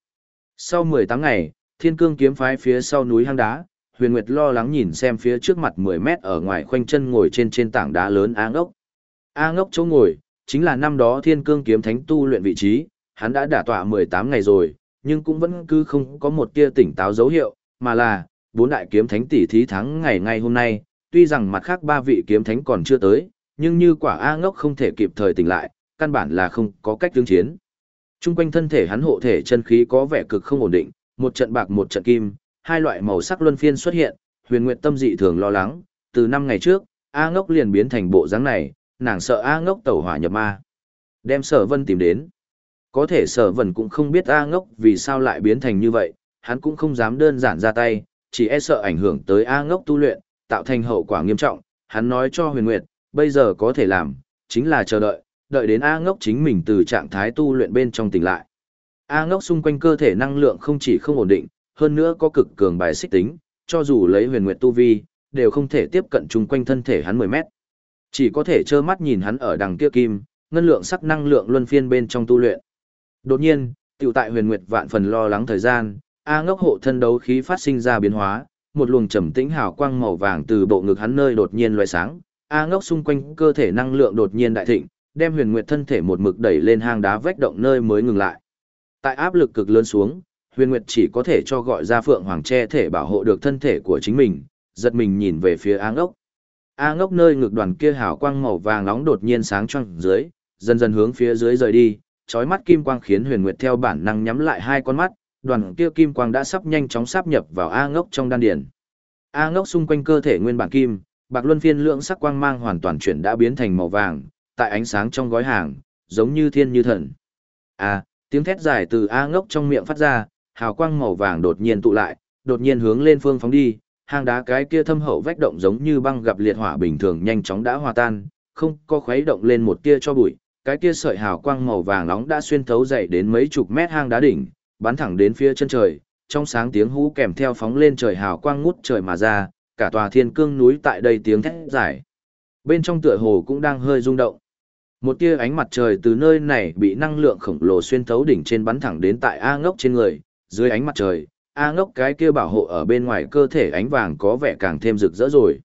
Sau 18 ngày, thiên cương kiếm phái phía sau núi hang đá, huyền nguyệt lo lắng nhìn xem phía trước mặt 10 mét ở ngoài khoanh chân ngồi trên trên tảng đá lớn A ngốc. A ngốc chỗ ngồi, chính là năm đó thiên cương kiếm thánh tu luyện vị trí, hắn đã đả tọa 18 ngày rồi, nhưng cũng vẫn cứ không có một tia tỉnh táo dấu hiệu, mà là, bốn đại kiếm thánh tỷ thí thắng ngày ngày hôm nay, tuy rằng mặt khác ba vị kiếm thánh còn chưa tới, nhưng như quả A ngốc không thể kịp thời tỉnh lại, căn bản là không có cách tương chiến. Trung quanh thân thể hắn hộ thể chân khí có vẻ cực không ổn định, một trận bạc một trận kim, hai loại màu sắc luân phiên xuất hiện, huyền nguyệt tâm dị thường lo lắng, từ năm ngày trước, A ngốc liền biến thành bộ dáng này, nàng sợ A ngốc tẩu hỏa nhập ma. Đem sở vân tìm đến. Có thể sở vân cũng không biết A ngốc vì sao lại biến thành như vậy, hắn cũng không dám đơn giản ra tay, chỉ e sợ ảnh hưởng tới A ngốc tu luyện, tạo thành hậu quả nghiêm trọng. Hắn nói cho huyền nguyệt, bây giờ có thể làm, chính là chờ đợi, đợi đến A ngốc chính mình từ trạng thái tu luyện bên trong tỉnh lại. A ngốc xung quanh cơ thể năng lượng không chỉ không ổn định, hơn nữa có cực cường bài xích tính, cho dù lấy huyền nguyệt tu vi, đều không thể tiếp cận chung quanh thân thể hắn 10 mét. Chỉ có thể trơ mắt nhìn hắn ở đằng kia kim, ngân lượng sắc năng lượng luân phiên bên trong tu luyện. Đột nhiên, tiểu tại huyền nguyệt vạn phần lo lắng thời gian, A ngốc hộ thân đấu khí phát sinh ra biến hóa, một luồng trầm tĩnh hào quang màu vàng từ bộ ngực hắn nơi đột nhiên loại sáng, A ngốc xung quanh cơ thể năng lượng đột nhiên đại thịnh, đem huyền nguyệt thân thể một mực đẩy lên hang đá vách động nơi mới ngừng lại. Tại áp lực cực lớn xuống, huyền nguyệt chỉ có thể cho gọi ra phượng hoàng che thể bảo hộ được thân thể của chính mình, giật mình nhìn về phía A ngốc. A ngốc nơi ngực đoàn kia hào quang màu vàng nóng đột nhiên sáng choang dưới, dần dần hướng phía dưới rời đi, chói mắt kim quang khiến huyền nguyệt theo bản năng nhắm lại hai con mắt, đoàn kia kim quang đã sắp nhanh chóng sáp nhập vào A ngốc trong đan điền. A ngốc xung quanh cơ thể nguyên bản kim, bạc luân phiên lượng sắc quang mang hoàn toàn chuyển đã biến thành màu vàng, tại ánh sáng trong gói hàng, giống như thiên như thần. à tiếng thét dài từ A ngốc trong miệng phát ra, hào quang màu vàng đột nhiên tụ lại, đột nhiên hướng lên phương phóng đi, hang đá cái kia thâm hậu vách động giống như băng gặp liệt hỏa bình thường nhanh chóng đã hòa tan, không có khuấy động lên một tia cho bụi, cái kia sợi hào quang màu vàng nóng đã xuyên thấu dậy đến mấy chục mét hang đá đỉnh, bắn thẳng đến phía chân trời, trong sáng tiếng hú kèm theo phóng lên trời hào quang ngút trời mà ra, cả tòa thiên cương núi tại đây tiếng thét dài. Bên trong tựa hồ cũng đang hơi rung động. Một tia ánh mặt trời từ nơi này bị năng lượng khổng lồ xuyên thấu đỉnh trên bắn thẳng đến tại A ngốc trên người, dưới ánh mặt trời, A ngốc cái kia bảo hộ ở bên ngoài cơ thể ánh vàng có vẻ càng thêm rực rỡ rồi.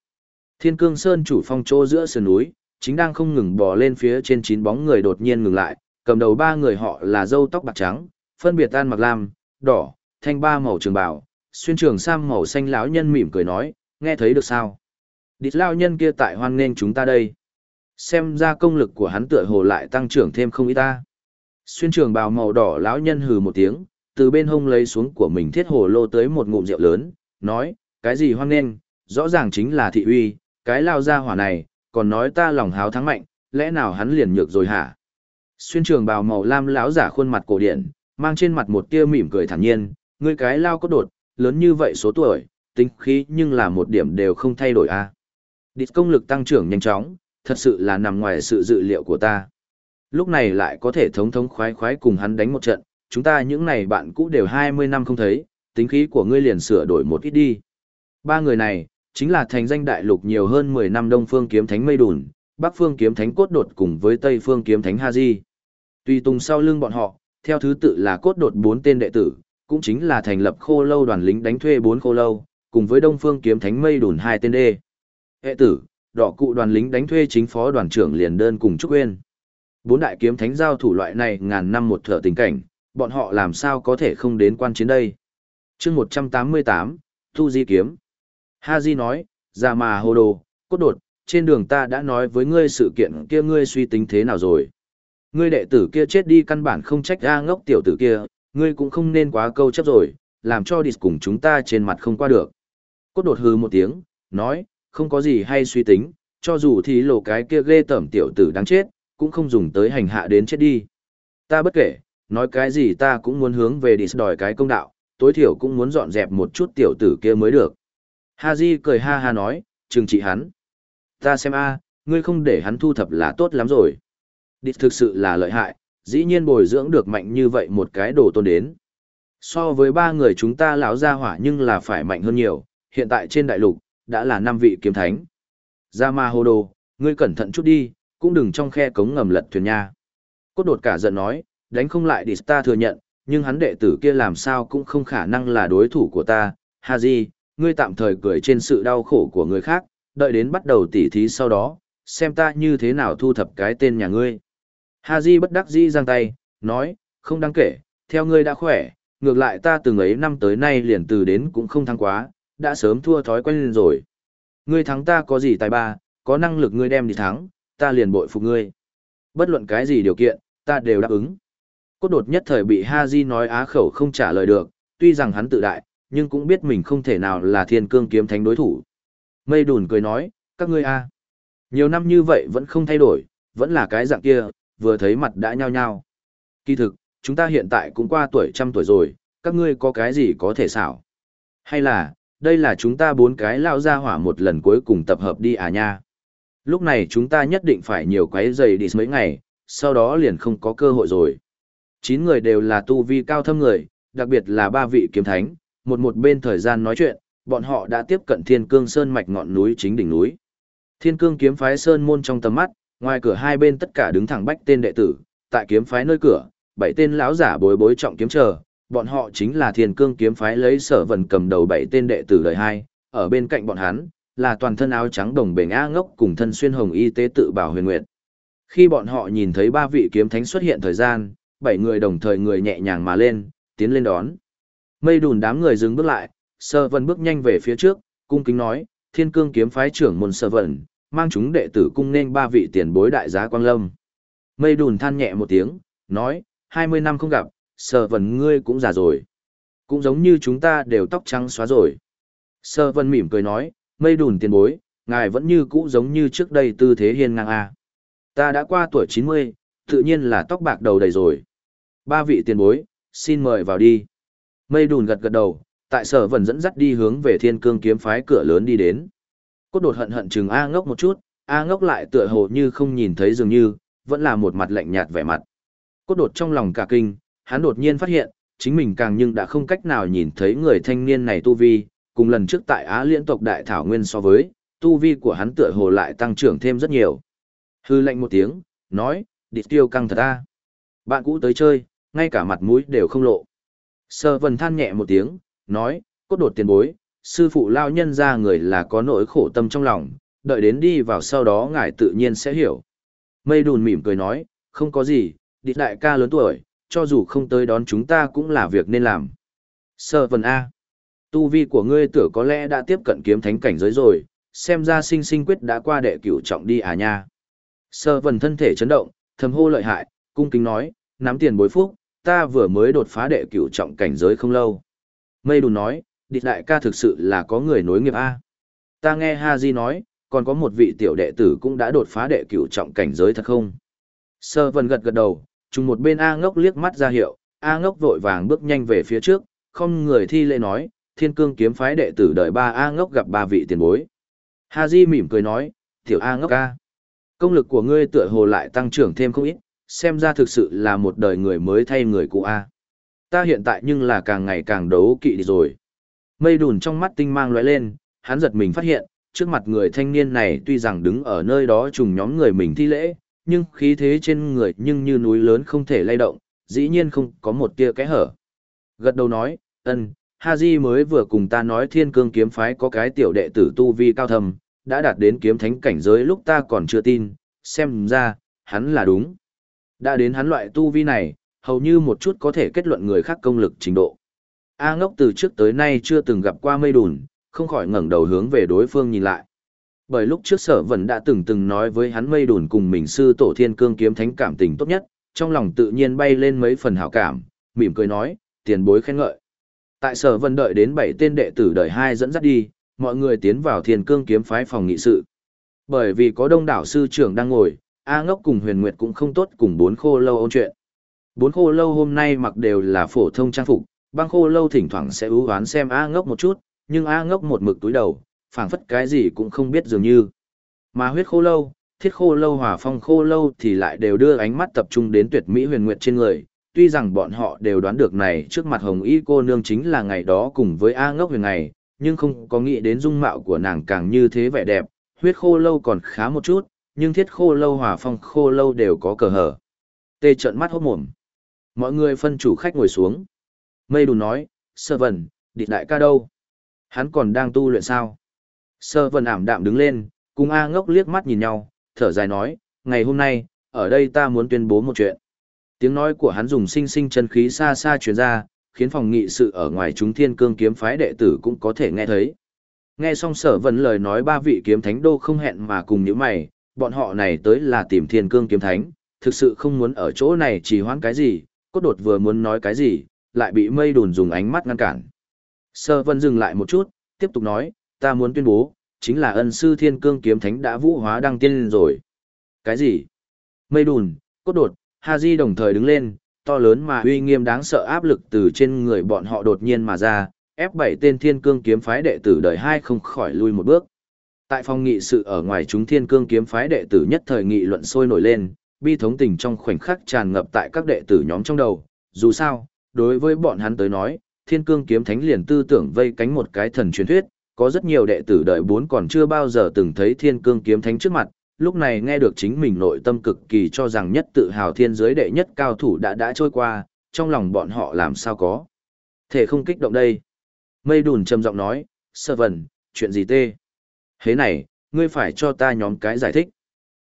Thiên cương sơn chủ phong chỗ giữa sườn núi, chính đang không ngừng bò lên phía trên chín bóng người đột nhiên ngừng lại, cầm đầu ba người họ là dâu tóc bạc trắng, phân biệt tan mặc lam, đỏ, thanh ba màu trường bào, xuyên trường sam màu xanh lão nhân mỉm cười nói, nghe thấy được sao? Địch lao nhân kia tại hoan nghênh chúng ta đây. Xem ra công lực của hắn tựa hồ lại tăng trưởng thêm không ít ta. Xuyên trường bào màu đỏ lão nhân hừ một tiếng, từ bên hông lấy xuống của mình thiết hồ lô tới một ngụm rượu lớn, nói, cái gì hoang nên, rõ ràng chính là thị uy, cái lao ra hỏa này, còn nói ta lòng háo thắng mạnh, lẽ nào hắn liền nhược rồi hả? Xuyên trường bào màu lam lão giả khuôn mặt cổ điển, mang trên mặt một tia mỉm cười thản nhiên, ngươi cái lao có đột, lớn như vậy số tuổi, tính khí nhưng là một điểm đều không thay đổi a. À. Địch công lực tăng trưởng nhanh chóng, thật sự là nằm ngoài sự dự liệu của ta. Lúc này lại có thể thống thống khoái khoái cùng hắn đánh một trận, chúng ta những này bạn cũ đều 20 năm không thấy, tính khí của ngươi liền sửa đổi một ít đi. Ba người này, chính là thành danh đại lục nhiều hơn 10 năm Đông Phương Kiếm Thánh Mây Đùn, Bắc Phương Kiếm Thánh Cốt Đột cùng với Tây Phương Kiếm Thánh Ha Di. Tùy tùng sau lưng bọn họ, theo thứ tự là Cốt Đột bốn tên đệ tử, cũng chính là thành lập khô lâu đoàn lính đánh thuê bốn khô lâu, cùng với Đông Phương Kiếm Thánh Mây Đùn hai tên đê. Hệ tử, đỏ cụ đoàn lính đánh thuê chính phó đoàn trưởng liền đơn cùng Trúc Uyên. Bốn đại kiếm thánh giao thủ loại này ngàn năm một thở tình cảnh, bọn họ làm sao có thể không đến quan chiến đây. chương 188, Thu Di Kiếm. Ha Di nói, ra mà hồ đồ, cốt đột, trên đường ta đã nói với ngươi sự kiện kia ngươi suy tính thế nào rồi. Ngươi đệ tử kia chết đi căn bản không trách A ngốc tiểu tử kia, ngươi cũng không nên quá câu chấp rồi, làm cho địch cùng chúng ta trên mặt không qua được. Cốt đột hừ một tiếng, nói, không có gì hay suy tính, cho dù thì lộ cái kia ghê tẩm tiểu tử đáng chết, cũng không dùng tới hành hạ đến chết đi. Ta bất kể, nói cái gì ta cũng muốn hướng về đi đòi cái công đạo, tối thiểu cũng muốn dọn dẹp một chút tiểu tử kia mới được. Haji cười ha ha nói, trừng trị hắn. Ta xem a, ngươi không để hắn thu thập là tốt lắm rồi. Địch thực sự là lợi hại, dĩ nhiên bồi dưỡng được mạnh như vậy một cái đồ tôn đến. So với ba người chúng ta lão gia hỏa nhưng là phải mạnh hơn nhiều, hiện tại trên đại lục, đã là năm vị kiếm thánh. Ra ma hồ đồ, ngươi cẩn thận chút đi, cũng đừng trong khe cống ngầm lật thuyền nha. Cốt đột cả giận nói, đánh không lại thì ta thừa nhận, nhưng hắn đệ tử kia làm sao cũng không khả năng là đối thủ của ta. Haji, ngươi tạm thời cười trên sự đau khổ của người khác, đợi đến bắt đầu tỉ thí sau đó, xem ta như thế nào thu thập cái tên nhà ngươi. Haji bất đắc dĩ giang tay, nói, không đáng kể, theo ngươi đã khỏe, ngược lại ta từng ấy năm tới nay liền từ đến cũng không thăng quá, đã sớm thua thói quen lên rồi. Ngươi thắng ta có gì tài ba, có năng lực ngươi đem đi thắng, ta liền bội phục ngươi. Bất luận cái gì điều kiện, ta đều đáp ứng. Cốt đột nhất thời bị Haji nói á khẩu không trả lời được, tuy rằng hắn tự đại, nhưng cũng biết mình không thể nào là thiên cương kiếm thánh đối thủ. Mây đùn cười nói, các ngươi a Nhiều năm như vậy vẫn không thay đổi, vẫn là cái dạng kia, vừa thấy mặt đã nhao nhao. Kỳ thực, chúng ta hiện tại cũng qua tuổi trăm tuổi rồi, các ngươi có cái gì có thể xảo? Hay là, đây là chúng ta bốn cái lao ra hỏa một lần cuối cùng tập hợp đi à nha? Lúc này chúng ta nhất định phải nhiều quái giày đi mấy ngày, sau đó liền không có cơ hội rồi. Chín người đều là tu vi cao thâm người, đặc biệt là ba vị kiếm thánh, một một bên thời gian nói chuyện, bọn họ đã tiếp cận Thiên Cương Sơn mạch ngọn núi chính đỉnh núi. Thiên Cương kiếm phái sơn môn trong tầm mắt, ngoài cửa hai bên tất cả đứng thẳng bách tên đệ tử, tại kiếm phái nơi cửa, bảy tên lão giả bối bối trọng kiếm chờ, bọn họ chính là Thiên Cương kiếm phái lấy sở vần cầm đầu bảy tên đệ tử đời hai, ở bên cạnh bọn hắn là toàn thân áo trắng đồng bền a ngốc cùng thân xuyên hồng y tế tự bảo huyền nguyệt. Khi bọn họ nhìn thấy ba vị kiếm thánh xuất hiện thời gian, bảy người đồng thời người nhẹ nhàng mà lên, tiến lên đón. Mây đùn đám người dừng bước lại, Sơ Vân bước nhanh về phía trước, cung kính nói, Thiên Cương kiếm phái trưởng môn Sơ Vân, mang chúng đệ tử cung nên ba vị tiền bối đại giá quang lâm. Mây đùn than nhẹ một tiếng, nói, hai mươi năm không gặp, sờ vần ngươi cũng già rồi. Cũng giống như chúng ta đều tóc trắng xóa rồi. Sờ vần mỉm cười nói, mây đùn tiền bối, ngài vẫn như cũ giống như trước đây tư thế hiên ngang a. Ta đã qua tuổi chín mươi, tự nhiên là tóc bạc đầu đầy rồi. Ba vị tiền bối, xin mời vào đi. Mây đùn gật gật đầu, tại sở vần dẫn dắt đi hướng về thiên cương kiếm phái cửa lớn đi đến. Cốt đột hận hận chừng A ngốc một chút, A ngốc lại tựa hồ như không nhìn thấy dường như, vẫn là một mặt lạnh nhạt vẻ mặt. Cốt đột trong lòng cả kinh, hắn đột nhiên phát hiện, chính mình càng nhưng đã không cách nào nhìn thấy người thanh niên này tu vi, cùng lần trước tại Á liên tộc đại thảo nguyên so với, tu vi của hắn tựa hồ lại tăng trưởng thêm rất nhiều. Hư lạnh một tiếng, nói, địch tiêu căng thật ta. Bạn cũ tới chơi, ngay cả mặt mũi đều không lộ. Sơ vần than nhẹ một tiếng, nói, cốt đột tiền bối, sư phụ lao nhân ra người là có nỗi khổ tâm trong lòng, đợi đến đi vào sau đó ngài tự nhiên sẽ hiểu. Mây đùn mỉm cười nói, không có gì, địch đại ca lớn tuổi, cho dù không tới đón chúng ta cũng là việc nên làm. Sơ vần A. Tu vi của ngươi tưởng có lẽ đã tiếp cận kiếm thánh cảnh giới rồi, xem ra sinh sinh quyết đã qua đệ cửu trọng đi à nha. Sơ vần thân thể chấn động, thầm hô lợi hại, cung kính nói, nắm tiền bối phúc, ta vừa mới đột phá đệ cửu trọng cảnh giới không lâu. Mây đùn nói, địch đại ca thực sự là có người nối nghiệp A. Ta nghe Ha Di nói, còn có một vị tiểu đệ tử cũng đã đột phá đệ cửu trọng cảnh giới thật không? Sơ vần gật gật đầu, trùng một bên A ngốc liếc mắt ra hiệu, A ngốc vội vàng bước nhanh về phía trước, không người thi lễ nói, thiên cương kiếm phái đệ tử đợi ba A ngốc gặp ba vị tiền bối. Ha Di mỉm cười nói, tiểu A ngốc A. Công lực của ngươi tựa hồ lại tăng trưởng thêm không ít, xem ra thực sự là một đời người mới thay người cũ A. Ta hiện tại nhưng là càng ngày càng đấu kỵ đi rồi. Mây đùn trong mắt tinh mang lóe lên, hắn giật mình phát hiện, trước mặt người thanh niên này tuy rằng đứng ở nơi đó trùng nhóm người mình thi lễ, nhưng khí thế trên người nhưng như núi lớn không thể lay động, dĩ nhiên không có một tia kẽ hở. Gật đầu nói, ân, Haji mới vừa cùng ta nói thiên cương kiếm phái có cái tiểu đệ tử tu vi cao thầm, đã đạt đến kiếm thánh cảnh giới lúc ta còn chưa tin, xem ra, hắn là đúng. Đã đến hắn loại tu vi này, hầu như một chút có thể kết luận người khác công lực trình độ. A ngốc từ trước tới nay chưa từng gặp qua mây đùn, không khỏi ngẩng đầu hướng về đối phương nhìn lại. Bởi lúc trước sở vẫn đã từng từng nói với hắn mây đùn cùng mình sư tổ thiên cương kiếm thánh cảm tình tốt nhất, trong lòng tự nhiên bay lên mấy phần hảo cảm, mỉm cười nói, tiền bối khen ngợi. Tại sở vân đợi đến bảy tên đệ tử đời hai dẫn dắt đi, mọi người tiến vào thiên cương kiếm phái phòng nghị sự. Bởi vì có đông đảo sư trưởng đang ngồi, A ngốc cùng huyền nguyệt cũng không tốt cùng bốn khô lâu ôn chuyện. Bốn khô lâu hôm nay mặc đều là phổ thông trang phục, băng khô lâu thỉnh thoảng sẽ ưu hoán xem A ngốc một chút, nhưng A ngốc một mực túi đầu, phảng phất cái gì cũng không biết dường như. Mà huyết khô lâu, thiết khô lâu hòa phong khô lâu thì lại đều đưa ánh mắt tập trung đến tuyệt mỹ huyền nguyệt trên người. Tuy rằng bọn họ đều đoán được này trước mặt hồng y cô nương chính là ngày đó cùng với A ngốc huyền ngày, nhưng không có nghĩ đến dung mạo của nàng càng như thế vẻ đẹp, huyết khô lâu còn khá một chút, nhưng thiết khô lâu hòa phong khô lâu đều có cờ hở. Tê trận mắt hốt mồm. Mọi người phân chủ khách ngồi xuống. Mây đù nói, sơ vần, địch đại ca đâu? Hắn còn đang tu luyện sao? Sơ vần ảm đạm đứng lên, cùng A ngốc liếc mắt nhìn nhau, thở dài nói, ngày hôm nay, ở đây ta muốn tuyên bố một chuyện. Tiếng nói của hắn dùng sinh sinh chân khí xa xa truyền ra, khiến phòng nghị sự ở ngoài chúng thiên cương kiếm phái đệ tử cũng có thể nghe thấy. Nghe xong sở vần lời nói ba vị kiếm thánh đô không hẹn mà cùng những mày, bọn họ này tới là tìm thiên cương kiếm thánh, thực sự không muốn ở chỗ này chỉ hoãn cái gì, cốt đột vừa muốn nói cái gì, lại bị mây đùn dùng ánh mắt ngăn cản. Sở vân dừng lại một chút, tiếp tục nói, ta muốn tuyên bố, chính là ân sư thiên cương kiếm thánh đã vũ hóa đăng tiên rồi. Cái gì? Mây đùn, cốt đột, Ha Di đồng thời đứng lên, to lớn mà uy nghiêm đáng sợ áp lực từ trên người bọn họ đột nhiên mà ra, ép bảy tên thiên cương kiếm phái đệ tử đời hai không khỏi lui một bước. Tại phòng nghị sự ở ngoài chúng thiên cương kiếm phái đệ tử nhất thời nghị luận sôi nổi lên, bi thống tình trong khoảnh khắc tràn ngập tại các đệ tử nhóm trong đầu. Dù sao, đối với bọn hắn tới nói, thiên cương kiếm thánh liền tư tưởng vây cánh một cái thần truyền thuyết, có rất nhiều đệ tử đợi bốn còn chưa bao giờ từng thấy thiên cương kiếm thánh trước mặt, lúc này nghe được chính mình nội tâm cực kỳ cho rằng nhất tự hào thiên giới đệ nhất cao thủ đã đã trôi qua, trong lòng bọn họ làm sao có. Thể không kích động đây. Mây đùn trầm giọng nói, sơ vần, chuyện gì tê? Thế này, ngươi phải cho ta nhóm cái giải thích.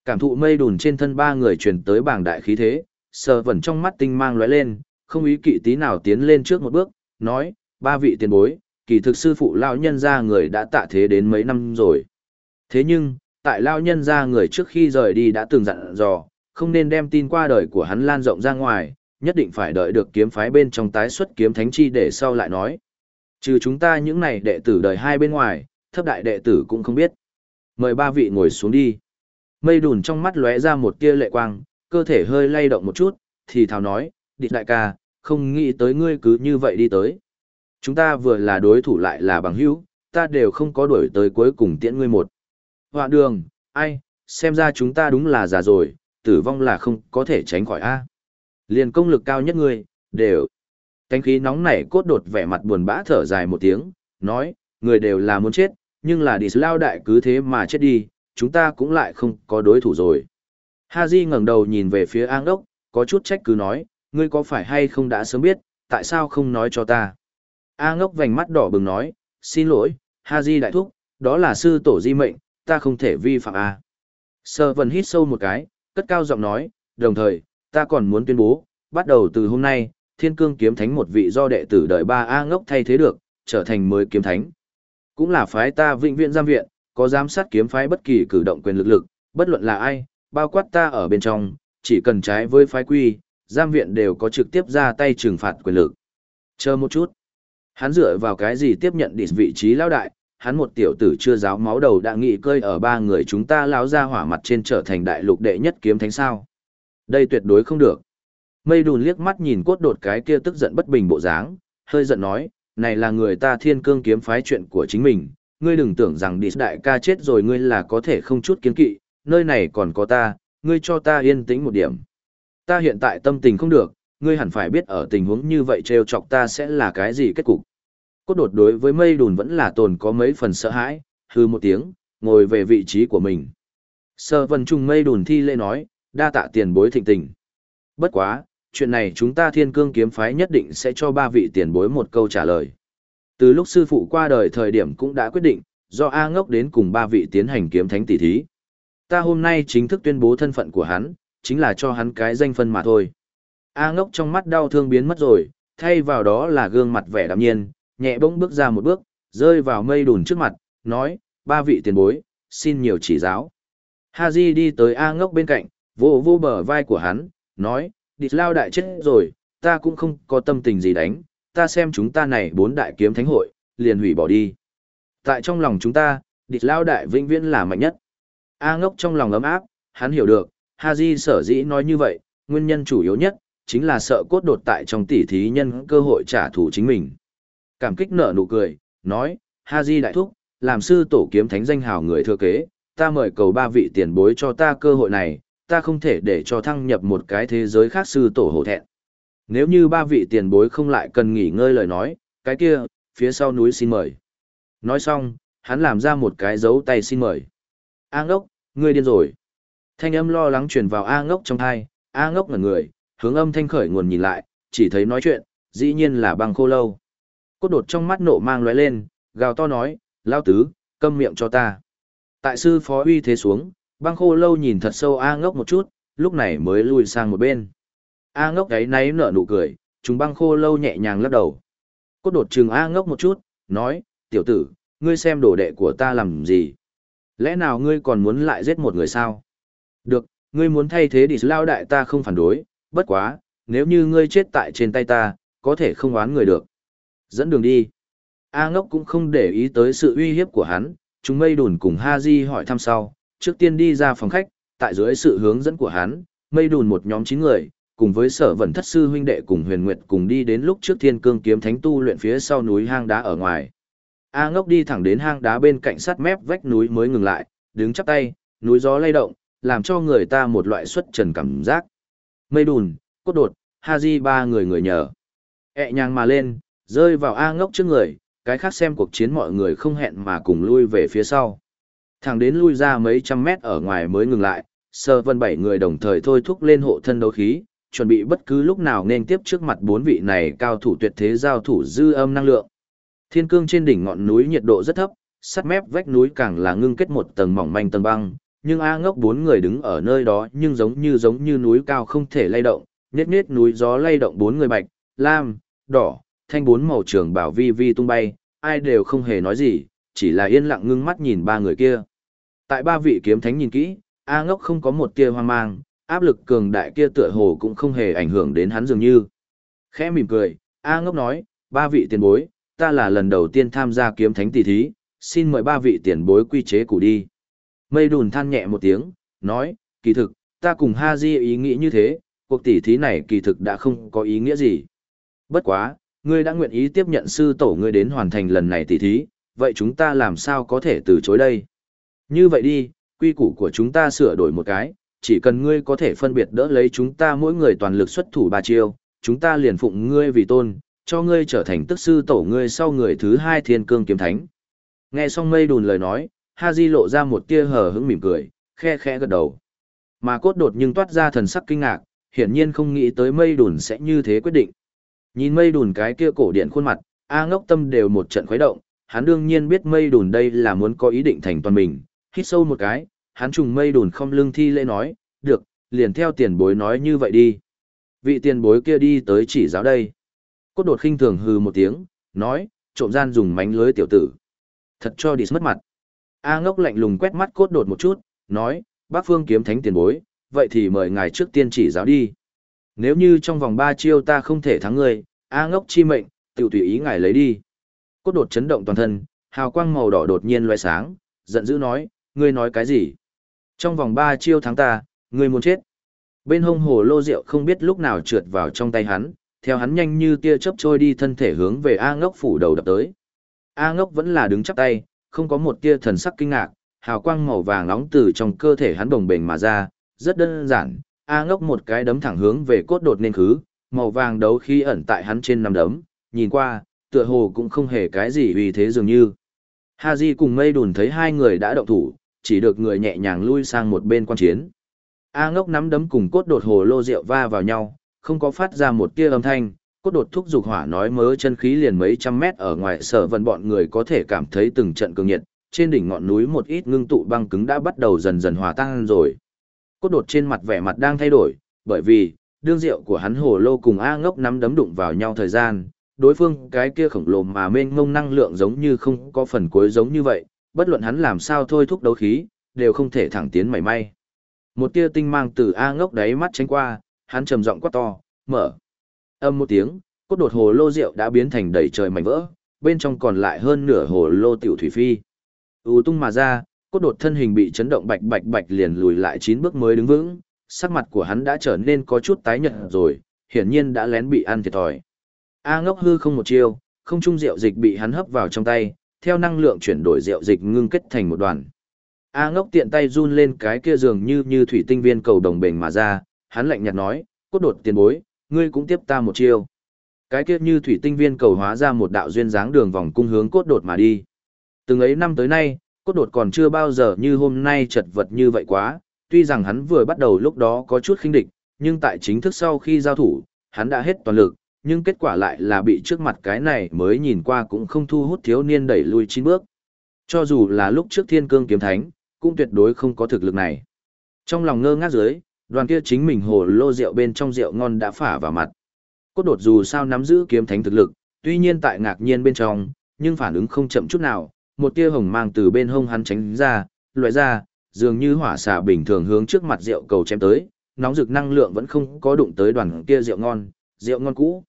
Cảm thụ mây đùn trên thân ba người truyền tới bảng đại khí thế, sơ vần trong mắt tinh mang lóe lên, không ý kỵ tí nào tiến lên trước một bước, nói, ba vị tiền bối, kỳ thực sư phụ lão nhân ra người đã tạ thế đến mấy năm rồi. Thế nhưng, tại lão nhân ra người trước khi rời đi đã từng dặn dò, không nên đem tin qua đời của hắn lan rộng ra ngoài, nhất định phải đợi được kiếm phái bên trong tái xuất kiếm thánh chi để sau lại nói. Trừ chúng ta những này đệ tử đời hai bên ngoài, thấp đại đệ tử cũng không biết. Mời ba vị ngồi xuống đi. Mây đùn trong mắt lóe ra một tia lệ quang, cơ thể hơi lay động một chút, thì thào nói, địch đại ca, không nghĩ tới ngươi cứ như vậy đi tới. Chúng ta vừa là đối thủ lại là bằng hữu, ta đều không có đuổi tới cuối cùng tiễn ngươi một. Họa đường, ai, xem ra chúng ta đúng là già rồi, tử vong là không có thể tránh khỏi a. Liền công lực cao nhất ngươi, đều. Cánh khí nóng nảy cốt đột vẻ mặt buồn bã thở dài một tiếng, nói, người đều là muốn chết, nhưng là đi lao đại cứ thế mà chết đi, chúng ta cũng lại không có đối thủ rồi. Ha Di ngẩng đầu nhìn về phía An Đốc, có chút trách cứ nói, ngươi có phải hay không đã sớm biết, tại sao không nói cho ta? A ngốc vành mắt đỏ bừng nói, xin lỗi, Ha Di đại thúc, đó là sư tổ di mệnh, ta không thể vi phạm A. Sơ vần hít sâu một cái, cất cao giọng nói, đồng thời, ta còn muốn tuyên bố, bắt đầu từ hôm nay, thiên cương kiếm thánh một vị do đệ tử đời ba A ngốc thay thế được, trở thành mới kiếm thánh. Cũng là phái ta vĩnh viện giam viện, có giám sát kiếm phái bất kỳ cử động quyền lực lực, bất luận là ai, bao quát ta ở bên trong, chỉ cần trái với phái quy, giam viện đều có trực tiếp ra tay trừng phạt quyền lực. Chờ một chút. Hắn dựa vào cái gì tiếp nhận địch vị trí lão đại, hắn một tiểu tử chưa giáo máu đầu đã nghị cơi ở ba người chúng ta lão ra hỏa mặt trên trở thành đại lục đệ nhất kiếm thánh sao. Đây tuyệt đối không được. Mây đùn liếc mắt nhìn cốt đột cái kia tức giận bất bình bộ dáng, hơi giận nói, này là người ta thiên cương kiếm phái chuyện của chính mình, ngươi đừng tưởng rằng đi đại ca chết rồi ngươi là có thể không chút kiến kỵ, nơi này còn có ta, ngươi cho ta yên tĩnh một điểm. Ta hiện tại tâm tình không được, ngươi hẳn phải biết ở tình huống như vậy trêu chọc ta sẽ là cái gì kết cục. Cốt đột đối với mây đùn vẫn là tồn có mấy phần sợ hãi, hư một tiếng, ngồi về vị trí của mình. Sơ vân trùng mây đùn thi lễ nói, đa tạ tiền bối thịnh tình. Bất quá, chuyện này chúng ta thiên cương kiếm phái nhất định sẽ cho ba vị tiền bối một câu trả lời. Từ lúc sư phụ qua đời thời điểm cũng đã quyết định, do A ngốc đến cùng ba vị tiến hành kiếm thánh tỷ thí. Ta hôm nay chính thức tuyên bố thân phận của hắn, chính là cho hắn cái danh phân mà thôi. A ngốc trong mắt đau thương biến mất rồi, thay vào đó là gương mặt vẻ đạm nhiên, nhẹ bỗng bước ra một bước, rơi vào mây đùn trước mặt, nói, ba vị tiền bối, xin nhiều chỉ giáo. Haji đi tới A ngốc bên cạnh, vô vô bờ vai của hắn, nói, địch lao đại chết rồi, ta cũng không có tâm tình gì đánh, ta xem chúng ta này bốn đại kiếm thánh hội, liền hủy bỏ đi. Tại trong lòng chúng ta, địch lao đại vĩnh viễn là mạnh nhất. A ngốc trong lòng ấm áp, hắn hiểu được, Haji sở dĩ nói như vậy, nguyên nhân chủ yếu nhất, chính là sợ cốt đột tại trong tỉ thí nhân cơ hội trả thù chính mình. Cảm kích nở nụ cười, nói, Haji đại thúc, làm sư tổ kiếm thánh danh hào người thừa kế, ta mời cầu ba vị tiền bối cho ta cơ hội này, ta không thể để cho thăng nhập một cái thế giới khác sư tổ hổ thẹn. Nếu như ba vị tiền bối không lại cần nghỉ ngơi lời nói, cái kia, phía sau núi xin mời. Nói xong, hắn làm ra một cái dấu tay xin mời. A ngốc, ngươi điên rồi. Thanh âm lo lắng truyền vào A ngốc trong thai, A ngốc ngẩn người, hướng âm thanh khởi nguồn nhìn lại, chỉ thấy nói chuyện, dĩ nhiên là băng khô lâu. Cốt đột trong mắt nộ mang lóe lên, gào to nói, lao tứ, câm miệng cho ta. Tại sư phó uy thế xuống, băng khô lâu nhìn thật sâu A ngốc một chút, lúc này mới lùi sang một bên. A ngốc ấy náy nở nụ cười, chúng băng khô lâu nhẹ nhàng lắc đầu. Cốt đột trừng A ngốc một chút, nói, tiểu tử, ngươi xem đồ đệ của ta làm gì? Lẽ nào ngươi còn muốn lại giết một người sao? Được, ngươi muốn thay thế đi lao đại ta không phản đối, bất quá, nếu như ngươi chết tại trên tay ta, có thể không oán người được. Dẫn đường đi. A ngốc cũng không để ý tới sự uy hiếp của hắn, chúng mây đùn cùng Ha Di hỏi thăm sau, trước tiên đi ra phòng khách, tại dưới sự hướng dẫn của hắn, mây đùn một nhóm 9 người, cùng với sở vận thất sư huynh đệ cùng huyền nguyệt cùng đi đến lúc trước thiên cương kiếm thánh tu luyện phía sau núi hang đá ở ngoài. A ngốc đi thẳng đến hang đá bên cạnh sát mép vách núi mới ngừng lại, đứng chắp tay, núi gió lay động, làm cho người ta một loại xuất trần cảm giác. Mây đùn, cốt đột, Haji di ba người người nhờ. ẹ nhàng mà lên, rơi vào A ngốc trước người, cái khác xem cuộc chiến mọi người không hẹn mà cùng lui về phía sau. Thẳng đến lui ra mấy trăm mét ở ngoài mới ngừng lại, sơ vân bảy người đồng thời thôi thúc lên hộ thân đấu khí, chuẩn bị bất cứ lúc nào nên tiếp trước mặt bốn vị này cao thủ tuyệt thế giao thủ dư âm năng lượng. Thiên cương trên đỉnh ngọn núi nhiệt độ rất thấp, sát mép vách núi càng là ngưng kết một tầng mỏng manh tầng băng, nhưng A ngốc bốn người đứng ở nơi đó nhưng giống như giống như núi cao không thể lay động, nhét nhét núi gió lay động bốn người bạch, lam, đỏ, thanh bốn màu trường bảo vi vi tung bay, ai đều không hề nói gì, chỉ là yên lặng ngưng mắt nhìn ba người kia. Tại ba vị kiếm thánh nhìn kỹ, A ngốc không có một tia hoang mang, áp lực cường đại kia tựa hồ cũng không hề ảnh hưởng đến hắn dường như. Khẽ mỉm cười, A ngốc nói, ba vị tiền bối, ta là lần đầu tiên tham gia kiếm thánh tỷ thí, xin mời ba vị tiền bối quy chế củ đi. Mây đùn than nhẹ một tiếng, nói, kỳ thực, ta cùng Ha Di ý nghĩ như thế, cuộc tỷ thí này kỳ thực đã không có ý nghĩa gì. Bất quá, ngươi đã nguyện ý tiếp nhận sư tổ ngươi đến hoàn thành lần này tỷ thí, vậy chúng ta làm sao có thể từ chối đây? Như vậy đi, quy củ của chúng ta sửa đổi một cái, chỉ cần ngươi có thể phân biệt đỡ lấy chúng ta mỗi người toàn lực xuất thủ ba chiêu, chúng ta liền phụng ngươi vì tôn, cho ngươi trở thành tức sư tổ ngươi sau người thứ hai thiên cương kiếm thánh. Nghe xong mây đùn lời nói, Ha Di lộ ra một tia hờ hững mỉm cười, khe khẽ gật đầu. Mà cốt đột nhưng toát ra thần sắc kinh ngạc, hiển nhiên không nghĩ tới mây đùn sẽ như thế quyết định. Nhìn mây đùn cái kia cổ điện khuôn mặt, A ngốc tâm đều một trận khuấy động, hắn đương nhiên biết mây đùn đây là muốn có ý định thành toàn mình, hít sâu một cái, hắn trùng mây đùn không lưng thi lễ nói, được, liền theo tiền bối nói như vậy đi. Vị tiền bối kia đi tới chỉ giáo đây. Cốt đột khinh thường hừ một tiếng, nói, trộm gian dùng mánh lưới tiểu tử. Thật cho đi mất mặt. A ngốc lạnh lùng quét mắt cốt đột một chút, nói, bác phương kiếm thánh tiền bối, vậy thì mời ngài trước tiên chỉ giáo đi. Nếu như trong vòng ba chiêu ta không thể thắng ngươi, A ngốc chi mệnh, tiểu tùy ý ngài lấy đi. Cốt đột chấn động toàn thân, hào quang màu đỏ đột nhiên loe sáng, giận dữ nói, ngươi nói cái gì? Trong vòng ba chiêu thắng ta, ngươi muốn chết. Bên hông hồ lô rượu không biết lúc nào trượt vào trong tay hắn, theo hắn nhanh như tia chớp trôi đi thân thể hướng về A ngốc phủ đầu đập tới. A ngốc vẫn là đứng chắp tay, không có một tia thần sắc kinh ngạc, hào quang màu vàng nóng từ trong cơ thể hắn bồng bềnh mà ra, rất đơn giản, A ngốc một cái đấm thẳng hướng về cốt đột nên khứ, màu vàng đấu khí ẩn tại hắn trên nằm đấm, nhìn qua, tựa hồ cũng không hề cái gì vì thế dường như. Ha Di cùng mây đùn thấy hai người đã động thủ, chỉ được người nhẹ nhàng lui sang một bên quan chiến. A ngốc nắm đấm cùng cốt đột hồ lô rượu va vào nhau, không có phát ra một tia âm thanh, cốt đột thúc dục hỏa nói mớ chân khí liền mấy trăm mét ở ngoài sở vân bọn người có thể cảm thấy từng trận cường nhiệt, trên đỉnh ngọn núi một ít ngưng tụ băng cứng đã bắt đầu dần dần hòa tan rồi. Cốt đột trên mặt vẻ mặt đang thay đổi, bởi vì, đương rượu của hắn hồ lô cùng A ngốc nắm đấm đụng vào nhau thời gian, đối phương cái kia khổng lồ mà mênh ngông năng lượng giống như không có phần cuối giống như vậy, bất luận hắn làm sao thôi thúc đấu khí, đều không thể thẳng tiến mảy may. Một tia tinh mang từ A ngốc đáy mắt tránh qua, hắn trầm giọng quát to, mở. Âm một tiếng, cốt đột hồ lô rượu đã biến thành đầy trời mảnh vỡ, bên trong còn lại hơn nửa hồ lô tiểu thủy phi. U tung mà ra, cốt đột thân hình bị chấn động bạch bạch bạch liền lùi lại chín bước mới đứng vững, sắc mặt của hắn đã trở nên có chút tái nhợt rồi, hiển nhiên đã lén bị ăn thiệt thòi. A ngốc hư không một chiêu, không trung rượu dịch bị hắn hấp vào trong tay, theo năng lượng chuyển đổi rượu dịch ngưng kết thành một đoàn. A ngốc tiện tay run lên cái kia dường như như thủy tinh viên cầu đồng bền mà ra, hắn lạnh nhạt nói, cốt đột tiền bối, ngươi cũng tiếp ta một chiêu. Cái kia như thủy tinh viên cầu hóa ra một đạo duyên dáng đường vòng cung hướng cốt đột mà đi. Từng ấy năm tới nay, cốt đột còn chưa bao giờ như hôm nay chật vật như vậy quá, tuy rằng hắn vừa bắt đầu lúc đó có chút khinh địch, nhưng tại chính thức sau khi giao thủ, hắn đã hết toàn lực, nhưng kết quả lại là bị trước mặt cái này mới nhìn qua cũng không thu hút thiếu niên đẩy lui chín bước. Cho dù là lúc trước thiên cương kiếm thánh, cũng tuyệt đối không có thực lực này. Trong lòng ngơ ngác dưới, đoàn kia chính mình hồ lô rượu bên trong rượu ngon đã phả vào mặt. Cốt đột dù sao nắm giữ kiếm thánh thực lực, tuy nhiên tại ngạc nhiên bên trong, nhưng phản ứng không chậm chút nào, một tia hồng mang từ bên hông hắn tránh ra, loại ra, dường như hỏa xà bình thường hướng trước mặt rượu cầu chém tới, nóng rực năng lượng vẫn không có đụng tới đoàn kia rượu ngon, rượu ngon cũ.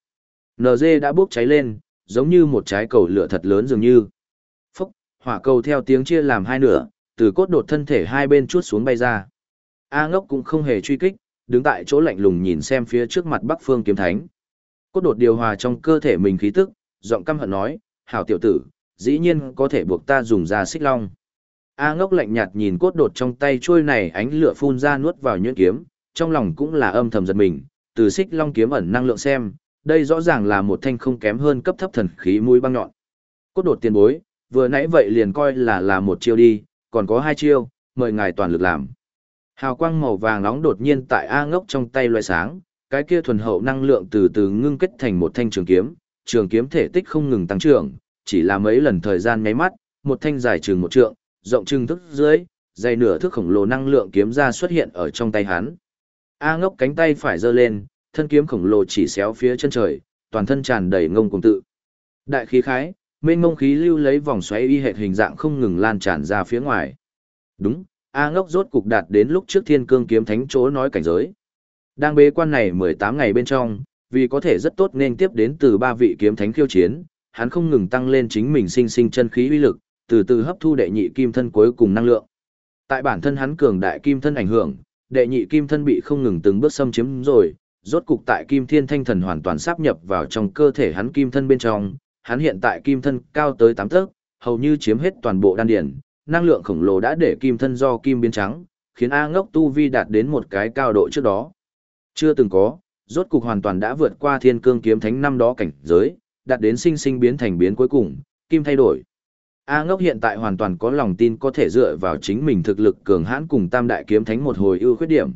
NG đã bốc cháy lên, giống như một trái cầu lửa thật lớn dường như. Phốc, hỏa cầu theo tiếng chia làm hai nửa, từ cốt đột thân thể hai bên chuốt xuống bay ra. A ngốc cũng không hề truy kích, đứng tại chỗ lạnh lùng nhìn xem phía trước mặt Bắc Phương kiếm thánh. Cốt đột điều hòa trong cơ thể mình khí tức, giọng căm hận nói, hảo tiểu tử, dĩ nhiên có thể buộc ta dùng ra xích long. A ngốc lạnh nhạt nhìn cốt đột trong tay trôi này ánh lửa phun ra nuốt vào nhuyễn kiếm, trong lòng cũng là âm thầm giật mình, từ xích long kiếm ẩn năng lượng xem, đây rõ ràng là một thanh không kém hơn cấp thấp thần khí mũi băng nhọn. Cốt đột tiền bối, vừa nãy vậy liền coi là là một chiêu đi, còn có hai chiêu, mời ngài toàn lực làm. Hào quang màu vàng nóng đột nhiên tại A ngốc trong tay loại sáng, cái kia thuần hậu năng lượng từ từ ngưng kết thành một thanh trường kiếm, trường kiếm thể tích không ngừng tăng trưởng, chỉ là mấy lần thời gian nháy mắt, một thanh dài trường một trượng, rộng trưng thức dưới, dày nửa thước khổng lồ năng lượng kiếm ra xuất hiện ở trong tay hắn. A ngốc cánh tay phải giơ lên, thân kiếm khổng lồ chỉ xéo phía chân trời, toàn thân tràn đầy ngông cùng tự. Đại khí khái, mênh ngông khí lưu lấy vòng xoáy y hệt hình dạng không ngừng lan tràn ra phía ngoài. Đúng, A ngốc rốt cục đạt đến lúc trước thiên cương kiếm thánh chỗ nói cảnh giới. Đang bế quan này 18 ngày bên trong, vì có thể rất tốt nên tiếp đến từ ba vị kiếm thánh khiêu chiến, hắn không ngừng tăng lên chính mình sinh sinh chân khí uy lực, từ từ hấp thu đệ nhị kim thân cuối cùng năng lượng. Tại bản thân hắn cường đại kim thân ảnh hưởng, đệ nhị kim thân bị không ngừng từng bước xâm chiếm rồi, rốt cục tại kim thiên thanh thần hoàn toàn sáp nhập vào trong cơ thể hắn kim thân bên trong, hắn hiện tại kim thân cao tới 8 tấc, hầu như chiếm hết toàn bộ đan điền năng lượng khổng lồ đã để kim thân do kim biến trắng, khiến A ngốc tu vi đạt đến một cái cao độ trước đó. Chưa từng có, rốt cục hoàn toàn đã vượt qua thiên cương kiếm thánh năm đó cảnh giới, đạt đến sinh sinh biến thành biến cuối cùng, kim thay đổi. A ngốc hiện tại hoàn toàn có lòng tin có thể dựa vào chính mình thực lực cường hãn cùng tam đại kiếm thánh một hồi ưu khuyết điểm.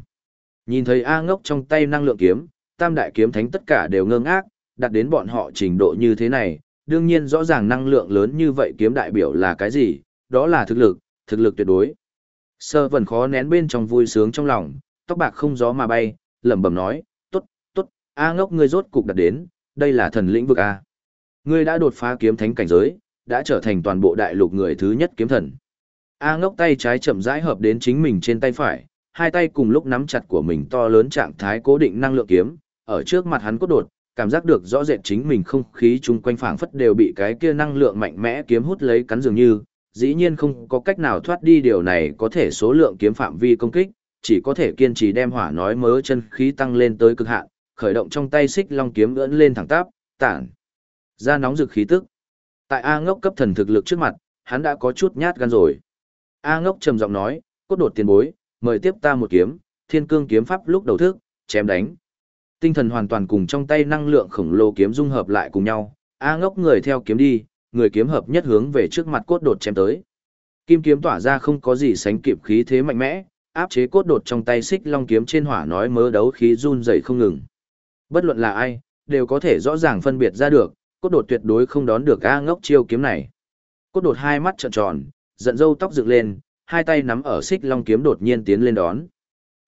Nhìn thấy A ngốc trong tay năng lượng kiếm, tam đại kiếm thánh tất cả đều ngơ ngác, đạt đến bọn họ trình độ như thế này, đương nhiên rõ ràng năng lượng lớn như vậy kiếm đại biểu là cái gì, đó là thực lực, thực lực tuyệt đối. Sơ vần khó nén bên trong vui sướng trong lòng, tóc bạc không gió mà bay, lẩm bẩm nói, tốt, tốt, A ngốc ngươi rốt cục đặt đến, đây là thần lĩnh vực A. Ngươi đã đột phá kiếm thánh cảnh giới, đã trở thành toàn bộ đại lục người thứ nhất kiếm thần. A ngốc tay trái chậm rãi hợp đến chính mình trên tay phải, hai tay cùng lúc nắm chặt của mình to lớn trạng thái cố định năng lượng kiếm, ở trước mặt hắn cốt đột, cảm giác được rõ rệt chính mình không khí chung quanh phảng phất đều bị cái kia năng lượng mạnh mẽ kiếm hút lấy cắn dường như, dĩ nhiên không có cách nào thoát đi điều này có thể số lượng kiếm phạm vi công kích, chỉ có thể kiên trì đem hỏa nói mớ chân khí tăng lên tới cực hạn, khởi động trong tay xích long kiếm ưỡn lên thẳng tắp, tản ra nóng rực khí tức. Tại A Ngốc cấp thần thực lực trước mặt, hắn đã có chút nhát gan rồi. A Ngốc trầm giọng nói, cốt đột tiền bối, mời tiếp ta một kiếm, thiên cương kiếm pháp lúc đầu thức, chém đánh. Tinh thần hoàn toàn cùng trong tay năng lượng khổng lồ kiếm dung hợp lại cùng nhau, A ngốc người theo kiếm đi, người kiếm hợp nhất hướng về trước mặt cốt đột chém tới. Kim kiếm tỏa ra không có gì sánh kịp khí thế mạnh mẽ, áp chế cốt đột trong tay xích long kiếm trên hỏa nói mớ đấu khí run rẩy không ngừng. Bất luận là ai, đều có thể rõ ràng phân biệt ra được, cốt đột tuyệt đối không đón được A ngốc chiêu kiếm này. Cốt đột hai mắt trợn tròn, giận dâu tóc dựng lên, hai tay nắm ở xích long kiếm đột nhiên tiến lên đón.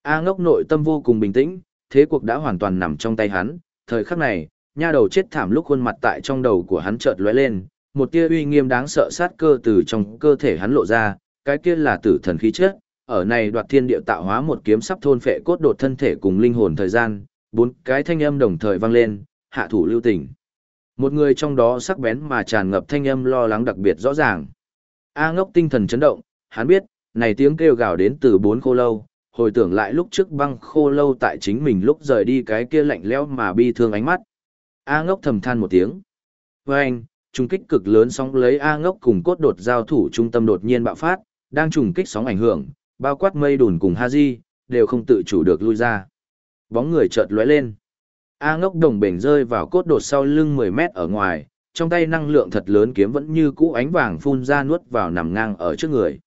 A ngốc nội tâm vô cùng bình tĩnh, thế cuộc đã hoàn toàn nằm trong tay hắn, thời khắc này, nha đầu chết thảm lúc khuôn mặt tại trong đầu của hắn chợt lóe lên, một tia uy nghiêm đáng sợ sát cơ từ trong cơ thể hắn lộ ra, cái kia là tử thần khí chất, ở này đoạt thiên địa tạo hóa một kiếm sắp thôn phệ cốt đột thân thể cùng linh hồn thời gian, bốn cái thanh âm đồng thời vang lên, hạ thủ lưu tình. Một người trong đó sắc bén mà tràn ngập thanh âm lo lắng đặc biệt rõ ràng. A ngốc tinh thần chấn động, hắn biết, này tiếng kêu gào đến từ bốn khô lâu, hồi tưởng lại lúc trước băng khô lâu tại chính mình lúc rời đi cái kia lạnh lẽo mà bi thương ánh mắt. A ngốc thầm than một tiếng. Với anh, Trùng kích cực lớn sóng lấy A ngốc cùng cốt đột giao thủ trung tâm đột nhiên bạo phát, đang trùng kích sóng ảnh hưởng, bao quát mây đùn cùng Haji, đều không tự chủ được lui ra. Bóng người chợt lóe lên. A ngốc đồng bền rơi vào cốt đột sau lưng 10 mét ở ngoài, trong tay năng lượng thật lớn kiếm vẫn như cũ ánh vàng phun ra nuốt vào nằm ngang ở trước người.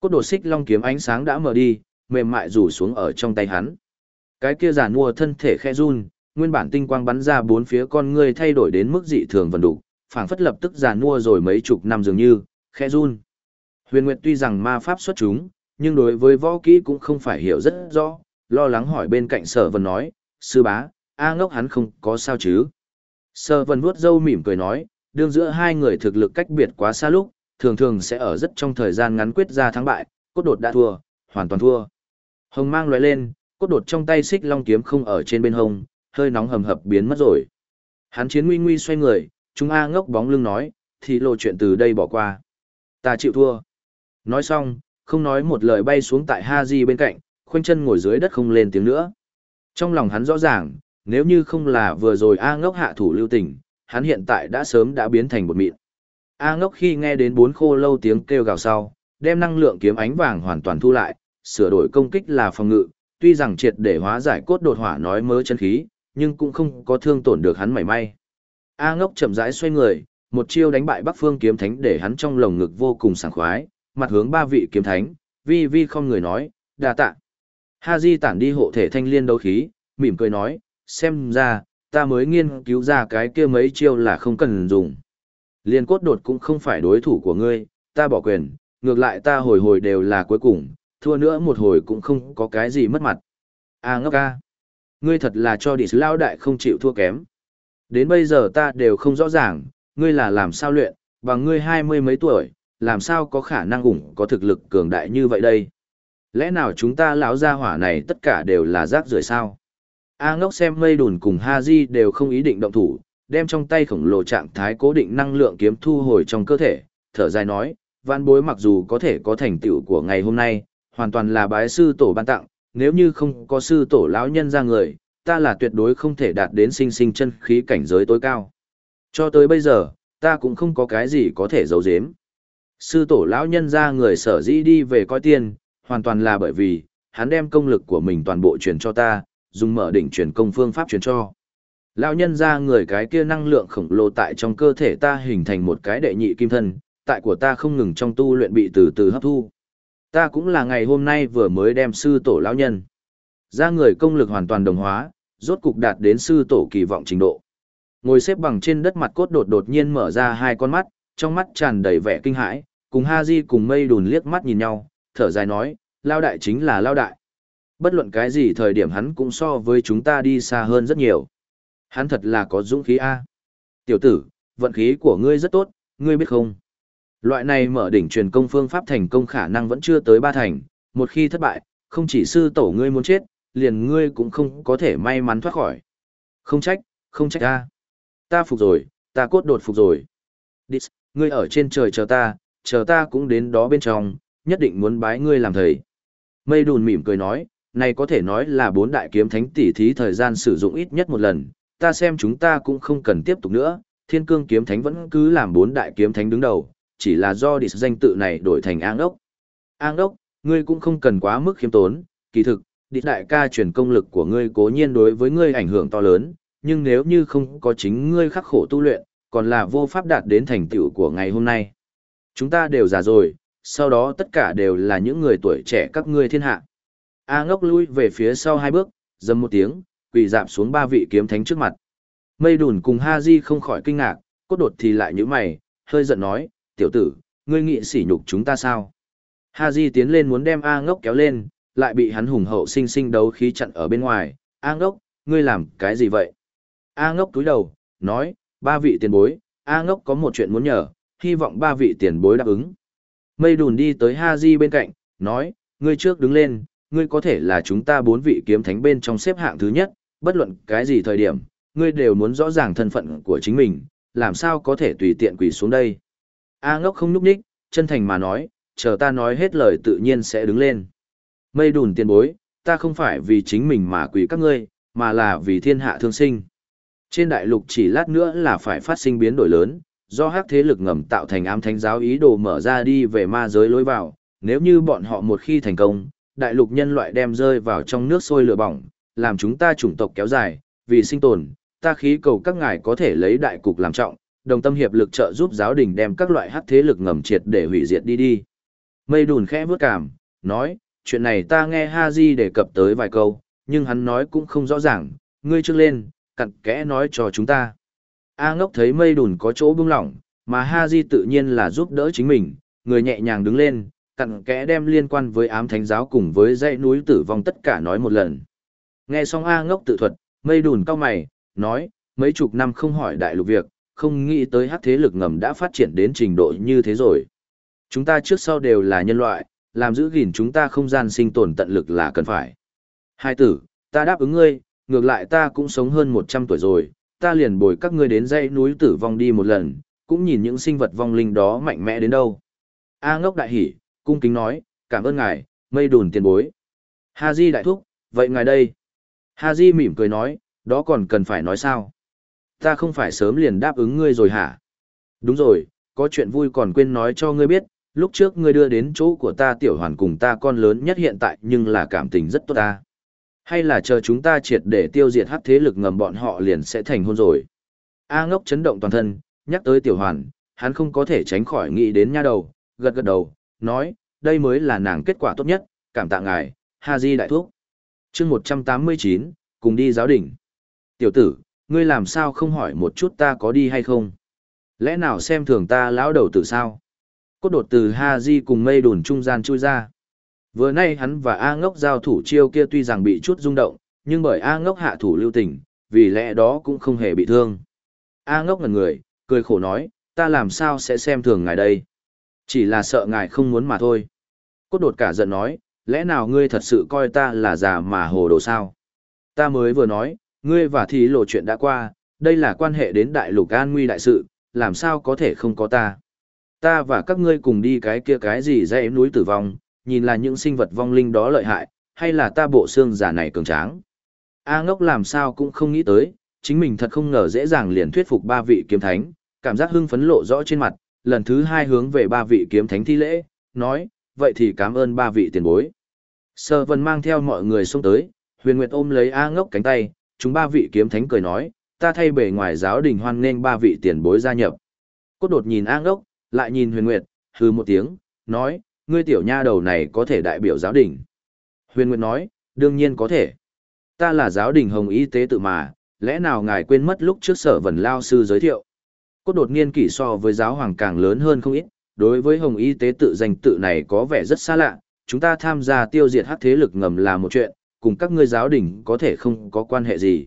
Cốt đột xích long kiếm ánh sáng đã mở đi, mềm mại rủ xuống ở trong tay hắn. Cái kia giả mua thân thể khe run, nguyên bản tinh quang bắn ra bốn phía con người thay đổi đến mức dị thường vần đủ, phảng phất lập tức già mua rồi mấy chục năm dường như, khe run. Huyền Nguyệt tuy rằng ma pháp xuất chúng, nhưng đối với võ kỹ cũng không phải hiểu rất rõ, lo lắng hỏi bên cạnh sở vân nói, sư bá, A ngốc hắn không có sao chứ. Sở vân vuốt râu mỉm cười nói, đương giữa hai người thực lực cách biệt quá xa lúc, thường thường sẽ ở rất trong thời gian ngắn quyết ra thắng bại, cốt đột đã thua, hoàn toàn thua. Hồng mang lóe lên, cốt đột trong tay xích long kiếm không ở trên bên hông, hơi nóng hầm hập biến mất rồi. Hắn chiến nguy nguy xoay người, chúng A ngốc bóng lưng nói, thì lộ chuyện từ đây bỏ qua. Ta chịu thua. Nói xong, không nói một lời bay xuống tại Ha Di bên cạnh, khoanh chân ngồi dưới đất không lên tiếng nữa. Trong lòng hắn rõ ràng, nếu như không là vừa rồi A ngốc hạ thủ lưu tình, hắn hiện tại đã sớm đã biến thành một mịn. A ngốc khi nghe đến bốn khô lâu tiếng kêu gào sau, đem năng lượng kiếm ánh vàng hoàn toàn thu lại, sửa đổi công kích là phòng ngự, tuy rằng triệt để hóa giải cốt đột hỏa nói mớ chân khí, nhưng cũng không có thương tổn được hắn mảy may. A ngốc chậm rãi xoay người, một chiêu đánh bại Bắc Phương kiếm thánh để hắn trong lồng ngực vô cùng sảng khoái, mặt hướng ba vị kiếm thánh, vi vi không người nói, đa tạ. Ha Di tản đi hộ thể thanh liên đấu khí, mỉm cười nói, xem ra, ta mới nghiên cứu ra cái kia mấy chiêu là không cần dùng. Liên cốt đột cũng không phải đối thủ của ngươi, ta bỏ quyền, ngược lại ta hồi hồi đều là cuối cùng, thua nữa một hồi cũng không có cái gì mất mặt. A ngốc ca. Ngươi thật là cho địch lao đại không chịu thua kém. Đến bây giờ ta đều không rõ ràng, ngươi là làm sao luyện, bằng ngươi hai mươi mấy tuổi, làm sao có khả năng ủng có thực lực cường đại như vậy đây? Lẽ nào chúng ta lão gia hỏa này tất cả đều là rác rưởi sao? A ngốc xem mây đùn cùng Ha Di đều không ý định động thủ, đem trong tay khổng lồ trạng thái cố định năng lượng kiếm thu hồi trong cơ thể, thở dài nói, văn bối mặc dù có thể có thành tựu của ngày hôm nay, hoàn toàn là bái sư tổ ban tặng, nếu như không có sư tổ lão nhân ra người, ta là tuyệt đối không thể đạt đến sinh sinh chân khí cảnh giới tối cao. Cho tới bây giờ, ta cũng không có cái gì có thể giấu giếm. Sư tổ lão nhân ra người sở dĩ đi về coi tiên, hoàn toàn là bởi vì, hắn đem công lực của mình toàn bộ truyền cho ta, dùng mở đỉnh truyền công phương pháp truyền cho. Lão nhân ra người cái kia năng lượng khổng lồ tại trong cơ thể ta hình thành một cái đệ nhị kim thân, tại của ta không ngừng trong tu luyện bị từ từ hấp thu. Ta cũng là ngày hôm nay vừa mới đem sư tổ lão nhân. Ra người công lực hoàn toàn đồng hóa, rốt cục đạt đến sư tổ kỳ vọng trình độ. Ngồi xếp bằng trên đất mặt cốt đột đột nhiên mở ra hai con mắt, trong mắt tràn đầy vẻ kinh hãi, cùng Ha Di cùng mây đùn liếc mắt nhìn nhau, thở dài nói, lao đại chính là lao đại. Bất luận cái gì thời điểm hắn cũng so với chúng ta đi xa hơn rất nhiều. Hắn thật là có dũng khí A. Tiểu tử, vận khí của ngươi rất tốt, ngươi biết không? Loại này mở đỉnh truyền công phương pháp thành công khả năng vẫn chưa tới ba thành, một khi thất bại, không chỉ sư tổ ngươi muốn chết, liền ngươi cũng không có thể may mắn thoát khỏi. Không trách, không trách ta. Ta phục rồi, ta cốt đột phục rồi. Dis, ngươi ở trên trời chờ ta, chờ ta cũng đến đó bên trong, nhất định muốn bái ngươi làm thầy. Mây đùn mỉm cười nói, này có thể nói là bốn đại kiếm thánh tỷ thí thời gian sử dụng ít nhất một lần, ta xem chúng ta cũng không cần tiếp tục nữa, thiên cương kiếm thánh vẫn cứ làm bốn đại kiếm thánh đứng đầu, chỉ là do Dis danh tự này đổi thành An Đốc. An Đốc, ngươi cũng không cần quá mức khiêm tốn, kỳ thực, đi đại ca truyền công lực của ngươi cố nhiên đối với ngươi ảnh hưởng to lớn, nhưng nếu như không có chính ngươi khắc khổ tu luyện, còn là vô pháp đạt đến thành tựu của ngày hôm nay. Chúng ta đều già rồi, sau đó tất cả đều là những người tuổi trẻ các ngươi thiên hạ. A ngốc lui về phía sau hai bước, dầm một tiếng, quỳ dạp xuống ba vị kiếm thánh trước mặt. Mây đùn cùng Ha Di không khỏi kinh ngạc, cốt đột thì lại như mày, hơi giận nói, tiểu tử, ngươi nghị sỉ nhục chúng ta sao? Ha Di tiến lên muốn đem A ngốc kéo lên, lại bị hắn hùng hậu sinh sinh đấu khí chặn ở bên ngoài. A ngốc, ngươi làm cái gì vậy? A ngốc túi đầu, nói, ba vị tiền bối, A ngốc có một chuyện muốn nhờ, hy vọng ba vị tiền bối đáp ứng. Mây đùn đi tới Ha Di bên cạnh, nói, ngươi trước đứng lên, ngươi có thể là chúng ta bốn vị kiếm thánh bên trong xếp hạng thứ nhất, bất luận cái gì thời điểm, ngươi đều muốn rõ ràng thân phận của chính mình, làm sao có thể tùy tiện quỳ xuống đây. A ngốc không núp đích, chân thành mà nói, chờ ta nói hết lời tự nhiên sẽ đứng lên. Mây đùn tiền bối, ta không phải vì chính mình mà quỳ các ngươi, mà là vì thiên hạ thương sinh. Trên đại lục chỉ lát nữa là phải phát sinh biến đổi lớn, do hắc thế lực ngầm tạo thành ám thánh giáo ý đồ mở ra đi về ma giới lối vào, nếu như bọn họ một khi thành công, đại lục nhân loại đem rơi vào trong nước sôi lửa bỏng, làm chúng ta chủng tộc kéo dài, vì sinh tồn, ta khí cầu các ngài có thể lấy đại cục làm trọng, đồng tâm hiệp lực trợ giúp giáo đình đem các loại hắc thế lực ngầm triệt để hủy diệt đi đi. Mây đùn khẽ vướt cảm, nói, chuyện này ta nghe Ha Haji đề cập tới vài câu, nhưng hắn nói cũng không rõ ràng, ngươi trước lên, cặn kẽ nói cho chúng ta. A ngốc thấy mây đùn có chỗ bưng lỏng, mà Ha Haji tự nhiên là giúp đỡ chính mình, người nhẹ nhàng đứng lên, cặn kẽ đem liên quan với ám thánh giáo cùng với dãy núi tử vong tất cả nói một lần. Nghe xong A ngốc tự thuật, mây đùn cao mày, nói, mấy chục năm không hỏi đại lục việc, không nghĩ tới hắc thế lực ngầm đã phát triển đến trình độ như thế rồi. Chúng ta trước sau đều là nhân loại, làm giữ gìn chúng ta không gian sinh tồn tận lực là cần phải. Hai tử, ta đáp ứng ngươi, ngược lại ta cũng sống hơn 100 tuổi rồi, ta liền bồi các ngươi đến dãy núi tử vong đi một lần, cũng nhìn những sinh vật vong linh đó mạnh mẽ đến đâu. A ngốc đại hỉ, cung kính nói, cảm ơn ngài, mây đùn tiền bối. Ha Di đại thúc, vậy ngài đây? Ha Di mỉm cười nói, đó còn cần phải nói sao? Ta không phải sớm liền đáp ứng ngươi rồi hả? Đúng rồi, có chuyện vui còn quên nói cho ngươi biết, lúc trước ngươi đưa đến chỗ của ta tiểu hoàn cùng ta con lớn nhất hiện tại nhưng là cảm tình rất tốt ta. Hay là chờ chúng ta triệt để tiêu diệt hắc thế lực ngầm bọn họ liền sẽ thành hôn rồi. A ngốc chấn động toàn thân, nhắc tới tiểu hoàn, hắn không có thể tránh khỏi nghĩ đến nha đầu, gật gật đầu, nói, đây mới là nàng kết quả tốt nhất, cảm tạ ngài, Ha Di đại thuốc. chương 189, cùng đi giáo đỉnh. Tiểu tử, ngươi làm sao không hỏi một chút ta có đi hay không? Lẽ nào xem thường ta lão đầu tử sao? Cốt đột từ Ha Di cùng mây đùn trung gian chui ra. Vừa nay hắn và A ngốc giao thủ chiêu kia tuy rằng bị chút rung động, nhưng bởi A ngốc hạ thủ lưu tình, vì lẽ đó cũng không hề bị thương. A ngốc ngần người, cười khổ nói, ta làm sao sẽ xem thường ngài đây? Chỉ là sợ ngài không muốn mà thôi. Cốt đột cả giận nói, lẽ nào ngươi thật sự coi ta là già mà hồ đồ sao? Ta mới vừa nói, ngươi và thí lộ chuyện đã qua, đây là quan hệ đến đại lục an nguy đại sự, làm sao có thể không có ta? Ta và các ngươi cùng đi cái kia cái gì dãy núi tử vong, nhìn là những sinh vật vong linh đó lợi hại, hay là ta bộ xương giả này cường tráng? A ngốc làm sao cũng không nghĩ tới, chính mình thật không ngờ dễ dàng liền thuyết phục ba vị kiếm thánh, cảm giác hưng phấn lộ rõ trên mặt, lần thứ hai hướng về ba vị kiếm thánh thi lễ, nói, vậy thì cảm ơn ba vị tiền bối. Sở vân mang theo mọi người xông tới, huyền nguyệt ôm lấy A ngốc cánh tay, chúng ba vị kiếm thánh cười nói, ta thay bề ngoài giáo đình hoan nghênh ba vị tiền bối gia nhập. Cốt đột nhìn A ngốc, lại nhìn huyền nguyệt, hừ một tiếng, nói, ngươi tiểu nha đầu này có thể đại biểu giáo đình. Huyền nguyệt nói, đương nhiên có thể. Ta là giáo đình hồng y tế tự mà, lẽ nào ngài quên mất lúc trước sở vần lao sư giới thiệu. Cốt đột nhiên kỷ so với giáo hoàng càng lớn hơn không ít, đối với hồng y tế tự danh tự này có vẻ rất xa lạ, chúng ta tham gia tiêu diệt hắc thế lực ngầm là một chuyện, cùng các ngươi giáo đình có thể không có quan hệ gì.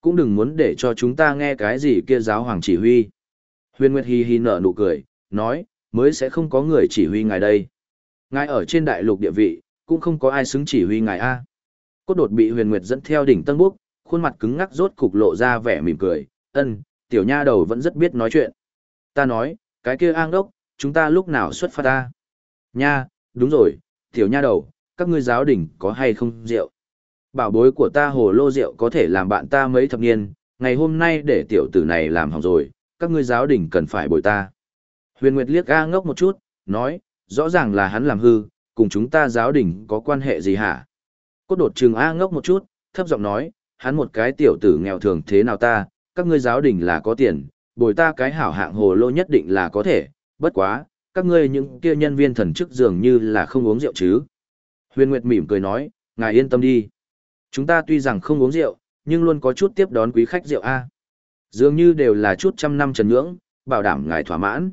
Cũng đừng muốn để cho chúng ta nghe cái gì kia giáo hoàng chỉ huy. Huyền Nguyệt Hi Hi nở nụ cười, nói, mới sẽ không có người chỉ huy ngài đây. Ngài ở trên đại lục địa vị, cũng không có ai xứng chỉ huy ngài A. Cốt đột bị Huyền Nguyệt dẫn theo đỉnh tân búc, khuôn mặt cứng ngắc rốt cục lộ ra vẻ mỉm cười, ân, tiểu nha đầu vẫn rất biết nói chuyện. Ta nói, cái kia an đốc, chúng ta lúc nào xuất phát ta? Nha, đúng rồi, tiểu nha đầu, các ngươi giáo đình có hay không rượu? Bảo bối của ta hồ lô rượu có thể làm bạn ta mấy thập niên, ngày hôm nay để tiểu tử này làm hỏng rồi, các ngươi giáo đình cần phải bồi ta. Huyền Nguyệt liếc A ngốc một chút, nói, rõ ràng là hắn làm hư, cùng chúng ta giáo đình có quan hệ gì hả? Cốt đột trừng A ngốc một chút, thấp giọng nói, hắn một cái tiểu tử nghèo thường thế nào ta, các ngươi giáo đình là có tiền, bồi ta cái hảo hạng hồ lô nhất định là có thể, bất quá, các ngươi những kia nhân viên thần chức dường như là không uống rượu chứ. Huyền Nguyệt mỉm cười nói, ngài yên tâm đi. Chúng ta tuy rằng không uống rượu, nhưng luôn có chút tiếp đón quý khách rượu A. Dường như đều là chút trăm năm trần ngưỡng, bảo đảm ngài thỏa mãn.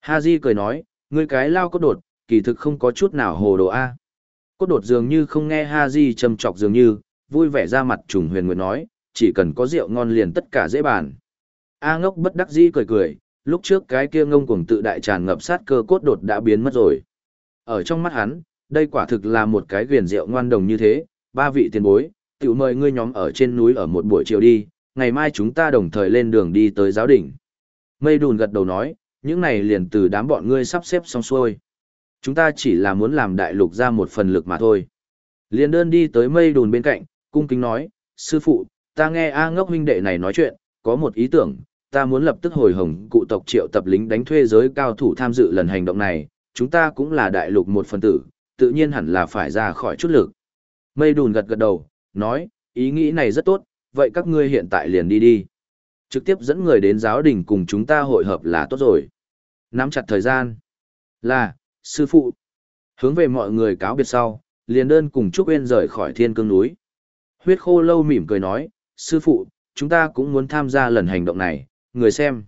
Ha Di cười nói, ngươi cái lao cốt đột, kỳ thực không có chút nào hồ đồ A. Cốt đột dường như không nghe Ha Di châm chọc dường như, vui vẻ ra mặt trùng huyền nguyệt nói, chỉ cần có rượu ngon liền tất cả dễ bàn. A ngốc bất đắc dĩ cười cười, lúc trước cái kia ngông cuồng tự đại tràn ngập sát cơ cốt đột đã biến mất rồi. Ở trong mắt hắn, đây quả thực là một cái guyền rượu ngoan đồng như thế, ba vị tiền bối, tiểu mời ngươi nhóm ở trên núi ở một buổi chiều đi, ngày mai chúng ta đồng thời lên đường đi tới giáo đỉnh. Mây đùn gật đầu nói, những này liền từ đám bọn ngươi sắp xếp xong xuôi. Chúng ta chỉ là muốn làm đại lục ra một phần lực mà thôi. Liền đơn đi tới mây đùn bên cạnh, cung kính nói, sư phụ, ta nghe A ngốc huynh đệ này nói chuyện, có một ý tưởng, ta muốn lập tức hồi hồng cụ tộc triệu tập lính đánh thuê giới cao thủ tham dự lần hành động này, chúng ta cũng là đại lục một phần tử, tự nhiên hẳn là phải ra khỏi chút lực. Mây đùn gật gật đầu, nói, ý nghĩ này rất tốt, vậy các ngươi hiện tại liền đi đi. Trực tiếp dẫn người đến giáo đình cùng chúng ta hội hợp là tốt rồi. Nắm chặt thời gian. Là, sư phụ. Hướng về mọi người cáo biệt sau, liền đơn cùng Trúc Uyên rời khỏi thiên cương núi. Huyết khô lâu mỉm cười nói, sư phụ, chúng ta cũng muốn tham gia lần hành động này, người xem.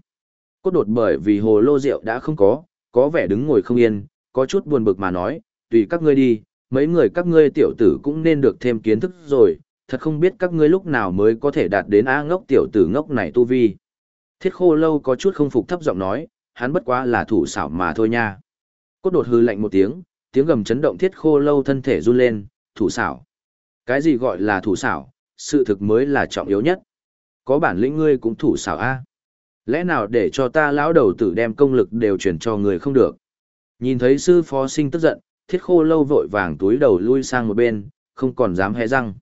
Cốt đột bởi vì hồ lô rượu đã không có, có vẻ đứng ngồi không yên, có chút buồn bực mà nói, tùy các ngươi đi, mấy người các ngươi tiểu tử cũng nên được thêm kiến thức rồi, thật không biết các ngươi lúc nào mới có thể đạt đến a ngốc tiểu tử ngốc này tu vi. Thiết khô lâu có chút không phục thấp giọng nói, hắn bất quá là thủ xảo mà thôi nha. Cốt đột hư lạnh một tiếng, tiếng gầm chấn động thiết khô lâu thân thể run lên, thủ xảo. Cái gì gọi là thủ xảo, sự thực mới là trọng yếu nhất. Có bản lĩnh ngươi cũng thủ xảo a. Lẽ nào để cho ta lão đầu tử đem công lực đều chuyển cho người không được. Nhìn thấy sư phó sinh tức giận, thiết khô lâu vội vàng túi đầu lui sang một bên, không còn dám hé răng.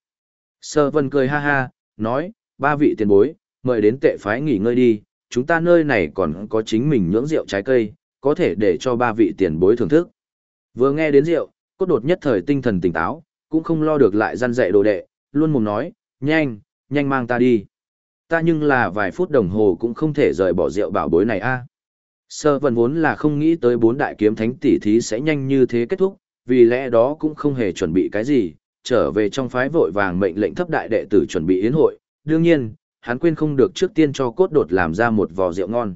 Sơ vân cười ha ha, nói, ba vị tiền bối, mời đến tệ phái nghỉ ngơi đi, chúng ta nơi này còn có chính mình nhưỡng rượu trái cây, có thể để cho ba vị tiền bối thưởng thức. Vừa nghe đến rượu, cốt đột nhất thời tinh thần tỉnh táo, cũng không lo được lại gian dạy đồ đệ, luôn mồm nói, nhanh, nhanh mang ta đi. Ta nhưng là vài phút đồng hồ cũng không thể rời bỏ rượu bảo bối này a. Sơ vân vốn là không nghĩ tới bốn đại kiếm thánh tỷ thí sẽ nhanh như thế kết thúc, vì lẽ đó cũng không hề chuẩn bị cái gì, trở về trong phái vội vàng mệnh lệnh thấp đại đệ tử chuẩn bị yến hội, đương nhiên, hắn quên không được trước tiên cho cốt đột làm ra một vò rượu ngon.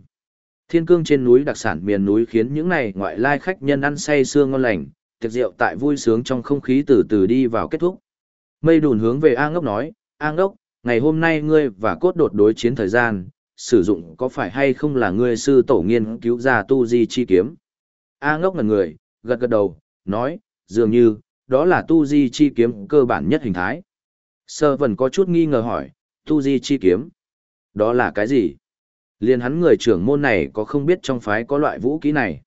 Thiên cương trên núi đặc sản miền núi khiến những này ngoại lai khách nhân ăn say sưa ngon lành, tiệc rượu tại vui sướng trong không khí từ từ đi vào kết thúc. Mây đùn hướng về A ngốc nói, A ngốc, ngày hôm nay ngươi và cốt đột đối chiến thời gian, sử dụng có phải hay không là ngươi sư tổ nghiên cứu ra tu di chi kiếm. A ngốc ngần người, gật gật đầu, nói, dường như, đó là tu di chi kiếm cơ bản nhất hình thái. Sơ vần có chút nghi ngờ hỏi, tu di chi kiếm, đó là cái gì? Liên hắn người trưởng môn này có không biết trong phái có loại vũ khí này.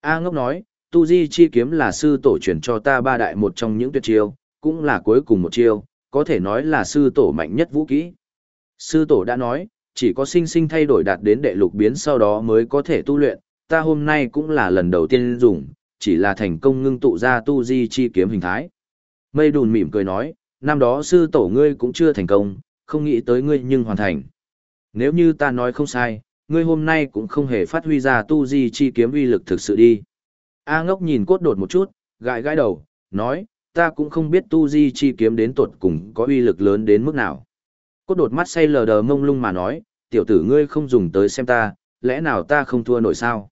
A ngốc nói, tu di chi kiếm là sư tổ truyền cho ta ba đại một trong những tuyệt chiêu, cũng là cuối cùng một chiêu, có thể nói là sư tổ mạnh nhất vũ khí. Sư tổ đã nói, chỉ có sinh sinh thay đổi đạt đến đệ lục biến sau đó mới có thể tu luyện, ta hôm nay cũng là lần đầu tiên dùng, chỉ là thành công ngưng tụ ra tu di chi kiếm hình thái. Mây đùn mỉm cười nói, năm đó sư tổ ngươi cũng chưa thành công, không nghĩ tới ngươi nhưng hoàn thành. Nếu như ta nói không sai, ngươi hôm nay cũng không hề phát huy ra tu di chi kiếm uy lực thực sự đi. A ngốc nhìn cốt đột một chút, gãi gãi đầu, nói, ta cũng không biết tu di chi kiếm đến tuột cùng có uy lực lớn đến mức nào. Cốt đột mắt say lờ đờ mông lung mà nói, tiểu tử ngươi không dùng tới xem ta, lẽ nào ta không thua nổi sao?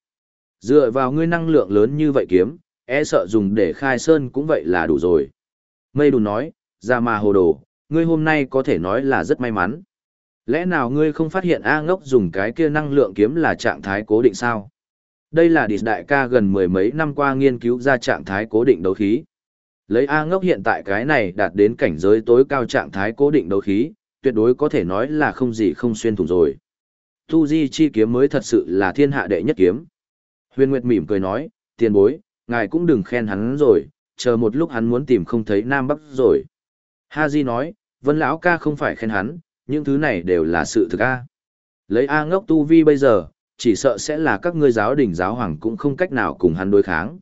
Dựa vào ngươi năng lượng lớn như vậy kiếm, e sợ dùng để khai sơn cũng vậy là đủ rồi. Mây đùn nói, ra mà hồ đồ, ngươi hôm nay có thể nói là rất may mắn. Lẽ nào ngươi không phát hiện A ngốc dùng cái kia năng lượng kiếm là trạng thái cố định sao? Đây là địch đại ca gần mười mấy năm qua nghiên cứu ra trạng thái cố định đấu khí. Lấy A ngốc hiện tại cái này đạt đến cảnh giới tối cao trạng thái cố định đấu khí, tuyệt đối có thể nói là không gì không xuyên thủng rồi. Tu Di chi kiếm mới thật sự là thiên hạ đệ nhất kiếm. Huyền Nguyệt mỉm cười nói, tiền bối, ngài cũng đừng khen hắn rồi, chờ một lúc hắn muốn tìm không thấy Nam Bắc rồi. Ha Di nói, Vân Lão ca không phải khen hắn, những thứ này đều là sự thực A. Lấy A ngốc tu vi bây giờ, chỉ sợ sẽ là các ngươi giáo đình giáo hoàng cũng không cách nào cùng hắn đối kháng.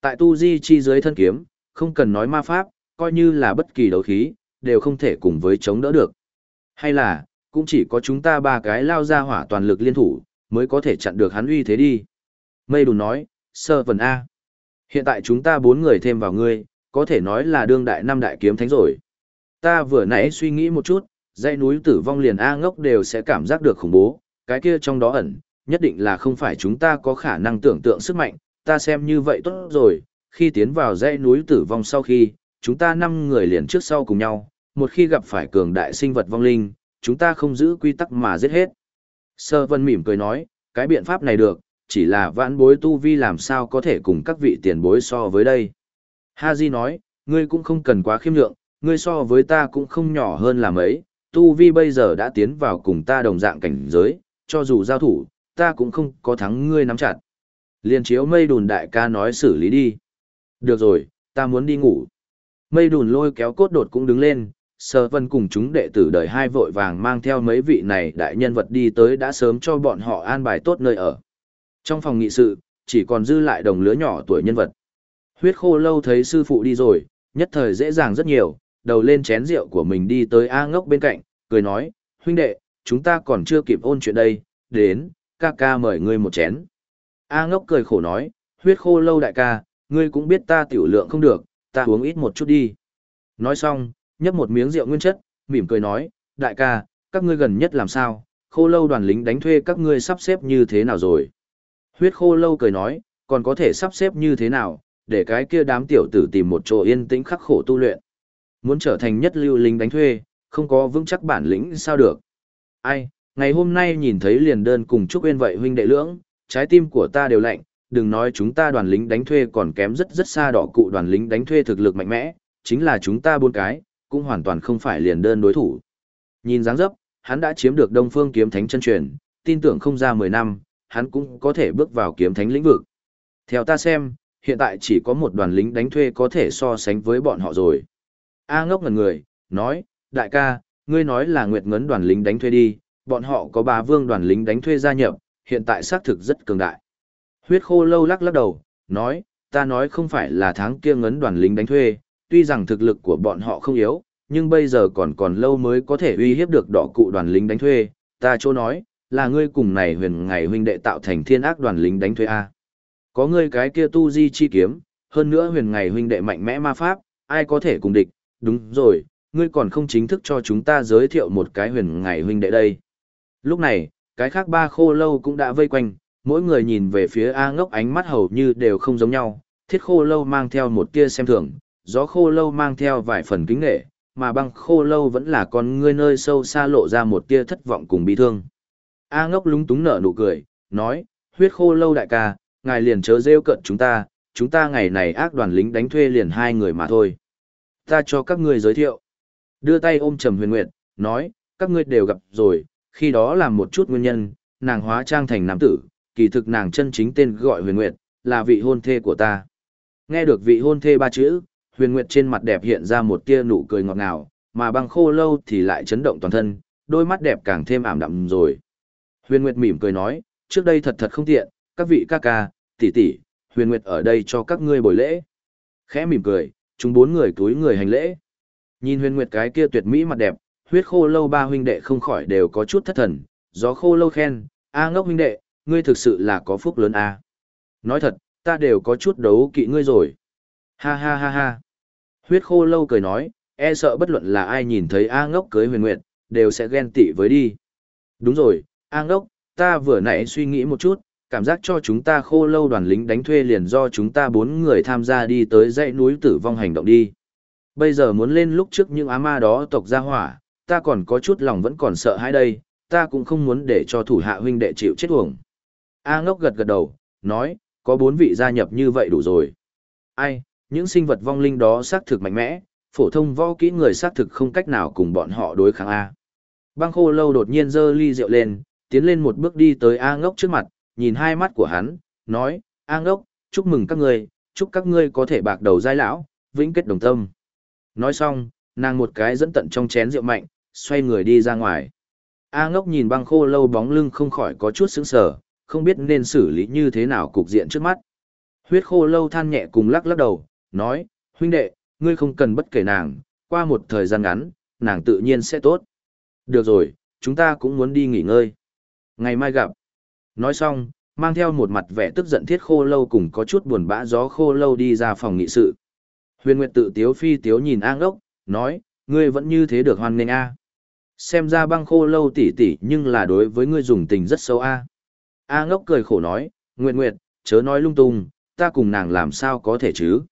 Tại tu di chi dưới thân kiếm, không cần nói ma pháp, coi như là bất kỳ đấu khí, đều không thể cùng với chống đỡ được. Hay là, cũng chỉ có chúng ta ba cái lao ra hỏa toàn lực liên thủ, mới có thể chặn được hắn uy thế đi. Mây đùn nói, sơ vần A. Hiện tại chúng ta bốn người thêm vào ngươi, có thể nói là đương đại năm đại kiếm thánh rồi. Ta vừa nãy suy nghĩ một chút, dãy núi tử vong liền A ngốc đều sẽ cảm giác được khủng bố, cái kia trong đó ẩn, nhất định là không phải chúng ta có khả năng tưởng tượng sức mạnh, ta xem như vậy tốt rồi, khi tiến vào dãy núi tử vong sau khi, chúng ta năm người liền trước sau cùng nhau, một khi gặp phải cường đại sinh vật vong linh, chúng ta không giữ quy tắc mà giết hết. Sơ vân mỉm cười nói, cái biện pháp này được, chỉ là vãn bối tu vi làm sao có thể cùng các vị tiền bối so với đây. Ha Di nói, ngươi cũng không cần quá khiêm lượng, ngươi so với ta cũng không nhỏ hơn là mấy, tu vi bây giờ đã tiến vào cùng ta đồng dạng cảnh giới, cho dù giao thủ, ta cũng không có thắng ngươi nắm chặt. Liên chiếu mây đùn đại ca nói xử lý đi. Được rồi, ta muốn đi ngủ. Mây đùn lôi kéo cốt đột cũng đứng lên, sơ vân cùng chúng đệ tử đời hai vội vàng mang theo mấy vị này đại nhân vật đi tới đã sớm cho bọn họ an bài tốt nơi ở. Trong phòng nghị sự, chỉ còn dư lại đồng lứa nhỏ tuổi nhân vật. Huyết khô lâu thấy sư phụ đi rồi, nhất thời dễ dàng rất nhiều, đầu lên chén rượu của mình đi tới A ngốc bên cạnh, cười nói, huynh đệ, chúng ta còn chưa kịp ôn chuyện đây, đến, ca ca mời ngươi một chén. A ngốc cười khổ nói, huyết khô lâu đại ca, ngươi cũng biết ta tiểu lượng không được, ta uống ít một chút đi. Nói xong, nhấp một miếng rượu nguyên chất, mỉm cười nói, đại ca, các ngươi gần nhất làm sao, khô lâu đoàn lính đánh thuê các ngươi sắp xếp như thế nào rồi. Huyết khô lâu cười nói, còn có thể sắp xếp như thế nào, để cái kia đám tiểu tử tìm một chỗ yên tĩnh khắc khổ tu luyện. Muốn trở thành nhất lưu lính đánh thuê, không có vững chắc bản lĩnh sao được. Ai, ngày hôm nay nhìn thấy liền đơn cùng chúc yên vậy huynh đệ lưỡng, trái tim của ta đều lạnh, đừng nói chúng ta đoàn lính đánh thuê còn kém rất rất xa đỏ cụ đoàn lính đánh thuê thực lực mạnh mẽ, chính là chúng ta buôn cái, cũng hoàn toàn không phải liền đơn đối thủ. Nhìn dáng dấp, hắn đã chiếm được Đông Phương Kiếm Thánh chân truyền, tin tưởng không ra 10 năm, hắn cũng có thể bước vào kiếm thánh lĩnh vực. Theo ta xem, hiện tại chỉ có một đoàn lính đánh thuê có thể so sánh với bọn họ rồi. A ngốc ngần người, nói, đại ca, ngươi nói là Nguyệt Ngấn đoàn lính đánh thuê đi, bọn họ có bà vương đoàn lính đánh thuê gia nhập, hiện tại xác thực rất cường đại. Huyết khô lâu lắc lắc đầu, nói, ta nói không phải là tháng kia ngấn đoàn lính đánh thuê, tuy rằng thực lực của bọn họ không yếu, nhưng bây giờ còn còn lâu mới có thể uy hiếp được đỏ cụ đoàn lính đánh thuê, ta chỗ nói, là ngươi cùng này huyền ngày huynh đệ tạo thành thiên ác đoàn lính đánh thuê A. Có ngươi cái kia tu di chi kiếm, hơn nữa huyền ngày huynh đệ mạnh mẽ ma pháp, ai có thể cùng địch, đúng rồi, ngươi còn không chính thức cho chúng ta giới thiệu một cái huyền ngày huynh đệ đây. Lúc này, cái khác ba khô lâu cũng đã vây quanh, mỗi người nhìn về phía A ngốc ánh mắt hầu như đều không giống nhau, thiết khô lâu mang theo một tia xem thường, gió khô lâu mang theo vài phần kính nghệ, mà băng khô lâu vẫn là con ngươi nơi sâu xa lộ ra một tia thất vọng cùng bi thương. A ngốc lúng túng nở nụ cười, nói, huyết khô lâu đại ca, ngài liền chớ rêu cận chúng ta, chúng ta ngày này ác đoàn lính đánh thuê liền hai người mà thôi. Ta cho các ngươi giới thiệu. Đưa tay ôm Trầm Huyền Nguyệt, nói, các ngươi đều gặp rồi, khi đó làm một chút nguyên nhân, nàng hóa trang thành nam tử, kỳ thực nàng chân chính tên gọi Huyền Nguyệt, là vị hôn thê của ta. Nghe được vị hôn thê ba chữ, Huyền Nguyệt trên mặt đẹp hiện ra một tia nụ cười ngọt ngào, mà băng khô lâu thì lại chấn động toàn thân, đôi mắt đẹp càng thêm ảm đạm rồi. Huyền Nguyệt mỉm cười nói, trước đây thật thật không tiện, các vị ca ca, tỷ tỷ, Huyền Nguyệt ở đây cho các ngươi buổi lễ. Khẽ mỉm cười, chúng bốn người túi người hành lễ. Nhìn Huyền Nguyệt cái kia tuyệt mỹ mặt đẹp, huyết khô lâu ba huynh đệ không khỏi đều có chút thất thần, gió khô lâu khen, a ngốc huynh đệ, ngươi thực sự là có phúc lớn a. Nói thật, ta đều có chút đấu kỵ ngươi rồi. Ha ha ha ha. Huyết khô lâu cười nói, e sợ bất luận là ai nhìn thấy A ngốc cưới huyền nguyệt, đều sẽ ghen tị với đi. Đúng rồi, A ngốc, ta vừa nãy suy nghĩ một chút, cảm giác cho chúng ta khô lâu đoàn lính đánh thuê liền do chúng ta bốn người tham gia đi tới dãy núi tử vong hành động đi. Bây giờ muốn lên lúc trước những á ma đó tộc ra hỏa, ta còn có chút lòng vẫn còn sợ hãi đây, ta cũng không muốn để cho thủ hạ huynh đệ chịu chết uổng. A ngốc gật gật đầu, nói, có bốn vị gia nhập như vậy đủ rồi. Ai, những sinh vật vong linh đó xác thực mạnh mẽ, phổ thông võ kỹ người xác thực không cách nào cùng bọn họ đối kháng A. Băng khô lâu đột nhiên giơ ly rượu lên, tiến lên một bước đi tới A ngốc trước mặt, nhìn hai mắt của hắn, nói, A ngốc, chúc mừng các ngươi, chúc các ngươi có thể bạc đầu giai lão, vĩnh kết đồng tâm. Nói xong, nàng một cái dẫn tận trong chén rượu mạnh, xoay người đi ra ngoài. A ngốc nhìn băng khô lâu bóng lưng không khỏi có chút sững sờ, không biết nên xử lý như thế nào cục diện trước mắt. Huyết khô lâu than nhẹ cùng lắc lắc đầu, nói, huynh đệ, ngươi không cần bất kể nàng, qua một thời gian ngắn, nàng tự nhiên sẽ tốt. Được rồi, chúng ta cũng muốn đi nghỉ ngơi. Ngày mai gặp. Nói xong, mang theo một mặt vẻ tức giận thiết khô lâu cùng có chút buồn bã gió khô lâu đi ra phòng nghị sự. Huyền Nguyệt tự tiếu phi tiếu nhìn A ngốc, nói, ngươi vẫn như thế được hoan nghênh A. Xem ra băng khô lâu tỉ tỉ nhưng là đối với ngươi dùng tình rất sâu A. A ngốc cười khổ nói, Nguyệt Nguyệt, chớ nói lung tung, ta cùng nàng làm sao có thể chứ.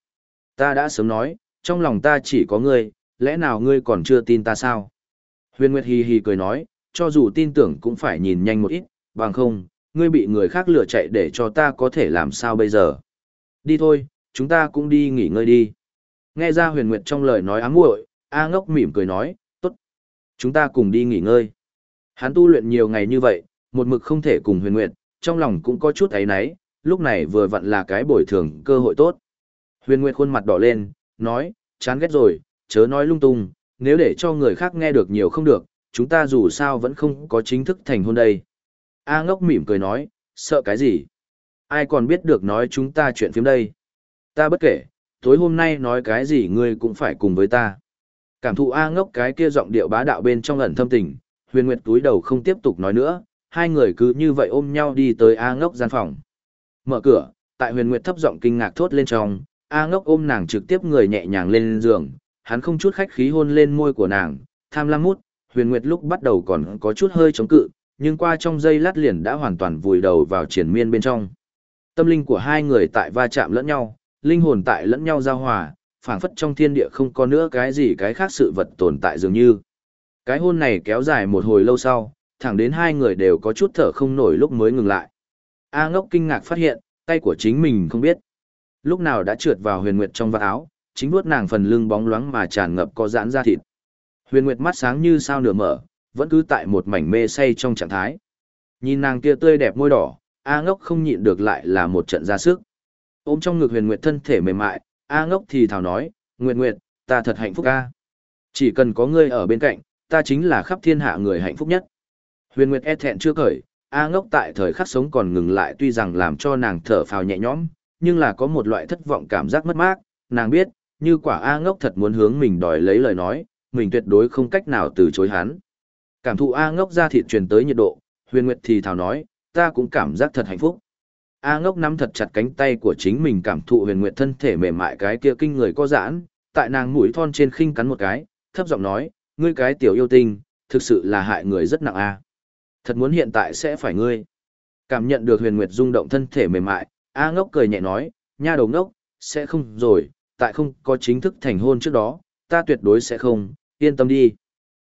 Ta đã sớm nói, trong lòng ta chỉ có ngươi, lẽ nào ngươi còn chưa tin ta sao? Huyền Nguyệt hì hì cười nói, cho dù tin tưởng cũng phải nhìn nhanh một ít, bằng không, ngươi bị người khác lừa chạy để cho ta có thể làm sao bây giờ. Đi thôi, chúng ta cũng đi nghỉ ngơi đi. Nghe ra huyền nguyệt trong lời nói ám muội, A ngốc mỉm cười nói, tốt. Chúng ta cùng đi nghỉ ngơi. Hắn tu luyện nhiều ngày như vậy, một mực không thể cùng huyền nguyệt, trong lòng cũng có chút ấy náy, lúc này vừa vặn là cái bồi thường cơ hội tốt. Huyền nguyệt khuôn mặt đỏ lên, nói, chán ghét rồi, chớ nói lung tung, nếu để cho người khác nghe được nhiều không được, chúng ta dù sao vẫn không có chính thức thành hôn đây. A ngốc mỉm cười nói, sợ cái gì? Ai còn biết được nói chúng ta chuyện phim đây? Ta bất kể, tối hôm nay nói cái gì ngươi cũng phải cùng với ta. Cảm thụ A ngốc cái kia giọng điệu bá đạo bên trong ẩn thâm tình, huyền nguyệt túi đầu không tiếp tục nói nữa, hai người cứ như vậy ôm nhau đi tới A ngốc gian phòng. Mở cửa, tại huyền nguyệt thấp giọng kinh ngạc thốt lên trong, A ngốc ôm nàng trực tiếp người nhẹ nhàng lên giường, hắn không chút khách khí hôn lên môi của nàng, tham lam mút, huyền nguyệt lúc bắt đầu còn có chút hơi chống cự, nhưng qua trong giây lát liền đã hoàn toàn vùi đầu vào triển miên bên trong. Tâm linh của hai người tại va chạm lẫn nhau, linh hồn tại lẫn nhau giao hòa, phảng phất trong thiên địa không có nữa cái gì cái khác sự vật tồn tại dường như. Cái hôn này kéo dài một hồi lâu sau, thẳng đến hai người đều có chút thở không nổi lúc mới ngừng lại. A ngốc kinh ngạc phát hiện, tay của chính mình không biết. Lúc nào đã trượt vào huyền nguyệt trong vạt áo, chính vuốt nàng phần lưng bóng loáng mà tràn ngập có giãn ra thịt. Huyền nguyệt mắt sáng như sao nửa mở, vẫn cứ tại một mảnh mê say trong trạng thái. Nhìn nàng kia tươi đẹp môi đỏ, A ngốc không nhịn được lại là một trận ra sức. Ôm trong ngực huyền nguyệt thân thể mềm mại, A ngốc thì thào nói, Nguyệt Nguyệt, ta thật hạnh phúc a. Chỉ cần có ngươi ở bên cạnh, ta chính là khắp thiên hạ người hạnh phúc nhất. Huyền Nguyệt e thẹn chưa cởi, A ngốc tại thời khắc sống còn ngừng lại tuy rằng làm cho nàng thở phào nhẹ nhõm, nhưng là có một loại thất vọng cảm giác mất mát, nàng biết, như quả A ngốc thật muốn hướng mình đòi lấy lời nói, mình tuyệt đối không cách nào từ chối hắn. Cảm thụ A ngốc ra thịt truyền tới nhiệt độ, huyền nguyệt thì thào nói, ta cũng cảm giác thật hạnh phúc. A ngốc nắm thật chặt cánh tay của chính mình cảm thụ huyền nguyệt thân thể mềm mại cái kia kinh người có giãn, tại nàng mũi thon trên khinh cắn một cái, thấp giọng nói, ngươi cái tiểu yêu tinh, thực sự là hại người rất nặng a. Thật muốn hiện tại sẽ phải ngươi. Cảm nhận được huyền nguyệt rung động thân thể mềm mại, A ngốc cười nhẹ nói, nha đầu ngốc, sẽ không rồi, tại không có chính thức thành hôn trước đó, ta tuyệt đối sẽ không, yên tâm đi.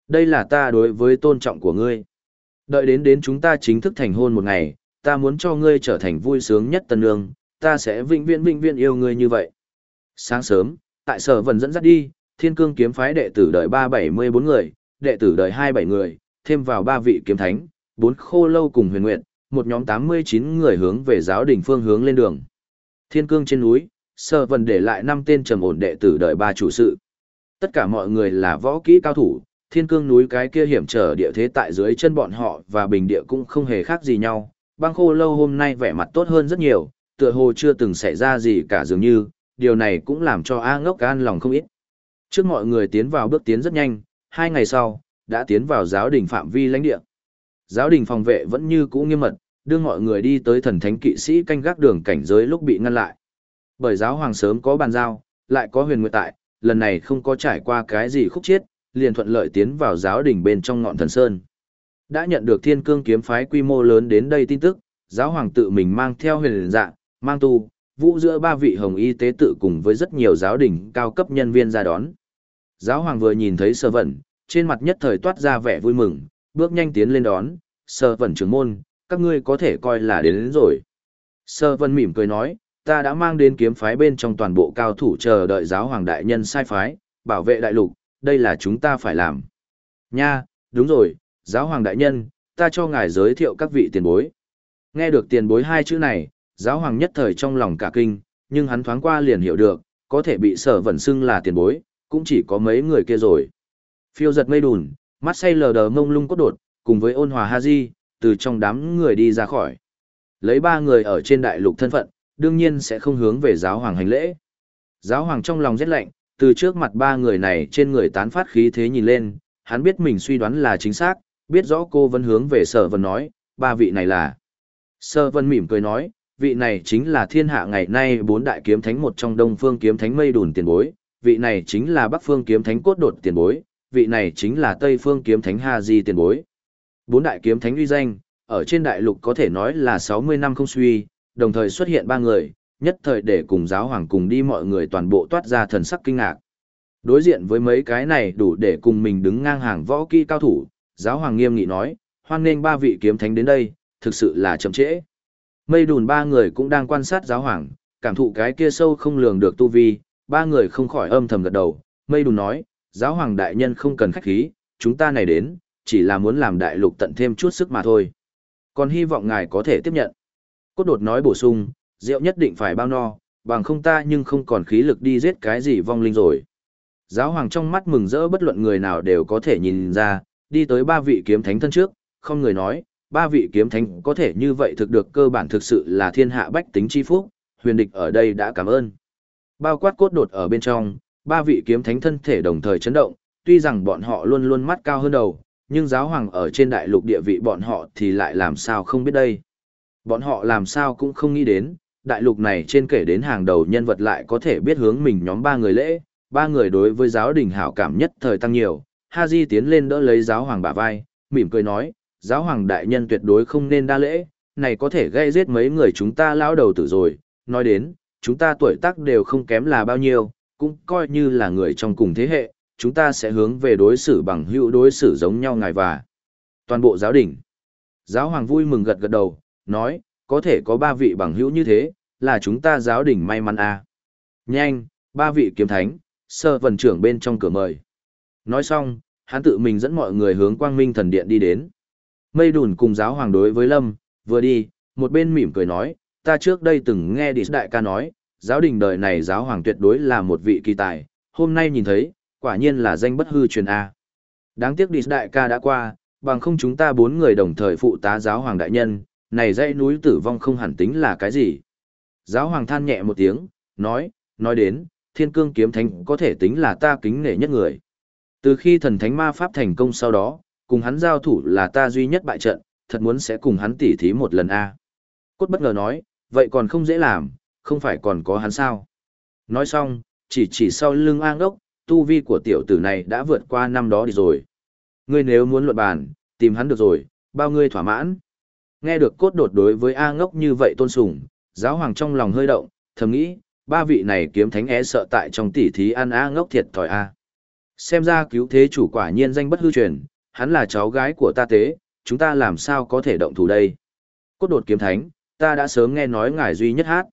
Đây là ta đối với tôn trọng của ngươi. Đợi đến đến chúng ta chính thức thành hôn một ngày, ta muốn cho ngươi trở thành vui sướng nhất tân nương, ta sẽ vĩnh viễn vĩnh viễn yêu ngươi như vậy. Sáng sớm, tại sở vần dẫn dắt đi, thiên cương kiếm phái đệ tử đời 374 người, đệ tử đời 27 người, thêm vào ba vị kiếm thánh, bốn khô lâu cùng huyền nguyện, một nhóm 89 người hướng về giáo đình phương hướng lên đường. Thiên cương trên núi, sở vần để lại năm tên trầm ổn đệ tử đời ba chủ sự. Tất cả mọi người là võ kỹ cao thủ, thiên cương núi cái kia hiểm trở địa thế tại dưới chân bọn họ và bình địa cũng không hề khác gì nhau, băng khô lâu hôm nay vẻ mặt tốt hơn rất nhiều, tựa hồ chưa từng xảy ra gì cả dường như, điều này cũng làm cho A ngốc an lòng không ít. Trước mọi người tiến vào bước tiến rất nhanh, hai ngày sau, đã tiến vào giáo đình phạm vi lãnh địa. Giáo đình phòng vệ vẫn như cũ nghiêm mật, đưa mọi người đi tới thần thánh kỵ sĩ canh gác đường cảnh giới lúc bị ngăn lại. Bởi giáo hoàng sớm có bàn giao, lại có huyền nguyệt tại, lần này không có trải qua cái gì khúc chiết, liền thuận lợi tiến vào giáo đình bên trong ngọn thần sơn. Đã nhận được thiên cương kiếm phái quy mô lớn đến đây tin tức, giáo hoàng tự mình mang theo huyền dạng, mang tu, vũ giữa ba vị hồng y tế tự cùng với rất nhiều giáo đình cao cấp nhân viên ra đón. Giáo hoàng vừa nhìn thấy sơ vẩn, trên mặt nhất thời toát ra vẻ vui mừng, bước nhanh tiến lên đón, sơ vẩn trưởng môn, các ngươi có thể coi là đến, đến rồi. Sơ vẩn mỉm cười nói, ta đã mang đến kiếm phái bên trong toàn bộ cao thủ chờ đợi giáo hoàng đại nhân sai phái, bảo vệ đại lục, đây là chúng ta phải làm. Nha, đúng rồi, giáo hoàng đại nhân, ta cho ngài giới thiệu các vị tiền bối. Nghe được tiền bối hai chữ này, giáo hoàng nhất thời trong lòng cả kinh, nhưng hắn thoáng qua liền hiểu được, có thể bị sở vẩn xưng là tiền bối, cũng chỉ có mấy người kia rồi. Phiêu giật mây đùn, mắt say lờ đờ mông lung cốt đột, cùng với ôn hòa ha di, từ trong đám người đi ra khỏi. Lấy ba người ở trên đại lục thân phận, đương nhiên sẽ không hướng về giáo hoàng hành lễ. Giáo hoàng trong lòng rét lạnh, từ trước mặt ba người này trên người tán phát khí thế nhìn lên, hắn biết mình suy đoán là chính xác, biết rõ cô vẫn hướng về sở vân nói, ba vị này là. Sở vân mỉm cười nói, vị này chính là thiên hạ ngày nay bốn đại kiếm thánh một trong đông phương kiếm thánh mây đùn tiền bối, vị này chính là bắc phương kiếm thánh cốt đột tiền bối, vị này chính là tây phương kiếm thánh ha di tiền bối. Bốn đại kiếm thánh uy danh, ở trên đại lục có thể nói là 60 năm không suy, đồng thời xuất hiện ba người, nhất thời để cùng giáo hoàng cùng đi mọi người toàn bộ toát ra thần sắc kinh ngạc. Đối diện với mấy cái này đủ để cùng mình đứng ngang hàng võ kỹ cao thủ, giáo hoàng nghiêm nghị nói, hoan nghênh ba vị kiếm thánh đến đây, thực sự là chậm trễ. Mây đùn ba người cũng đang quan sát giáo hoàng, cảm thụ cái kia sâu không lường được tu vi, ba người không khỏi âm thầm gật đầu. Mây đùn nói, giáo hoàng đại nhân không cần khách khí, chúng ta này đến, chỉ là muốn làm đại lục tận thêm chút sức mà thôi. Còn hy vọng ngài có thể tiếp nhận. Cốt đột nói bổ sung, rượu nhất định phải bao no, bằng không ta nhưng không còn khí lực đi giết cái gì vong linh rồi. Giáo hoàng trong mắt mừng rỡ bất luận người nào đều có thể nhìn ra, đi tới ba vị kiếm thánh thân trước, không người nói, ba vị kiếm thánh có thể như vậy thực được cơ bản thực sự là thiên hạ bách tính chi phúc, huyền địch ở đây đã cảm ơn. Bao quát cốt đột ở bên trong, ba vị kiếm thánh thân thể đồng thời chấn động, tuy rằng bọn họ luôn luôn mắt cao hơn đầu, nhưng giáo hoàng ở trên đại lục địa vị bọn họ thì lại làm sao không biết đây. Bọn họ làm sao cũng không nghĩ đến, đại lục này trên kể đến hàng đầu nhân vật lại có thể biết hướng mình nhóm ba người lễ, ba người đối với giáo đình hảo cảm nhất thời tăng nhiều. Ha Di tiến lên đỡ lấy giáo hoàng bả vai, mỉm cười nói, giáo hoàng đại nhân tuyệt đối không nên đa lễ, này có thể gây giết mấy người chúng ta lão đầu tử rồi. Nói đến, chúng ta tuổi tác đều không kém là bao nhiêu, cũng coi như là người trong cùng thế hệ, chúng ta sẽ hướng về đối xử bằng hữu đối xử giống nhau ngài và toàn bộ giáo đình. Giáo hoàng vui mừng gật gật đầu, nói, có thể có ba vị bằng hữu như thế, là chúng ta giáo đình may mắn à. Nhanh, ba vị kiếm thánh, sơ vần trưởng bên trong cửa mời. Nói xong, hắn tự mình dẫn mọi người hướng quang minh thần điện đi đến. Mây đùn cùng giáo hoàng đối với Lâm, vừa đi, một bên mỉm cười nói, ta trước đây từng nghe đi đại ca nói, giáo đình đời này giáo hoàng tuyệt đối là một vị kỳ tài, hôm nay nhìn thấy, quả nhiên là danh bất hư truyền A. Đáng tiếc đi đại ca đã qua, bằng không chúng ta bốn người đồng thời phụ tá giáo hoàng đại nhân, này dãy núi tử vong không hẳn tính là cái gì. Giáo hoàng than nhẹ một tiếng, nói, nói đến, thiên cương kiếm thánh có thể tính là ta kính nể nhất người. Từ khi thần thánh ma pháp thành công sau đó, cùng hắn giao thủ là ta duy nhất bại trận, thật muốn sẽ cùng hắn tỉ thí một lần a. Cốt bất ngờ nói, vậy còn không dễ làm, không phải còn có hắn sao. Nói xong, chỉ chỉ sau lưng an đốc, tu vi của tiểu tử này đã vượt qua năm đó đi rồi. Ngươi nếu muốn luận bàn, tìm hắn được rồi, bao ngươi thỏa mãn. Nghe được cốt đột đối với A ngốc như vậy tôn sùng, giáo hoàng trong lòng hơi động, thầm nghĩ, ba vị này kiếm thánh é sợ tại trong tỉ thí ăn A ngốc thiệt thòi A. Xem ra cứu thế chủ quả nhiên danh bất hư truyền, hắn là cháu gái của ta tế, chúng ta làm sao có thể động thủ đây. Cốt đột kiếm thánh, ta đã sớm nghe nói ngài duy nhất hát.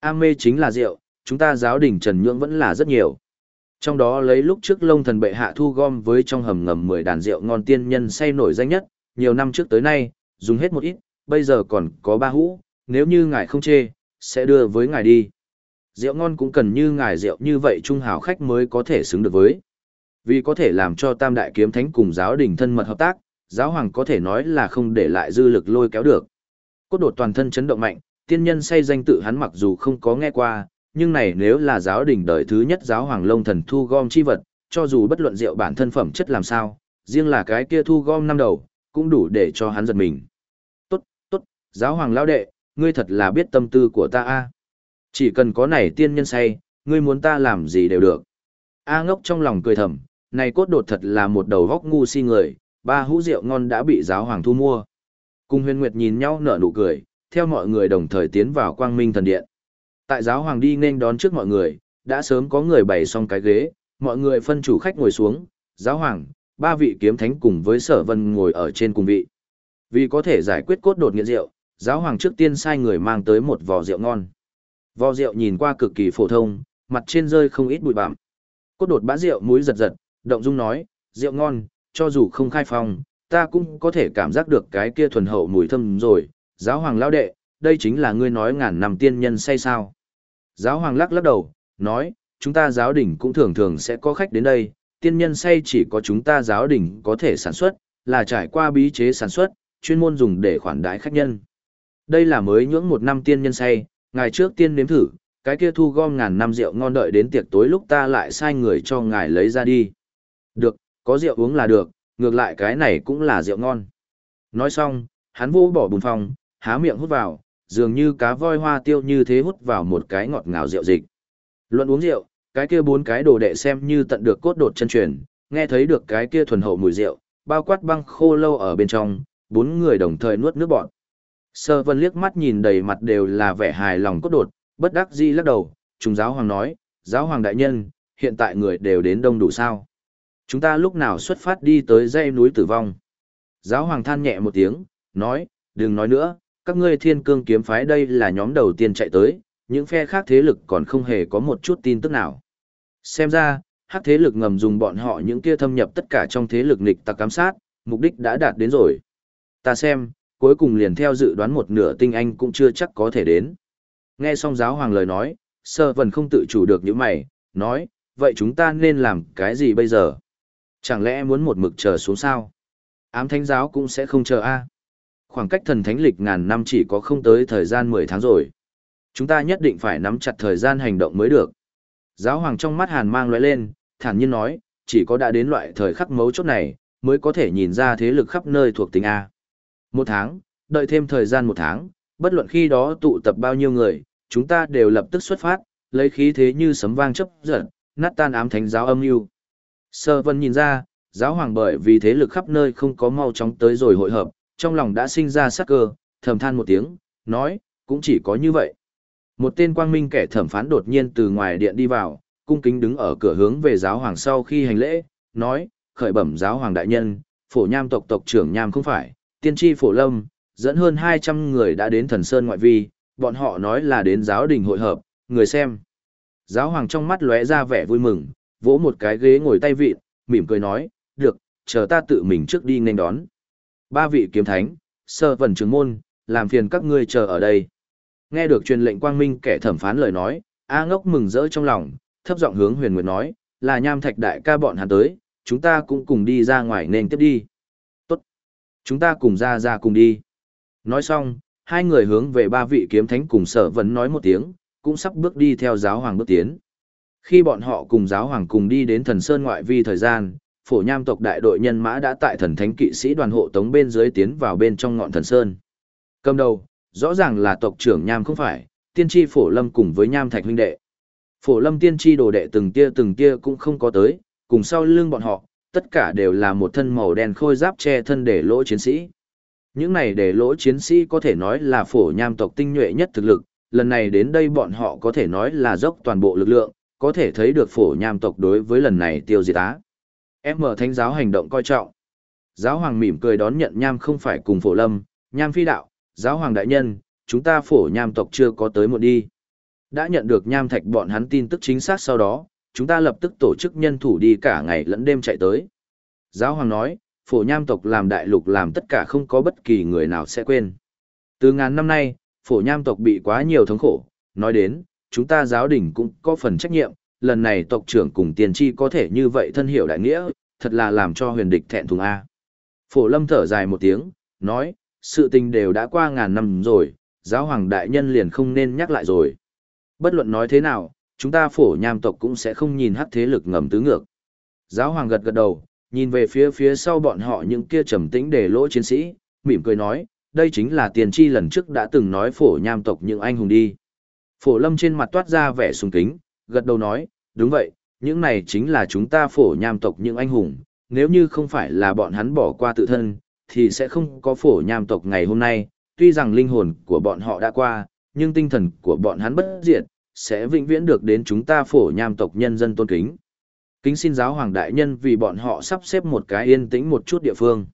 A mê chính là rượu, chúng ta giáo đình Trần Nhưỡng vẫn là rất nhiều. Trong đó lấy lúc trước lông thần bệ hạ thu gom với trong hầm ngầm 10 đàn rượu ngon tiên nhân say nổi danh nhất, nhiều năm trước tới nay, dùng hết một ít, bây giờ còn có ba hũ, nếu như ngài không chê, sẽ đưa với ngài đi. Rượu ngon cũng cần như ngài rượu như vậy trung hào khách mới có thể xứng được với. Vì có thể làm cho tam đại kiếm thánh cùng giáo đình thân mật hợp tác, giáo hoàng có thể nói là không để lại dư lực lôi kéo được. Cốt đột toàn thân chấn động mạnh, tiên nhân say danh tự hắn mặc dù không có nghe qua, nhưng này nếu là giáo đình đời thứ nhất giáo hoàng lông thần thu gom chi vật, cho dù bất luận rượu bản thân phẩm chất làm sao, riêng là cái kia thu gom năm đầu, cũng đủ để cho hắn giật mình. Tốt, tốt, giáo hoàng lao đệ, ngươi thật là biết tâm tư của ta a. Chỉ cần có này tiên nhân say, ngươi muốn ta làm gì đều được. A ngốc trong lòng cười thầm, này cốt đột thật là một đầu góc ngu si người, ba hũ rượu ngon đã bị giáo hoàng thu mua. Cùng huyền nguyệt nhìn nhau nở nụ cười, theo mọi người đồng thời tiến vào quang minh thần điện. Tại giáo hoàng đi nên đón trước mọi người, đã sớm có người bày xong cái ghế, mọi người phân chủ khách ngồi xuống, giáo hoàng, ba vị kiếm thánh cùng với sở vân ngồi ở trên cùng vị. Vì có thể giải quyết cốt đột nghiện rượu, giáo hoàng trước tiên sai người mang tới một vò rượu ngon. Vò rượu nhìn qua cực kỳ phổ thông, mặt trên rơi không ít bụi bặm. Cốt đột bã rượu mũi giật giật, động dung nói, rượu ngon, cho dù không khai phong, ta cũng có thể cảm giác được cái kia thuần hậu mùi thơm rồi. Giáo hoàng lão đệ, đây chính là ngươi nói ngàn năm tiên nhân say sao. Giáo hoàng lắc lắc đầu, nói, chúng ta giáo đình cũng thường thường sẽ có khách đến đây, tiên nhân say chỉ có chúng ta giáo đình có thể sản xuất, là trải qua bí chế sản xuất, chuyên môn dùng để khoản đãi khách nhân. Đây là mới nhưỡng một năm tiên nhân say, ngày trước tiên nếm thử, cái kia thu gom ngàn năm rượu ngon đợi đến tiệc tối lúc ta lại sai người cho ngài lấy ra đi. Được, có rượu uống là được, ngược lại cái này cũng là rượu ngon. Nói xong, hắn vô bỏ bùn phòng, há miệng hút vào, dường như cá voi hoa tiêu như thế hút vào một cái ngọt ngào rượu dịch. Luận uống rượu, cái kia bốn cái đồ đệ xem như tận được cốt đột chân truyền, nghe thấy được cái kia thuần hậu mùi rượu, bao quát băng khô lâu ở bên trong, bốn người đồng thời nuốt nước bọt. Sơ vân liếc mắt nhìn đầy mặt đều là vẻ hài lòng cốt đột, bất đắc dĩ lắc đầu, chúng giáo hoàng nói, giáo hoàng đại nhân, hiện tại người đều đến đông đủ sao. Chúng ta lúc nào xuất phát đi tới dãy núi tử vong. Giáo hoàng than nhẹ một tiếng, nói, đừng nói nữa, các ngươi thiên cương kiếm phái đây là nhóm đầu tiên chạy tới, những phe khác thế lực còn không hề có một chút tin tức nào. Xem ra, hắc thế lực ngầm dùng bọn họ những kia thâm nhập tất cả trong thế lực nghịch tặc cám sát, mục đích đã đạt đến rồi. Ta xem, cuối cùng liền theo dự đoán một nửa tinh anh cũng chưa chắc có thể đến. Nghe xong giáo hoàng lời nói, sơ vần không tự chủ được những mày, nói, vậy chúng ta nên làm cái gì bây giờ? Chẳng lẽ muốn một mực chờ xuống sao? Ám thánh giáo cũng sẽ không chờ a khoảng cách thần thánh lịch ngàn năm chỉ có không tới thời gian 10 tháng rồi. Chúng ta nhất định phải nắm chặt thời gian hành động mới được. Giáo hoàng trong mắt hàn mang lóe lên, thản nhiên nói, chỉ có đã đến loại thời khắc mấu chốt này, mới có thể nhìn ra thế lực khắp nơi thuộc tính A. Một tháng, đợi thêm thời gian một tháng, bất luận khi đó tụ tập bao nhiêu người, chúng ta đều lập tức xuất phát, lấy khí thế như sấm vang chấp giận, nát tan ám thánh giáo âm mưu. Sơ Vân nhìn ra, giáo hoàng bởi vì thế lực khắp nơi không có mau chóng tới rồi hội hợp, trong lòng đã sinh ra sắc cơ, thầm than một tiếng, nói, cũng chỉ có như vậy. Một tên quang minh kẻ thẩm phán đột nhiên từ ngoài điện đi vào, cung kính đứng ở cửa hướng về giáo hoàng sau khi hành lễ, nói, khởi bẩm giáo hoàng đại nhân, phổ nham tộc tộc trưởng nham không phải, tiên tri phổ lâm, dẫn hơn 200 người đã đến thần sơn ngoại vi, bọn họ nói là đến giáo đình hội hợp, người xem. Giáo hoàng trong mắt lóe ra vẻ vui mừng, vỗ một cái ghế ngồi tay vịt, mỉm cười nói, được, chờ ta tự mình trước đi nên đón. Ba vị kiếm thánh, sơ vần trường môn, làm phiền các ngươi chờ ở đây. Nghe được truyền lệnh quang minh kẻ thẩm phán lời nói, A ngốc mừng rỡ trong lòng, thấp giọng hướng huyền nguyệt nói, là nham thạch đại ca bọn hắn tới, chúng ta cũng cùng đi ra ngoài nên tiếp đi. Tốt. Chúng ta cùng ra ra cùng đi. Nói xong, hai người hướng về ba vị kiếm thánh cùng sở vấn nói một tiếng, cũng sắp bước đi theo giáo hoàng bước tiến. Khi bọn họ cùng giáo hoàng cùng đi đến thần sơn ngoại vi thời gian, phổ nham tộc đại đội nhân mã đã tại thần thánh kỵ sĩ đoàn hộ tống bên dưới tiến vào bên trong ngọn thần sơn. Cầm đầu, rõ ràng là tộc trưởng nham không phải, tiên tri phổ lâm cùng với nham thạch huynh đệ. Phổ lâm tiên tri đồ đệ từng tia từng tia cũng không có tới, cùng sau lưng bọn họ, tất cả đều là một thân màu đen khôi giáp che thân để lỗ chiến sĩ. Những này để lỗ chiến sĩ có thể nói là phổ nham tộc tinh nhuệ nhất thực lực, lần này đến đây bọn họ có thể nói là dốc toàn bộ lực lượng, có thể thấy được phổ nham tộc đối với lần này tiêu diệt á. Em mở thánh giáo hành động coi trọng. Giáo hoàng mỉm cười đón nhận nham không phải cùng phổ lâm, nham phi đạo, giáo hoàng đại nhân, chúng ta phổ nham tộc chưa có tới một đi. Đã nhận được nham thạch bọn hắn tin tức chính xác sau đó, chúng ta lập tức tổ chức nhân thủ đi cả ngày lẫn đêm chạy tới. Giáo hoàng nói, phổ nham tộc làm đại lục làm tất cả không có bất kỳ người nào sẽ quên. Từ ngàn năm nay, phổ nham tộc bị quá nhiều thống khổ, nói đến, chúng ta giáo đình cũng có phần trách nhiệm, lần này tộc trưởng cùng tiền tri có thể như vậy thân hiểu đại nghĩa, thật là làm cho huyền địch thẹn thùng A. Phổ lâm thở dài một tiếng, nói, sự tình đều đã qua ngàn năm rồi, giáo hoàng đại nhân liền không nên nhắc lại rồi. Bất luận nói thế nào, chúng ta phổ nham tộc cũng sẽ không nhìn hắc thế lực ngầm tứ ngược. Giáo hoàng gật gật đầu, nhìn về phía phía sau bọn họ những kia trầm tĩnh để lỗ chiến sĩ, mỉm cười nói, đây chính là tiền tri lần trước đã từng nói phổ nham tộc những anh hùng đi. Phổ lâm trên mặt toát ra vẻ sùng kính, gật đầu nói, đúng vậy, những này chính là chúng ta phổ nham tộc những anh hùng, nếu như không phải là bọn hắn bỏ qua tự thân, thì sẽ không có phổ nham tộc ngày hôm nay, tuy rằng linh hồn của bọn họ đã qua, nhưng tinh thần của bọn hắn bất diệt, sẽ vĩnh viễn được đến chúng ta phổ nham tộc nhân dân tôn kính. Kính xin giáo hoàng đại nhân vì bọn họ sắp xếp một cái yên tĩnh một chút địa phương.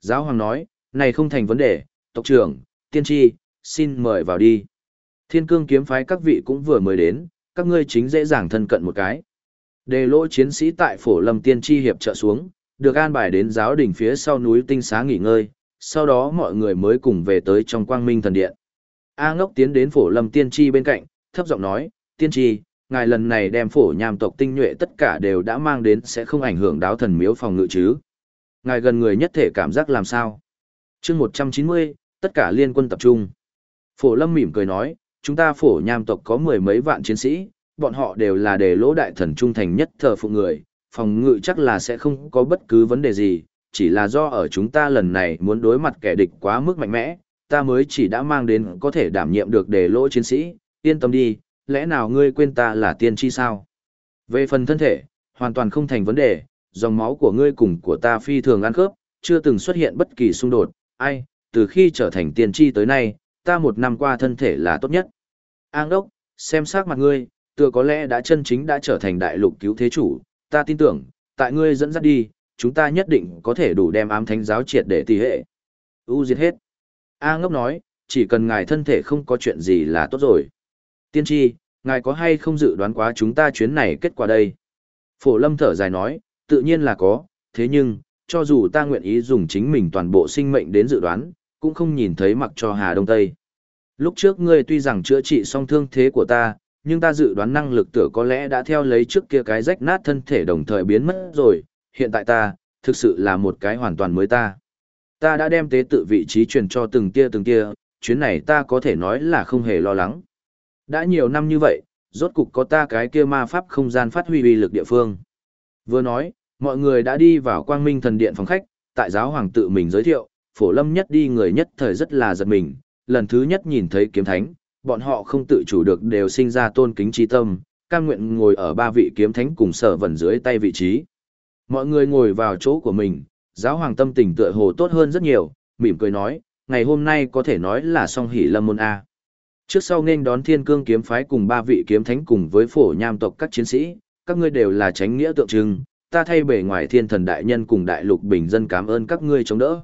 Giáo hoàng nói, này không thành vấn đề, tộc trưởng, tiên tri, xin mời vào đi. Thiên cương kiếm phái các vị cũng vừa mới đến, các ngươi chính dễ dàng thân cận một cái. Đề lỗ chiến sĩ tại phổ lâm tiên tri hiệp trợ xuống, được an bài đến giáo đỉnh phía sau núi tinh xá nghỉ ngơi, sau đó mọi người mới cùng về tới trong quang minh thần điện. A ngốc tiến đến phổ lâm tiên tri bên cạnh, thấp giọng nói, tiên tri, ngài lần này đem phổ nhàm tộc tinh nhuệ tất cả đều đã mang đến sẽ không ảnh hưởng đáo thần miếu phòng ngự chứ. Ngài gần người nhất thể cảm giác làm sao? chương 190, tất cả liên quân tập trung. Phổ lâm mỉm cười nói, chúng ta phổ nham tộc có mười mấy vạn chiến sĩ, bọn họ đều là đề lỗ đại thần trung thành nhất thờ phụ người, phòng ngự chắc là sẽ không có bất cứ vấn đề gì, chỉ là do ở chúng ta lần này muốn đối mặt kẻ địch quá mức mạnh mẽ, ta mới chỉ đã mang đến có thể đảm nhiệm được đề lỗ chiến sĩ, yên tâm đi, lẽ nào ngươi quên ta là tiên tri sao? Về phần thân thể, hoàn toàn không thành vấn đề, dòng máu của ngươi cùng của ta phi thường ăn khớp, chưa từng xuất hiện bất kỳ xung đột, ai, từ khi trở thành tiên tri tới nay, ta một năm qua thân thể là tốt nhất. An đốc, xem sắc mặt ngươi, tựa có lẽ đã chân chính đã trở thành đại lục cứu thế chủ, ta tin tưởng, tại ngươi dẫn dắt đi, chúng ta nhất định có thể đủ đem ám thánh giáo triệt để tỷ hệ. U diệt hết. A ngốc nói, chỉ cần ngài thân thể không có chuyện gì là tốt rồi. Tiên tri, ngài có hay không dự đoán quá chúng ta chuyến này kết quả đây? Phổ lâm thở dài nói, tự nhiên là có, thế nhưng, cho dù ta nguyện ý dùng chính mình toàn bộ sinh mệnh đến dự đoán, cũng không nhìn thấy mặc cho Hà Đông Tây. Lúc trước ngươi tuy rằng chữa trị xong thương thế của ta, nhưng ta dự đoán năng lực tựa có lẽ đã theo lấy trước kia cái rách nát thân thể đồng thời biến mất rồi, hiện tại ta, thực sự là một cái hoàn toàn mới ta. Ta đã đem tế tự vị trí truyền cho từng tia từng tia, chuyến này ta có thể nói là không hề lo lắng. Đã nhiều năm như vậy, rốt cục có ta cái kia ma pháp không gian phát huy uy lực địa phương. Vừa nói, mọi người đã đi vào quang minh thần điện phòng khách, tại giáo hoàng tự mình giới thiệu, phổ lâm nhất đi người nhất thời rất là giật mình, lần thứ nhất nhìn thấy kiếm thánh, bọn họ không tự chủ được đều sinh ra tôn kính trí tâm, cam nguyện ngồi ở ba vị kiếm thánh cùng sở vẩn dưới tay vị trí. Mọi người ngồi vào chỗ của mình, giáo hoàng tâm tình tựa hồ tốt hơn rất nhiều, mỉm cười nói, ngày hôm nay có thể nói là song hỷ lâm môn A. Trước sau nên đón thiên cương kiếm phái cùng ba vị kiếm thánh cùng với phổ nham tộc các chiến sĩ, các ngươi đều là tránh nghĩa tượng trưng, ta thay bề ngoài thiên thần đại nhân cùng đại lục bình dân cảm ơn các ngươi chống đỡ.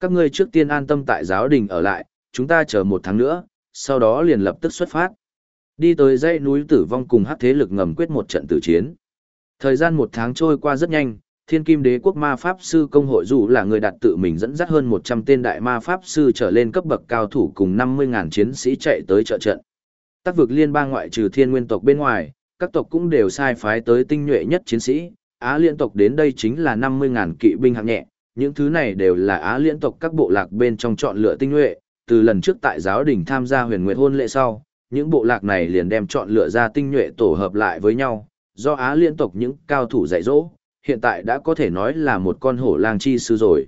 Các ngươi trước tiên an tâm tại giáo đình ở lại, chúng ta chờ một tháng nữa, sau đó liền lập tức xuất phát. Đi tới dãy núi tử vong cùng hắc thế lực ngầm quyết một trận tử chiến. Thời gian một tháng trôi qua rất nhanh, thiên kim đế quốc ma pháp sư công hội dù là người đặt tự mình dẫn dắt hơn 100 tên đại ma pháp sư trở lên cấp bậc cao thủ cùng 50.000 chiến sĩ chạy tới trợ trận. Tác vực liên bang ngoại trừ thiên nguyên tộc bên ngoài, các tộc cũng đều sai phái tới tinh nhuệ nhất chiến sĩ, Á liên tộc đến đây chính là 50.000 kỵ binh hạng nhẹ, những thứ này đều là Á liên tộc các bộ lạc bên trong chọn lựa tinh nhuệ, từ lần trước tại giáo đình tham gia huyền nguyệt hôn lễ sau, những bộ lạc này liền đem chọn lựa ra tinh nhuệ tổ hợp lại với nhau, do Á liên tộc những cao thủ dạy dỗ, hiện tại đã có thể nói là một con hổ lang chi sư rồi.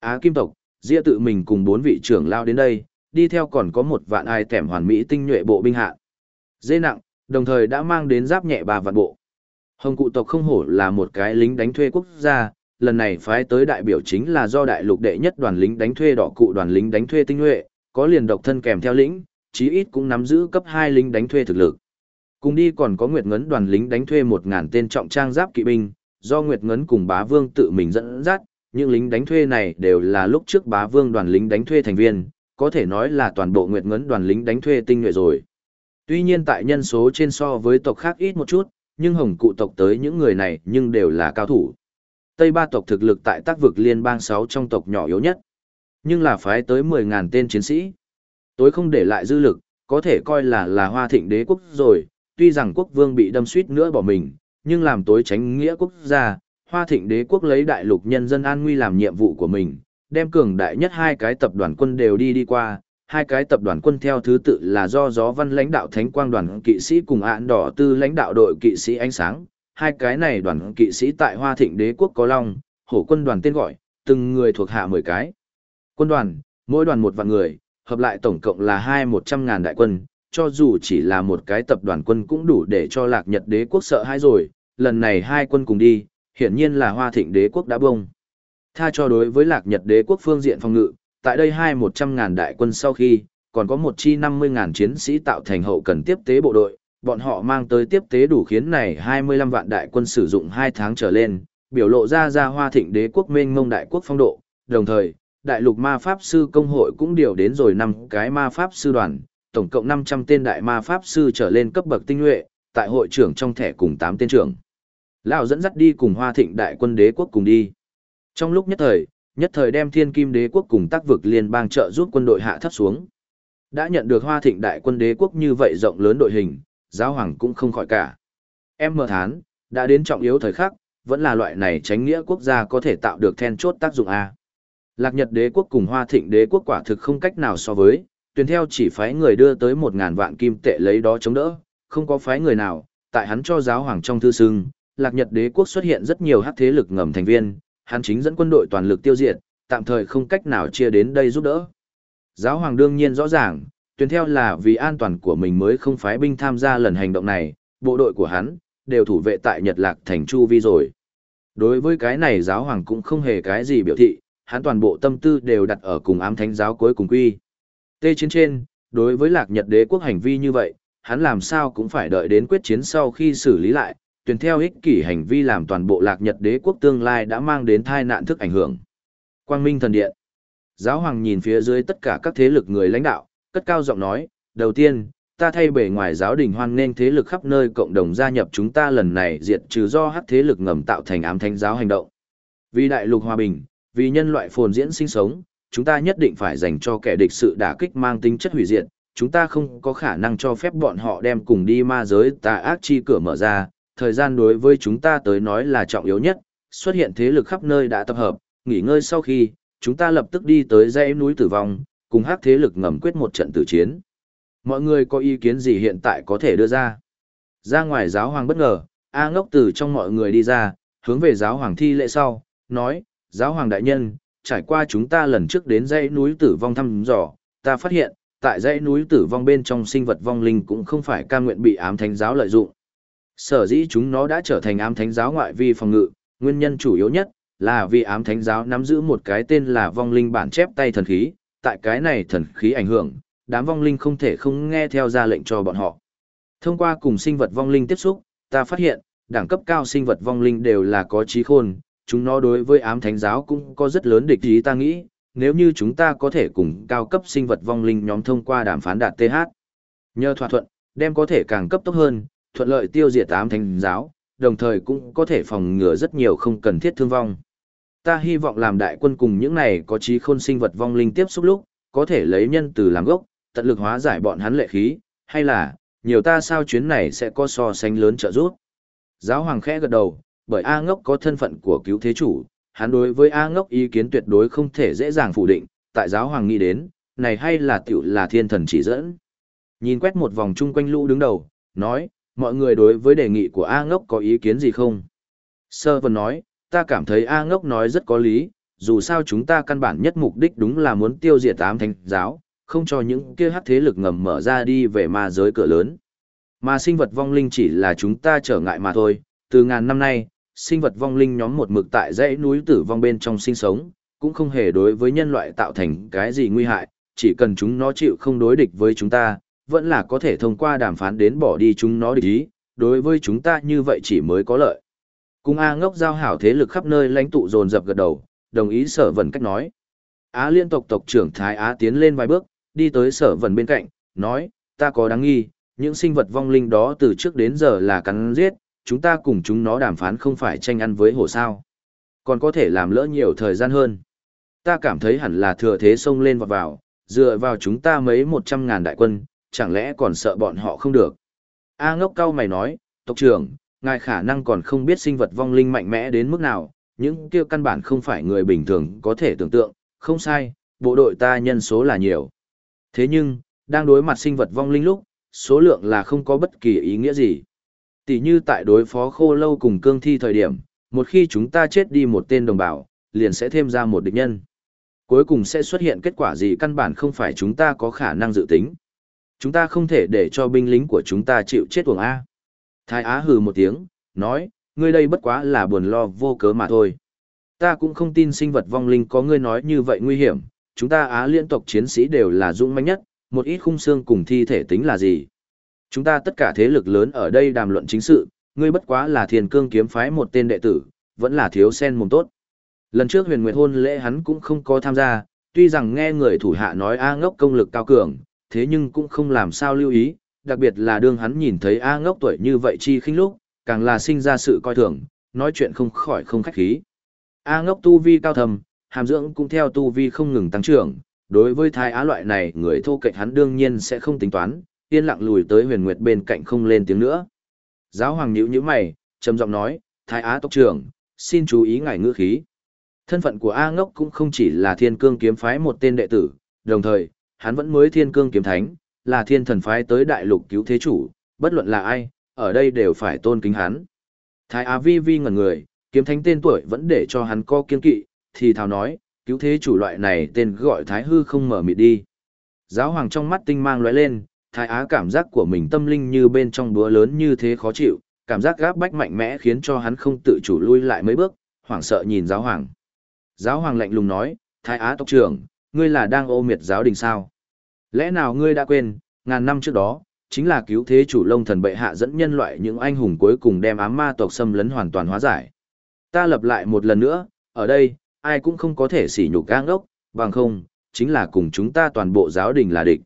Á kim tộc, Diệp tự mình cùng bốn vị trưởng lao đến đây, đi theo còn có một vạn ai tẻm hoàn mỹ tinh nhuệ bộ binh hạ. Dê nặng, đồng thời đã mang đến giáp nhẹ ba vạn bộ. Hồng cụ tộc không hổ là một cái lính đánh thuê quốc gia, lần này phái tới đại biểu chính là do đại lục đệ nhất đoàn lính đánh thuê đỏ cụ đoàn lính đánh thuê tinh nhuệ, có liền độc thân kèm theo lĩnh, chí ít cũng nắm giữ cấp 2 lính đánh thuê thực lực. Cùng đi còn có Nguyệt Ngấn đoàn lính đánh thuê 1000 tên trọng trang giáp kỵ binh, do Nguyệt Ngấn cùng Bá Vương tự mình dẫn dắt, những lính đánh thuê này đều là lúc trước Bá Vương đoàn lính đánh thuê thành viên, có thể nói là toàn bộ Nguyệt Ngấn đoàn lính đánh thuê tinh nhuệ rồi. Tuy nhiên tại nhân số trên so với tộc khác ít một chút, nhưng hồng cụ tộc tới những người này nhưng đều là cao thủ. Tây ba tộc thực lực tại tác vực liên bang 6 trong tộc nhỏ yếu nhất, nhưng là phái tới 10.000 tên chiến sĩ. Tối không để lại dư lực, có thể coi là là hoa thịnh đế quốc rồi, tuy rằng quốc vương bị đâm suýt nữa bỏ mình, nhưng làm tối tránh nghĩa quốc gia, hoa thịnh đế quốc lấy đại lục nhân dân an nguy làm nhiệm vụ của mình, đem cường đại nhất hai cái tập đoàn quân đều đi đi qua, hai cái tập đoàn quân theo thứ tự là do gió văn lãnh đạo thánh quang đoàn kỵ sĩ cùng ạn đỏ tư lãnh đạo đội kỵ sĩ ánh sáng hai cái này đoàn kỵ sĩ tại hoa thịnh đế quốc có long hổ quân đoàn tên gọi từng người thuộc hạ mười cái. Quân đoàn mỗi đoàn một vạn người hợp lại tổng cộng là hai một trăm ngàn đại quân cho dù chỉ là một cái tập đoàn quân cũng đủ để cho lạc nhật đế quốc sợ hãi rồi lần này hai quân cùng đi hiển nhiên là hoa thịnh đế quốc đã bông tha cho đối với lạc nhật đế quốc phương diện phòng ngự tại đây hai một trăm ngàn đại quân sau khi, còn có một chi năm mươi ngàn chiến sĩ tạo thành hậu cần tiếp tế bộ đội, bọn họ mang tới tiếp tế đủ khiến này hai mươi lăm vạn đại quân sử dụng hai tháng trở lên, biểu lộ ra ra hoa thịnh đế quốc mênh mông đại quốc phong độ, đồng thời, đại lục ma pháp sư công hội cũng điều đến rồi năm cái ma pháp sư đoàn, tổng cộng năm trăm tên đại ma pháp sư trở lên cấp bậc tinh nhuệ, tại hội trưởng trong thẻ cùng tám tên trưởng. Lão dẫn dắt đi cùng hoa thịnh đại quân đế quốc cùng đi. Trong lúc nhất thời, nhất thời đem thiên kim đế quốc cùng tác vực liên bang trợ giúp quân đội hạ thấp xuống. Đã nhận được hoa thịnh đại quân đế quốc như vậy rộng lớn đội hình, giáo hoàng cũng không khỏi cả. Em mờ thán, đã đến trọng yếu thời khắc, vẫn là loại này tránh nghĩa quốc gia có thể tạo được then chốt tác dụng A. Lạc Nhật đế quốc cùng hoa thịnh đế quốc quả thực không cách nào so với, tuyển theo chỉ phái người đưa tới một ngàn vạn kim tệ lấy đó chống đỡ, không có phái người nào, tại hắn cho giáo hoàng trong thư xưng, Lạc Nhật đế quốc xuất hiện rất nhiều hắc thế lực ngầm thành viên, hắn chính dẫn quân đội toàn lực tiêu diệt, tạm thời không cách nào chia đến đây giúp đỡ. Giáo hoàng đương nhiên rõ ràng, tuyển theo là vì an toàn của mình mới không phái binh tham gia lần hành động này, bộ đội của hắn, đều thủ vệ tại Nhật Lạc thành Chu Vi rồi. Đối với cái này giáo hoàng cũng không hề cái gì biểu thị, hắn toàn bộ tâm tư đều đặt ở cùng ám thánh giáo cuối cùng quy. Tê chiến trên, đối với lạc Nhật đế quốc hành vi như vậy, hắn làm sao cũng phải đợi đến quyết chiến sau khi xử lý lại, tuyển theo ích kỷ hành vi làm toàn bộ lạc nhật đế quốc tương lai đã mang đến thai nạn thức ảnh hưởng. Quang Minh Thần Điện Giáo hoàng nhìn phía dưới tất cả các thế lực người lãnh đạo, cất cao giọng nói, đầu tiên, ta thay bề ngoài giáo đình hoan nên thế lực khắp nơi cộng đồng gia nhập chúng ta lần này diệt trừ do hắc thế lực ngầm tạo thành ám thánh giáo hành động. Vì đại lục hòa bình, vì nhân loại phồn diễn sinh sống, chúng ta nhất định phải dành cho kẻ địch sự đả kích mang tính chất hủy diệt, chúng ta không có khả năng cho phép bọn họ đem cùng đi ma giới tà ác chi cửa mở ra, thời gian đối với chúng ta tới nói là trọng yếu nhất, xuất hiện thế lực khắp nơi đã tập hợp, nghỉ ngơi sau khi, chúng ta lập tức đi tới dãy núi tử vong, cùng hắc thế lực ngầm quyết một trận tử chiến. Mọi người có ý kiến gì hiện tại có thể đưa ra? Ra ngoài giáo hoàng bất ngờ, A ngốc từ trong mọi người đi ra, hướng về giáo hoàng thi lễ sau, nói, giáo hoàng đại nhân, trải qua chúng ta lần trước đến dãy núi tử vong thăm dò, ta phát hiện, tại dãy núi tử vong bên trong sinh vật vong linh cũng không phải ca nguyện bị ám thánh giáo lợi dụng. Sở dĩ chúng nó đã trở thành ám thánh giáo ngoại vi phòng ngự, nguyên nhân chủ yếu nhất là vì ám thánh giáo nắm giữ một cái tên là vong linh bản chép tay thần khí, tại cái này thần khí ảnh hưởng, đám vong linh không thể không nghe theo ra lệnh cho bọn họ. Thông qua cùng sinh vật vong linh tiếp xúc, ta phát hiện, đẳng cấp cao sinh vật vong linh đều là có trí khôn, chúng nó đối với ám thánh giáo cũng có rất lớn địch ý ta nghĩ, nếu như chúng ta có thể cùng cao cấp sinh vật vong linh nhóm thông qua đàm phán đạt TH. Nhờ thỏa thuận, đem có thể càng cấp tốc hơn, thuận lợi tiêu diệt ám thánh giáo, đồng thời cũng có thể phòng ngừa rất nhiều không cần thiết thương vong. Ta hy vọng làm đại quân cùng những này có trí khôn sinh vật vong linh tiếp xúc lúc, có thể lấy nhân từ làm gốc, tận lực hóa giải bọn hắn lệ khí, hay là, nhiều ta sao chuyến này sẽ có so sánh lớn trợ giúp. Giáo hoàng khẽ gật đầu, bởi A ngốc có thân phận của cứu thế chủ, hắn đối với A ngốc ý kiến tuyệt đối không thể dễ dàng phủ định, tại giáo hoàng nghĩ đến, này hay là tiểu là thiên thần chỉ dẫn. Nhìn quét một vòng chung quanh lũ đứng đầu, nói, mọi người đối với đề nghị của A ngốc có ý kiến gì không? Sơ vần nói, ta cảm thấy A ngốc nói rất có lý, dù sao chúng ta căn bản nhất mục đích đúng là muốn tiêu diệt ám thánh giáo, không cho những kia hắc thế lực ngầm mở ra đi về ma giới cửa lớn. Mà sinh vật vong linh chỉ là chúng ta trở ngại mà thôi, từ ngàn năm nay, sinh vật vong linh nhóm một mực tại dãy núi tử vong bên trong sinh sống, cũng không hề đối với nhân loại tạo thành cái gì nguy hại, chỉ cần chúng nó chịu không đối địch với chúng ta, vẫn là có thể thông qua đàm phán đến bỏ đi chúng nó địch ý, đối với chúng ta như vậy chỉ mới có lợi. Cung A ngốc giao hảo thế lực khắp nơi lãnh tụ dồn dập gật đầu, đồng ý sở vần cách nói. Á liên tộc tộc trưởng Thái Á tiến lên vài bước, đi tới sở vần bên cạnh, nói, ta có đáng nghi, những sinh vật vong linh đó từ trước đến giờ là cắn giết, chúng ta cùng chúng nó đàm phán không phải tranh ăn với hổ sao. Còn có thể làm lỡ nhiều thời gian hơn. Ta cảm thấy hẳn là thừa thế xông lên vọt vào, dựa vào chúng ta mấy một trăm ngàn đại quân, chẳng lẽ còn sợ bọn họ không được. A ngốc cao mày nói, tộc trưởng, ngài khả năng còn không biết sinh vật vong linh mạnh mẽ đến mức nào, những kia căn bản không phải người bình thường có thể tưởng tượng, không sai, bộ đội ta nhân số là nhiều. Thế nhưng, đang đối mặt sinh vật vong linh lúc, số lượng là không có bất kỳ ý nghĩa gì. Tỷ như tại đối phó khô lâu cùng cương thi thời điểm, một khi chúng ta chết đi một tên đồng bào, liền sẽ thêm ra một địch nhân. Cuối cùng sẽ xuất hiện kết quả gì căn bản không phải chúng ta có khả năng dự tính. Chúng ta không thể để cho binh lính của chúng ta chịu chết uổng A. Thái Á hừ một tiếng, nói, ngươi đây bất quá là buồn lo vô cớ mà thôi. Ta cũng không tin sinh vật vong linh có ngươi nói như vậy nguy hiểm, chúng ta Á liên tộc chiến sĩ đều là dũng mãnh nhất, một ít khung xương cùng thi thể tính là gì. Chúng ta tất cả thế lực lớn ở đây đàm luận chính sự, ngươi bất quá là thiền cương kiếm phái một tên đệ tử, vẫn là thiếu sen mồm tốt. Lần trước huyền nguyệt hôn lễ hắn cũng không có tham gia, tuy rằng nghe người thủ hạ nói A ngốc công lực cao cường, thế nhưng cũng không làm sao lưu ý, đặc biệt là đương hắn nhìn thấy A ngốc tuổi như vậy chi khinh lúc, càng là sinh ra sự coi thường, nói chuyện không khỏi không khách khí. A ngốc tu vi cao thầm, hàm dưỡng cũng theo tu vi không ngừng tăng trưởng, đối với thái á loại này người thô kệch hắn đương nhiên sẽ không tính toán, yên lặng lùi tới huyền nguyệt bên cạnh không lên tiếng nữa. Giáo hoàng nhíu nhíu mày, trầm giọng nói, thái á tộc trưởng, xin chú ý ngài ngữ khí. Thân phận của A ngốc cũng không chỉ là thiên cương kiếm phái một tên đệ tử, đồng thời, hắn vẫn mới thiên cương kiếm thánh, là thiên thần phái tới đại lục cứu thế chủ, bất luận là ai, ở đây đều phải tôn kính hắn. Thái Á Vi Vi ngẩn người, kiếm thánh tên tuổi vẫn để cho hắn co kiên kỵ, thì thào nói, cứu thế chủ loại này tên gọi Thái Hư không mở mịt đi. Giáo hoàng trong mắt tinh mang lóe lên, Thái Á cảm giác của mình tâm linh như bên trong búa lớn như thế khó chịu, cảm giác gáp bách mạnh mẽ khiến cho hắn không tự chủ lui lại mấy bước, hoảng sợ nhìn giáo hoàng. Giáo hoàng lạnh lùng nói, Thái Á tộc trưởng, ngươi là đang ô miệt giáo đình sao? Lẽ nào ngươi đã quên, ngàn năm trước đó, chính là cứu thế chủ lông thần bệ hạ dẫn nhân loại những anh hùng cuối cùng đem ám ma tộc xâm lấn hoàn toàn hóa giải. Ta lập lại một lần nữa, ở đây, ai cũng không có thể sỉ nhục gang ốc, bằng không, chính là cùng chúng ta toàn bộ giáo đình là địch.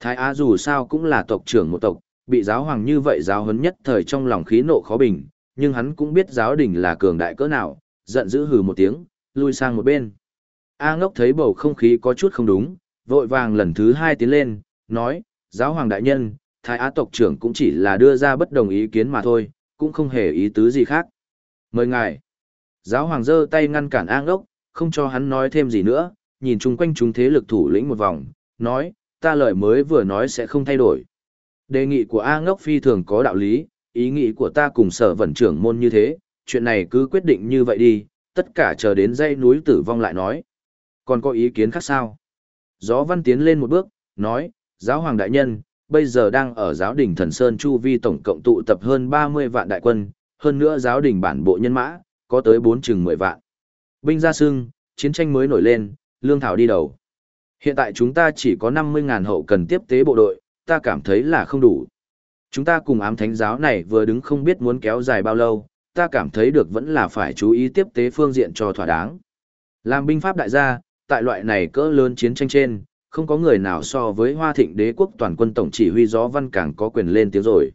Thái Á dù sao cũng là tộc trưởng một tộc, bị giáo hoàng như vậy giáo huấn nhất thời trong lòng khí nộ khó bình, nhưng hắn cũng biết giáo đình là cường đại cỡ nào, giận dữ hừ một tiếng, lui sang một bên. A ngốc thấy bầu không khí có chút không đúng, vội vàng lần thứ hai tiến lên, nói, giáo hoàng đại nhân, thái á tộc trưởng cũng chỉ là đưa ra bất đồng ý kiến mà thôi, cũng không hề ý tứ gì khác. Mời ngài. Giáo hoàng giơ tay ngăn cản A ngốc, không cho hắn nói thêm gì nữa, nhìn chung quanh chúng thế lực thủ lĩnh một vòng, nói, ta lời mới vừa nói sẽ không thay đổi. Đề nghị của A ngốc phi thường có đạo lý, ý nghĩ của ta cùng sở vận trưởng môn như thế, chuyện này cứ quyết định như vậy đi, tất cả chờ đến dây núi tử vong lại nói. Còn có ý kiến khác sao? Gió văn tiến lên một bước, nói, giáo hoàng đại nhân, bây giờ đang ở giáo đình thần Sơn Chu Vi tổng cộng tụ tập hơn 30 vạn đại quân, hơn nữa giáo đình bản bộ nhân mã, có tới 4 chừng 10 vạn. Binh ra sưng, chiến tranh mới nổi lên, lương thảo đi đầu. Hiện tại chúng ta chỉ có 50.000 hậu cần tiếp tế bộ đội, ta cảm thấy là không đủ. Chúng ta cùng ám thánh giáo này vừa đứng không biết muốn kéo dài bao lâu, ta cảm thấy được vẫn là phải chú ý tiếp tế phương diện cho thỏa đáng. Làm binh pháp đại gia, tại loại này cỡ lớn chiến tranh trên, không có người nào so với Hoa Thịnh đế quốc toàn quân tổng chỉ huy Gió Văn càng có quyền lên tiếng rồi.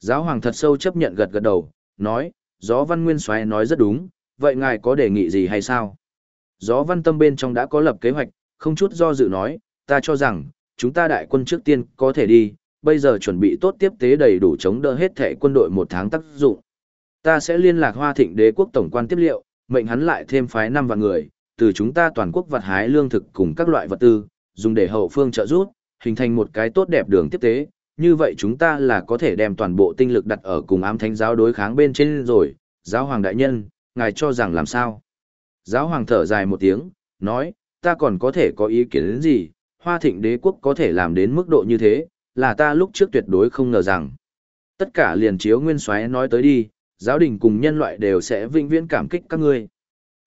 Giáo hoàng thật sâu chấp nhận gật gật đầu, nói, Gió Văn Nguyên Soái nói rất đúng, vậy ngài có đề nghị gì hay sao? Gió Văn Tâm bên trong đã có lập kế hoạch, không chút do dự nói, ta cho rằng, chúng ta đại quân trước tiên có thể đi, bây giờ chuẩn bị tốt tiếp tế đầy đủ chống đỡ hết thể quân đội một tháng tác dụng. Ta sẽ liên lạc Hoa Thịnh đế quốc tổng quan tiếp liệu, mệnh hắn lại thêm phái năm vạn người, từ chúng ta toàn quốc vật hái lương thực cùng các loại vật tư, dùng để hậu phương trợ giúp, hình thành một cái tốt đẹp đường tiếp tế, như vậy chúng ta là có thể đem toàn bộ tinh lực đặt ở cùng ám thánh giáo đối kháng bên trên rồi, giáo hoàng đại nhân, ngài cho rằng làm sao? Giáo hoàng thở dài một tiếng, nói, ta còn có thể có ý kiến đến gì, hoa thịnh đế quốc có thể làm đến mức độ như thế, là ta lúc trước tuyệt đối không ngờ rằng. Tất cả liền chiếu nguyên xoáy nói tới đi, giáo đình cùng nhân loại đều sẽ vinh viễn cảm kích các ngươi.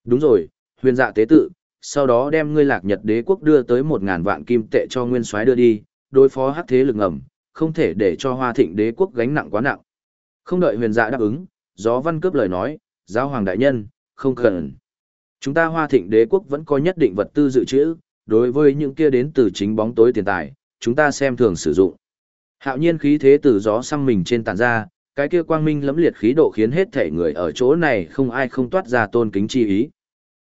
Đúng rồi, huyền dạ tế tự, sau đó đem ngươi lạc nhật đế quốc đưa tới một ngàn vạn kim tệ cho nguyên soái đưa đi, đối phó hắc thế lực ngầm, không thể để cho hoa thịnh đế quốc gánh nặng quá nặng. Không đợi huyền dạ đáp ứng, gió văn cướp lời nói, giáo hoàng đại nhân, không cần. Chúng ta hoa thịnh đế quốc vẫn có nhất định vật tư dự trữ, đối với những kia đến từ chính bóng tối tiền tài, chúng ta xem thường sử dụng. Hạo nhiên khí thế từ gió xăm mình trên tàn ra, cái kia quang minh lẫm liệt khí độ khiến hết thể người ở chỗ này không ai không toát ra tôn kính chi ý.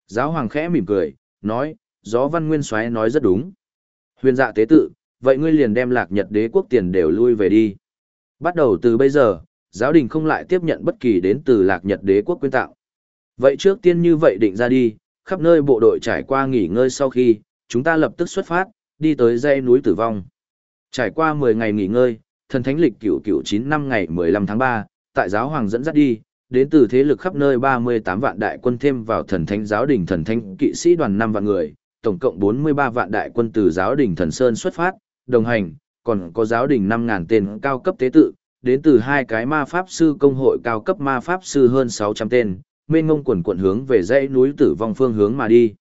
Giáo hoàng khẽ mỉm cười, nói, gió văn nguyên soái nói rất đúng. Huyền dạ tế tự, vậy ngươi liền đem lạc nhật đế quốc tiền đều lui về đi. Bắt đầu từ bây giờ, giáo đình không lại tiếp nhận bất kỳ đến từ lạc nhật đế quốc quyên tạo. Vậy trước tiên như vậy định ra đi, khắp nơi bộ đội trải qua nghỉ ngơi sau khi, chúng ta lập tức xuất phát, đi tới dãy núi tử vong. Trải qua 10 ngày nghỉ ngơi, thần thánh lịch cửu cửu 9 năm ngày 15 tháng 3, tại giáo hoàng dẫn dắt đi, đến từ thế lực khắp nơi 38 vạn đại quân thêm vào thần thánh giáo đình thần thánh kỵ sĩ đoàn 5 vạn người, tổng cộng 43 vạn đại quân từ giáo đình thần Sơn xuất phát, đồng hành, còn có giáo đình 5.000 tên cao cấp tế tự, đến từ hai cái ma pháp sư công hội cao cấp ma pháp sư hơn 600 tên, mênh ngông quần quận hướng về dãy núi tử vong phương hướng mà đi.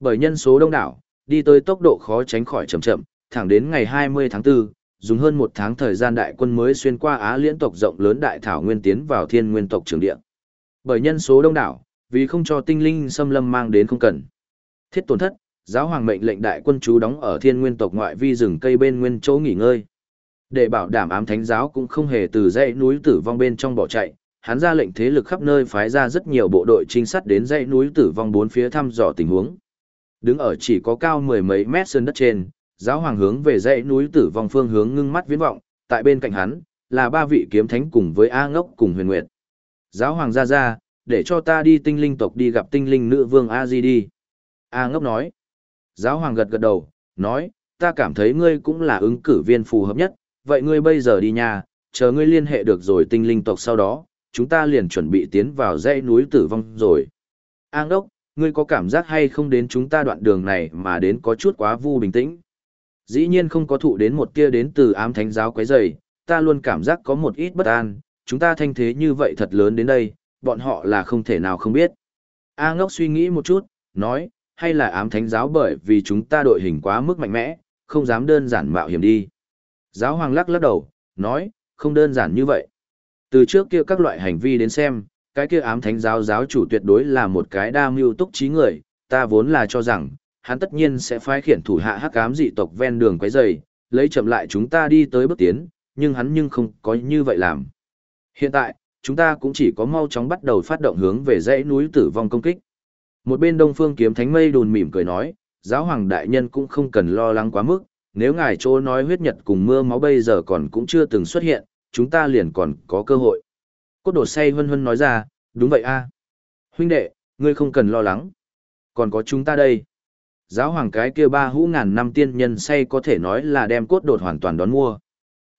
Bởi nhân số đông đảo, đi tới tốc độ khó tránh khỏi chậm chậm, thẳng đến ngày 20 tháng 4, dùng hơn một tháng thời gian đại quân mới xuyên qua Á liên tộc rộng lớn đại thảo nguyên tiến vào thiên nguyên tộc trường địa. Bởi nhân số đông đảo, vì không cho tinh linh xâm lâm mang đến không cần. Thiết tổn thất, giáo hoàng mệnh lệnh đại quân chú đóng ở thiên nguyên tộc ngoại vi rừng cây bên nguyên chỗ nghỉ ngơi. Để bảo đảm ám thánh giáo cũng không hề từ dãy núi tử vong bên trong bỏ chạy, hắn ra lệnh thế lực khắp nơi phái ra rất nhiều bộ đội trinh sát đến dãy núi tử vong bốn phía thăm dò tình huống. Đứng ở chỉ có cao mười mấy mét sơn đất trên, giáo hoàng hướng về dãy núi tử vong phương hướng ngưng mắt viễn vọng, tại bên cạnh hắn là ba vị kiếm thánh cùng với A Ngốc cùng Huyền Nguyệt. Giáo hoàng ra ra, để cho ta đi tinh linh tộc đi gặp tinh linh nữ vương A Di đi. A Ngốc nói. Giáo hoàng gật gật đầu, nói, ta cảm thấy ngươi cũng là ứng cử viên phù hợp nhất, vậy ngươi bây giờ đi nhà, chờ ngươi liên hệ được rồi tinh linh tộc sau đó, chúng ta liền chuẩn bị tiến vào dãy núi tử vong rồi. A Ngốc, ngươi có cảm giác hay không đến chúng ta đoạn đường này mà đến có chút quá vu bình tĩnh. Dĩ nhiên không có thụ đến một tia đến từ ám thánh giáo quấy rầy, ta luôn cảm giác có một ít bất an, chúng ta thanh thế như vậy thật lớn đến đây, bọn họ là không thể nào không biết. A ngốc suy nghĩ một chút, nói, hay là ám thánh giáo bởi vì chúng ta đội hình quá mức mạnh mẽ, không dám đơn giản mạo hiểm đi. Giáo hoàng lắc lắc đầu, nói, không đơn giản như vậy. Từ trước kia các loại hành vi đến xem, cái kia ám thánh giáo giáo chủ tuyệt đối là một cái đa mưu túc trí người, ta vốn là cho rằng, hắn tất nhiên sẽ phái khiển thủ hạ hắc ám dị tộc ven đường quấy rầy, lấy chậm lại chúng ta đi tới bước tiến, nhưng hắn nhưng không có như vậy làm. Hiện tại, chúng ta cũng chỉ có mau chóng bắt đầu phát động hướng về dãy núi tử vong công kích. Một bên Đông Phương Kiếm Thánh Mây đùn mỉm cười nói, giáo hoàng đại nhân cũng không cần lo lắng quá mức, nếu ngài chỗ nói huyết nhật cùng mưa máu bây giờ còn cũng chưa từng xuất hiện, chúng ta liền còn có cơ hội. Cốt đột say hân hân nói ra, đúng vậy a huynh đệ, ngươi không cần lo lắng. Còn có chúng ta đây. Giáo hoàng cái kia ba hũ ngàn năm tiên nhân say có thể nói là đem cốt đột hoàn toàn đón mua.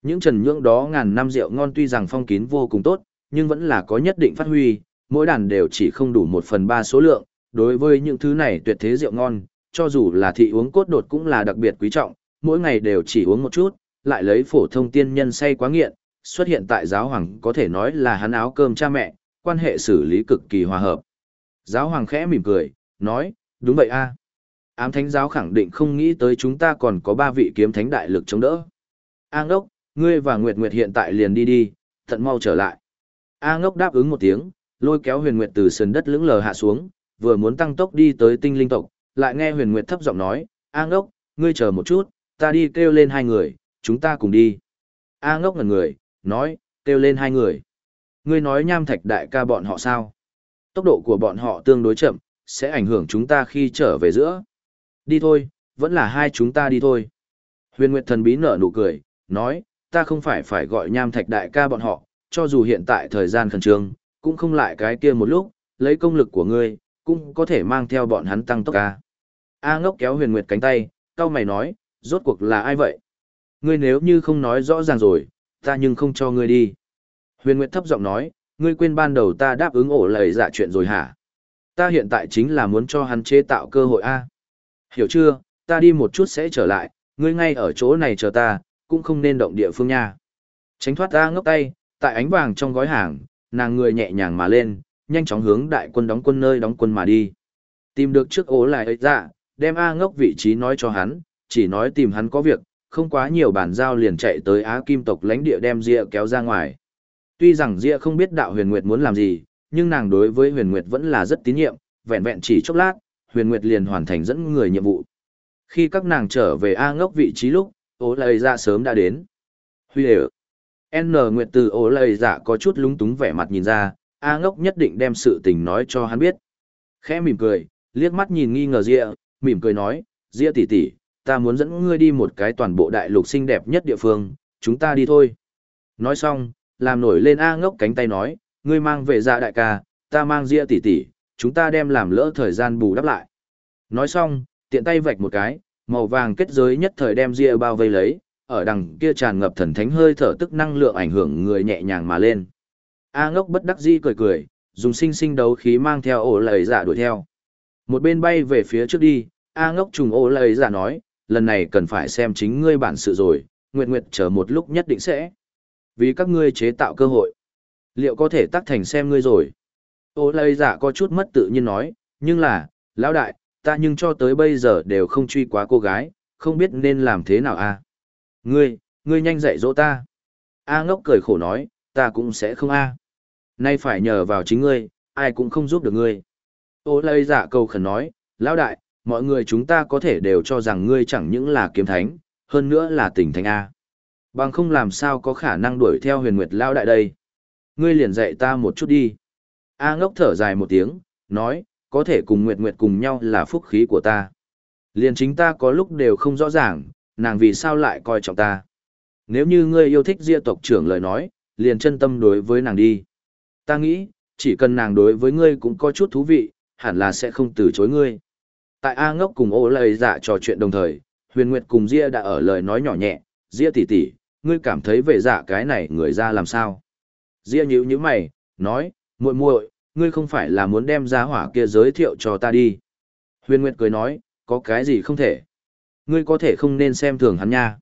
Những trần nhưỡng đó ngàn năm rượu ngon tuy rằng phong kín vô cùng tốt, nhưng vẫn là có nhất định phát huy, mỗi đàn đều chỉ không đủ một phần ba số lượng. Đối với những thứ này tuyệt thế rượu ngon, cho dù là thị uống cốt đột cũng là đặc biệt quý trọng, mỗi ngày đều chỉ uống một chút, lại lấy phổ thông tiên nhân say quá nghiện, xuất hiện tại giáo hoàng có thể nói là hắn áo cơm cha mẹ, quan hệ xử lý cực kỳ hòa hợp. Giáo hoàng khẽ mỉm cười, nói, đúng vậy a. Ám thánh giáo khẳng định không nghĩ tới chúng ta còn có ba vị kiếm thánh đại lực chống đỡ. A ngốc, ngươi và Nguyệt Nguyệt hiện tại liền đi đi, thận mau trở lại. A ngốc đáp ứng một tiếng, lôi kéo huyền Nguyệt từ sườn đất lững lờ hạ xuống, vừa muốn tăng tốc đi tới tinh linh tộc, lại nghe huyền Nguyệt thấp giọng nói, A ngốc, ngươi chờ một chút, ta đi kêu lên hai người, chúng ta cùng đi. A ngốc ngần người, nói, kêu lên hai người. Ngươi nói nham thạch đại ca bọn họ sao? Tốc độ của bọn họ tương đối chậm, sẽ ảnh hưởng chúng ta khi trở về giữa. Đi thôi, vẫn là hai chúng ta đi thôi. Huyền Nguyệt thần bí nở nụ cười, nói, ta không phải phải gọi nham thạch đại ca bọn họ, cho dù hiện tại thời gian khẩn trương, cũng không lại cái kia một lúc, lấy công lực của ngươi, cũng có thể mang theo bọn hắn tăng tốc ca. A ngốc kéo huyền nguyệt cánh tay, cao mày nói, rốt cuộc là ai vậy? Ngươi nếu như không nói rõ ràng rồi, ta nhưng không cho ngươi đi. Huyền nguyệt thấp giọng nói, ngươi quên ban đầu ta đáp ứng ổ lời dạ chuyện rồi hả? Ta hiện tại chính là muốn cho hắn chế tạo cơ hội A. Hiểu chưa, ta đi một chút sẽ trở lại, ngươi ngay ở chỗ này chờ ta, cũng không nên động địa phương nha. Tránh thoát ra ngốc tay, tại ánh vàng trong gói hàng, nàng người nhẹ nhàng mà lên, nhanh chóng hướng đại quân đóng quân nơi đóng quân mà đi. Tìm được trước ố lại ấy ra, đem A ngốc vị trí nói cho hắn, chỉ nói tìm hắn có việc, không quá nhiều bản giao liền chạy tới Á Kim tộc lãnh địa đem Dịa kéo ra ngoài. Tuy rằng Dịa không biết đạo huyền nguyệt muốn làm gì, nhưng nàng đối với huyền nguyệt vẫn là rất tín nhiệm, vẹn vẹn chỉ chốc lát, huyền nguyệt liền hoàn thành dẫn người nhiệm vụ. Khi các nàng trở về A ngốc vị trí lúc, ố lời dạ sớm đã đến. Huy đều. N Nguyệt từ ố lời dạ có chút lúng túng vẻ mặt nhìn ra, A ngốc nhất định đem sự tình nói cho hắn biết. Khẽ mỉm cười, liếc mắt nhìn nghi ngờ Diệp, mỉm cười nói, Diệp tỷ tỷ, ta muốn dẫn ngươi đi một cái toàn bộ đại lục xinh đẹp nhất địa phương, chúng ta đi thôi. Nói xong, làm nổi lên A ngốc cánh tay nói, ngươi mang về dạ đại ca, ta mang Diệp tỷ tỷ, chúng ta đem làm lỡ thời gian bù đắp lại. Nói xong, tiện tay vạch một cái, màu vàng kết giới nhất thời đem ria bao vây lấy, ở đằng kia tràn ngập thần thánh hơi thở tức năng lượng ảnh hưởng người nhẹ nhàng mà lên. A ngốc bất đắc dĩ cười cười, dùng sinh sinh đấu khí mang theo ổ lời giả dạ đuổi theo. Một bên bay về phía trước đi, A ngốc trùng ổ lời giả dạ nói, lần này cần phải xem chính ngươi bản sự rồi, Nguyệt Nguyệt chờ một lúc nhất định sẽ. Vì các ngươi chế tạo cơ hội. Liệu có thể tác thành xem ngươi rồi? Ô Lây giả có chút mất tự nhiên nói, nhưng là, lão đại, ta nhưng cho tới bây giờ đều không truy quá cô gái, không biết nên làm thế nào a. À? Ngươi, ngươi nhanh dạy dỗ ta. A ngốc cười khổ nói, ta cũng sẽ không a. Nay phải nhờ vào chính ngươi, ai cũng không giúp được ngươi. Ô lây dạ cầu khẩn nói, lão đại, mọi người chúng ta có thể đều cho rằng ngươi chẳng những là kiếm thánh, hơn nữa là tỉnh thánh A. Bằng không làm sao có khả năng đuổi theo huyền nguyệt lão đại đây. Ngươi liền dạy ta một chút đi. A ngốc thở dài một tiếng, nói, có thể cùng Nguyệt Nguyệt cùng nhau là phúc khí của ta. Liền chính ta có lúc đều không rõ ràng, nàng vì sao lại coi trọng ta. Nếu như ngươi yêu thích Diệp tộc trưởng lời nói, liền chân tâm đối với nàng đi. Ta nghĩ, chỉ cần nàng đối với ngươi cũng có chút thú vị, hẳn là sẽ không từ chối ngươi. Tại A ngốc cùng ô lời giả dạ trò chuyện đồng thời, huyền nguyệt cùng Diệp đã ở lời nói nhỏ nhẹ, Diệp tỷ tỷ, ngươi cảm thấy về giả cái này người ra làm sao? Diệp nhíu nhíu mày, nói, muội muội, ngươi không phải là muốn đem giá hỏa kia giới thiệu cho ta đi. Huyền Nguyệt cười nói, có cái gì không thể. Ngươi có thể không nên xem thường hắn nha.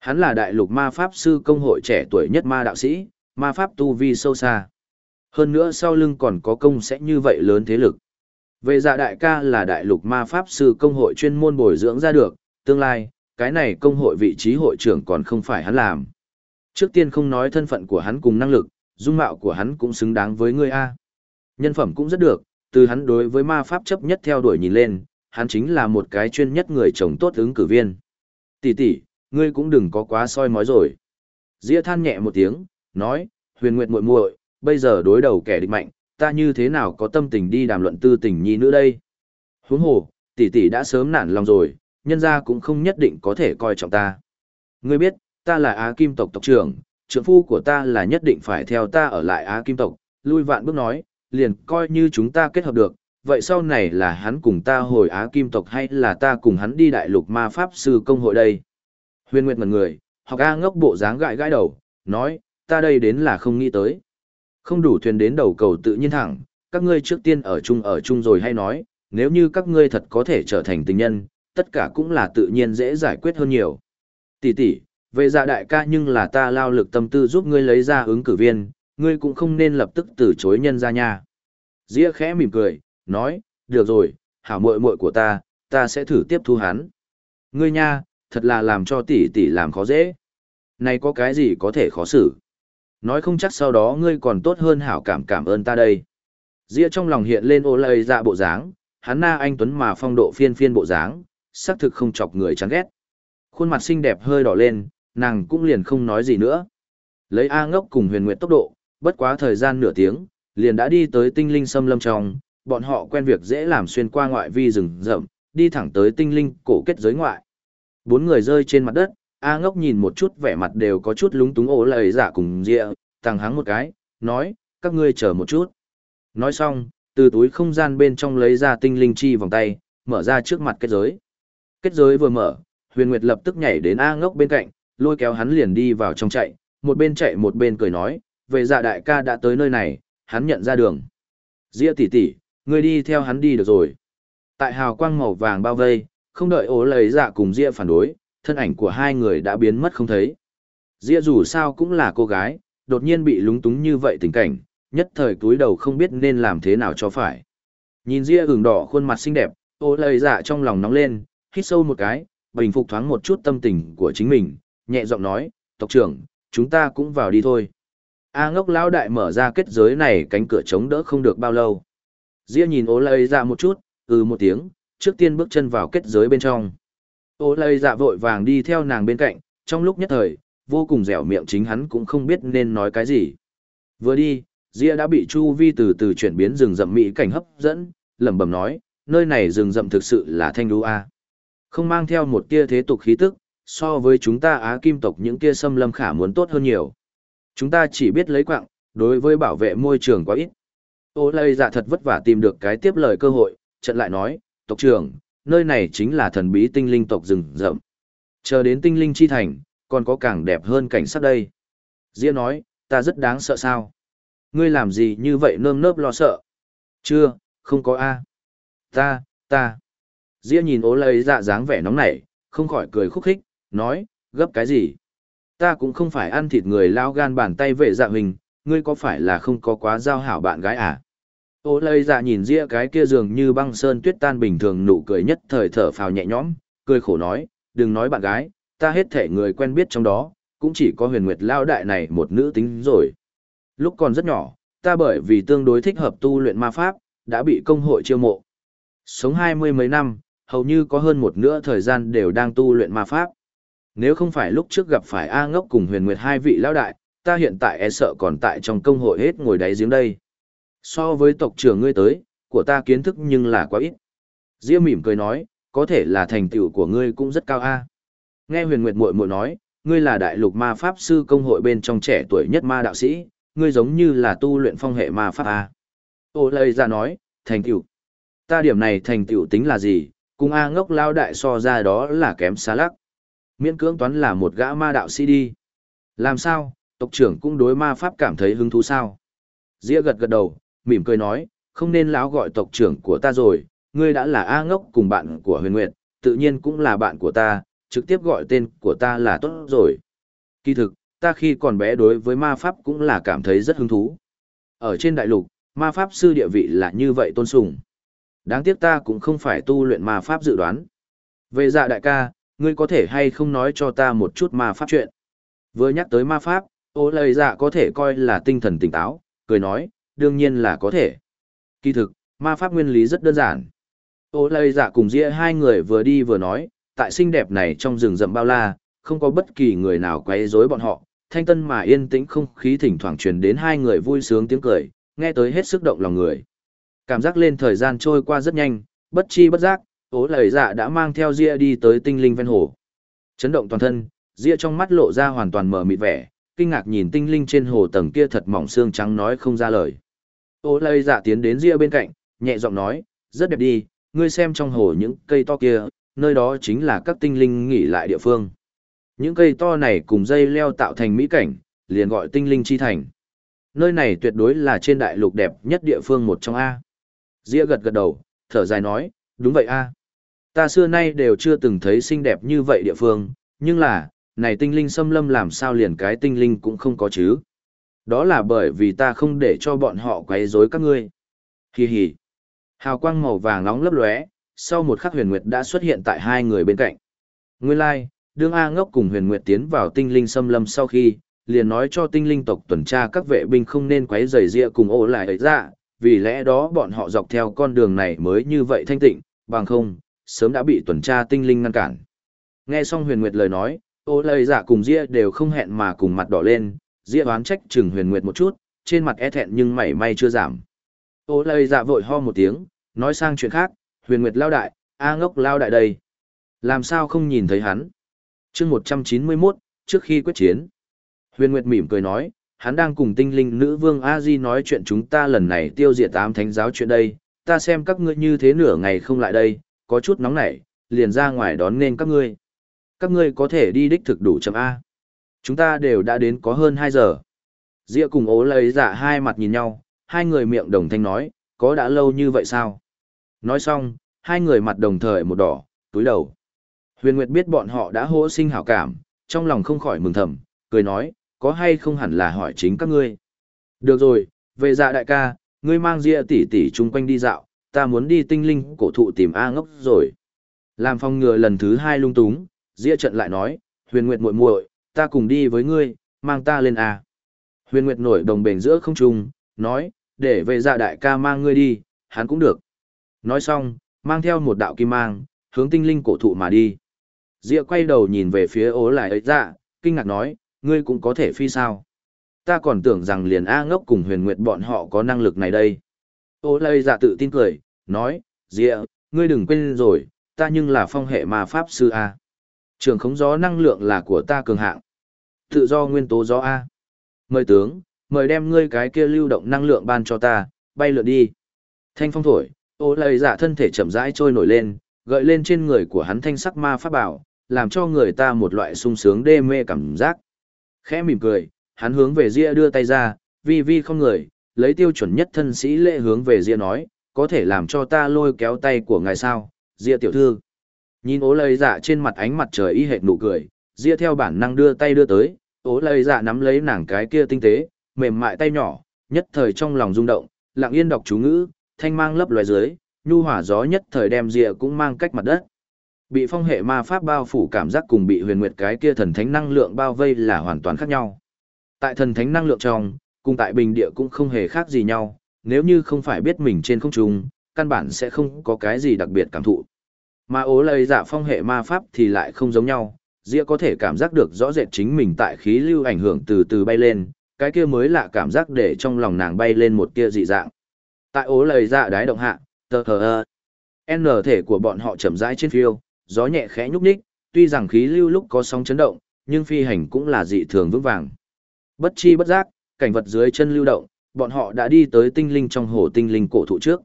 Hắn là đại lục ma pháp sư công hội trẻ tuổi nhất ma đạo sĩ, ma pháp tu vi sâu xa. Hơn nữa sau lưng còn có công sẽ như vậy lớn thế lực. Về dạ đại ca là đại lục ma pháp sư công hội chuyên môn bồi dưỡng ra được, tương lai, cái này công hội vị trí hội trưởng còn không phải hắn làm. Trước tiên không nói thân phận của hắn cùng năng lực, dung mạo của hắn cũng xứng đáng với ngươi A. Nhân phẩm cũng rất được, từ hắn đối với ma pháp chấp nhất theo đuổi nhìn lên, hắn chính là một cái chuyên nhất người chồng tốt ứng cử viên. Tỷ tỷ, ngươi cũng đừng có quá soi mói rồi. Dĩa than nhẹ một tiếng, nói, huyền nguyệt muội muội, bây giờ đối đầu kẻ địch mạnh, ta như thế nào có tâm tình đi đàm luận tư tình nhi nữa đây? Huống hồ, tỷ tỷ đã sớm nản lòng rồi, nhân gia cũng không nhất định có thể coi trọng ta. Ngươi biết, ta là Á Kim tộc tộc trưởng, trưởng phu của ta là nhất định phải theo ta ở lại Á Kim tộc, lui vạn bước nói, liền coi như chúng ta kết hợp được, vậy sau này là hắn cùng ta hồi Á Kim tộc hay là ta cùng hắn đi đại lục ma pháp sư công hội đây? Huyền Nguyệt một người, học A ngốc bộ dáng gãi gãi đầu, nói, ta đây đến là không nghĩ tới. Không đủ thuyền đến đầu cầu tự nhiên thẳng, các ngươi trước tiên ở chung ở chung rồi hay nói, nếu như các ngươi thật có thể trở thành tình nhân, tất cả cũng là tự nhiên dễ giải quyết hơn nhiều. Tỷ tỷ, về dạ đại ca nhưng là ta lao lực tâm tư giúp ngươi lấy ra ứng cử viên, ngươi cũng không nên lập tức từ chối nhân ra nha. Dĩa khẽ mỉm cười, nói, được rồi, hảo muội muội của ta, ta sẽ thử tiếp thu hắn. Ngươi nha, thật là làm cho tỷ tỷ làm khó dễ. Này có cái gì có thể khó xử. Nói không chắc sau đó ngươi còn tốt hơn hảo cảm cảm ơn ta đây. Dĩa trong lòng hiện lên ô lây dạ bộ dáng, hắn na anh tuấn mà phong độ phiên phiên bộ dáng, xác thực không chọc người chán ghét. Khuôn mặt xinh đẹp hơi đỏ lên, nàng cũng liền không nói gì nữa. Lấy A ngốc cùng huyền nguyệt tốc độ, bất quá thời gian nửa tiếng, liền đã đi tới tinh linh xâm lâm trong, bọn họ quen việc dễ làm xuyên qua ngoại vi rừng rậm, đi thẳng tới tinh linh cổ kết giới ngoại. Bốn người rơi trên mặt đất, A ngốc nhìn một chút vẻ mặt đều có chút lúng túng ố lời giả cùng rịa, tàng hắng một cái, nói, các ngươi chờ một chút. Nói xong, từ túi không gian bên trong lấy ra tinh linh chi vòng tay, mở ra trước mặt kết giới. Kết giới vừa mở, huyền nguyệt lập tức nhảy đến A ngốc bên cạnh, lôi kéo hắn liền đi vào trong chạy, một bên chạy một bên cười nói, về dạ đại ca đã tới nơi này, hắn nhận ra đường. Dĩa tỷ tỷ, ngươi đi theo hắn đi được rồi. Tại hào quang màu vàng bao vây, không đợi ố lấy dạ cùng Dĩa phản đối, thân ảnh của hai người đã biến mất không thấy. Dĩa dù sao cũng là cô gái, đột nhiên bị lúng túng như vậy tình cảnh, nhất thời túi đầu không biết nên làm thế nào cho phải. Nhìn Dĩa ửng đỏ khuôn mặt xinh đẹp, ố lấy dạ trong lòng nóng lên, hít sâu một cái, bình phục thoáng một chút tâm tình của chính mình, nhẹ giọng nói, tộc trưởng, chúng ta cũng vào đi thôi. A ngốc lão đại mở ra kết giới này cánh cửa chống đỡ không được bao lâu. Dĩa nhìn ô lây ra một chút, ừ một tiếng, trước tiên bước chân vào kết giới bên trong. Ô lây dạ vội vàng đi theo nàng bên cạnh, trong lúc nhất thời, vô cùng dẻo miệng chính hắn cũng không biết nên nói cái gì. Vừa đi, Dĩa đã bị Chu Vi từ từ chuyển biến rừng rậm mỹ cảnh hấp dẫn, lẩm bẩm nói, nơi này rừng rậm thực sự là thanh đu a. Không mang theo một tia thế tục khí tức, so với chúng ta Á Kim tộc những kia xâm lâm khả muốn tốt hơn nhiều. Chúng ta chỉ biết lấy quạng, đối với bảo vệ môi trường quá ít. Ô lây dạ thật vất vả tìm được cái tiếp lời cơ hội, trận lại nói, tộc trưởng, nơi này chính là thần bí tinh linh tộc rừng rậm. Chờ đến tinh linh chi thành, còn có càng đẹp hơn cảnh sát đây. Dĩa nói, ta rất đáng sợ sao? Ngươi làm gì như vậy nơm nớp lo sợ? Chưa, không có A. Ta, ta. Dĩa nhìn ố lây dạ dáng vẻ nóng nảy, không khỏi cười khúc khích, nói, gấp cái gì? Ta cũng không phải ăn thịt người lao gan bàn tay vệ dạ hình, ngươi có phải là không có quá giao hảo bạn gái à? Ô lây dạ nhìn ria cái kia dường như băng sơn tuyết tan bình thường nụ cười nhất thời thở phào nhẹ nhõm, cười khổ nói, đừng nói bạn gái, ta hết thể người quen biết trong đó, cũng chỉ có huyền nguyệt lao đại này một nữ tính rồi. Lúc còn rất nhỏ, ta bởi vì tương đối thích hợp tu luyện ma pháp, đã bị công hội chiêu mộ. Sống hai mươi mấy năm, hầu như có hơn một nửa thời gian đều đang tu luyện ma pháp. Nếu không phải lúc trước gặp phải A ngốc cùng huyền nguyệt hai vị lão đại, ta hiện tại e sợ còn tại trong công hội hết ngồi đáy giếng đây. So với tộc trưởng ngươi tới, của ta kiến thức nhưng là quá ít. Diêu mỉm cười nói, có thể là thành tựu của ngươi cũng rất cao a. Nghe huyền nguyệt muội muội nói, ngươi là đại lục ma pháp sư công hội bên trong trẻ tuổi nhất ma đạo sĩ, ngươi giống như là tu luyện phong hệ ma pháp a. Ô lây ra nói, thành tựu. Ta điểm này thành tựu tính là gì, cùng A ngốc lao đại so ra đó là kém xa lắc. Miễn cưỡng toán là một gã ma đạo sĩ đi. Làm sao, tộc trưởng cũng đối ma pháp cảm thấy hứng thú sao? Dĩa gật gật đầu, mỉm cười nói, không nên láo gọi tộc trưởng của ta rồi, ngươi đã là A ngốc cùng bạn của huyền nguyệt, tự nhiên cũng là bạn của ta, trực tiếp gọi tên của ta là tốt rồi. Kỳ thực, ta khi còn bé đối với ma pháp cũng là cảm thấy rất hứng thú. Ở trên đại lục, ma pháp sư địa vị là như vậy tôn sùng. Đáng tiếc ta cũng không phải tu luyện ma pháp dự đoán. Về dạ đại ca, ngươi có thể hay không nói cho ta một chút ma pháp chuyện. Vừa nhắc tới ma pháp, ô lời dạ có thể coi là tinh thần tỉnh táo, cười nói, đương nhiên là có thể. Kỳ thực, ma pháp nguyên lý rất đơn giản. Ô lời dạ cùng dĩa hai người vừa đi vừa nói, tại xinh đẹp này trong rừng rậm bao la, không có bất kỳ người nào quấy rối bọn họ, thanh tân mà yên tĩnh không khí thỉnh thoảng truyền đến hai người vui sướng tiếng cười, nghe tới hết sức động lòng người. Cảm giác lên thời gian trôi qua rất nhanh, bất chi bất giác, ố lời dạ đã mang theo ria đi tới tinh linh ven hồ. Chấn động toàn thân, ria trong mắt lộ ra hoàn toàn mở mịt vẻ, kinh ngạc nhìn tinh linh trên hồ tầng kia thật mỏng xương trắng nói không ra lời. ố lời dạ tiến đến ria bên cạnh, nhẹ giọng nói, Rất đẹp đi, ngươi xem trong hồ những cây to kia, nơi đó chính là các tinh linh nghỉ lại địa phương. Những cây to này cùng dây leo tạo thành mỹ cảnh, liền gọi tinh linh chi thành. Nơi này tuyệt đối là trên đại lục đẹp nhất địa phương một trong A. ria gật gật đầu, thở dài nói, đúng vậy A. Ta xưa nay đều chưa từng thấy xinh đẹp như vậy địa phương, nhưng là, này tinh linh xâm lâm làm sao liền cái tinh linh cũng không có chứ. Đó là bởi vì ta không để cho bọn họ quấy rối các ngươi. Hì hì. Hào quang màu vàng nóng lấp lóe, sau một khắc huyền nguyệt đã xuất hiện tại hai người bên cạnh. Nguyên lai, like, đương A ngốc cùng huyền nguyệt tiến vào tinh linh xâm lâm sau khi, liền nói cho tinh linh tộc tuần tra các vệ binh không nên quấy rầy ria cùng ô lại ấy ra, vì lẽ đó bọn họ dọc theo con đường này mới như vậy thanh tịnh, bằng không, sớm đã bị tuần tra tinh linh ngăn cản. Nghe xong huyền nguyệt lời nói, ô lời giả cùng ria đều không hẹn mà cùng mặt đỏ lên, ria oán trách chừng huyền nguyệt một chút, trên mặt e thẹn nhưng mảy may chưa giảm. Ô lời giả vội ho một tiếng, nói sang chuyện khác, huyền nguyệt lao đại, A ngốc lao đại đây. Làm sao không nhìn thấy hắn? chương 191, trước khi quyết chiến. Huyền Nguyệt mỉm cười nói, hắn đang cùng tinh linh nữ vương A-di nói chuyện chúng ta lần này tiêu diệt tám thánh giáo chuyện đây, ta xem các ngươi như thế nửa ngày không lại đây, có chút nóng nảy, liền ra ngoài đón nên các ngươi. Các ngươi có thể đi đích thực đủ chậm A. Chúng ta đều đã đến có hơn 2 giờ. Dĩa cùng ố lấy dạ hai mặt nhìn nhau, hai người miệng đồng thanh nói, có đã lâu như vậy sao? Nói xong, hai người mặt đồng thời một đỏ, túi đầu. Huyền Nguyệt biết bọn họ đã hỗ sinh hảo cảm, trong lòng không khỏi mừng thầm, cười nói, có hay không hẳn là hỏi chính các ngươi. Được rồi, về dạ đại ca, ngươi mang Dĩa tỷ tỷ chung quanh đi dạo, ta muốn đi tinh linh cổ thụ tìm A ngốc rồi. Làm phong ngừa lần thứ hai lung túng, Diệp trận lại nói, huyền nguyệt muội muội, ta cùng đi với ngươi, mang ta lên A. Huyền nguyệt nổi đồng bền giữa không trung, nói, để về dạ đại ca mang ngươi đi, hắn cũng được. Nói xong, mang theo một đạo kim mang, hướng tinh linh cổ thụ mà đi. Ria quay đầu nhìn về phía ố lại ấy dạ, kinh ngạc nói, ngươi cũng có thể phi sao. Ta còn tưởng rằng liền A ngốc cùng huyền nguyệt bọn họ có năng lực này đây. Ô lây dạ tự tin cười, nói, Dịa, ngươi đừng quên rồi, ta nhưng là phong hệ ma pháp sư A. Trường khống gió năng lượng là của ta cường hạng. Tự do nguyên tố gió A. Mời tướng, mời đem ngươi cái kia lưu động năng lượng ban cho ta, bay lượn đi. Thanh phong thổi, ô lây dạ thân thể chậm rãi trôi nổi lên, gợi lên trên người của hắn thanh sắc ma pháp bảo, làm cho người ta một loại sung sướng đê mê cảm giác. Khẽ mỉm cười, hắn hướng về Ria đưa tay ra, vi vi không người, lấy tiêu chuẩn nhất thân sĩ lễ hướng về Diệp nói, có thể làm cho ta lôi kéo tay của ngài sao, Diệp tiểu thư. Nhìn ố lời dạ trên mặt ánh mặt trời y hệt nụ cười, Diệp theo bản năng đưa tay đưa tới, ố lời dạ nắm lấy nàng cái kia tinh tế, mềm mại tay nhỏ, nhất thời trong lòng rung động, lặng yên đọc chú ngữ, thanh mang lấp loài dưới, nhu hỏa gió nhất thời đem Diệp cũng mang cách mặt đất. Bị phong hệ ma pháp bao phủ cảm giác cùng bị huyền nguyệt cái kia thần thánh năng lượng bao vây là hoàn toàn khác nhau. Tại thần thánh năng lượng trong, cùng tại bình địa cũng không hề khác gì nhau, nếu như không phải biết mình trên không trung, căn bản sẽ không có cái gì đặc biệt cảm thụ. Mà ố lời giả dạ phong hệ ma pháp thì lại không giống nhau, Dĩa có thể cảm giác được rõ rệt chính mình tại khí lưu ảnh hưởng từ từ bay lên, cái kia mới là cảm giác để trong lòng nàng bay lên một kia dị dạng. Tại ố lời giả dạ đái động hạ, tờ hờ ơ. N thể của bọn họ chậm rãi trên phiêu, gió nhẹ khẽ nhúc nhích, tuy rằng khí lưu lúc có sóng chấn động, nhưng phi hành cũng là dị thường vững vàng. Bất chi bất giác, cảnh vật dưới chân lưu động, bọn họ đã đi tới tinh linh trong hồ tinh linh cổ thụ trước.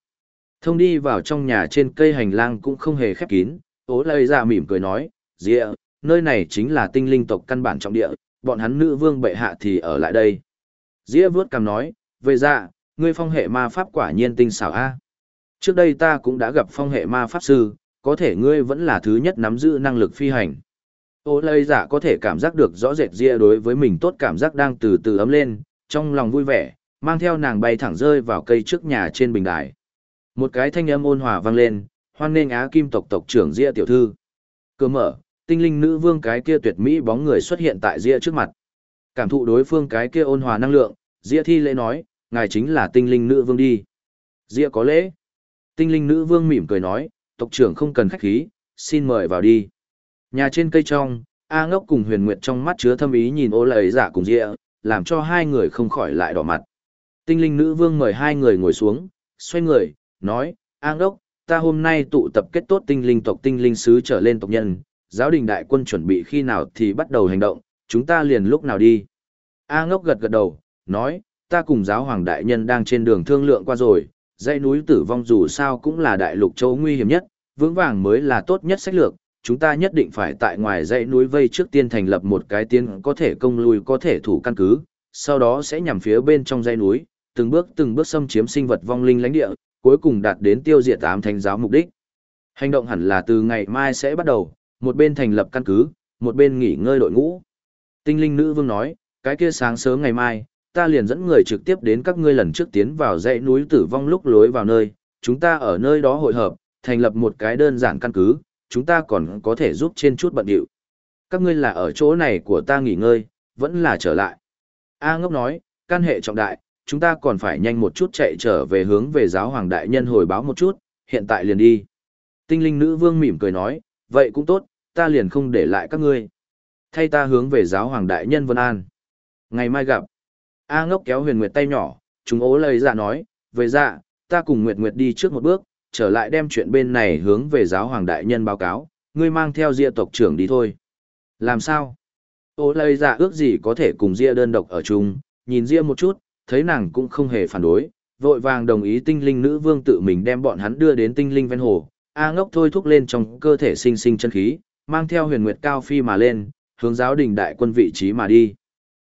Thông đi vào trong nhà trên cây hành lang cũng không hề khép kín, ố lây ra mỉm cười nói, dịa, nơi này chính là tinh linh tộc căn bản trọng địa, bọn hắn nữ vương bệ hạ thì ở lại đây. Dĩa vướt cằm nói, về Dạ, ngươi phong hệ ma pháp quả nhiên tinh xảo a. Trước đây ta cũng đã gặp phong hệ ma pháp sư, có thể ngươi vẫn là thứ nhất nắm giữ năng lực phi hành. Ô lây giả có thể cảm giác được rõ rệt Dĩa đối với mình tốt cảm giác đang từ từ ấm lên, trong lòng vui vẻ, mang theo nàng bay thẳng rơi vào cây trước nhà trên bình đài. Một cái thanh âm ôn hòa vang lên, hoan nghênh á kim tộc tộc trưởng Diệp tiểu thư. Cơ mở, tinh linh nữ vương cái kia tuyệt mỹ bóng người xuất hiện tại Diệp trước mặt. Cảm thụ đối phương cái kia ôn hòa năng lượng, Diệp thi lễ nói, ngài chính là tinh linh nữ vương đi. Diệp có lễ. Tinh linh nữ vương mỉm cười nói, tộc trưởng không cần khách khí, xin mời vào đi. Nhà trên cây trong, A ngốc cùng huyền nguyệt trong mắt chứa thâm ý nhìn ô lời giả cùng Diệp, làm cho hai người không khỏi lại đỏ mặt. Tinh linh nữ vương mời hai người ngồi xuống, xoay người, nói, An Đốc, ta hôm nay tụ tập kết tốt tinh linh tộc tinh linh sứ trở lên tộc nhân, giáo đình đại quân chuẩn bị khi nào thì bắt đầu hành động, chúng ta liền lúc nào đi. A ngốc gật gật đầu, nói, ta cùng giáo hoàng đại nhân đang trên đường thương lượng qua rồi, dãy núi tử vong dù sao cũng là đại lục châu nguy hiểm nhất, vững vàng mới là tốt nhất sách lược, chúng ta nhất định phải tại ngoài dãy núi vây trước tiên thành lập một cái tiên có thể công lui có thể thủ căn cứ, sau đó sẽ nhằm phía bên trong dãy núi, từng bước từng bước xâm chiếm sinh vật vong linh lãnh địa, cuối cùng đạt đến tiêu diệt ám thánh giáo mục đích. Hành động hẳn là từ ngày mai sẽ bắt đầu, một bên thành lập căn cứ, một bên nghỉ ngơi đội ngũ. Tinh linh nữ vương nói, cái kia sáng sớm ngày mai, ta liền dẫn người trực tiếp đến các ngươi lần trước tiến vào dãy núi tử vong lúc lối vào nơi, chúng ta ở nơi đó hội hợp, thành lập một cái đơn giản căn cứ, chúng ta còn có thể giúp trên chút bận điệu. Các ngươi là ở chỗ này của ta nghỉ ngơi, vẫn là trở lại. A ngốc nói, can hệ trọng đại, chúng ta còn phải nhanh một chút chạy trở về hướng về giáo hoàng đại nhân hồi báo một chút, hiện tại liền đi. Tinh linh nữ vương mỉm cười nói, vậy cũng tốt, ta liền không để lại các ngươi. Thay ta hướng về giáo hoàng đại nhân Vân An. Ngày mai gặp. A ngốc kéo huyền nguyệt tay nhỏ, chúng ố lời dạ nói, về dạ, ta cùng Nguyệt Nguyệt đi trước một bước, trở lại đem chuyện bên này hướng về giáo hoàng đại nhân báo cáo, ngươi mang theo Diệp tộc trưởng đi thôi. Làm sao? Ô lây dạ ước gì có thể cùng Diệp đơn độc ở chung, nhìn Diệp một chút, thấy nàng cũng không hề phản đối, vội vàng đồng ý tinh linh nữ vương tự mình đem bọn hắn đưa đến tinh linh ven hồ. A ngốc thôi thúc lên trong cơ thể sinh sinh chân khí, mang theo huyền nguyệt cao phi mà lên, hướng giáo đình đại quân vị trí mà đi.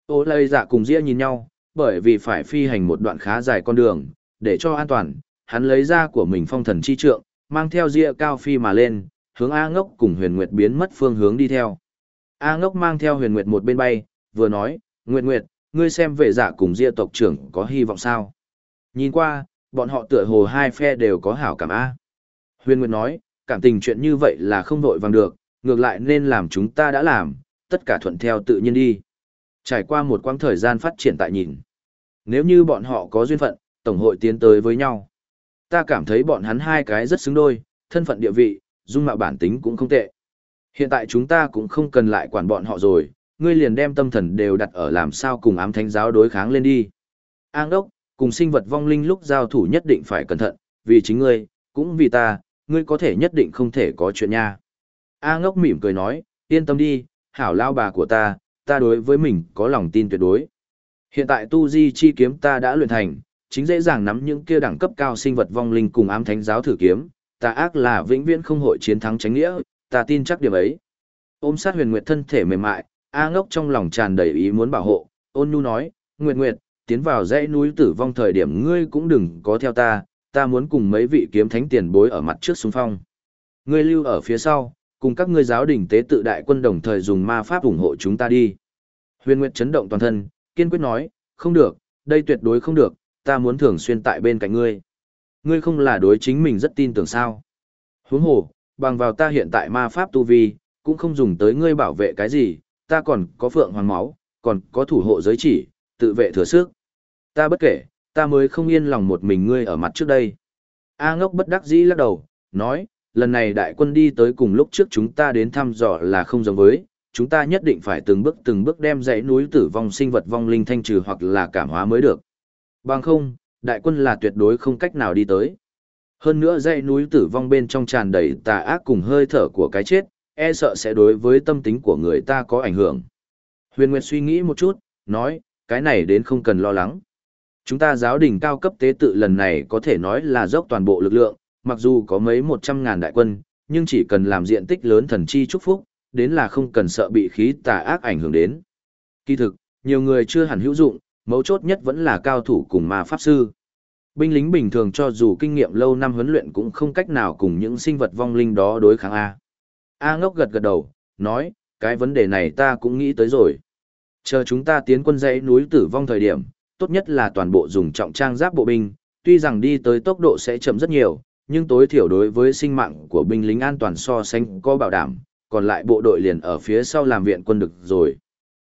Ô lây dạ cùng Diệp nhìn nhau, bởi vì phải phi hành một đoạn khá dài con đường, để cho an toàn, hắn lấy ra của mình phong thần chi trượng, mang theo Diệp cao phi mà lên, hướng A ngốc cùng huyền nguyệt biến mất phương hướng đi theo. A ngốc mang theo huyền nguyệt một bên bay, vừa nói, Nguyệt Nguyệt, ngươi xem vệ giả cùng Diệp tộc trưởng có hy vọng sao? Nhìn qua, bọn họ tựa hồ hai phe đều có hảo cảm A. Huyền Nguyệt nói, cảm tình chuyện như vậy là không vội vàng được, ngược lại nên làm chúng ta đã làm, tất cả thuận theo tự nhiên đi. Trải qua một quãng thời gian phát triển tại nhìn. Nếu như bọn họ có duyên phận, Tổng hội tiến tới với nhau. Ta cảm thấy bọn hắn hai cái rất xứng đôi, thân phận địa vị, dung mạo bản tính cũng không tệ. Hiện tại chúng ta cũng không cần lại quản bọn họ rồi, ngươi liền đem tâm thần đều đặt ở làm sao cùng ám thánh giáo đối kháng lên đi. An đốc, cùng sinh vật vong linh lúc giao thủ nhất định phải cẩn thận, vì chính ngươi, cũng vì ta, ngươi có thể nhất định không thể có chuyện nha. A ngốc mỉm cười nói, yên tâm đi, hảo lao bà của ta, ta đối với mình có lòng tin tuyệt đối. Hiện tại tu di chi kiếm ta đã luyện thành, chính dễ dàng nắm những kia đẳng cấp cao sinh vật vong linh cùng ám thánh giáo thử kiếm, ta ác là vĩnh viễn không hội chiến thắng tránh nghĩa, ta tin chắc điểm ấy. Ôm sát huyền nguyệt thân thể mềm mại, A ngốc trong lòng tràn đầy ý muốn bảo hộ, ôn nhu nói, Nguyệt Nguyệt, tiến vào dãy núi tử vong thời điểm ngươi cũng đừng có theo ta, ta muốn cùng mấy vị kiếm thánh tiền bối ở mặt trước xung phong. Ngươi lưu ở phía sau, cùng các ngươi giáo đình tế tự đại quân đồng thời dùng ma pháp ủng hộ chúng ta đi. Huyền Nguyệt chấn động toàn thân, kiên quyết nói, không được, đây tuyệt đối không được, ta muốn thường xuyên tại bên cạnh ngươi. Ngươi không là đối chính mình rất tin tưởng sao. Huống hồ, bằng vào ta hiện tại ma pháp tu vi, cũng không dùng tới ngươi bảo vệ cái gì, ta còn có phượng hoàng máu, còn có thủ hộ giới chỉ, tự vệ thừa sức. Ta bất kể, ta mới không yên lòng một mình ngươi ở mặt trước đây. A ngốc bất đắc dĩ lắc đầu, nói, lần này đại quân đi tới cùng lúc trước chúng ta đến thăm dò là không giống với, chúng ta nhất định phải từng bước từng bước đem dãy núi tử vong sinh vật vong linh thanh trừ hoặc là cảm hóa mới được. Bằng không, đại quân là tuyệt đối không cách nào đi tới. Hơn nữa dãy núi tử vong bên trong tràn đầy tà ác cùng hơi thở của cái chết, e sợ sẽ đối với tâm tính của người ta có ảnh hưởng. Huyền Nguyệt suy nghĩ một chút, nói, cái này đến không cần lo lắng. Chúng ta giáo đình cao cấp tế tự lần này có thể nói là dốc toàn bộ lực lượng, mặc dù có mấy một trăm ngàn đại quân, nhưng chỉ cần làm diện tích lớn thần chi chúc phúc, đến là không cần sợ bị khí tà ác ảnh hưởng đến. Kỳ thực, nhiều người chưa hẳn hữu dụng, mấu chốt nhất vẫn là cao thủ cùng ma pháp sư. Binh lính bình thường cho dù kinh nghiệm lâu năm huấn luyện cũng không cách nào cùng những sinh vật vong linh đó đối kháng A. A ngốc gật gật đầu, nói, cái vấn đề này ta cũng nghĩ tới rồi. Chờ chúng ta tiến quân dãy núi tử vong thời điểm, tốt nhất là toàn bộ dùng trọng trang giáp bộ binh, tuy rằng đi tới tốc độ sẽ chậm rất nhiều, nhưng tối thiểu đối với sinh mạng của binh lính an toàn so sánh có bảo đảm, còn lại bộ đội liền ở phía sau làm viện quân được rồi.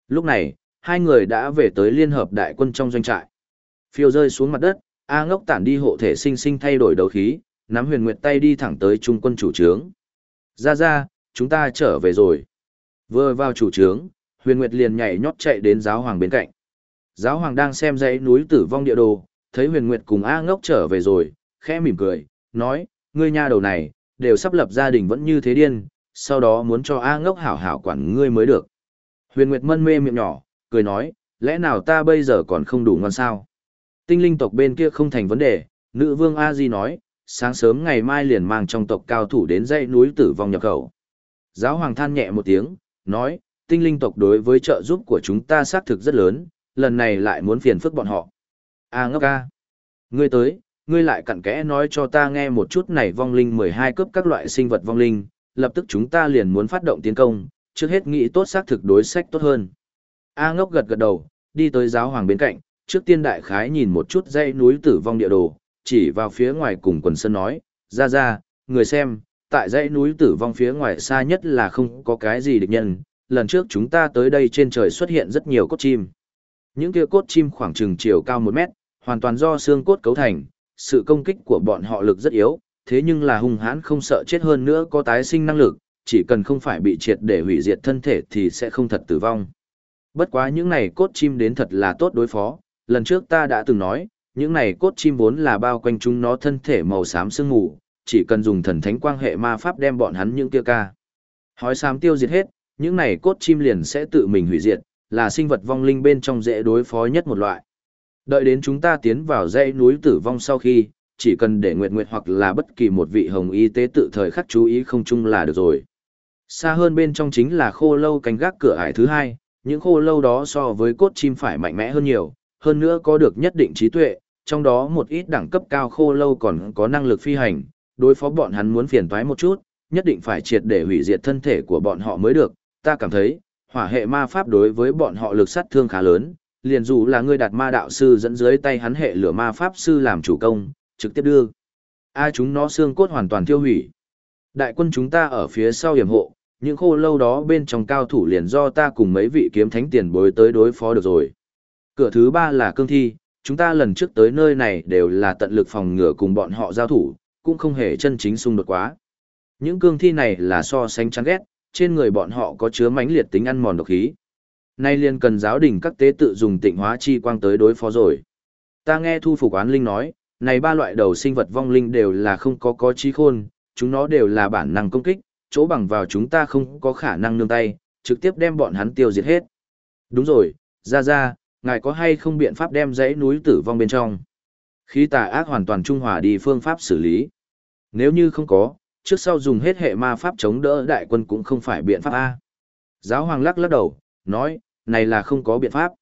Lúc này, hai người đã về tới liên hợp đại quân trong doanh trại. Phiêu rơi xuống mặt đất, A ngốc tản đi hộ thể sinh sinh thay đổi đấu khí, nắm huyền nguyệt tay đi thẳng tới trung quân chủ trướng. Ra ra, chúng ta trở về rồi. Vừa vào chủ trướng, huyền nguyệt liền nhảy nhót chạy đến giáo hoàng bên cạnh. Giáo hoàng đang xem dãy núi tử vong địa đồ, thấy huyền nguyệt cùng A ngốc trở về rồi, khẽ mỉm cười, nói, ngươi nha đầu này, đều sắp lập gia đình vẫn như thế điên, sau đó muốn cho A ngốc hảo hảo quản ngươi mới được. Huyền nguyệt mân mê miệng nhỏ, cười nói, lẽ nào ta bây giờ còn không đủ ngon sao? Tinh linh tộc bên kia không thành vấn đề, Nữ vương A Di nói, sáng sớm ngày mai liền mang trong tộc cao thủ đến dãy núi tử vong nhập khẩu. Giáo hoàng than nhẹ một tiếng, nói, tinh linh tộc đối với trợ giúp của chúng ta xác thực rất lớn, lần này lại muốn phiền phức bọn họ. A ngốc A. Ngươi tới, ngươi lại cặn kẽ nói cho ta nghe một chút này vong linh 12 cấp các loại sinh vật vong linh, lập tức chúng ta liền muốn phát động tiến công, trước hết nghĩ tốt xác thực đối sách tốt hơn. A ngốc gật gật đầu, đi tới giáo hoàng bên cạnh, trước tiên đại khái nhìn một chút dãy núi tử vong địa đồ, chỉ vào phía ngoài cùng quần sân nói, ra ra, người xem, tại dãy núi tử vong phía ngoài xa nhất là không có cái gì địch nhân, lần trước chúng ta tới đây trên trời xuất hiện rất nhiều cốt chim. Những kia cốt chim khoảng chừng chiều cao 1 mét, hoàn toàn do xương cốt cấu thành, sự công kích của bọn họ lực rất yếu, thế nhưng là hung hãn không sợ chết hơn nữa có tái sinh năng lực, chỉ cần không phải bị triệt để hủy diệt thân thể thì sẽ không thật tử vong. Bất quá những này cốt chim đến thật là tốt đối phó, lần trước ta đã từng nói, những này cốt chim vốn là bao quanh chúng nó thân thể màu xám sương mù, chỉ cần dùng thần thánh quang hệ ma pháp đem bọn hắn những kia ca. Hói xám tiêu diệt hết, những này cốt chim liền sẽ tự mình hủy diệt, là sinh vật vong linh bên trong dễ đối phó nhất một loại. Đợi đến chúng ta tiến vào dãy núi tử vong sau khi, chỉ cần để Nguyệt Nguyệt hoặc là bất kỳ một vị hồng y tế tự thời khắc chú ý không chung là được rồi. Xa hơn bên trong chính là khô lâu cánh gác cửa ải thứ hai, những khô lâu đó so với cốt chim phải mạnh mẽ hơn nhiều, hơn nữa có được nhất định trí tuệ, trong đó một ít đẳng cấp cao khô lâu còn có năng lực phi hành, đối phó bọn hắn muốn phiền toái một chút, nhất định phải triệt để hủy diệt thân thể của bọn họ mới được, ta cảm thấy, hỏa hệ ma pháp đối với bọn họ lực sát thương khá lớn, liền dù là ngươi đạt ma đạo sư dẫn dưới tay hắn hệ lửa ma pháp sư làm chủ công, trực tiếp đưa. A chúng nó xương cốt hoàn toàn tiêu hủy. Đại quân chúng ta ở phía sau hiểm hộ, những khô lâu đó bên trong cao thủ liền do ta cùng mấy vị kiếm thánh tiền bối tới đối phó được rồi. Cửa thứ ba là cương thi, chúng ta lần trước tới nơi này đều là tận lực phòng ngừa cùng bọn họ giao thủ, cũng không hề chân chính xung đột quá. Những cương thi này là so sánh chán ghét, trên người bọn họ có chứa mãnh liệt tính ăn mòn độc khí. Nay liền cần giáo đình các tế tự dùng tịnh hóa chi quang tới đối phó rồi. Ta nghe thu phục án linh nói, này ba loại đầu sinh vật vong linh đều là không có có trí khôn, chúng nó đều là bản năng công kích, chỗ bằng vào chúng ta không có khả năng nương tay, trực tiếp đem bọn hắn tiêu diệt hết. Đúng rồi, ra ra, ngài có hay không biện pháp đem dãy núi tử vong bên trong? Khí tà ác hoàn toàn trung hòa đi phương pháp xử lý. Nếu như không có, trước sau dùng hết hệ ma pháp chống đỡ đại quân cũng không phải biện pháp A. Giáo hoàng lắc lắc đầu, nói, này là không có biện pháp.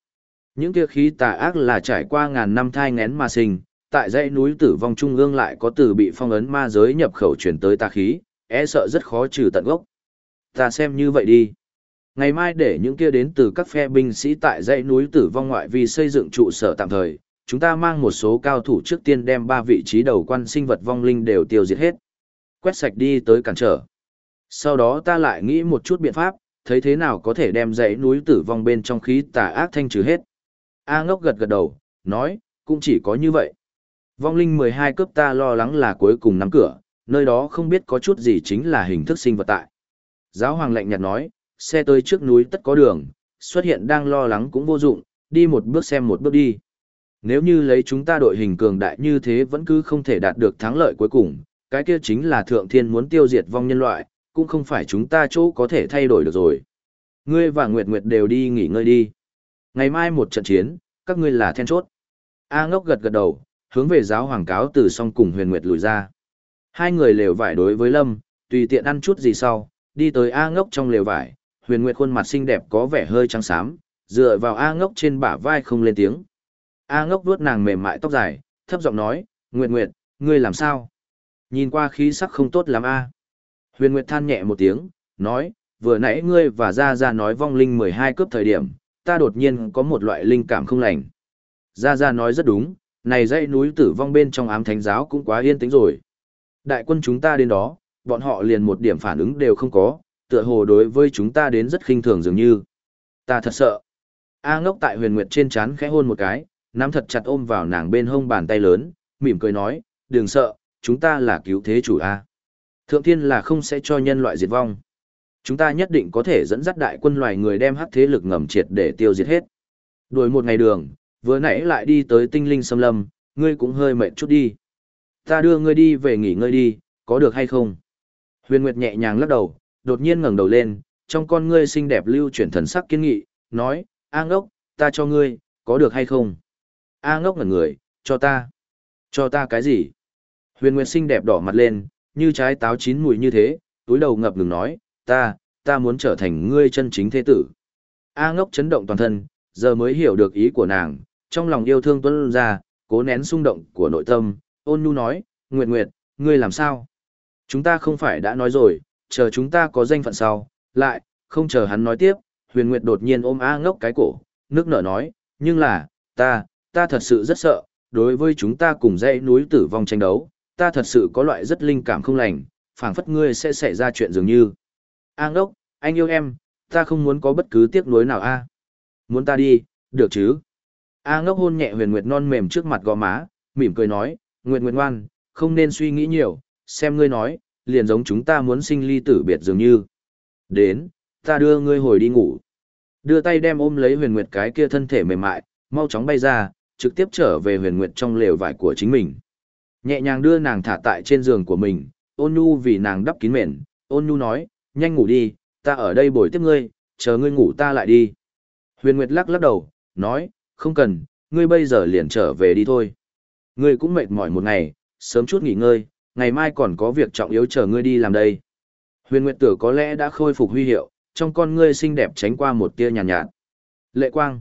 Những kia khí tà ác là trải qua ngàn năm thai ngén mà sinh, tại dãy núi tử vong trung ương lại có từ bị phong ấn ma giới nhập khẩu chuyển tới tà khí, e sợ rất khó trừ tận gốc. Ta xem như vậy đi. Ngày mai để những kia đến từ các phe binh sĩ tại dãy núi tử vong ngoại vì xây dựng trụ sở tạm thời, chúng ta mang một số cao thủ trước tiên đem ba vị trí đầu quan sinh vật vong linh đều tiêu diệt hết. Quét sạch đi tới cản trở. Sau đó ta lại nghĩ một chút biện pháp, thấy thế nào có thể đem dãy núi tử vong bên trong khí tà ác thanh trừ hết. A ngốc gật gật đầu, nói, cũng chỉ có như vậy. Vong linh 12 cấp ta lo lắng là cuối cùng nắm cửa, nơi đó không biết có chút gì chính là hình thức sinh vật tại. Giáo hoàng lạnh nhạt nói, xe tới trước núi tất có đường, xuất hiện đang lo lắng cũng vô dụng, đi một bước xem một bước đi. Nếu như lấy chúng ta đội hình cường đại như thế vẫn cứ không thể đạt được thắng lợi cuối cùng, cái kia chính là thượng thiên muốn tiêu diệt vong nhân loại, cũng không phải chúng ta chỗ có thể thay đổi được rồi. Ngươi và Nguyệt Nguyệt đều đi nghỉ ngơi đi. Ngày mai một trận chiến, các ngươi là then chốt. A ngốc gật gật đầu, hướng về giáo hoàng cáo từ song cùng huyền Nguyệt lùi ra. Hai người lều vải đối với Lâm, tùy tiện ăn chút gì sau, đi tới A ngốc trong lều vải, huyền Nguyệt khuôn mặt xinh đẹp có vẻ hơi trắng xám, dựa vào A ngốc trên bả vai không lên tiếng. A ngốc vuốt nàng mềm mại tóc dài, thấp giọng nói, Nguyệt Nguyệt, ngươi làm sao? Nhìn qua khí sắc không tốt lắm A. Huyền Nguyệt than nhẹ một tiếng, nói, vừa nãy ngươi và Gia Gia nói vong linh 12 cướp thời điểm, ta đột nhiên có một loại linh cảm không lành. Gia Gia nói rất đúng, này dãy núi tử vong bên trong ám thánh giáo cũng quá yên tĩnh rồi. Đại quân chúng ta đến đó, bọn họ liền một điểm phản ứng đều không có, tựa hồ đối với chúng ta đến rất khinh thường dường như. Ta thật sợ. A ngốc tại huyền nguyệt trên chán khẽ hôn một cái, nắm thật chặt ôm vào nàng bên hông bàn tay lớn, mỉm cười nói, đừng sợ, chúng ta là cứu thế chủ A. Thượng thiên là không sẽ cho nhân loại diệt vong. Chúng ta nhất định có thể dẫn dắt đại quân loài người đem hắc thế lực ngầm triệt để tiêu diệt hết. Đuổi một ngày đường, vừa nãy lại đi tới tinh linh xâm lâm, ngươi cũng hơi mệt chút đi. Ta đưa ngươi đi về nghỉ ngơi đi, có được hay không? Huyền Nguyệt nhẹ nhàng lắc đầu, đột nhiên ngẩng đầu lên, trong con ngươi xinh đẹp lưu chuyển thần sắc kiên nghị, nói, A ngốc, ta cho ngươi, có được hay không? A ngốc ngẩn người, cho ta. Cho ta cái gì? Huyền Nguyệt xinh đẹp đỏ mặt lên, như trái táo chín mùi như thế, túi đầu ngập ngừng nói, ta, ta muốn trở thành ngươi chân chính thế tử. A ngốc chấn động toàn thân, giờ mới hiểu được ý của nàng, trong lòng yêu thương tuân ra, cố nén xung động của nội tâm, ôn nhu nói, Nguyệt Nguyệt, ngươi làm sao? Chúng ta không phải đã nói rồi, chờ chúng ta có danh phận sau, lại, không chờ hắn nói tiếp, huyền Nguyệt đột nhiên ôm A ngốc cái cổ, nước nở nói, nhưng là, ta, ta thật sự rất sợ, đối với chúng ta cùng dãy núi tử vong tranh đấu, ta thật sự có loại rất linh cảm không lành, phảng phất ngươi sẽ xảy ra chuyện dường như. A ngốc, anh yêu em, ta không muốn có bất cứ tiếc nuối nào a. Muốn ta đi, được chứ? A ngốc hôn nhẹ huyền nguyệt non mềm trước mặt gò má, mỉm cười nói, nguyệt nguyệt ngoan, không nên suy nghĩ nhiều, xem ngươi nói, liền giống chúng ta muốn sinh ly tử biệt dường như. Đến, ta đưa ngươi hồi đi ngủ. Đưa tay đem ôm lấy huyền nguyệt cái kia thân thể mềm mại, mau chóng bay ra, trực tiếp trở về huyền nguyệt trong lều vải của chính mình. Nhẹ nhàng đưa nàng thả tại trên giường của mình, ôn nhu vì nàng đắp kín mền, ôn nhu nói, nhanh ngủ đi, ta ở đây bồi tiếp ngươi, chờ ngươi ngủ ta lại đi. Huyền Nguyệt lắc lắc đầu, nói, không cần, ngươi bây giờ liền trở về đi thôi. Ngươi cũng mệt mỏi một ngày, sớm chút nghỉ ngơi, ngày mai còn có việc trọng yếu chờ ngươi đi làm đây. Huyền Nguyệt tử có lẽ đã khôi phục huy hiệu, trong con ngươi xinh đẹp tránh qua một tia nhàn nhạt, nhạt. Lệ Quang.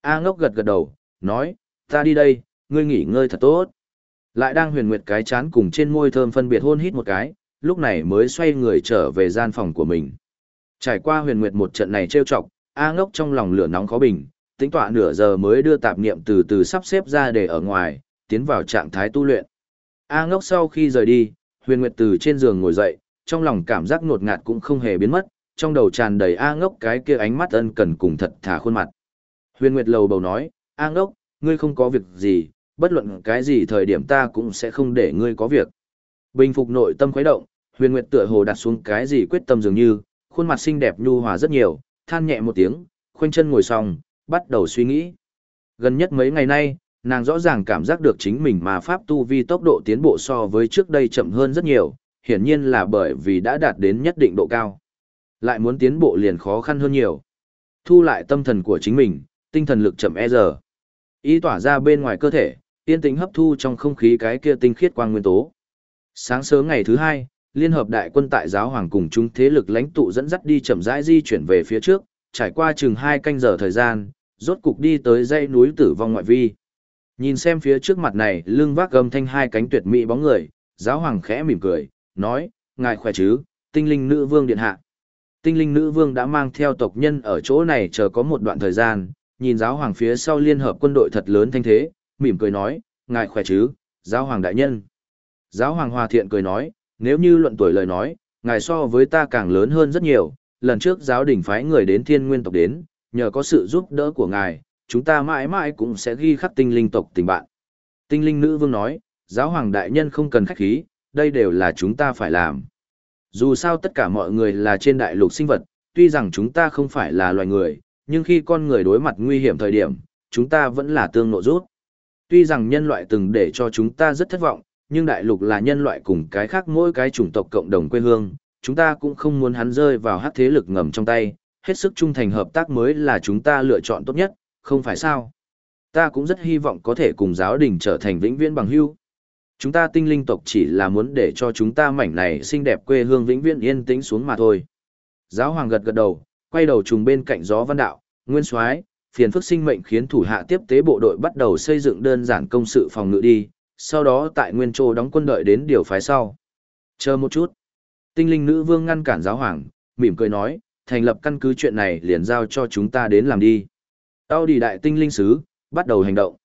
A ngốc gật gật đầu, nói, ta đi đây, ngươi nghỉ ngơi thật tốt. Lại đang huyền nguyệt cái chán cùng trên môi thơm phân biệt hôn hít một cái, lúc này mới xoay người trở về gian phòng của mình. Trải qua huyền nguyệt một trận này trêu chọc, A ngốc trong lòng lửa nóng khó bình, tính tọa nửa giờ mới đưa tạp niệm từ từ sắp xếp ra để ở ngoài, tiến vào trạng thái tu luyện. A ngốc sau khi rời đi, huyền nguyệt từ trên giường ngồi dậy, trong lòng cảm giác ngột ngạt cũng không hề biến mất, trong đầu tràn đầy A ngốc cái kia ánh mắt ân cần cùng thật thà khuôn mặt. Huyền nguyệt lầu bầu nói, A ngốc, ngươi không có việc gì, bất luận cái gì thời điểm ta cũng sẽ không để ngươi có việc. Bình phục nội tâm khuấy động, huyền nguyệt tựa hồ đặt xuống cái gì quyết tâm dường như, khuôn mặt xinh đẹp nhu hòa rất nhiều, than nhẹ một tiếng, khoanh chân ngồi xong, bắt đầu suy nghĩ. Gần nhất mấy ngày nay, nàng rõ ràng cảm giác được chính mình mà pháp tu vi tốc độ tiến bộ so với trước đây chậm hơn rất nhiều, hiển nhiên là bởi vì đã đạt đến nhất định độ cao. Lại muốn tiến bộ liền khó khăn hơn nhiều. Thu lại tâm thần của chính mình, tinh thần lực chậm e giờ. Ý tỏa ra bên ngoài cơ thể, yên tĩnh hấp thu trong không khí cái kia tinh khiết quang nguyên tố. Sáng sớm ngày thứ hai, Liên hợp đại quân tại giáo hoàng cùng chúng thế lực lãnh tụ dẫn dắt đi chậm rãi di chuyển về phía trước, trải qua chừng hai canh giờ thời gian, rốt cục đi tới dãy núi tử vong ngoại vi. Nhìn xem phía trước mặt này, lưng vác gầm thanh hai cánh tuyệt mỹ bóng người, giáo hoàng khẽ mỉm cười, nói, ngài khỏe chứ, tinh linh nữ vương điện hạ. Tinh linh nữ vương đã mang theo tộc nhân ở chỗ này chờ có một đoạn thời gian, nhìn giáo hoàng phía sau liên hợp quân đội thật lớn thanh thế, mỉm cười nói, ngài khỏe chứ, giáo hoàng đại nhân. Giáo hoàng hòa thiện cười nói, nếu như luận tuổi lời nói, ngài so với ta càng lớn hơn rất nhiều, lần trước giáo đình phái người đến thiên nguyên tộc đến, nhờ có sự giúp đỡ của ngài, chúng ta mãi mãi cũng sẽ ghi khắc tinh linh tộc tình bạn. Tinh linh nữ vương nói, giáo hoàng đại nhân không cần khách khí, đây đều là chúng ta phải làm. Dù sao tất cả mọi người là trên đại lục sinh vật, tuy rằng chúng ta không phải là loài người, nhưng khi con người đối mặt nguy hiểm thời điểm, chúng ta vẫn là tương nộ rút. Tuy rằng nhân loại từng để cho chúng ta rất thất vọng, nhưng đại lục là nhân loại cùng cái khác mỗi cái chủng tộc cộng đồng quê hương, chúng ta cũng không muốn hắn rơi vào hát thế lực ngầm trong tay, hết sức trung thành hợp tác mới là chúng ta lựa chọn tốt nhất, không phải sao? Ta cũng rất hy vọng có thể cùng giáo đình trở thành vĩnh viễn bằng hữu. Chúng ta tinh linh tộc chỉ là muốn để cho chúng ta mảnh này xinh đẹp quê hương vĩnh viễn yên tĩnh xuống mà thôi. Giáo hoàng gật gật đầu, quay đầu trùng bên cạnh gió văn đạo, nguyên soái phiền phức sinh mệnh khiến thủ hạ tiếp tế bộ đội bắt đầu xây dựng đơn giản công sự phòng ngự đi, sau đó tại Nguyên Châu đóng quân đợi đến điều phái sau. Chờ một chút. Tinh linh nữ vương ngăn cản giáo hoàng, mỉm cười nói, thành lập căn cứ chuyện này liền giao cho chúng ta đến làm đi. Tao đi đại tinh linh sứ, bắt đầu hành động.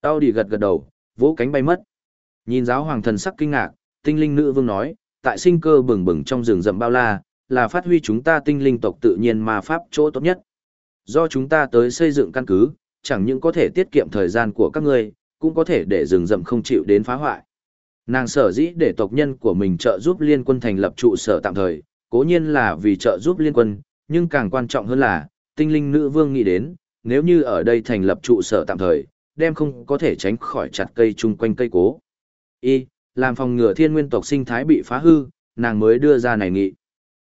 Tao đi gật gật đầu, vỗ cánh bay mất. Nhìn giáo hoàng thần sắc kinh ngạc, tinh linh nữ vương nói, tại sinh cơ bừng bừng trong rừng rậm bao la, là phát huy chúng ta tinh linh tộc tự nhiên mà pháp chỗ tốt nhất. Do chúng ta tới xây dựng căn cứ, chẳng những có thể tiết kiệm thời gian của các ngươi, cũng có thể để rừng rậm không chịu đến phá hoại. Nàng sở dĩ để tộc nhân của mình trợ giúp liên quân thành lập trụ sở tạm thời, cố nhiên là vì trợ giúp liên quân, nhưng càng quan trọng hơn là, tinh linh nữ vương nghĩ đến, nếu như ở đây thành lập trụ sở tạm thời, đem không có thể tránh khỏi chặt cây chung quanh cây cố. Y, làm phòng ngừa thiên nguyên tộc sinh thái bị phá hư, nàng mới đưa ra này nghị.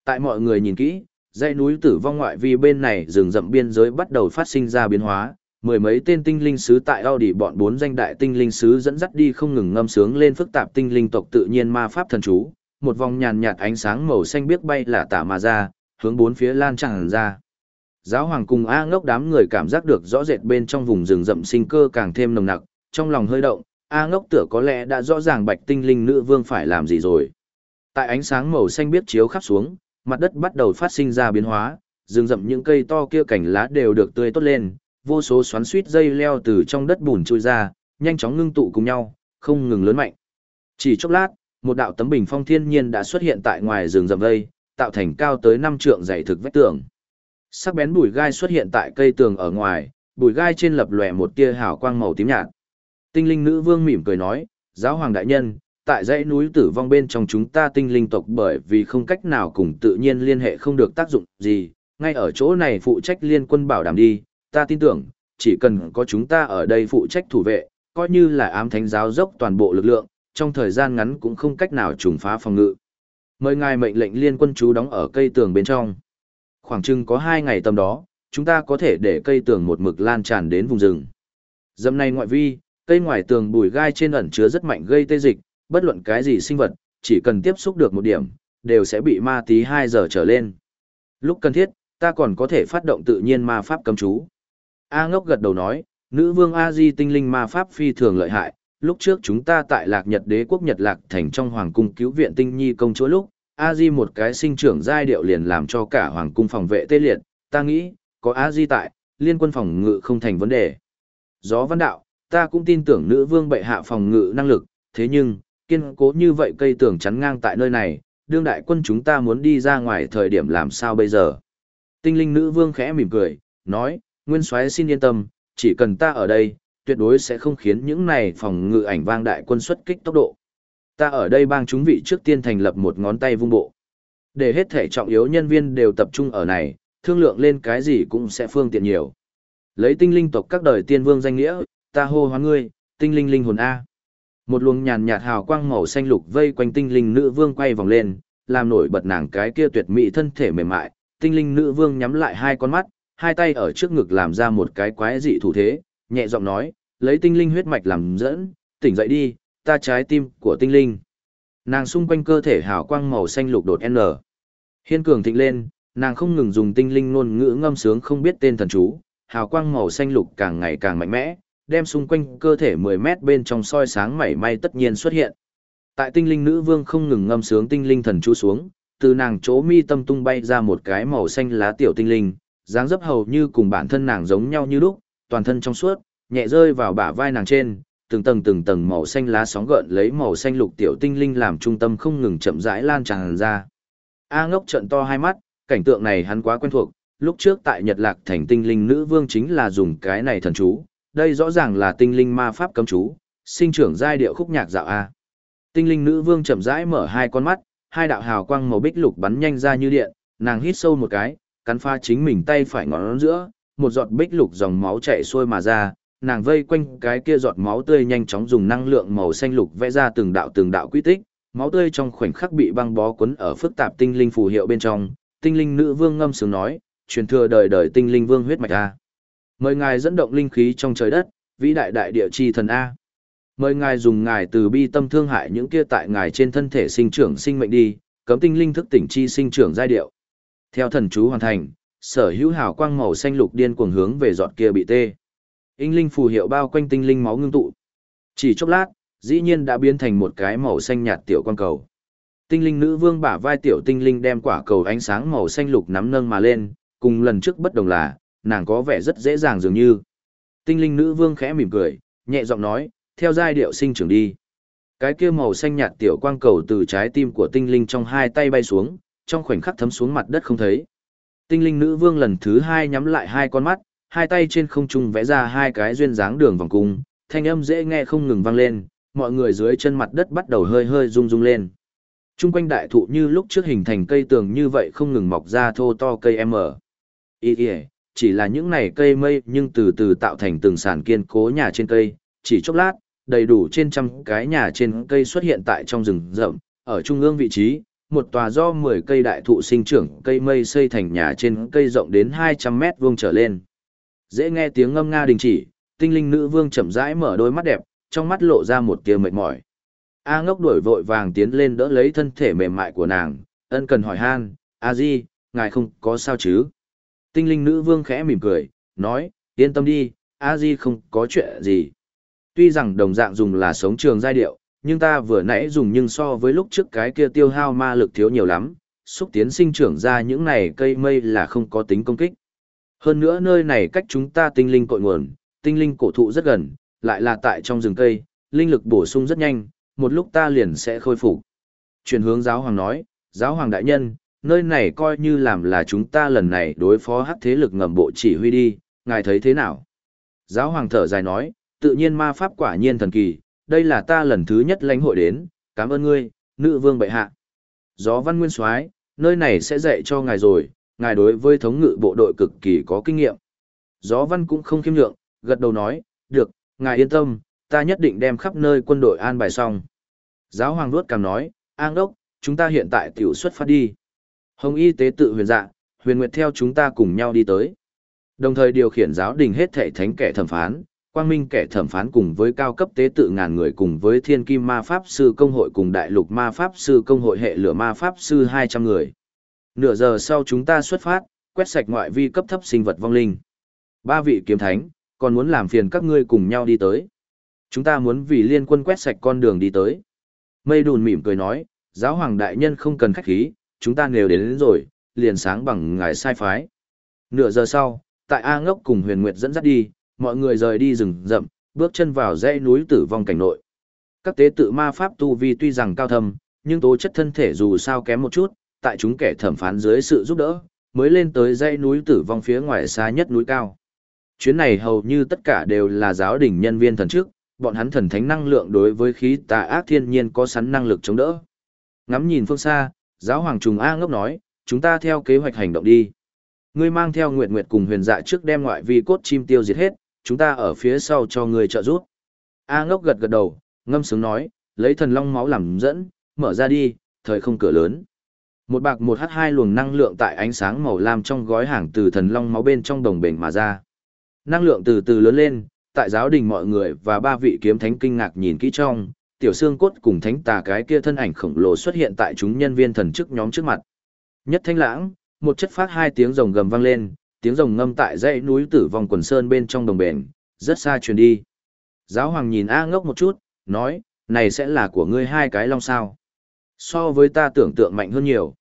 Tại mọi người nhìn kỹ, dãy núi tử vong ngoại vi bên này rừng rậm biên giới bắt đầu phát sinh ra biến hóa, mười mấy tên tinh linh sứ tại Audi bọn bốn danh đại tinh linh sứ dẫn dắt đi không ngừng ngâm sướng lên phức tạp tinh linh tộc tự nhiên ma pháp thần chú, một vòng nhàn nhạt ánh sáng màu xanh biếc bay là tả mà ra, hướng bốn phía lan tràn ra. Giáo hoàng cùng A ngốc đám người cảm giác được rõ rệt bên trong vùng rừng rậm sinh cơ càng thêm nồng nặc, trong lòng hơi động, A ngốc tựa có lẽ đã rõ ràng bạch tinh linh nữ vương phải làm gì rồi. Tại ánh sáng màu xanh biếc chiếu khắp xuống, mặt đất bắt đầu phát sinh ra biến hóa, rừng rậm những cây to kia cảnh lá đều được tươi tốt lên, vô số xoắn suýt dây leo từ trong đất bùn trôi ra, nhanh chóng ngưng tụ cùng nhau, không ngừng lớn mạnh. Chỉ chốc lát, một đạo tấm bình phong thiên nhiên đã xuất hiện tại ngoài rừng rậm vây, tạo thành cao tới năm trượng dày thực vách tường. Sắc bén bùi gai xuất hiện tại cây tường ở ngoài, bùi gai trên lập lòe một tia hào quang màu tím nhạt. Tinh linh nữ vương mỉm cười nói, giáo hoàng đại nhân, tại dãy núi tử vong bên trong chúng ta tinh linh tộc bởi vì không cách nào cùng tự nhiên liên hệ không được tác dụng gì, ngay ở chỗ này phụ trách liên quân bảo đảm đi, ta tin tưởng, chỉ cần có chúng ta ở đây phụ trách thủ vệ, coi như là ám thánh giáo dốc toàn bộ lực lượng, trong thời gian ngắn cũng không cách nào trùng phá phòng ngự. Mời ngài mệnh lệnh liên quân chú đóng ở cây tường bên trong. Khoảng chừng có hai ngày tầm đó, chúng ta có thể để cây tường một mực lan tràn đến vùng rừng. Dầm này ngoại vi, cây ngoài tường bùi gai trên ẩn chứa rất mạnh gây tê dịch, bất luận cái gì sinh vật, chỉ cần tiếp xúc được một điểm, đều sẽ bị ma tí 2 giờ trở lên. Lúc cần thiết, ta còn có thể phát động tự nhiên ma pháp cấm chú. A ngốc gật đầu nói, nữ vương A Di tinh linh ma pháp phi thường lợi hại, lúc trước chúng ta tại lạc nhật đế quốc nhật lạc thành trong hoàng cung cứu viện tinh nhi công chúa lúc, A Di một cái sinh trưởng giai điệu liền làm cho cả hoàng cung phòng vệ tê liệt, ta nghĩ, có A Di tại, liên quân phòng ngự không thành vấn đề. Gió văn đạo, ta cũng tin tưởng nữ vương bệ hạ phòng ngự năng lực, thế nhưng, kiên cố như vậy cây tường chắn ngang tại nơi này, đương đại quân chúng ta muốn đi ra ngoài thời điểm làm sao bây giờ. Tinh linh nữ vương khẽ mỉm cười, nói, nguyên soái xin yên tâm, chỉ cần ta ở đây, tuyệt đối sẽ không khiến những này phòng ngự ảnh vang đại quân xuất kích tốc độ. Ta ở đây bang chúng vị trước tiên thành lập một ngón tay vung bộ. Để hết thể trọng yếu nhân viên đều tập trung ở này, thương lượng lên cái gì cũng sẽ phương tiện nhiều. Lấy tinh linh tộc các đời tiên vương danh nghĩa, ta hô hoán ngươi, tinh linh linh hồn A. Một luồng nhàn nhạt hào quang màu xanh lục vây quanh tinh linh nữ vương quay vòng lên, làm nổi bật nàng cái kia tuyệt mỹ thân thể mềm mại. Tinh linh nữ vương nhắm lại hai con mắt, hai tay ở trước ngực làm ra một cái quái dị thủ thế, nhẹ giọng nói, lấy tinh linh huyết mạch làm dẫn, tỉnh dậy đi, ta trái tim của tinh linh. Nàng xung quanh cơ thể hào quang màu xanh lục đột N. Hiên cường thịnh lên, nàng không ngừng dùng tinh linh ngôn ngữ ngâm sướng không biết tên thần chú, hào quang màu xanh lục càng ngày càng mạnh mẽ, đem xung quanh cơ thể 10 mét bên trong soi sáng mảy may tất nhiên xuất hiện. Tại tinh linh nữ vương không ngừng ngâm sướng tinh linh thần chú xuống, từ nàng chỗ mi tâm tung bay ra một cái màu xanh lá tiểu tinh linh, dáng dấp hầu như cùng bản thân nàng giống nhau như lúc, toàn thân trong suốt, nhẹ rơi vào bả vai nàng trên, từng tầng từng tầng màu xanh lá sóng gợn lấy màu xanh lục tiểu tinh linh làm trung tâm không ngừng chậm rãi lan tràn ra. A ngốc trận to hai mắt, cảnh tượng này hắn quá quen thuộc, lúc trước tại Nhật Lạc thành tinh linh nữ vương chính là dùng cái này thần chú, đây rõ ràng là tinh linh ma pháp cấm chú, sinh trưởng giai điệu khúc nhạc dạo A. Tinh linh nữ vương chậm rãi mở hai con mắt, hai đạo hào quang màu bích lục bắn nhanh ra như điện, nàng hít sâu một cái, cắn pha chính mình tay phải ngón giữa, một giọt bích lục dòng máu chảy xuôi mà ra, nàng vây quanh cái kia giọt máu tươi nhanh chóng dùng năng lượng màu xanh lục vẽ ra từng đạo từng đạo quy tích, máu tươi trong khoảnh khắc bị băng bó quấn ở phức tạp tinh linh phù hiệu bên trong, tinh linh nữ vương ngâm sướng nói, truyền thừa đời đời tinh linh vương huyết mạch a. Mời ngài dẫn động linh khí trong trời đất, vĩ đại đại địa chi thần a. Mời ngài dùng ngài từ bi tâm thương hại những kia tại ngài trên thân thể sinh trưởng sinh mệnh đi, cấm tinh linh thức tỉnh chi sinh trưởng giai điệu. Theo thần chú hoàn thành, sở hữu hào quang màu xanh lục điên cuồng hướng về giọt kia bị tê inh linh phù hiệu bao quanh tinh linh máu ngưng tụ. Chỉ chốc lát, dĩ nhiên đã biến thành một cái màu xanh nhạt tiểu quang cầu. Tinh linh nữ vương bả vai tiểu tinh linh đem quả cầu ánh sáng màu xanh lục nắm nâng mà lên, cùng lần trước bất đồng là, nàng có vẻ rất dễ dàng dường như. Tinh linh nữ vương khẽ mỉm cười, nhẹ giọng nói, theo giai điệu sinh trưởng đi. Cái kia màu xanh nhạt tiểu quang cầu từ trái tim của tinh linh trong hai tay bay xuống, trong khoảnh khắc thấm xuống mặt đất không thấy. Tinh linh nữ vương lần thứ hai nhắm lại hai con mắt, hai tay trên không trung vẽ ra hai cái duyên dáng đường vòng cung, thanh âm dễ nghe không ngừng vang lên, mọi người dưới chân mặt đất bắt đầu hơi hơi rung rung lên. Trung quanh đại thụ như lúc trước hình thành cây tường như vậy không ngừng mọc ra thô to cây M. Ý ý, chỉ là những này cây mây nhưng từ từ tạo thành từng sản kiên cố nhà trên cây, chỉ chốc lát, đầy đủ trên trăm cái nhà trên cây xuất hiện tại trong rừng rậm, ở trung ương vị trí, một tòa do 10 cây đại thụ sinh trưởng cây mây xây thành nhà trên cây rộng đến 200 mét vuông trở lên. Dễ nghe tiếng ngâm nga đình chỉ, tinh linh nữ vương chậm rãi mở đôi mắt đẹp, trong mắt lộ ra một tia mệt mỏi. A ngốc đuổi vội vàng tiến lên đỡ lấy thân thể mềm mại của nàng, ân cần hỏi han, A Di, ngài không có sao chứ? Tinh linh nữ vương khẽ mỉm cười, nói, yên tâm đi, A Di không có chuyện gì. Tuy rằng đồng dạng dùng là sống trường giai điệu, nhưng ta vừa nãy dùng nhưng so với lúc trước cái kia tiêu hao ma lực thiếu nhiều lắm, xúc tiến sinh trưởng ra những này cây mây là không có tính công kích. Hơn nữa nơi này cách chúng ta tinh linh cội nguồn, tinh linh cổ thụ rất gần, lại là tại trong rừng cây, linh lực bổ sung rất nhanh, một lúc ta liền sẽ khôi phục. Chuyển hướng giáo hoàng nói, giáo hoàng đại nhân, nơi này coi như làm là chúng ta lần này đối phó hắc thế lực ngầm bộ chỉ huy đi, ngài thấy thế nào? Giáo hoàng thở dài nói, tự nhiên ma pháp quả nhiên thần kỳ, đây là ta lần thứ nhất lãnh hội đến, cảm ơn ngươi, nữ vương bệ hạ. Gió văn nguyên soái nơi này sẽ dạy cho ngài rồi, ngài đối với thống ngự bộ đội cực kỳ có kinh nghiệm. Gió văn cũng không khiêm nhượng, gật đầu nói, được, ngài yên tâm, ta nhất định đem khắp nơi quân đội an bài xong. Giáo hoàng ruốt càng nói, an đốc, chúng ta hiện tại tiểu xuất phát đi. Hồng y tế tự huyền dạ, huyền nguyệt theo chúng ta cùng nhau đi tới. Đồng thời điều khiển giáo đình hết thảy thánh kẻ thẩm phán, quang minh kẻ thẩm phán cùng với cao cấp tế tự ngàn người cùng với thiên kim ma pháp sư công hội cùng đại lục ma pháp sư công hội hệ lửa ma pháp sư 200 người. Nửa giờ sau chúng ta xuất phát, quét sạch ngoại vi cấp thấp sinh vật vong linh. Ba vị kiếm thánh, còn muốn làm phiền các ngươi cùng nhau đi tới. Chúng ta muốn vì liên quân quét sạch con đường đi tới. Mây đùn mỉm cười nói, giáo hoàng đại nhân không cần khách khí, chúng ta đều đến, đến rồi, liền sáng bằng ngài sai phái. Nửa giờ sau, tại A ngốc cùng huyền nguyệt dẫn dắt đi, mọi người rời đi rừng rậm, bước chân vào dãy núi tử vong cảnh nội. Các tế tự ma pháp tu vi tuy rằng cao thâm, nhưng tố chất thân thể dù sao kém một chút, tại chúng kẻ thẩm phán dưới sự giúp đỡ, mới lên tới dãy núi tử vong phía ngoài xa nhất núi cao. Chuyến này hầu như tất cả đều là giáo đình nhân viên thần trước, bọn hắn thần thánh năng lượng đối với khí tà ác thiên nhiên có sẵn năng lực chống đỡ. Ngắm nhìn phương xa, giáo hoàng trùng A ngốc nói, chúng ta theo kế hoạch hành động đi. Ngươi mang theo Nguyệt Nguyệt cùng huyền dạ trước đem ngoại vi cốt chim tiêu diệt hết, chúng ta ở phía sau cho ngươi trợ giúp. A ngốc gật gật đầu, ngâm sướng nói, lấy thần long máu làm dẫn, mở ra đi, thời không cửa lớn. Một bạc một h hai luồng năng lượng tại ánh sáng màu lam trong gói hàng từ thần long máu bên trong đồng bền mà ra. Năng lượng từ từ lớn lên, tại giáo đình mọi người và ba vị kiếm thánh kinh ngạc nhìn kỹ trong, tiểu xương cốt cùng thánh tà cái kia thân ảnh khổng lồ xuất hiện tại chúng nhân viên thần chức nhóm trước mặt. Nhất thanh lãng, một chất phát hai tiếng rồng gầm vang lên, tiếng rồng ngâm tại dãy núi tử vong quần sơn bên trong đồng bền, rất xa truyền đi. Giáo hoàng nhìn A ngốc một chút, nói, này sẽ là của ngươi hai cái long sao. So với ta tưởng tượng mạnh hơn nhiều.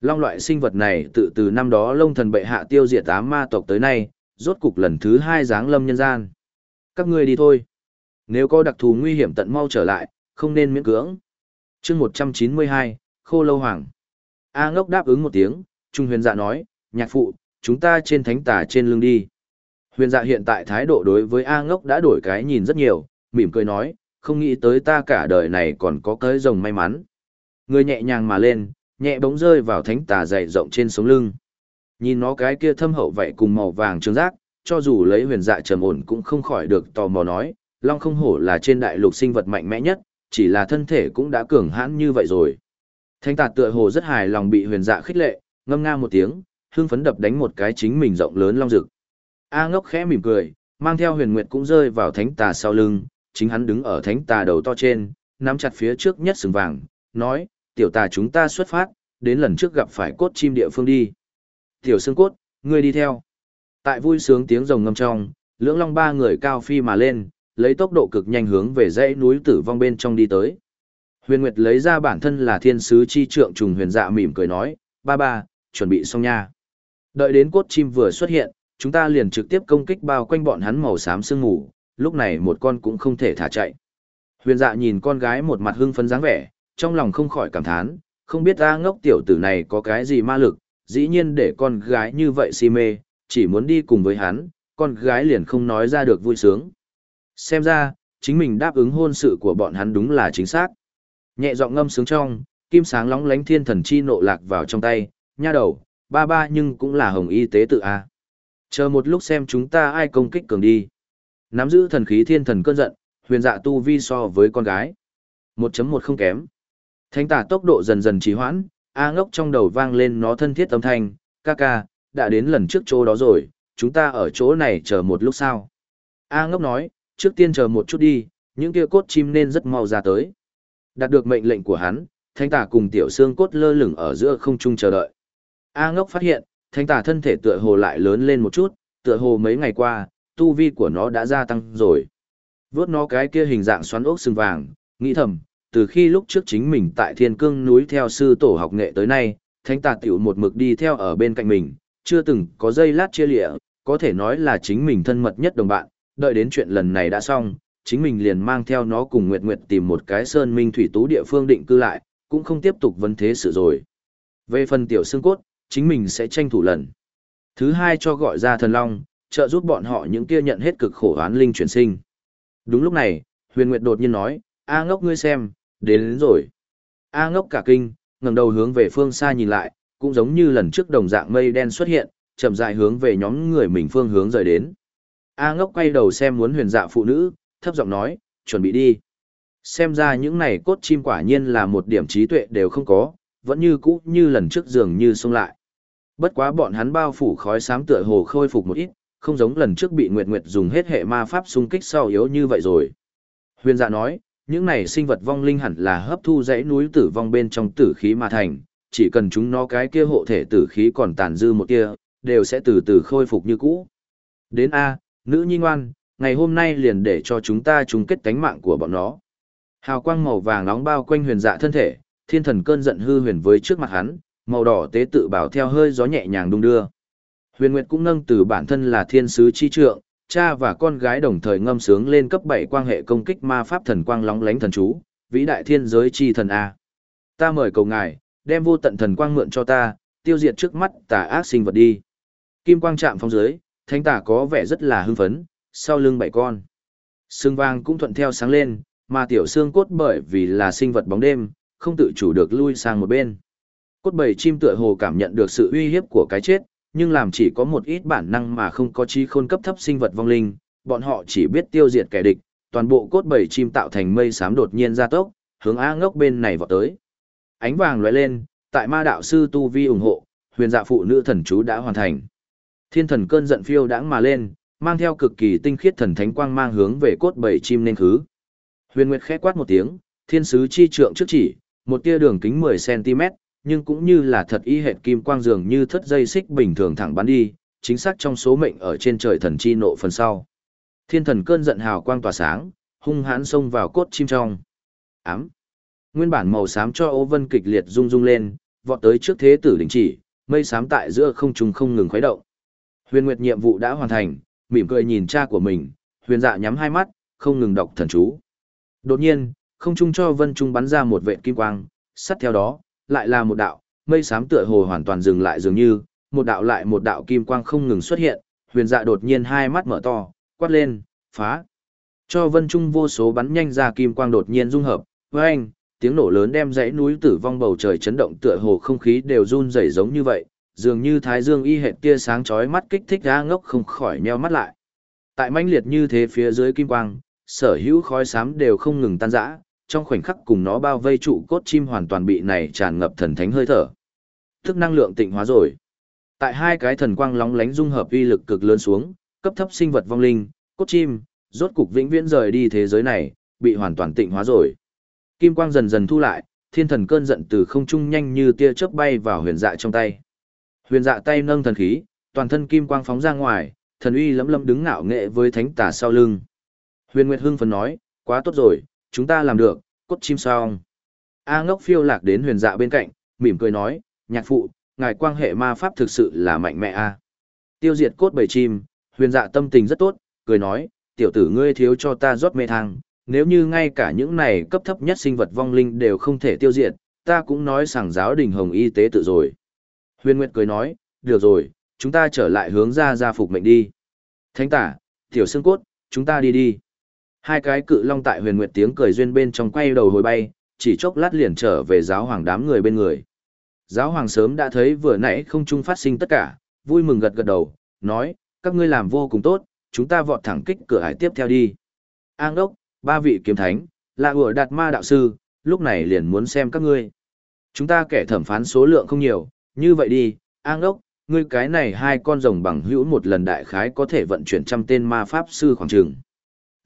Long loại sinh vật này tự từ năm đó lông thần bệ hạ tiêu diệt ám ma tộc tới nay, rốt cục lần thứ hai giáng lâm nhân gian. Các ngươi đi thôi. Nếu có đặc thù nguy hiểm tận mau trở lại, không nên miễn cưỡng. chương 192, Khô Lâu Hoàng. A ngốc đáp ứng một tiếng, Trung huyền dạ nói, nhạc phụ, chúng ta trên thánh tà trên lưng đi. Huyền dạ hiện tại thái độ đối với A ngốc đã đổi cái nhìn rất nhiều, mỉm cười nói, không nghĩ tới ta cả đời này còn có cái rồng may mắn. Người nhẹ nhàng mà lên, nhẹ bóng rơi vào thánh tà dày rộng trên sống lưng. Nhìn nó cái kia thâm hậu vậy cùng màu vàng trương giác, cho dù lấy huyền dạ trầm ổn cũng không khỏi được tò mò nói, long không hổ là trên đại lục sinh vật mạnh mẽ nhất, chỉ là thân thể cũng đã cường hãn như vậy rồi. Thánh tà tựa hồ rất hài lòng bị huyền dạ khích lệ, ngâm nga một tiếng, hương phấn đập đánh một cái chính mình rộng lớn long rực. A ngốc khẽ mỉm cười, mang theo huyền nguyệt cũng rơi vào thánh tà sau lưng, chính hắn đứng ở thánh tà đầu to trên, nắm chặt phía trước nhất sừng vàng, nói, tiểu tà chúng ta xuất phát, đến lần trước gặp phải cốt chim địa phương đi. Tiểu xương cốt, ngươi đi theo. Tại vui sướng tiếng rồng ngâm trong, lưỡng long ba người cao phi mà lên, lấy tốc độ cực nhanh hướng về dãy núi tử vong bên trong đi tới. Huyền Nguyệt lấy ra bản thân là thiên sứ chi trượng trùng huyền dạ mỉm cười nói, ba ba, chuẩn bị xong nha. Đợi đến cốt chim vừa xuất hiện, chúng ta liền trực tiếp công kích bao quanh bọn hắn màu xám sương mù, lúc này một con cũng không thể thả chạy. Huyền dạ nhìn con gái một mặt hưng phấn dáng vẻ, trong lòng không khỏi cảm thán, không biết ta ngốc tiểu tử này có cái gì ma lực, dĩ nhiên để con gái như vậy si mê, chỉ muốn đi cùng với hắn, con gái liền không nói ra được vui sướng. Xem ra, chính mình đáp ứng hôn sự của bọn hắn đúng là chính xác. Nhẹ giọng ngâm sướng trong, kim sáng lóng lánh thiên thần chi nộ lạc vào trong tay, nha đầu, ba ba nhưng cũng là hồng y tế tự a. Chờ một lúc xem chúng ta ai công kích cường đi. Nắm giữ thần khí thiên thần cơn giận, huyền dạ tu vi so với con gái. 1.1 không kém. Thánh tả tốc độ dần dần trì hoãn, A ngốc trong đầu vang lên nó thân thiết âm thanh, ca ca, đã đến lần trước chỗ đó rồi, chúng ta ở chỗ này chờ một lúc sau. A ngốc nói, trước tiên chờ một chút đi, những kia cốt chim nên rất mau ra tới. Đạt được mệnh lệnh của hắn, thanh tà cùng tiểu xương cốt lơ lửng ở giữa không trung chờ đợi. A ngốc phát hiện, thanh tà thân thể tựa hồ lại lớn lên một chút, tựa hồ mấy ngày qua, tu vi của nó đã gia tăng rồi. Vốt nó cái kia hình dạng xoắn ốc sừng vàng, nghĩ thầm, từ khi lúc trước chính mình tại thiên cương núi theo sư tổ học nghệ tới nay, Thánh tà tiểu một mực đi theo ở bên cạnh mình, chưa từng có dây lát chia lịa, có thể nói là chính mình thân mật nhất đồng bạn, đợi đến chuyện lần này đã xong, chính mình liền mang theo nó cùng Nguyệt Nguyệt tìm một cái sơn minh thủy tú địa phương định cư lại, cũng không tiếp tục vấn thế sự rồi. Về phần tiểu xương cốt, chính mình sẽ tranh thủ lần. Thứ hai cho gọi ra thần long, trợ giúp bọn họ những kia nhận hết cực khổ oán linh chuyển sinh. Đúng lúc này, Huyền Nguyệt đột nhiên nói, A ngốc ngươi xem, đến, đến rồi. A ngốc cả kinh, ngẩng đầu hướng về phương xa nhìn lại, cũng giống như lần trước đồng dạng mây đen xuất hiện, chậm rãi hướng về nhóm người mình phương hướng rời đến. A ngốc quay đầu xem muốn huyền dạ phụ nữ, thấp giọng nói, chuẩn bị đi. Xem ra những này cốt chim quả nhiên là một điểm trí tuệ đều không có, vẫn như cũ như lần trước dường như xông lại. Bất quá bọn hắn bao phủ khói xám tựa hồ khôi phục một ít, không giống lần trước bị Nguyệt Nguyệt dùng hết hệ ma pháp xung kích sau yếu như vậy rồi. Huyền dạ nói, những này sinh vật vong linh hẳn là hấp thu dãy núi tử vong bên trong tử khí mà thành, chỉ cần chúng nó cái kia hộ thể tử khí còn tàn dư một kia, đều sẽ từ từ khôi phục như cũ. Đến A, nữ nhi ngoan, ngày hôm nay liền để cho chúng ta chung kết cánh mạng của bọn nó. Hào quang màu vàng nóng bao quanh huyền dạ thân thể, thiên thần cơn giận hư huyền với trước mặt hắn, màu đỏ tế tự bảo theo hơi gió nhẹ nhàng đung đưa. Huyền Nguyệt cũng nâng từ bản thân là thiên sứ chi trượng, cha và con gái đồng thời ngâm sướng lên cấp 7 quan hệ công kích ma pháp thần quang lóng lánh thần chú, vĩ đại thiên giới chi thần A. Ta mời cầu ngài, đem vô tận thần quang mượn cho ta, tiêu diệt trước mắt tà ác sinh vật đi. Kim quang chạm phong dưới, thánh tà có vẻ rất là hưng phấn, sau lưng bảy con. Sương vang cũng thuận theo sáng lên, mà tiểu xương cốt bởi vì là sinh vật bóng đêm, không tự chủ được lui sang một bên. Cốt bảy chim tựa hồ cảm nhận được sự uy hiếp của cái chết, nhưng làm chỉ có một ít bản năng mà không có trí khôn cấp thấp sinh vật vong linh, bọn họ chỉ biết tiêu diệt kẻ địch, toàn bộ cốt bảy chim tạo thành mây xám đột nhiên ra tốc, hướng A ngốc bên này vọt tới. Ánh vàng lóe lên, tại ma đạo sư Tu Vi ủng hộ, huyền dạ phụ nữ thần chú đã hoàn thành. Thiên thần cơn giận phiêu đãng mà lên, mang theo cực kỳ tinh khiết thần thánh quang mang hướng về cốt bảy chim nên khứ. Huyền Nguyệt khẽ quát một tiếng, thiên sứ chi trượng trước chỉ, một tia đường kính 10 cm, nhưng cũng như là thật y hệt kim quang dường như thất dây xích bình thường thẳng bắn đi, chính xác trong số mệnh ở trên trời thần chi nộ phần sau. Thiên thần cơn giận hào quang tỏa sáng, hung hãn xông vào cốt chim trong. Ám. Nguyên bản màu xám cho ô vân kịch liệt rung rung lên, vọt tới trước thế tử đình chỉ, mây xám tại giữa không trung không ngừng khuấy động. Huyền Nguyệt nhiệm vụ đã hoàn thành, mỉm cười nhìn cha của mình, huyền dạ nhắm hai mắt, không ngừng đọc thần chú. Đột nhiên, không trung cho vân trung bắn ra một vệt kim quang, sát theo đó, lại là một đạo, mây xám tựa hồ hoàn toàn dừng lại dường như, một đạo lại một đạo kim quang không ngừng xuất hiện, huyền dạ đột nhiên hai mắt mở to, quát lên, phá. Cho vân trung vô số bắn nhanh ra kim quang đột nhiên dung hợp, với anh, tiếng nổ lớn đem dãy núi tử vong bầu trời chấn động tựa hồ không khí đều run rẩy giống như vậy, dường như thái dương y hệt tia sáng chói mắt kích thích ra ngốc không khỏi nheo mắt lại. Tại mãnh liệt như thế phía dưới kim quang, sở hữu khói xám đều không ngừng tan rã, trong khoảnh khắc cùng nó bao vây trụ cốt chim hoàn toàn bị này tràn ngập thần thánh hơi thở. Thức năng lượng tịnh hóa rồi. Tại hai cái thần quang lóng lánh dung hợp uy lực cực lớn xuống, cấp thấp sinh vật vong linh, cốt chim, rốt cục vĩnh viễn rời đi thế giới này, bị hoàn toàn tịnh hóa rồi. Kim quang dần dần thu lại, thiên thần cơn giận từ không trung nhanh như tia chớp bay vào huyền dạ trong tay. Huyền dạ tay nâng thần khí, toàn thân kim quang phóng ra ngoài, thần uy lấm lấm đứng ngạo nghệ với thánh tà sau lưng. Huyền Nguyệt hưng phấn nói, quá tốt rồi, chúng ta làm được, cốt chim song. A ngốc phiêu lạc đến huyền dạ bên cạnh, mỉm cười nói, nhạc phụ, ngài quan hệ ma pháp thực sự là mạnh mẽ a. Tiêu diệt cốt bầy chim, huyền dạ tâm tình rất tốt, cười nói, tiểu tử ngươi thiếu cho ta rót mê thang, nếu như ngay cả những này cấp thấp nhất sinh vật vong linh đều không thể tiêu diệt, ta cũng nói sảng giáo đình hồng y tế tự rồi. Huyền Nguyệt cười nói, được rồi, chúng ta trở lại hướng ra gia phục mệnh đi. Thánh tả, tiểu xương cốt, chúng ta đi đi. Hai cái cự long tại huyền nguyệt tiếng cười duyên bên trong quay đầu hồi bay, chỉ chốc lát liền trở về giáo hoàng đám người bên người. Giáo hoàng sớm đã thấy vừa nãy không trung phát sinh tất cả, vui mừng gật gật đầu, nói, các ngươi làm vô cùng tốt, chúng ta vọt thẳng kích cửa hải tiếp theo đi. An đốc, ba vị kiếm thánh, là ủa đạt ma đạo sư, lúc này liền muốn xem các ngươi. Chúng ta kẻ thẩm phán số lượng không nhiều, như vậy đi, An đốc, ngươi cái này hai con rồng bằng hữu một lần đại khái có thể vận chuyển trăm tên ma pháp sư khoảng trường.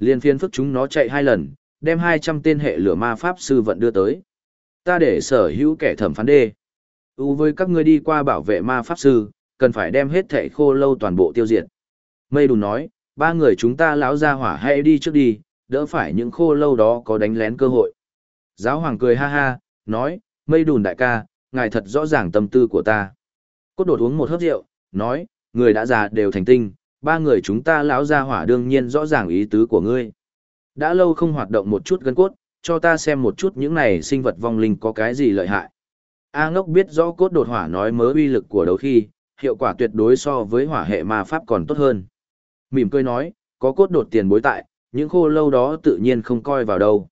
Liên phiên phức chúng nó chạy hai lần, đem hai trăm tên hệ lửa ma pháp sư vận đưa tới. Ta để sở hữu kẻ thẩm phán đê. U với các ngươi đi qua bảo vệ ma pháp sư, cần phải đem hết thẻ khô lâu toàn bộ tiêu diệt. Mây đùn nói, ba người chúng ta lão ra hỏa hãy đi trước đi, đỡ phải những khô lâu đó có đánh lén cơ hội. Giáo hoàng cười ha ha, nói, mây đùn đại ca, ngài thật rõ ràng tâm tư của ta. Cốt đột uống một hớp rượu, nói, người đã già đều thành tinh, ba người chúng ta lão gia hỏa đương nhiên rõ ràng ý tứ của ngươi. Đã lâu không hoạt động một chút gân cốt, cho ta xem một chút những này sinh vật vong linh có cái gì lợi hại. A ngốc biết rõ cốt đột hỏa nói mớ uy lực của đấu khi, hiệu quả tuyệt đối so với hỏa hệ ma pháp còn tốt hơn. Mỉm cười nói, có cốt đột tiền bối tại, những khô lâu đó tự nhiên không coi vào đâu.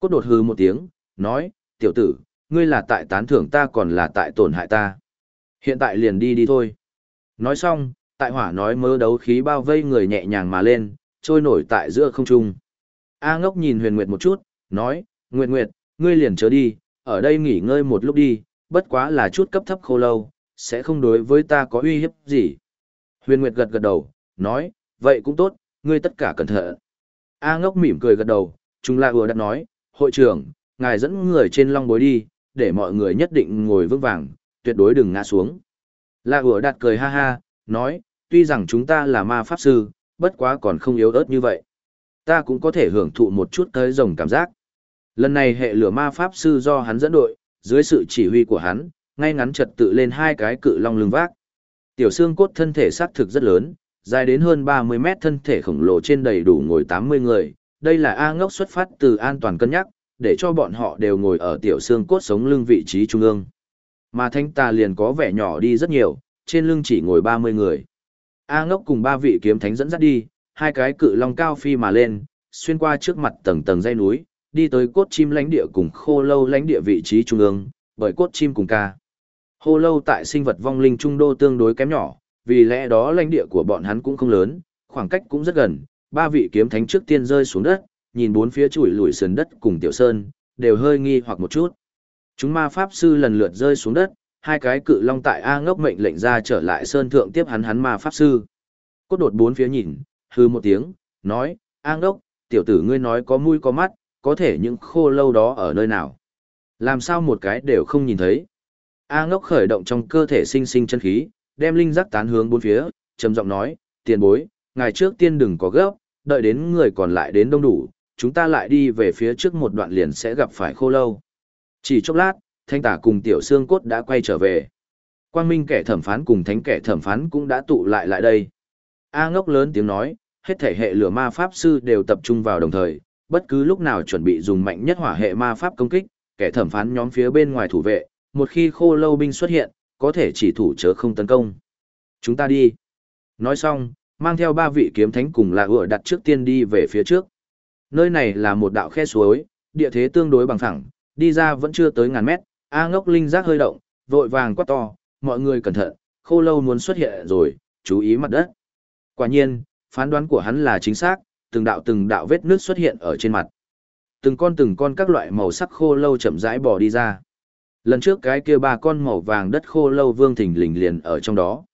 Cốt đột hừ một tiếng, nói, tiểu tử, ngươi là tại tán thưởng ta còn là tại tổn hại ta. Hiện tại liền đi đi thôi. Nói xong, tại hỏa nói mơ đấu khí bao vây người nhẹ nhàng mà lên, trôi nổi tại giữa không trung. A ngốc nhìn huyền nguyệt một chút, nói, Nguyệt Nguyệt, ngươi liền chớ đi, ở đây nghỉ ngơi một lúc đi, bất quá là chút cấp thấp khô lâu, sẽ không đối với ta có uy hiếp gì. Huyền Nguyệt gật gật đầu, nói, vậy cũng tốt, ngươi tất cả cẩn thận. A ngốc mỉm cười gật đầu, chúng la vừa đặt nói, hội trưởng, ngài dẫn người trên long bối đi, để mọi người nhất định ngồi vững vàng, tuyệt đối đừng ngã xuống. La ùa đặt cười ha ha, nói, tuy rằng chúng ta là ma pháp sư, bất quá còn không yếu ớt như vậy. Ta cũng có thể hưởng thụ một chút tới rồng cảm giác. Lần này hệ lửa ma pháp sư do hắn dẫn đội, dưới sự chỉ huy của hắn, ngay ngắn trật tự lên hai cái cự long lưng vác. Tiểu xương cốt thân thể xác thực rất lớn, dài đến hơn 30 mét thân thể khổng lồ trên đầy đủ ngồi 80 người. Đây là A ngốc xuất phát từ an toàn cân nhắc, để cho bọn họ đều ngồi ở tiểu xương cốt sống lưng vị trí trung ương. Mà thanh ta liền có vẻ nhỏ đi rất nhiều, trên lưng chỉ ngồi 30 người. A ngốc cùng ba vị kiếm thánh dẫn dắt đi, hai cái cự long cao phi mà lên, xuyên qua trước mặt tầng tầng dây núi, đi tới cốt chim lãnh địa cùng khô lâu lãnh địa vị trí trung ương, bởi cốt chim cùng ca. Khô lâu tại sinh vật vong linh trung đô tương đối kém nhỏ, vì lẽ đó lãnh địa của bọn hắn cũng không lớn, khoảng cách cũng rất gần, ba vị kiếm thánh trước tiên rơi xuống đất, nhìn bốn phía chuỗi lùi sườn đất cùng tiểu sơn, đều hơi nghi hoặc một chút. Chúng ma pháp sư lần lượt rơi xuống đất, hai cái cự long tại A ngốc mệnh lệnh ra trở lại sơn thượng tiếp hắn hắn ma pháp sư. Cốt đột bốn phía nhìn, hư một tiếng, nói, A ngốc, tiểu tử ngươi nói có mũi có mắt, có thể những khô lâu đó ở nơi nào. Làm sao một cái đều không nhìn thấy. A ngốc khởi động trong cơ thể sinh sinh chân khí, đem linh giác tán hướng bốn phía, trầm giọng nói, tiền bối, ngày trước tiên đừng có gấp, đợi đến người còn lại đến đông đủ, chúng ta lại đi về phía trước một đoạn liền sẽ gặp phải khô lâu. Chỉ chốc lát, thanh tả cùng tiểu xương cốt đã quay trở về. Quang minh kẻ thẩm phán cùng thánh kẻ thẩm phán cũng đã tụ lại lại đây. A ngốc lớn tiếng nói, hết thể hệ lửa ma pháp sư đều tập trung vào đồng thời, bất cứ lúc nào chuẩn bị dùng mạnh nhất hỏa hệ ma pháp công kích, kẻ thẩm phán nhóm phía bên ngoài thủ vệ, một khi khô lâu binh xuất hiện, có thể chỉ thủ chớ không tấn công. Chúng ta đi. Nói xong, mang theo ba vị kiếm thánh cùng là ựa đặt trước tiên đi về phía trước. Nơi này là một đạo khe suối, địa thế tương đối bằng phẳng, đi ra vẫn chưa tới ngàn mét, A ngốc linh giác hơi động, vội vàng quát to, mọi người cẩn thận, khô lâu muốn xuất hiện rồi, chú ý mặt đất. Quả nhiên, phán đoán của hắn là chính xác, từng đạo từng đạo vết nước xuất hiện ở trên mặt. Từng con từng con các loại màu sắc khô lâu chậm rãi bò đi ra. Lần trước cái kia ba con màu vàng đất khô lâu vương thỉnh lình liền ở trong đó.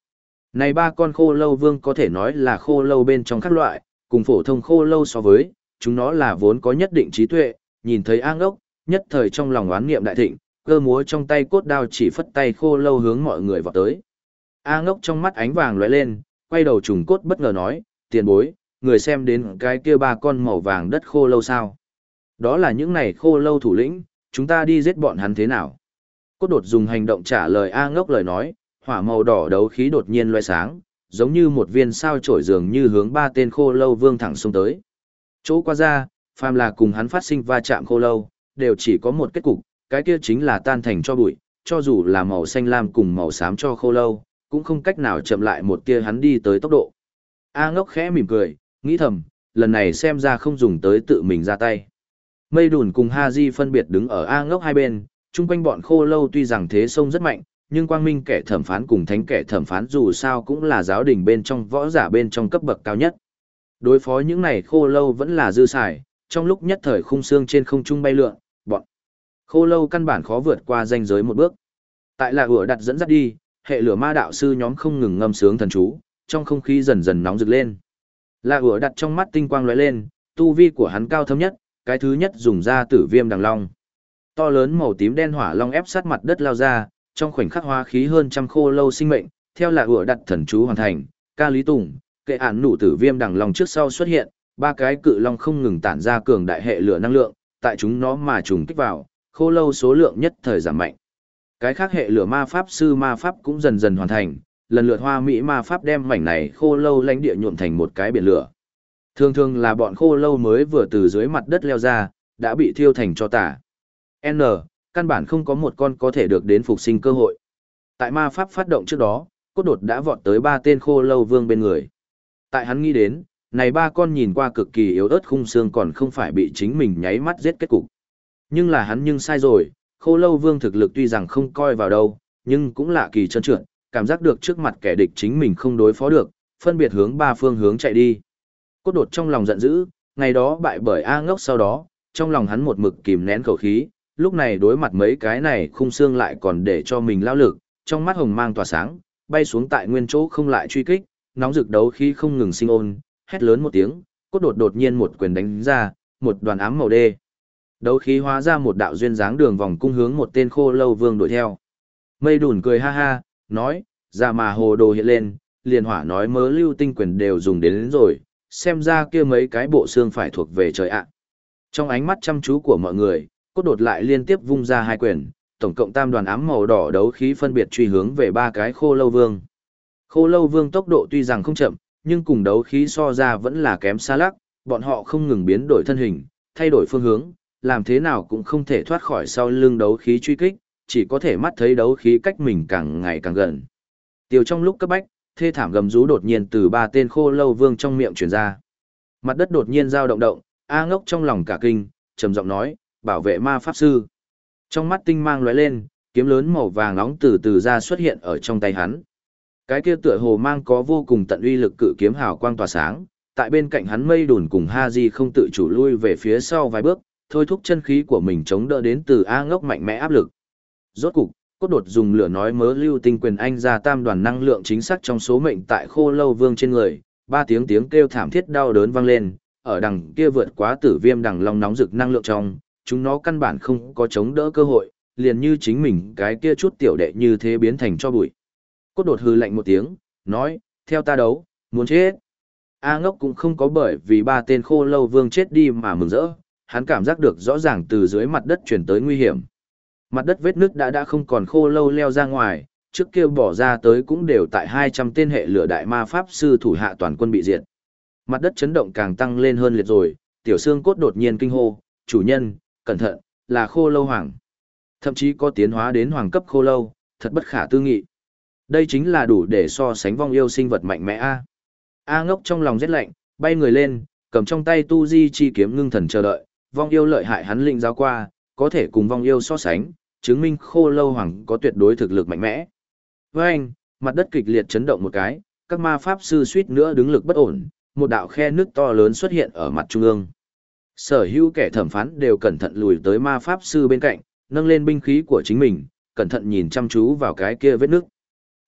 Này ba con khô lâu vương có thể nói là khô lâu bên trong các loại, cùng phổ thông khô lâu so với, chúng nó là vốn có nhất định trí tuệ, nhìn thấy an ốc, nhất thời trong lòng oán nghiệm đại thịnh, cơ múa trong tay cốt đao chỉ phất tay khô lâu hướng mọi người vào tới. A ngốc trong mắt ánh vàng lóe lên, quay đầu trùng cốt bất ngờ nói, tiền bối, người xem đến cái kia ba con màu vàng đất khô lâu sao. Đó là những này khô lâu thủ lĩnh, chúng ta đi giết bọn hắn thế nào? Cốt đột dùng hành động trả lời A ngốc lời nói, hỏa màu đỏ đấu khí đột nhiên loe sáng, giống như một viên sao trổi dường như hướng ba tên khô lâu vương thẳng xông tới. Chỗ qua ra, phàm là cùng hắn phát sinh va chạm khô lâu, đều chỉ có một kết cục, cái kia chính là tan thành cho bụi, cho dù là màu xanh lam cùng màu xám cho khô lâu, cũng không cách nào chậm lại một tia hắn đi tới tốc độ. A ngốc khẽ mỉm cười, nghĩ thầm, lần này xem ra không dùng tới tự mình ra tay. Mây đùn cùng Ha Di phân biệt đứng ở A ngốc hai bên, chung quanh bọn khô lâu tuy rằng thế sông rất mạnh, nhưng quang minh kẻ thẩm phán cùng thánh kẻ thẩm phán dù sao cũng là giáo đình bên trong võ giả bên trong cấp bậc cao nhất. Đối phó những này khô lâu vẫn là dư xài, trong lúc nhất thời khung xương trên không trung bay lượn, khô lâu căn bản khó vượt qua danh giới một bước. Tại là ủa đặt dẫn dắt đi, Hệ lửa ma đạo sư nhóm không ngừng ngâm sướng thần chú, trong không khí dần dần nóng rực lên. Là ủa đặt trong mắt tinh quang lóe lên, tu vi của hắn cao thâm nhất, cái thứ nhất dùng ra tử viêm đằng long. To lớn màu tím đen hỏa long ép sát mặt đất lao ra, trong khoảnh khắc hóa khí hơn trăm khô lâu sinh mệnh, theo là ủa đặt thần chú hoàn thành, ca lý tùng, kệ án nụ tử viêm đằng long trước sau xuất hiện, ba cái cự long không ngừng tản ra cường đại hệ lửa năng lượng, tại chúng nó mà trùng kích vào, khô lâu số lượng nhất thời giảm mạnh. Cái khác hệ lửa ma pháp sư ma pháp cũng dần dần hoàn thành, lần lượt hoa mỹ ma pháp đem mảnh này khô lâu lãnh địa nhuộm thành một cái biển lửa. Thường thường là bọn khô lâu mới vừa từ dưới mặt đất leo ra, đã bị thiêu thành cho tả. N, căn bản không có một con có thể được đến phục sinh cơ hội. Tại ma pháp phát động trước đó, cốt đột đã vọt tới ba tên khô lâu vương bên người. Tại hắn nghĩ đến, này ba con nhìn qua cực kỳ yếu ớt khung xương còn không phải bị chính mình nháy mắt giết kết cục. Nhưng là hắn nhưng sai rồi, khô lâu vương thực lực tuy rằng không coi vào đâu, nhưng cũng lạ kỳ trơn trượt, cảm giác được trước mặt kẻ địch chính mình không đối phó được, phân biệt hướng ba phương hướng chạy đi. Cốt đột trong lòng giận dữ, ngày đó bại bởi A ngốc sau đó, trong lòng hắn một mực kìm nén khẩu khí, lúc này đối mặt mấy cái này khung xương lại còn để cho mình lao lực, trong mắt hồng mang tỏa sáng, bay xuống tại nguyên chỗ không lại truy kích, nóng rực đấu khí không ngừng sinh ôn, hét lớn một tiếng, cốt đột đột nhiên một quyền đánh ra, một đoàn ám màu đê. Đấu khí hóa ra một đạo duyên dáng đường vòng cung hướng một tên khô lâu vương đuổi theo. Mây đùn cười ha ha, nói, ra mà hồ đồ hiện lên, liền hỏa nói mớ lưu tinh quyền đều dùng đến, đến rồi, xem ra kia mấy cái bộ xương phải thuộc về trời ạ. Trong ánh mắt chăm chú của mọi người, cốt đột lại liên tiếp vung ra hai quyền, tổng cộng tam đoàn ám màu đỏ đấu khí phân biệt truy hướng về ba cái khô lâu vương. Khô lâu vương tốc độ tuy rằng không chậm, nhưng cùng đấu khí so ra vẫn là kém xa lắc, bọn họ không ngừng biến đổi thân hình, thay đổi phương hướng, làm thế nào cũng không thể thoát khỏi sau lưng đấu khí truy kích, chỉ có thể mắt thấy đấu khí cách mình càng ngày càng gần. Tiêu trong lúc cấp bách, thê thảm gầm rú đột nhiên từ ba tên khô lâu vương trong miệng truyền ra. Mặt đất đột nhiên dao động động, A ngốc trong lòng cả kinh, trầm giọng nói, bảo vệ ma pháp sư. Trong mắt tinh mang lóe lên, kiếm lớn màu vàng nóng từ từ ra xuất hiện ở trong tay hắn. Cái kia tựa hồ mang có vô cùng tận uy lực cự kiếm hào quang tỏa sáng, tại bên cạnh hắn mây đùn cùng Ha Di không tự chủ lui về phía sau vài bước, thôi thúc chân khí của mình chống đỡ đến từ A ngốc mạnh mẽ áp lực. Rốt cục, cốt đột dùng lửa nói mớ lưu tinh quyền anh ra tam đoàn năng lượng chính xác trong số mệnh tại khô lâu vương trên người, ba tiếng tiếng kêu thảm thiết đau đớn vang lên, ở đằng kia vượt quá tử viêm đằng long nóng rực năng lượng trong, chúng nó căn bản không có chống đỡ cơ hội, liền như chính mình cái kia chút tiểu đệ như thế biến thành cho bụi. Cốt đột hư lạnh một tiếng, nói, theo ta đấu, muốn chết. A ngốc cũng không có bởi vì ba tên khô lâu vương chết đi mà mừng rỡ, hắn cảm giác được rõ ràng từ dưới mặt đất chuyển tới nguy hiểm. Mặt đất vết nước đã đã không còn khô lâu leo ra ngoài, trước kia bỏ ra tới cũng đều tại 200 tên hệ lửa đại ma pháp sư thủ hạ toàn quân bị diệt. Mặt đất chấn động càng tăng lên hơn liệt rồi, tiểu xương cốt đột nhiên kinh hô, chủ nhân, cẩn thận, là khô lâu hoàng. Thậm chí có tiến hóa đến hoàng cấp khô lâu, thật bất khả tư nghị. Đây chính là đủ để so sánh vong yêu sinh vật mạnh mẽ A. A ngốc trong lòng rét lạnh, bay người lên, cầm trong tay tu di chi kiếm ngưng thần chờ đợi, vong yêu lợi hại hắn lĩnh giáo qua, có thể cùng vong yêu so sánh, chứng minh khô lâu hoàng có tuyệt đối thực lực mạnh mẽ. Với anh, mặt đất kịch liệt chấn động một cái, các ma pháp sư suýt nữa đứng lực bất ổn, một đạo khe nước to lớn xuất hiện ở mặt trung ương. Sở hữu kẻ thẩm phán đều cẩn thận lùi tới ma pháp sư bên cạnh, nâng lên binh khí của chính mình, cẩn thận nhìn chăm chú vào cái kia vết nước.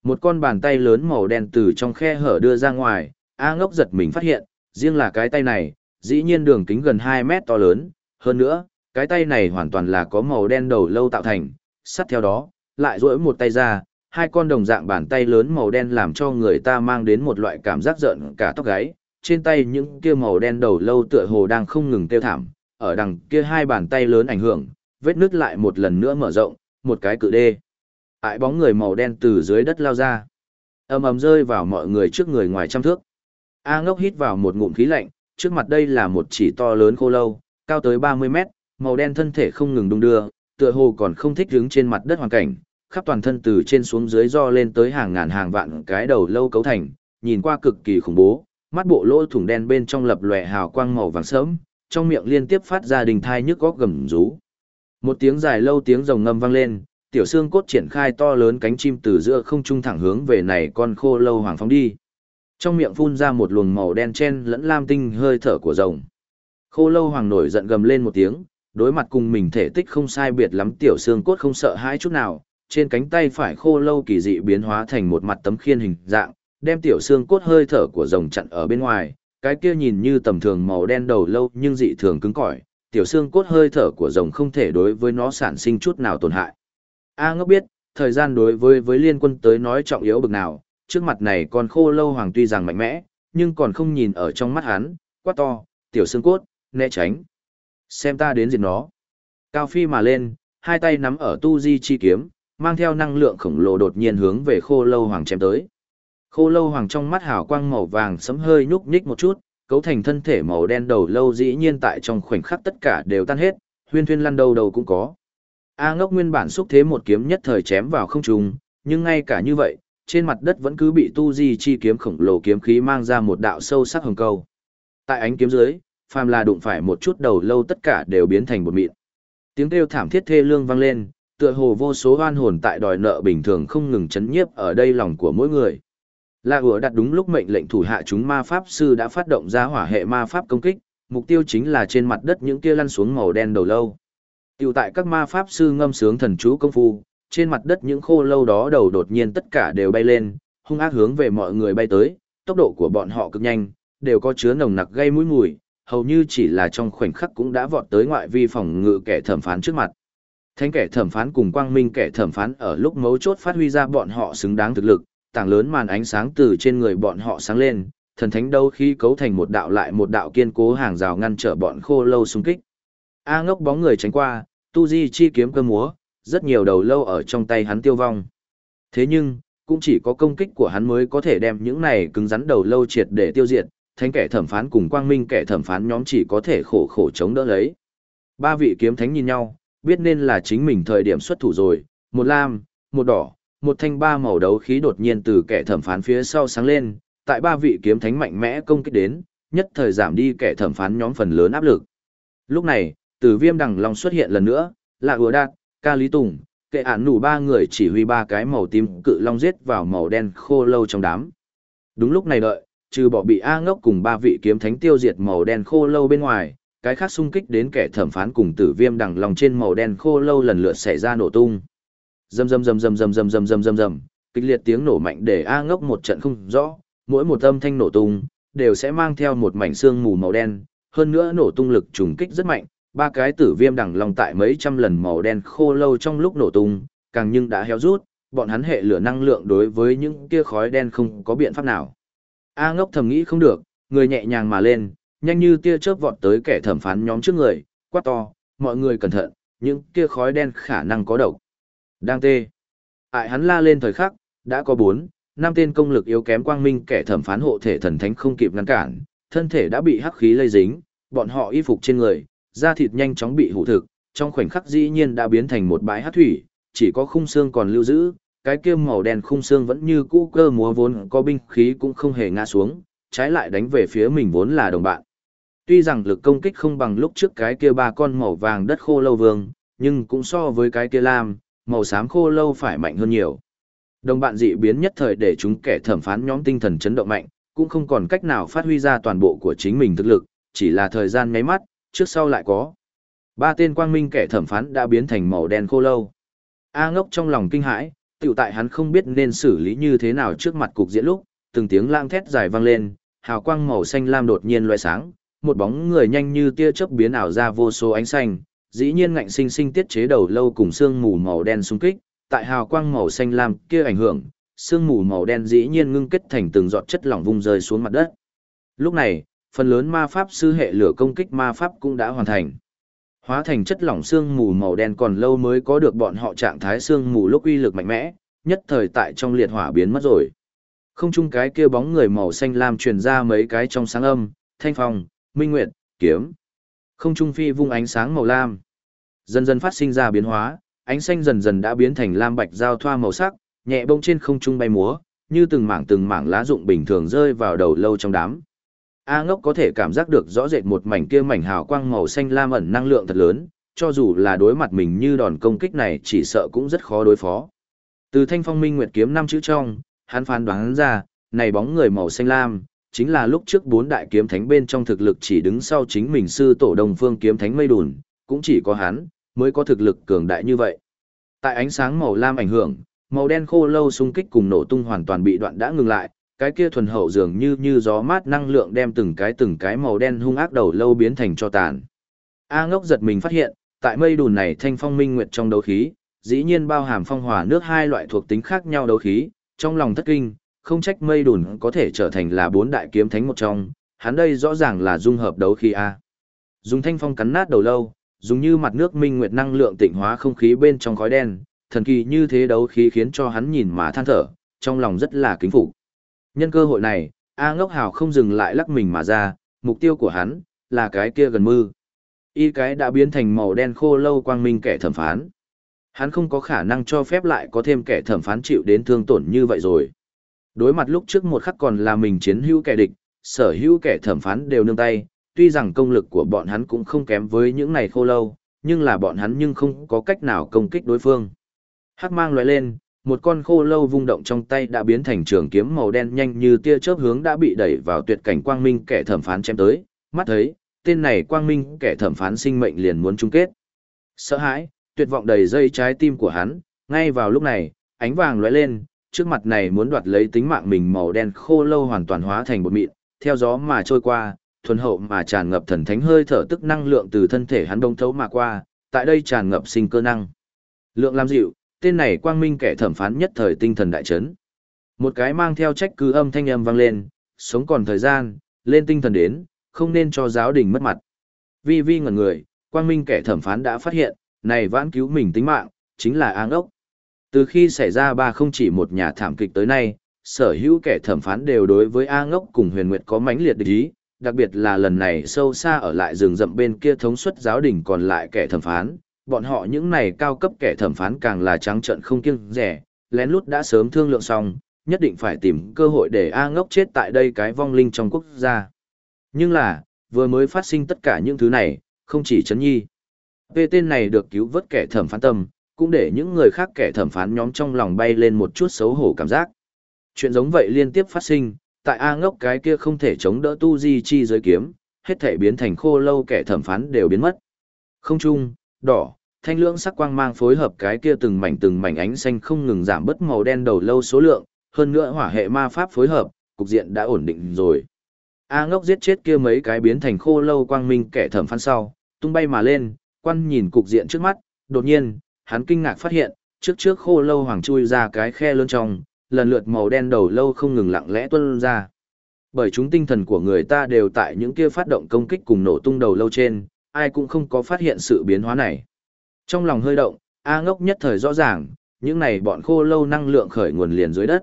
Một con bàn tay lớn màu đen từ trong khe hở đưa ra ngoài, A ngốc giật mình phát hiện, riêng là cái tay này, dĩ nhiên đường kính gần 2 mét to lớn, hơn nữa, cái tay này hoàn toàn là có màu đen đầu lâu tạo thành, sắt theo đó, lại duỗi một tay ra, hai con đồng dạng bàn tay lớn màu đen làm cho người ta mang đến một loại cảm giác giận cả tóc gáy, trên tay những kia màu đen đầu lâu tựa hồ đang không ngừng tiêu thảm, ở đằng kia hai bàn tay lớn ảnh hưởng, vết nứt lại một lần nữa mở rộng, một cái cự đê. Ải bóng người màu đen từ dưới đất lao ra, ầm ầm rơi vào mọi người trước người ngoài trăm thước. A ngốc hít vào một ngụm khí lạnh, trước mặt đây là một chỉ to lớn khô lâu, cao tới 30 mét, màu đen thân thể không ngừng đung đưa, tựa hồ còn không thích đứng trên mặt đất hoàn cảnh, khắp toàn thân từ trên xuống dưới do lên tới hàng ngàn hàng vạn cái đầu lâu cấu thành, nhìn qua cực kỳ khủng bố, mắt bộ lỗ thủng đen bên trong lập lòe hào quang màu vàng sớm, trong miệng liên tiếp phát ra đình thai nhức góc gầm rú. Một tiếng dài lâu tiếng rồng ngâm vang lên, tiểu xương cốt triển khai to lớn cánh chim từ giữa không trung thẳng hướng về này con khô lâu hoàng phóng đi. Trong miệng phun ra một luồng màu đen chen lẫn lam tinh hơi thở của rồng. Khô lâu hoàng nổi giận gầm lên một tiếng, đối mặt cùng mình thể tích không sai biệt lắm tiểu xương cốt không sợ hãi chút nào, trên cánh tay phải khô lâu kỳ dị biến hóa thành một mặt tấm khiên hình dạng, đem tiểu xương cốt hơi thở của rồng chặn ở bên ngoài, cái kia nhìn như tầm thường màu đen đầu lâu nhưng dị thường cứng cỏi, tiểu xương cốt hơi thở của rồng không thể đối với nó sản sinh chút nào tổn hại. A ngốc biết, thời gian đối với với liên quân tới nói trọng yếu bực nào, trước mặt này con khô lâu hoàng tuy rằng mạnh mẽ, nhưng còn không nhìn ở trong mắt hắn, Quá to, tiểu xương cốt, né tránh. Xem ta đến diệt nó. Cao phi mà lên, hai tay nắm ở tu di chi kiếm, mang theo năng lượng khổng lồ đột nhiên hướng về khô lâu hoàng chém tới. Khô lâu hoàng trong mắt hào quang màu vàng sấm hơi nhúc nhích một chút, cấu thành thân thể màu đen đầu lâu dĩ nhiên tại trong khoảnh khắc tất cả đều tan hết, huyên thuyên lăn đầu đầu cũng có. A ngốc nguyên bản xúc thế một kiếm nhất thời chém vào không trung, nhưng ngay cả như vậy, trên mặt đất vẫn cứ bị tu di chi kiếm khổng lồ kiếm khí mang ra một đạo sâu sắc hồng câu. Tại ánh kiếm dưới, phàm là đụng phải một chút đầu lâu tất cả đều biến thành bột mịn. Tiếng kêu thảm thiết thê lương vang lên, tựa hồ vô số oan hồn tại đòi nợ bình thường không ngừng chấn nhiếp ở đây lòng của mỗi người. La Hứa đặt đúng lúc mệnh lệnh thủ hạ chúng ma pháp sư đã phát động ra hỏa hệ ma pháp công kích, mục tiêu chính là trên mặt đất những kia lăn xuống màu đen đầu lâu. Tiểu tại các ma pháp sư ngâm sướng thần chú công phu, trên mặt đất những khô lâu đó đầu đột nhiên tất cả đều bay lên, hung ác hướng về mọi người bay tới, tốc độ của bọn họ cực nhanh, đều có chứa nồng nặc gây mũi mùi, hầu như chỉ là trong khoảnh khắc cũng đã vọt tới ngoại vi phòng ngự kẻ thẩm phán trước mặt. Thánh kẻ thẩm phán cùng quang minh kẻ thẩm phán ở lúc mấu chốt phát huy ra bọn họ xứng đáng thực lực, tảng lớn màn ánh sáng từ trên người bọn họ sáng lên, thần thánh đâu khi cấu thành một đạo lại một đạo kiên cố hàng rào ngăn trở bọn khô lâu xung kích. A ngốc bóng người tránh qua, tu di chi kiếm cơ múa, rất nhiều đầu lâu ở trong tay hắn tiêu vong. Thế nhưng, cũng chỉ có công kích của hắn mới có thể đem những này cứng rắn đầu lâu triệt để tiêu diệt, thánh kẻ thẩm phán cùng quang minh kẻ thẩm phán nhóm chỉ có thể khổ khổ chống đỡ lấy. Ba vị kiếm thánh nhìn nhau, biết nên là chính mình thời điểm xuất thủ rồi, một lam, một đỏ, một thanh ba màu đấu khí đột nhiên từ kẻ thẩm phán phía sau sáng lên, tại ba vị kiếm thánh mạnh mẽ công kích đến, nhất thời giảm đi kẻ thẩm phán nhóm phần lớn áp lực. Lúc này, Tử Viêm Đằng Long xuất hiện lần nữa, là Ủa Đạt, Ca Lý Tùng, kệ Án nủ ba người chỉ huy ba cái màu tím cự long giết vào màu đen khô lâu trong đám. Đúng lúc này đợi, trừ bỏ bị A ngốc cùng ba vị kiếm thánh tiêu diệt màu đen khô lâu bên ngoài, cái khác xung kích đến kẻ thẩm phán cùng tử viêm đằng lòng trên màu đen khô lâu lần lượt xảy ra nổ tung. Rầm rầm rầm rầm rầm rầm rầm rầm rầm rầm, kịch liệt tiếng nổ mạnh để A ngốc một trận không rõ, mỗi một âm thanh nổ tung đều sẽ mang theo một mảnh xương mù màu đen, hơn nữa nổ tung lực trùng kích rất mạnh, ba cái tử viêm đằng lòng tại mấy trăm lần màu đen khô lâu trong lúc nổ tung, càng nhưng đã héo rút, bọn hắn hệ lửa năng lượng đối với những kia khói đen không có biện pháp nào. A ngốc thầm nghĩ không được, người nhẹ nhàng mà lên, nhanh như tia chớp vọt tới kẻ thẩm phán nhóm trước người, quát to, mọi người cẩn thận, những kia khói đen khả năng có độc. Đang tê. Ải hắn la lên thời khắc, đã có bốn, năm tên công lực yếu kém quang minh kẻ thẩm phán hộ thể thần thánh không kịp ngăn cản, thân thể đã bị hắc khí lây dính, bọn họ y phục trên người, da thịt nhanh chóng bị hủ thực, trong khoảnh khắc dĩ nhiên đã biến thành một bãi hắc thủy, chỉ có khung xương còn lưu giữ, cái kia màu đen khung xương vẫn như cũ cơ múa vốn có binh khí cũng không hề ngã xuống, trái lại đánh về phía mình vốn là đồng bạn. Tuy rằng lực công kích không bằng lúc trước cái kia ba con màu vàng đất khô lâu vương, nhưng cũng so với cái kia lam, màu xám khô lâu phải mạnh hơn nhiều. Đồng bạn dị biến nhất thời để chúng kẻ thẩm phán nhóm tinh thần chấn động mạnh, cũng không còn cách nào phát huy ra toàn bộ của chính mình thực lực, chỉ là thời gian nháy mắt, trước sau lại có. Ba tên quang minh kẻ thẩm phán đã biến thành màu đen khô lâu. A ngốc trong lòng kinh hãi, tiểu tại hắn không biết nên xử lý như thế nào trước mặt cục diễn lúc, từng tiếng lang thét dài vang lên, hào quang màu xanh lam đột nhiên loại sáng, một bóng người nhanh như tia chớp biến ảo ra vô số ánh xanh, dĩ nhiên ngạnh sinh sinh tiết chế đầu lâu cùng xương mù màu đen xung kích, tại hào quang màu xanh lam kia ảnh hưởng, xương mù màu đen dĩ nhiên ngưng kết thành từng giọt chất lỏng vung rơi xuống mặt đất. Lúc này, phần lớn ma pháp sư hệ lửa công kích ma pháp cũng đã hoàn thành. Hóa thành chất lỏng xương mù màu đen còn lâu mới có được bọn họ trạng thái xương mù lúc uy lực mạnh mẽ, nhất thời tại trong liệt hỏa biến mất rồi. Không chung cái kia bóng người màu xanh lam truyền ra mấy cái trong sáng âm, thanh phong, minh nguyệt, kiếm. Không trung phi vung ánh sáng màu lam. Dần dần phát sinh ra biến hóa, ánh xanh dần dần đã biến thành lam bạch giao thoa màu sắc, nhẹ bông trên không trung bay múa, như từng mảng từng mảng lá rụng bình thường rơi vào đầu lâu trong đám. A ngốc có thể cảm giác được rõ rệt một mảnh kia mảnh hào quang màu xanh lam ẩn năng lượng thật lớn, cho dù là đối mặt mình như đòn công kích này chỉ sợ cũng rất khó đối phó. Từ thanh phong minh nguyệt kiếm năm chữ trong, hắn phán đoán ra, này bóng người màu xanh lam, chính là lúc trước bốn đại kiếm thánh bên trong thực lực chỉ đứng sau chính mình sư tổ đồng phương kiếm thánh mây đùn, cũng chỉ có hắn, mới có thực lực cường đại như vậy. Tại ánh sáng màu lam ảnh hưởng, màu đen khô lâu xung kích cùng nổ tung hoàn toàn bị đoạn đã ngừng lại, cái kia thuần hậu dường như như gió mát năng lượng đem từng cái từng cái màu đen hung ác đầu lâu biến thành cho tàn. A ngốc giật mình phát hiện, tại mây đùn này thanh phong minh nguyệt trong đấu khí, dĩ nhiên bao hàm phong hỏa nước hai loại thuộc tính khác nhau đấu khí, trong lòng thất kinh, không trách mây đùn có thể trở thành là bốn đại kiếm thánh một trong, hắn đây rõ ràng là dung hợp đấu khí A. Dùng thanh phong cắn nát đầu lâu, dùng như mặt nước minh nguyệt năng lượng tịnh hóa không khí bên trong khói đen, thần kỳ như thế đấu khí khiến cho hắn nhìn mà than thở, trong lòng rất là kính phục. Nhân cơ hội này, A ngốc hào không dừng lại lắc mình mà ra, mục tiêu của hắn, là cái kia gần mư. Y cái đã biến thành màu đen khô lâu quang minh kẻ thẩm phán. Hắn không có khả năng cho phép lại có thêm kẻ thẩm phán chịu đến thương tổn như vậy rồi. Đối mặt lúc trước một khắc còn là mình chiến hữu kẻ địch, sở hữu kẻ thẩm phán đều nương tay, tuy rằng công lực của bọn hắn cũng không kém với những này khô lâu, nhưng là bọn hắn nhưng không có cách nào công kích đối phương. Hắc mang loại lên, một con khô lâu vung động trong tay đã biến thành trường kiếm màu đen nhanh như tia chớp hướng đã bị đẩy vào tuyệt cảnh quang minh kẻ thẩm phán chém tới, mắt thấy, tên này quang minh kẻ thẩm phán sinh mệnh liền muốn chung kết. Sợ hãi, tuyệt vọng đầy dây trái tim của hắn, ngay vào lúc này, ánh vàng lóe lên, trước mặt này muốn đoạt lấy tính mạng mình màu đen khô lâu hoàn toàn hóa thành bột mịn, theo gió mà trôi qua, thuần hậu mà tràn ngập thần thánh hơi thở tức năng lượng từ thân thể hắn đông thấu mà qua, tại đây tràn ngập sinh cơ năng. Lượng làm dịu, tên này quang minh kẻ thẩm phán nhất thời tinh thần đại chấn. Một cái mang theo trách cứ âm thanh âm vang lên, sống còn thời gian, lên tinh thần đến, không nên cho giáo đình mất mặt. Vi vi ngẩn người, quang minh kẻ thẩm phán đã phát hiện, này vãn cứu mình tính mạng, chính là áng ốc. Từ khi xảy ra ba không chỉ một nhà thảm kịch tới nay, sở hữu kẻ thẩm phán đều đối với A ngốc cùng huyền nguyệt có mãnh liệt địch ý, đặc biệt là lần này sâu xa ở lại rừng rậm bên kia thống suất giáo đình còn lại kẻ thẩm phán, bọn họ những này cao cấp kẻ thẩm phán càng là trắng trợn không kiêng rẻ, lén lút đã sớm thương lượng xong, nhất định phải tìm cơ hội để A ngốc chết tại đây cái vong linh trong quốc gia. Nhưng là, vừa mới phát sinh tất cả những thứ này, không chỉ chấn nhi. Về tên này được cứu vớt kẻ thẩm phán tâm, cũng để những người khác kẻ thẩm phán nhóm trong lòng bay lên một chút xấu hổ cảm giác. Chuyện giống vậy liên tiếp phát sinh, tại A ngốc cái kia không thể chống đỡ tu di chi giới kiếm, hết thể biến thành khô lâu kẻ thẩm phán đều biến mất. Không trung, đỏ, thanh lưỡng sắc quang mang phối hợp cái kia từng mảnh từng mảnh ánh xanh không ngừng giảm bớt màu đen đầu lâu số lượng, hơn nữa hỏa hệ ma pháp phối hợp, cục diện đã ổn định rồi. A ngốc giết chết kia mấy cái biến thành khô lâu quang minh kẻ thẩm phán sau, tung bay mà lên, quan nhìn cục diện trước mắt, đột nhiên, hắn kinh ngạc phát hiện, trước trước khô lâu hoàng chui ra cái khe lớn trong, lần lượt màu đen đầu lâu không ngừng lặng lẽ tuôn ra. Bởi chúng tinh thần của người ta đều tại những kia phát động công kích cùng nổ tung đầu lâu trên, ai cũng không có phát hiện sự biến hóa này. Trong lòng hơi động, A ngốc nhất thời rõ ràng, những này bọn khô lâu năng lượng khởi nguồn liền dưới đất.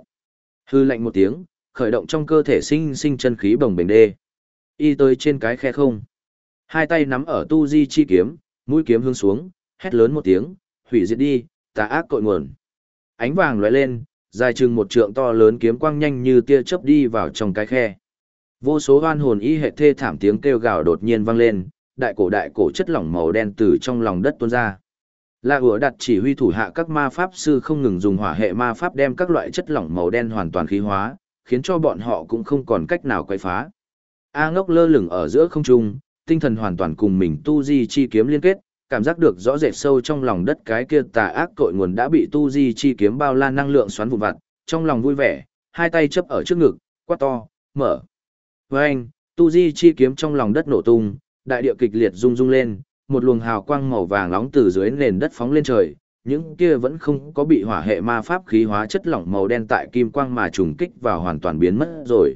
Hư lạnh một tiếng, khởi động trong cơ thể sinh sinh chân khí bồng bềnh đê. Y tới trên cái khe không. Hai tay nắm ở tu di chi kiếm, mũi kiếm hướng xuống, hét lớn một tiếng, hủy diệt đi, tà ác cội nguồn. Ánh vàng lóe lên, dài chừng một trượng to lớn kiếm quang nhanh như tia chớp đi vào trong cái khe. Vô số oan hồn y hệ thê thảm tiếng kêu gào đột nhiên vang lên, đại cổ đại cổ chất lỏng màu đen từ trong lòng đất tuôn ra. La Hứa đặt chỉ huy thủ hạ các ma pháp sư không ngừng dùng hỏa hệ ma pháp đem các loại chất lỏng màu đen hoàn toàn khí hóa, khiến cho bọn họ cũng không còn cách nào quay phá. A ngốc lơ lửng ở giữa không trung, tinh thần hoàn toàn cùng mình tu di chi kiếm liên kết, cảm giác được rõ rệt sâu trong lòng đất cái kia tà ác tội nguồn đã bị tu di chi kiếm bao la năng lượng xoắn vụn vặt, trong lòng vui vẻ, hai tay chấp ở trước ngực, quát to, mở. Với anh, tu di chi kiếm trong lòng đất nổ tung, đại địa kịch liệt rung rung lên, một luồng hào quang màu vàng nóng từ dưới nền đất phóng lên trời, những kia vẫn không có bị hỏa hệ ma pháp khí hóa chất lỏng màu đen tại kim quang mà trùng kích vào hoàn toàn biến mất rồi.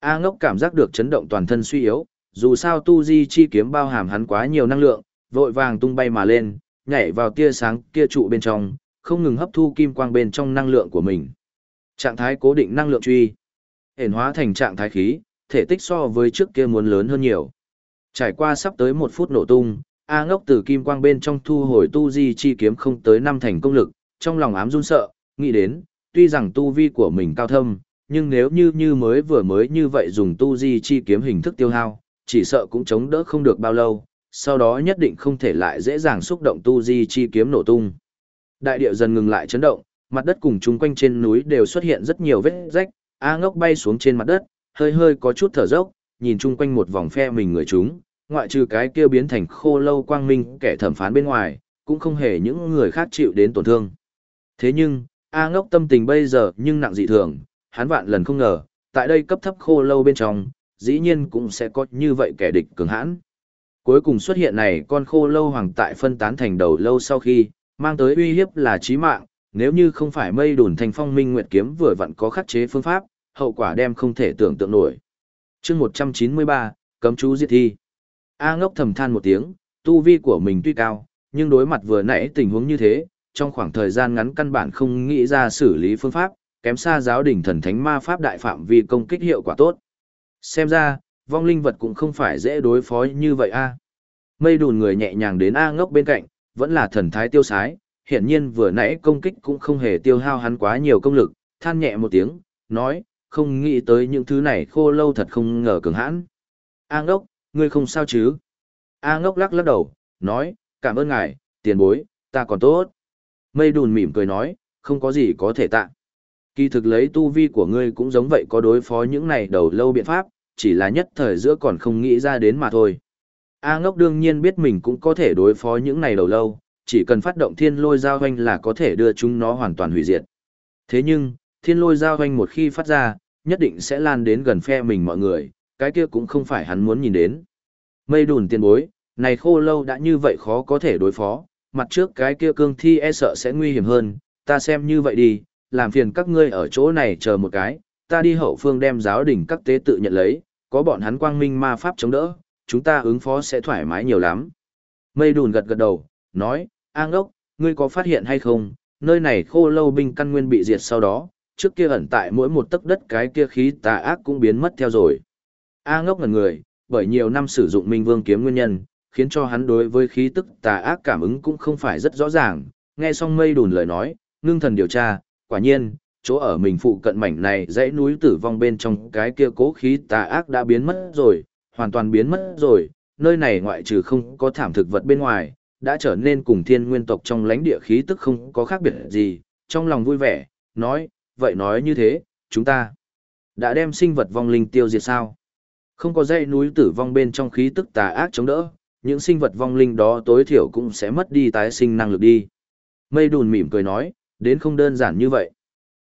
A ngốc cảm giác được chấn động toàn thân suy yếu, dù sao tu di chi kiếm bao hàm hắn quá nhiều năng lượng, vội vàng tung bay mà lên, nhảy vào tia sáng kia trụ bên trong, không ngừng hấp thu kim quang bên trong năng lượng của mình. Trạng thái cố định năng lượng truy, hển hóa thành trạng thái khí, thể tích so với trước kia muốn lớn hơn nhiều. Trải qua sắp tới một phút nổ tung, A ngốc từ kim quang bên trong thu hồi tu di chi kiếm không tới năm thành công lực, trong lòng ám run sợ, nghĩ đến, tuy rằng tu vi của mình cao thâm, nhưng nếu như như mới vừa mới như vậy dùng tu di chi kiếm hình thức tiêu hao, chỉ sợ cũng chống đỡ không được bao lâu, sau đó nhất định không thể lại dễ dàng xúc động tu di chi kiếm nổ tung. Đại địa dần ngừng lại chấn động, mặt đất cùng chung quanh trên núi đều xuất hiện rất nhiều vết rách, A ngốc bay xuống trên mặt đất, hơi hơi có chút thở dốc, nhìn chung quanh một vòng phe mình người chúng, ngoại trừ cái kia biến thành khô lâu quang minh kẻ thẩm phán bên ngoài, cũng không hề những người khác chịu đến tổn thương. Thế nhưng, A ngốc tâm tình bây giờ nhưng nặng dị thường, hắn vạn lần không ngờ, tại đây cấp thấp khô lâu bên trong, dĩ nhiên cũng sẽ có như vậy kẻ địch cường hãn. Cuối cùng xuất hiện này con khô lâu hoàng tại phân tán thành đầu lâu sau khi, mang tới uy hiếp là chí mạng, nếu như không phải mây đùn thành phong minh nguyệt kiếm vừa vặn có khắc chế phương pháp, hậu quả đem không thể tưởng tượng nổi. chương 193, cấm chú diệt thi. A ngốc thầm than một tiếng, tu vi của mình tuy cao, nhưng đối mặt vừa nãy tình huống như thế, trong khoảng thời gian ngắn căn bản không nghĩ ra xử lý phương pháp, kém xa giáo đỉnh thần thánh ma pháp đại phạm vi công kích hiệu quả tốt. Xem ra, vong linh vật cũng không phải dễ đối phó như vậy a. Mây đùn người nhẹ nhàng đến A ngốc bên cạnh, vẫn là thần thái tiêu sái, hiển nhiên vừa nãy công kích cũng không hề tiêu hao hắn quá nhiều công lực, than nhẹ một tiếng, nói, không nghĩ tới những thứ này khô lâu thật không ngờ cường hãn. A ngốc, ngươi không sao chứ? A ngốc lắc lắc đầu, nói, cảm ơn ngài, tiền bối, ta còn tốt. Mây đùn mỉm cười nói, không có gì có thể tạ. Kỳ thực lấy tu vi của ngươi cũng giống vậy có đối phó những này đầu lâu biện pháp, chỉ là nhất thời giữa còn không nghĩ ra đến mà thôi. A ngốc đương nhiên biết mình cũng có thể đối phó những này đầu lâu, chỉ cần phát động thiên lôi giao hoanh là có thể đưa chúng nó hoàn toàn hủy diệt. Thế nhưng, thiên lôi giao hoanh một khi phát ra, nhất định sẽ lan đến gần phe mình mọi người, cái kia cũng không phải hắn muốn nhìn đến. Mây đùn tiền bối, này khô lâu đã như vậy khó có thể đối phó, mặt trước cái kia cương thi e sợ sẽ nguy hiểm hơn, ta xem như vậy đi, làm phiền các ngươi ở chỗ này chờ một cái, ta đi hậu phương đem giáo đỉnh các tế tự nhận lấy, có bọn hắn quang minh ma pháp chống đỡ, chúng ta ứng phó sẽ thoải mái nhiều lắm. Mây đùn gật gật đầu, nói, an ốc, ngươi có phát hiện hay không, nơi này khô lâu binh căn nguyên bị diệt sau đó, trước kia ẩn tại mỗi một tấc đất cái kia khí tà ác cũng biến mất theo rồi. A ngốc ngần người, bởi nhiều năm sử dụng minh vương kiếm nguyên nhân, khiến cho hắn đối với khí tức tà ác cảm ứng cũng không phải rất rõ ràng, nghe xong mây đùn lời nói, ngưng thần điều tra, quả nhiên, chỗ ở mình phụ cận mảnh này dãy núi tử vong bên trong cái kia cố khí tà ác đã biến mất rồi, hoàn toàn biến mất rồi, nơi này ngoại trừ không có thảm thực vật bên ngoài, đã trở nên cùng thiên nguyên tộc trong lãnh địa khí tức không có khác biệt gì, trong lòng vui vẻ, nói, vậy nói như thế, chúng ta đã đem sinh vật vong linh tiêu diệt sao? Không có dãy núi tử vong bên trong khí tức tà ác chống đỡ, những sinh vật vong linh đó tối thiểu cũng sẽ mất đi tái sinh năng lực đi. Mây đùn mỉm cười nói, đến không đơn giản như vậy.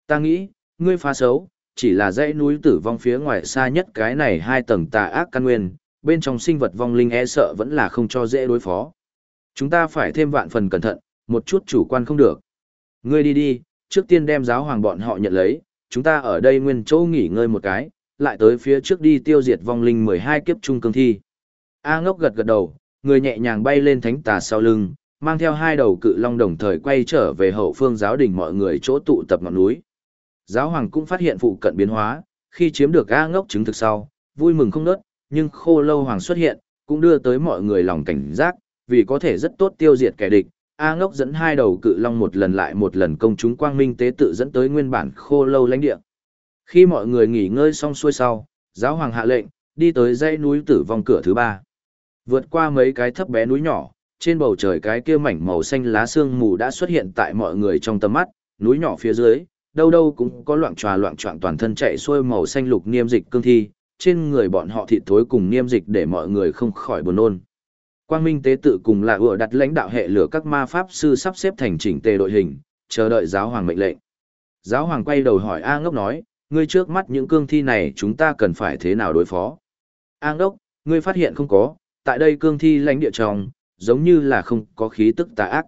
Ta nghĩ, ngươi phá xấu, chỉ là dãy núi tử vong phía ngoài xa nhất cái này hai tầng tà ác căn nguyên, bên trong sinh vật vong linh e sợ vẫn là không cho dễ đối phó. Chúng ta phải thêm vạn phần cẩn thận, một chút chủ quan không được. Ngươi đi đi, trước tiên đem giáo hoàng bọn họ nhận lấy, chúng ta ở đây nguyên chỗ nghỉ ngơi một cái, lại tới phía trước đi tiêu diệt vong linh 12 kiếp trung cương thi. A ngốc gật gật đầu, người nhẹ nhàng bay lên thánh tà sau lưng, mang theo hai đầu cự long đồng thời quay trở về hậu phương giáo đình mọi người chỗ tụ tập ngọn núi. Giáo hoàng cũng phát hiện phụ cận biến hóa, khi chiếm được A ngốc chứng thực sau, vui mừng không nớt, nhưng khô lâu hoàng xuất hiện, cũng đưa tới mọi người lòng cảnh giác, vì có thể rất tốt tiêu diệt kẻ địch. A ngốc dẫn hai đầu cự long một lần lại một lần công chúng quang minh tế tự dẫn tới nguyên bản khô lâu lãnh địa. Khi mọi người nghỉ ngơi xong xuôi sau, giáo hoàng hạ lệnh, đi tới dãy núi tử vong cửa thứ ba. Vượt qua mấy cái thấp bé núi nhỏ, trên bầu trời cái kia mảnh màu xanh lá sương mù đã xuất hiện tại mọi người trong tầm mắt, núi nhỏ phía dưới, đâu đâu cũng có loạn tròa loạn trọng toàn thân chạy xuôi màu xanh lục niêm dịch cương thi, trên người bọn họ thịt thối cùng niêm dịch để mọi người không khỏi buồn nôn. Quang Minh tế tự cùng là ựa đặt lãnh đạo hệ lửa các ma pháp sư sắp xếp thành chỉnh tề đội hình, chờ đợi giáo hoàng mệnh lệnh. Giáo hoàng quay đầu hỏi A ngốc nói, ngươi trước mắt những cương thi này chúng ta cần phải thế nào đối phó? An đốc, ngươi phát hiện không có, tại đây cương thi lãnh địa trong, giống như là không có khí tức tà ác.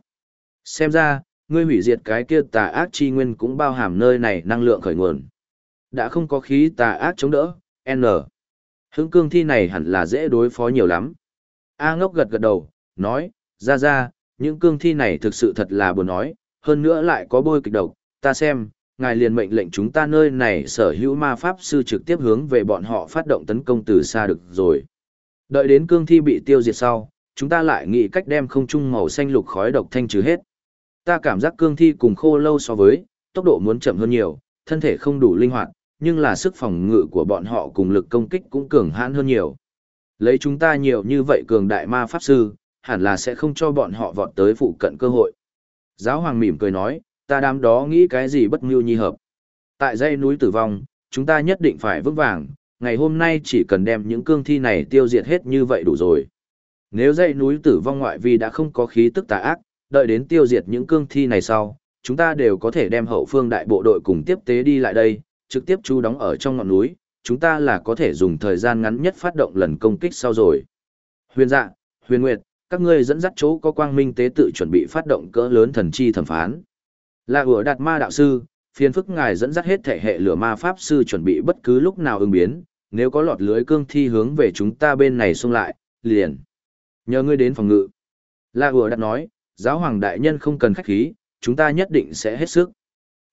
Xem ra, ngươi hủy diệt cái kia tà ác chi nguyên cũng bao hàm nơi này năng lượng khởi nguồn. Đã không có khí tà ác chống đỡ, N. Hứng cương thi này hẳn là dễ đối phó nhiều lắm. A ngốc gật gật đầu, nói, ra ra, những cương thi này thực sự thật là buồn nói, hơn nữa lại có bôi kịch độc, ta xem, ngài liền mệnh lệnh chúng ta nơi này sở hữu ma pháp sư trực tiếp hướng về bọn họ phát động tấn công từ xa được rồi. Đợi đến cương thi bị tiêu diệt sau, chúng ta lại nghĩ cách đem không trung màu xanh lục khói độc thanh trừ hết. Ta cảm giác cương thi cùng khô lâu so với, tốc độ muốn chậm hơn nhiều, thân thể không đủ linh hoạt, nhưng là sức phòng ngự của bọn họ cùng lực công kích cũng cường hãn hơn nhiều. Lấy chúng ta nhiều như vậy cường đại ma pháp sư, hẳn là sẽ không cho bọn họ vọt tới phụ cận cơ hội. Giáo hoàng mỉm cười nói, ta đám đó nghĩ cái gì bất ngưu nhi hợp. Tại dãy núi tử vong, chúng ta nhất định phải vững vàng, ngày hôm nay chỉ cần đem những cương thi này tiêu diệt hết như vậy đủ rồi. Nếu dãy núi tử vong ngoại vi đã không có khí tức tà ác, đợi đến tiêu diệt những cương thi này sau, chúng ta đều có thể đem hậu phương đại bộ đội cùng tiếp tế đi lại đây, trực tiếp chú đóng ở trong ngọn núi, chúng ta là có thể dùng thời gian ngắn nhất phát động lần công kích sau rồi. Huyền dạ, huyền nguyệt, các ngươi dẫn dắt chỗ có quang minh tế tự chuẩn bị phát động cỡ lớn thần chi thẩm phán. Là ủa đạt ma đạo sư, phiền phức ngài dẫn dắt hết thể hệ lửa ma pháp sư chuẩn bị bất cứ lúc nào ứng biến, nếu có lọt lưới cương thi hướng về chúng ta bên này xông lại, liền. Nhờ ngươi đến phòng ngự. La ủa đạt nói, giáo hoàng đại nhân không cần khách khí, chúng ta nhất định sẽ hết sức.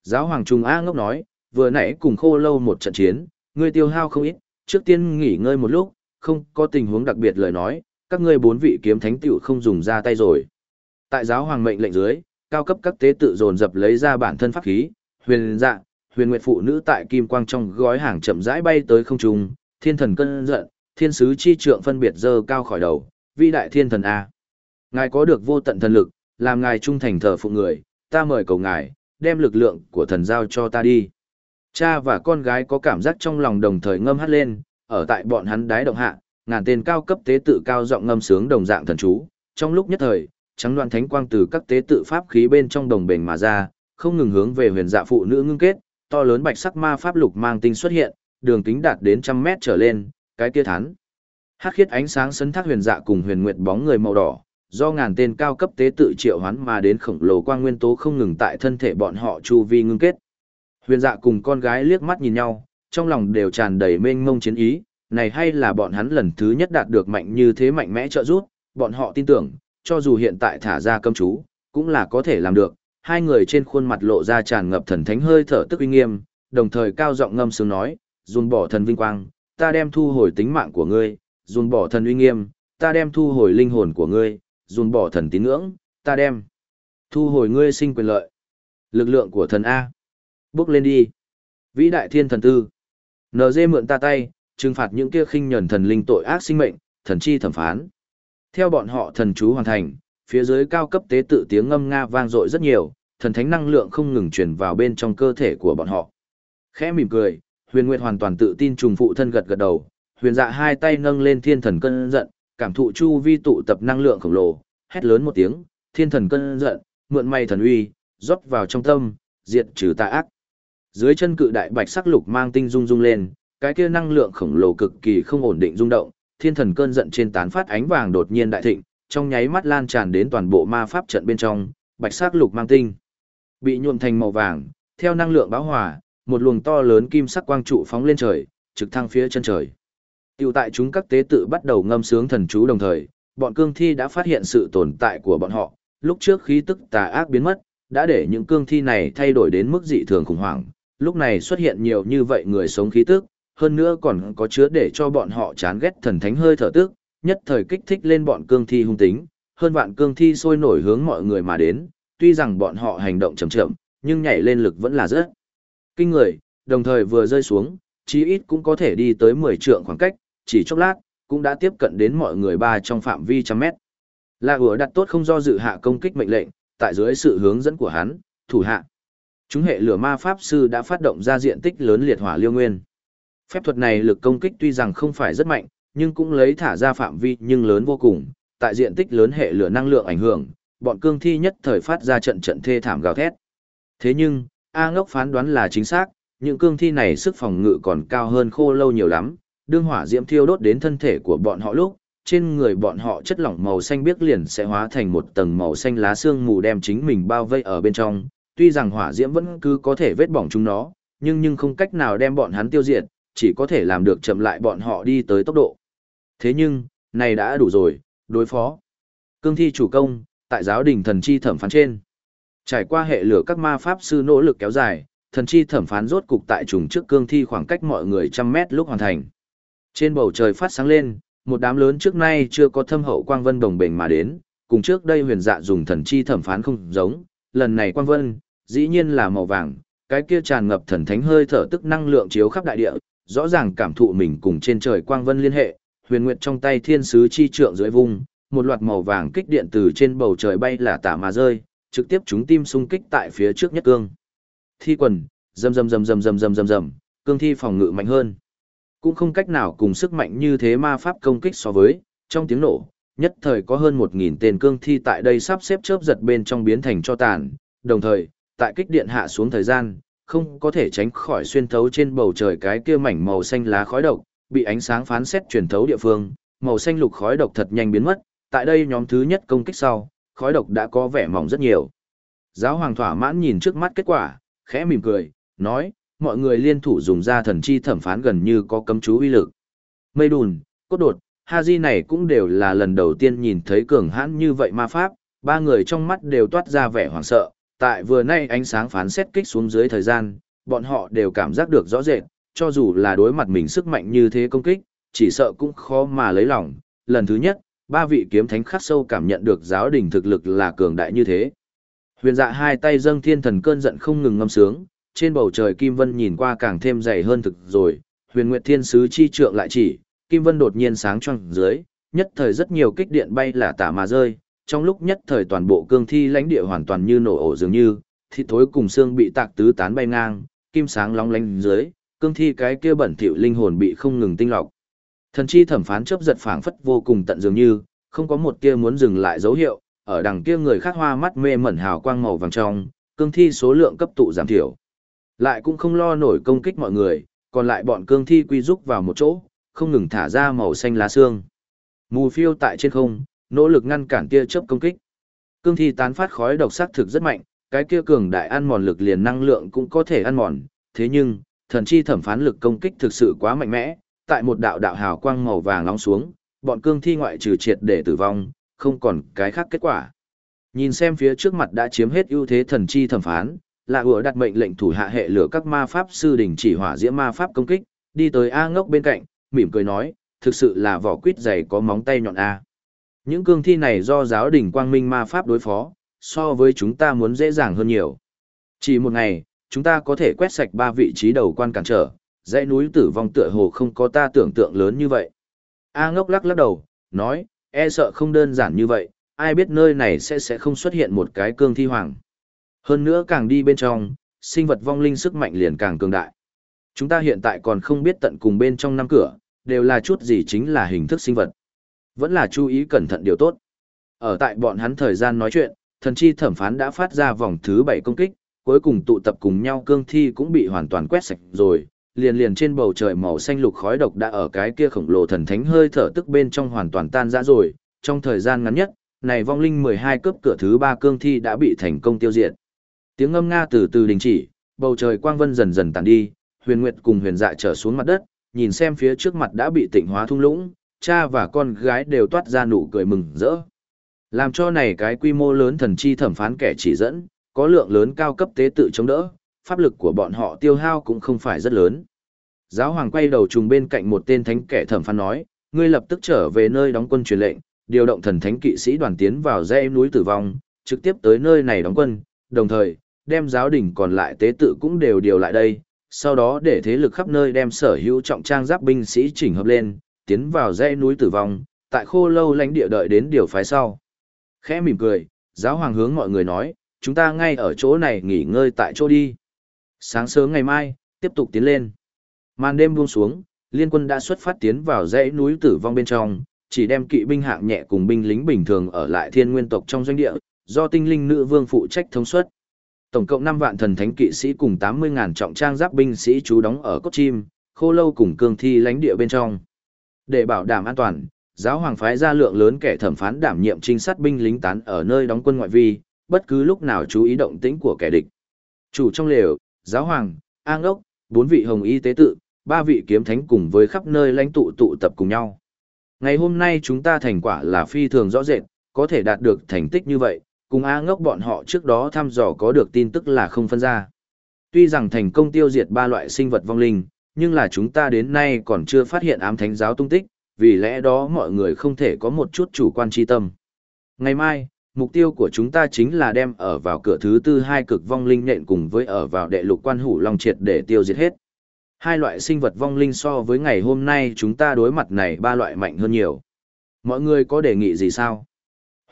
Giáo hoàng Trung A ngốc nói, vừa nãy cùng khô lâu một trận chiến, ngươi tiêu hao không ít, trước tiên nghỉ ngơi một lúc, không có tình huống đặc biệt lời nói, các ngươi bốn vị kiếm thánh tiểu không dùng ra tay rồi. Tại giáo hoàng mệnh lệnh dưới, cao cấp các tế tự dồn dập lấy ra bản thân pháp khí, huyền dạ, huyền nguyệt phụ nữ tại kim quang trong gói hàng chậm rãi bay tới không trung, thiên thần cơn giận, thiên sứ chi trượng phân biệt dơ cao khỏi đầu, vĩ đại thiên thần a. Ngài có được vô tận thần lực, làm ngài trung thành thờ phụ người, ta mời cầu ngài, đem lực lượng của thần giao cho ta đi. Cha và con gái có cảm giác trong lòng đồng thời ngâm hát lên, ở tại bọn hắn đái động hạ, ngàn tên cao cấp tế tự cao giọng ngâm sướng đồng dạng thần chú. Trong lúc nhất thời, trắng loan thánh quang từ các tế tự pháp khí bên trong đồng bền mà ra, không ngừng hướng về huyền dạ phụ nữ ngưng kết, to lớn bạch sắc ma pháp lục mang tinh xuất hiện, đường kính đạt đến trăm mét trở lên, cái kia thán. Hắc khiết ánh sáng sấn thác huyền dạ cùng huyền nguyệt bóng người màu đỏ, do ngàn tên cao cấp tế tự triệu hoán mà đến khổng lồ quang nguyên tố không ngừng tại thân thể bọn họ chu vi ngưng kết. Huyền dạ cùng con gái liếc mắt nhìn nhau, trong lòng đều tràn đầy mênh mông chiến ý, này hay là bọn hắn lần thứ nhất đạt được mạnh như thế mạnh mẽ trợ giúp, bọn họ tin tưởng, cho dù hiện tại thả ra cấm chú, cũng là có thể làm được. Hai người trên khuôn mặt lộ ra tràn ngập thần thánh hơi thở tức uy nghiêm, đồng thời cao giọng ngâm sướng nói, dùn bỏ thần vinh quang, ta đem thu hồi tính mạng của ngươi, dùn bỏ thần uy nghiêm, ta đem thu hồi linh hồn của ngươi, dùn bỏ thần tín ngưỡng, ta đem thu hồi ngươi sinh quyền lợi. Lực lượng của thần A. Bước lên đi. Vĩ đại thiên thần tư. NG mượn ta tay, trừng phạt những kia khinh nhẫn thần linh tội ác sinh mệnh, thần chi thẩm phán. Theo bọn họ thần chú hoàn thành, phía dưới cao cấp tế tự tiếng ngâm nga vang dội rất nhiều, thần thánh năng lượng không ngừng truyền vào bên trong cơ thể của bọn họ. Khẽ mỉm cười, Huyền Nguyệt hoàn toàn tự tin trùng phụ thân gật gật đầu, Huyền Dạ hai tay nâng lên thiên thần cơn giận, cảm thụ chu vi tụ tập năng lượng khổng lồ, hét lớn một tiếng, thiên thần cơn giận, mượn may thần uy, rót vào trong tâm, diệt trừ tà ác. Dưới chân cự đại bạch sắc lục mang tinh rung rung lên, cái kia năng lượng khổng lồ cực kỳ không ổn định rung động, thiên thần cơn giận trên tán phát ánh vàng đột nhiên đại thịnh, trong nháy mắt lan tràn đến toàn bộ ma pháp trận bên trong, bạch sắc lục mang tinh. Bị nhuộm thành màu vàng, theo năng lượng bão hòa, một luồng to lớn kim sắc quang trụ phóng lên trời, trực thăng phía chân trời. Tiểu tại chúng các tế tự bắt đầu ngâm sướng thần chú đồng thời, bọn cương thi đã phát hiện sự tồn tại của bọn họ, lúc trước khí tức tà ác biến mất, đã để những cương thi này thay đổi đến mức dị thường khủng hoảng, lúc này xuất hiện nhiều như vậy người sống khí tức, hơn nữa còn có chứa để cho bọn họ chán ghét thần thánh hơi thở tức, nhất thời kích thích lên bọn cương thi hung tính, hơn vạn cương thi sôi nổi hướng mọi người mà đến, tuy rằng bọn họ hành động chậm chậm, nhưng nhảy lên lực vẫn là rất kinh người, đồng thời vừa rơi xuống, chí ít cũng có thể đi tới 10 trượng khoảng cách, chỉ chốc lát, cũng đã tiếp cận đến mọi người ba trong phạm vi trăm mét. La Hứa đặt tốt không do dự hạ công kích mệnh lệnh, tại dưới sự hướng dẫn của hắn, thủ hạ. Chúng hệ lửa ma pháp sư đã phát động ra diện tích lớn liệt hỏa liêu nguyên. Phép thuật này lực công kích tuy rằng không phải rất mạnh, nhưng cũng lấy thả ra phạm vi nhưng lớn vô cùng, tại diện tích lớn hệ lửa năng lượng ảnh hưởng, bọn cương thi nhất thời phát ra trận trận thê thảm gào thét. Thế nhưng, A ngốc phán đoán là chính xác, những cương thi này sức phòng ngự còn cao hơn khô lâu nhiều lắm, đương hỏa diễm thiêu đốt đến thân thể của bọn họ lúc, trên người bọn họ chất lỏng màu xanh biếc liền sẽ hóa thành một tầng màu xanh lá xương mù đem chính mình bao vây ở bên trong, tuy rằng hỏa diễm vẫn cứ có thể vết bỏng chúng nó, nhưng nhưng không cách nào đem bọn hắn tiêu diệt, chỉ có thể làm được chậm lại bọn họ đi tới tốc độ. Thế nhưng, này đã đủ rồi, đối phó. Cương thi chủ công, tại giáo đình thần chi thẩm phán trên. Trải qua hệ lửa các ma pháp sư nỗ lực kéo dài, thần chi thẩm phán rốt cục tại trùng trước cương thi khoảng cách mọi người trăm mét lúc hoàn thành. Trên bầu trời phát sáng lên, một đám lớn trước nay chưa có thâm hậu quang vân đồng bền mà đến, cùng trước đây huyền dạ dùng thần chi thẩm phán không giống, lần này quang vân, dĩ nhiên là màu vàng, cái kia tràn ngập thần thánh hơi thở tức năng lượng chiếu khắp đại địa, rõ ràng cảm thụ mình cùng trên trời quang vân liên hệ, huyền nguyệt trong tay thiên sứ chi trượng dưới vùng, một loạt màu vàng kích điện từ trên bầu trời bay là tả mà rơi, trực tiếp chúng tim xung kích tại phía trước nhất cương. Thi quần, rầm rầm rầm rầm rầm rầm rầm rầm, cương thi phòng ngự mạnh hơn. Cũng không cách nào cùng sức mạnh như thế ma pháp công kích so với, trong tiếng nổ, nhất thời có hơn 1000 tên cương thi tại đây sắp xếp chớp giật bên trong biến thành cho tàn, đồng thời, tại kích điện hạ xuống thời gian, không có thể tránh khỏi xuyên thấu trên bầu trời cái kia mảnh màu xanh lá khói độc, bị ánh sáng phán xét truyền thấu địa phương, màu xanh lục khói độc thật nhanh biến mất, tại đây nhóm thứ nhất công kích sau, khói độc đã có vẻ mỏng rất nhiều. Giáo hoàng thỏa mãn nhìn trước mắt kết quả, khẽ mỉm cười, nói, mọi người liên thủ dùng ra thần chi thẩm phán gần như có cấm chú uy lực. Mây đùn, cốt đột, ha di này cũng đều là lần đầu tiên nhìn thấy cường hãn như vậy ma pháp, ba người trong mắt đều toát ra vẻ hoảng sợ, tại vừa nay ánh sáng phán xét kích xuống dưới thời gian, bọn họ đều cảm giác được rõ rệt, cho dù là đối mặt mình sức mạnh như thế công kích, chỉ sợ cũng khó mà lấy lòng. Lần thứ nhất, ba vị kiếm thánh khắc sâu cảm nhận được giáo đình thực lực là cường đại như thế. Huyền dạ hai tay dâng thiên thần cơn giận không ngừng ngâm sướng, trên bầu trời Kim Vân nhìn qua càng thêm dày hơn thực rồi, huyền nguyệt thiên sứ chi trượng lại chỉ, Kim Vân đột nhiên sáng choang dưới, nhất thời rất nhiều kích điện bay là tả mà rơi, trong lúc nhất thời toàn bộ cương thi lãnh địa hoàn toàn như nổ ổ dường như, thịt thối cùng xương bị tạc tứ tán bay ngang, kim sáng long lánh dưới, cương thi cái kia bẩn thỉu linh hồn bị không ngừng tinh lọc. Thần chi thẩm phán chớp giật phảng phất vô cùng tận dường như, không có một tia muốn dừng lại dấu hiệu, ở đằng kia người khác hoa mắt mê mẩn hào quang màu vàng trong, cương thi số lượng cấp tụ giảm thiểu. Lại cũng không lo nổi công kích mọi người, còn lại bọn cương thi quy rúc vào một chỗ, không ngừng thả ra màu xanh lá xương. Mù phiêu tại trên không, nỗ lực ngăn cản tia chớp công kích. Cương thi tán phát khói độc sắc thực rất mạnh, cái kia cường đại ăn mòn lực liền năng lượng cũng có thể ăn mòn, thế nhưng, thần chi thẩm phán lực công kích thực sự quá mạnh mẽ, tại một đạo đạo hào quang màu vàng nóng xuống, bọn cương thi ngoại trừ triệt để tử vong, không còn cái khác kết quả. Nhìn xem phía trước mặt đã chiếm hết ưu thế thần chi thẩm phán, là vừa đặt mệnh lệnh thủ hạ hệ lửa các ma pháp sư đình chỉ hỏa diễm ma pháp công kích, đi tới A ngốc bên cạnh, mỉm cười nói, thực sự là vỏ quýt dày có móng tay nhọn A. Những cương thi này do giáo đình quang minh ma pháp đối phó, so với chúng ta muốn dễ dàng hơn nhiều. Chỉ một ngày, chúng ta có thể quét sạch ba vị trí đầu quan cản trở, dãy núi tử vong tựa hồ không có ta tưởng tượng lớn như vậy. A ngốc lắc lắc đầu, nói, e sợ không đơn giản như vậy, ai biết nơi này sẽ sẽ không xuất hiện một cái cương thi hoàng. Hơn nữa càng đi bên trong, sinh vật vong linh sức mạnh liền càng cường đại. Chúng ta hiện tại còn không biết tận cùng bên trong năm cửa, đều là chút gì chính là hình thức sinh vật. Vẫn là chú ý cẩn thận điều tốt. Ở tại bọn hắn thời gian nói chuyện, thần chi thẩm phán đã phát ra vòng thứ bảy công kích, cuối cùng tụ tập cùng nhau cương thi cũng bị hoàn toàn quét sạch rồi, liền liền trên bầu trời màu xanh lục khói độc đã ở cái kia khổng lồ thần thánh hơi thở tức bên trong hoàn toàn tan ra rồi, trong thời gian ngắn nhất, này vong linh 12 cấp cửa thứ ba cương thi đã bị thành công tiêu diệt. Tiếng âm nga từ từ đình chỉ, bầu trời quang vân dần dần tàn đi, Huyền Nguyệt cùng Huyền Dạ trở xuống mặt đất, nhìn xem phía trước mặt đã bị tịnh hóa thung lũng, cha và con gái đều toát ra nụ cười mừng rỡ. Làm cho này cái quy mô lớn thần chi thẩm phán kẻ chỉ dẫn, có lượng lớn cao cấp tế tự chống đỡ, pháp lực của bọn họ tiêu hao cũng không phải rất lớn. Giáo hoàng quay đầu trùng bên cạnh một tên thánh kẻ thẩm phán nói, ngươi lập tức trở về nơi đóng quân truyền lệnh, điều động thần thánh kỵ sĩ đoàn tiến vào dãy núi tử vong, trực tiếp tới nơi này đóng quân, đồng thời, đem giáo đình còn lại tế tự cũng đều điều lại đây, sau đó để thế lực khắp nơi đem sở hữu trọng trang giáp binh sĩ chỉnh hợp lên, tiến vào dãy núi tử vong, tại khô lâu lãnh địa đợi đến điều phái sau. Khẽ mỉm cười, giáo hoàng hướng mọi người nói, chúng ta ngay ở chỗ này nghỉ ngơi tại chỗ đi. Sáng sớm ngày mai, tiếp tục tiến lên. Màn đêm buông xuống, liên quân đã xuất phát tiến vào dãy núi tử vong bên trong, chỉ đem kỵ binh hạng nhẹ cùng binh lính bình thường ở lại thiên nguyên tộc trong doanh địa, do tinh linh nữ vương phụ trách thống suất. Tổng cộng 5 vạn thần thánh kỵ sĩ cùng 80.000 trọng trang giáp binh sĩ trú đóng ở cốt chim, khô lâu cùng cương thi lãnh địa bên trong. Để bảo đảm an toàn, giáo hoàng phái ra lượng lớn kẻ thẩm phán đảm nhiệm trinh sát binh lính tán ở nơi đóng quân ngoại vi, bất cứ lúc nào chú ý động tĩnh của kẻ địch. Chủ trong lều, giáo hoàng, an ốc, bốn vị hồng y tế tự, ba vị kiếm thánh cùng với khắp nơi lãnh tụ tụ tập cùng nhau. Ngày hôm nay chúng ta thành quả là phi thường rõ rệt, có thể đạt được thành tích như vậy, cùng A ngốc bọn họ trước đó thăm dò có được tin tức là không phân ra. Tuy rằng thành công tiêu diệt ba loại sinh vật vong linh, nhưng là chúng ta đến nay còn chưa phát hiện ám thánh giáo tung tích, vì lẽ đó mọi người không thể có một chút chủ quan chi tâm. Ngày mai, mục tiêu của chúng ta chính là đem ở vào cửa thứ tư hai cực vong linh nện cùng với ở vào đệ lục quan hủ long triệt để tiêu diệt hết. Hai loại sinh vật vong linh so với ngày hôm nay chúng ta đối mặt này ba loại mạnh hơn nhiều. Mọi người có đề nghị gì sao?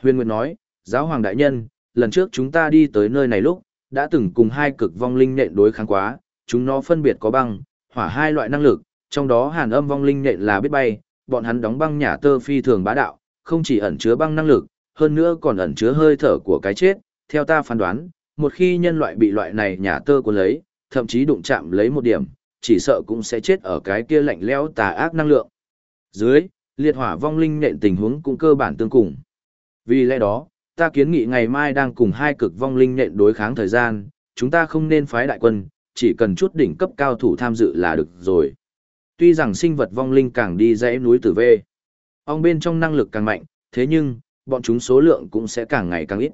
Huyền Nguyệt nói, giáo hoàng đại nhân, lần trước chúng ta đi tới nơi này lúc, đã từng cùng hai cực vong linh nện đối kháng quá, chúng nó phân biệt có băng, hỏa hai loại năng lực, trong đó hàn âm vong linh nện là biết bay, bọn hắn đóng băng nhà tơ phi thường bá đạo, không chỉ ẩn chứa băng năng lực, hơn nữa còn ẩn chứa hơi thở của cái chết, theo ta phán đoán, một khi nhân loại bị loại này nhà tơ cuốn lấy, thậm chí đụng chạm lấy một điểm, chỉ sợ cũng sẽ chết ở cái kia lạnh lẽo tà ác năng lượng. Dưới, liệt hỏa vong linh nện tình huống cũng cơ bản tương cùng. Vì lẽ đó, ta kiến nghị ngày mai đang cùng hai cực vong linh nện đối kháng thời gian, chúng ta không nên phái đại quân, chỉ cần chút đỉnh cấp cao thủ tham dự là được rồi. Tuy rằng sinh vật vong linh càng đi dãy núi tử vê, ong bên trong năng lực càng mạnh, thế nhưng, bọn chúng số lượng cũng sẽ càng ngày càng ít.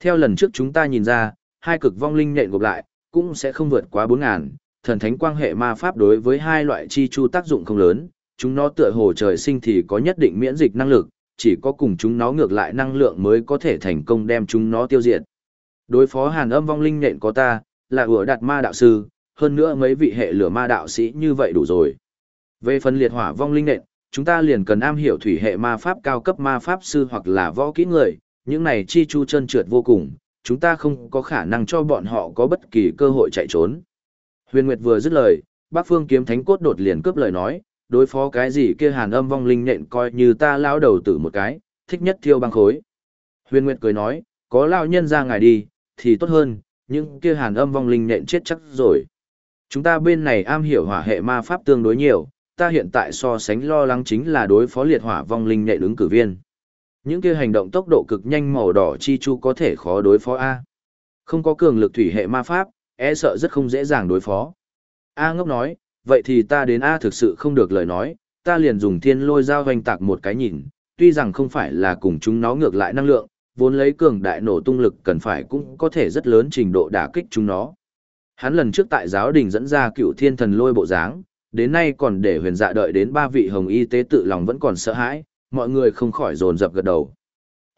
Theo lần trước chúng ta nhìn ra, hai cực vong linh nhện gộp lại, cũng sẽ không vượt quá 4.000, thần thánh quang hệ ma pháp đối với hai loại chi chu tác dụng không lớn, chúng nó tựa hồ trời sinh thì có nhất định miễn dịch năng lực, chỉ có cùng chúng nó ngược lại năng lượng mới có thể thành công đem chúng nó tiêu diệt. Đối phó hàn âm vong linh nhện có ta, là ủa đạt ma đạo sư, hơn nữa mấy vị hệ lửa ma đạo sĩ như vậy đủ rồi. Về phần liệt hỏa vong linh nện, chúng ta liền cần am hiểu thủy hệ ma pháp cao cấp ma pháp sư hoặc là võ kỹ người, những này chi chu chân trượt vô cùng, chúng ta không có khả năng cho bọn họ có bất kỳ cơ hội chạy trốn. Huyền Nguyệt vừa dứt lời, Bác Phương kiếm thánh cốt đột liền cướp lời nói, đối phó cái gì kia hàn âm vong linh nện coi như ta lao đầu tử một cái, thích nhất thiêu băng khối. Huyền Nguyệt cười nói, có lao nhân ra ngài đi, thì tốt hơn, những kia hàn âm vong linh nện chết chắc rồi. Chúng ta bên này am hiểu hỏa hệ ma pháp tương đối nhiều, ta hiện tại so sánh lo lắng chính là đối phó liệt hỏa vong linh nện ứng cử viên. Những kia hành động tốc độ cực nhanh màu đỏ chi chu có thể khó đối phó A. Không có cường lực thủy hệ ma pháp, e sợ rất không dễ dàng đối phó. A ngốc nói, vậy thì ta đến A thực sự không được lời nói, ta liền dùng thiên lôi dao hoành tạc một cái nhìn, tuy rằng không phải là cùng chúng nó ngược lại năng lượng, vốn lấy cường đại nổ tung lực cần phải cũng có thể rất lớn trình độ đả kích chúng nó. Hắn lần trước tại giáo đình dẫn ra cựu thiên thần lôi bộ dáng, đến nay còn để huyền dạ đợi đến ba vị hồng y tế tự lòng vẫn còn sợ hãi, mọi người không khỏi dồn dập gật đầu.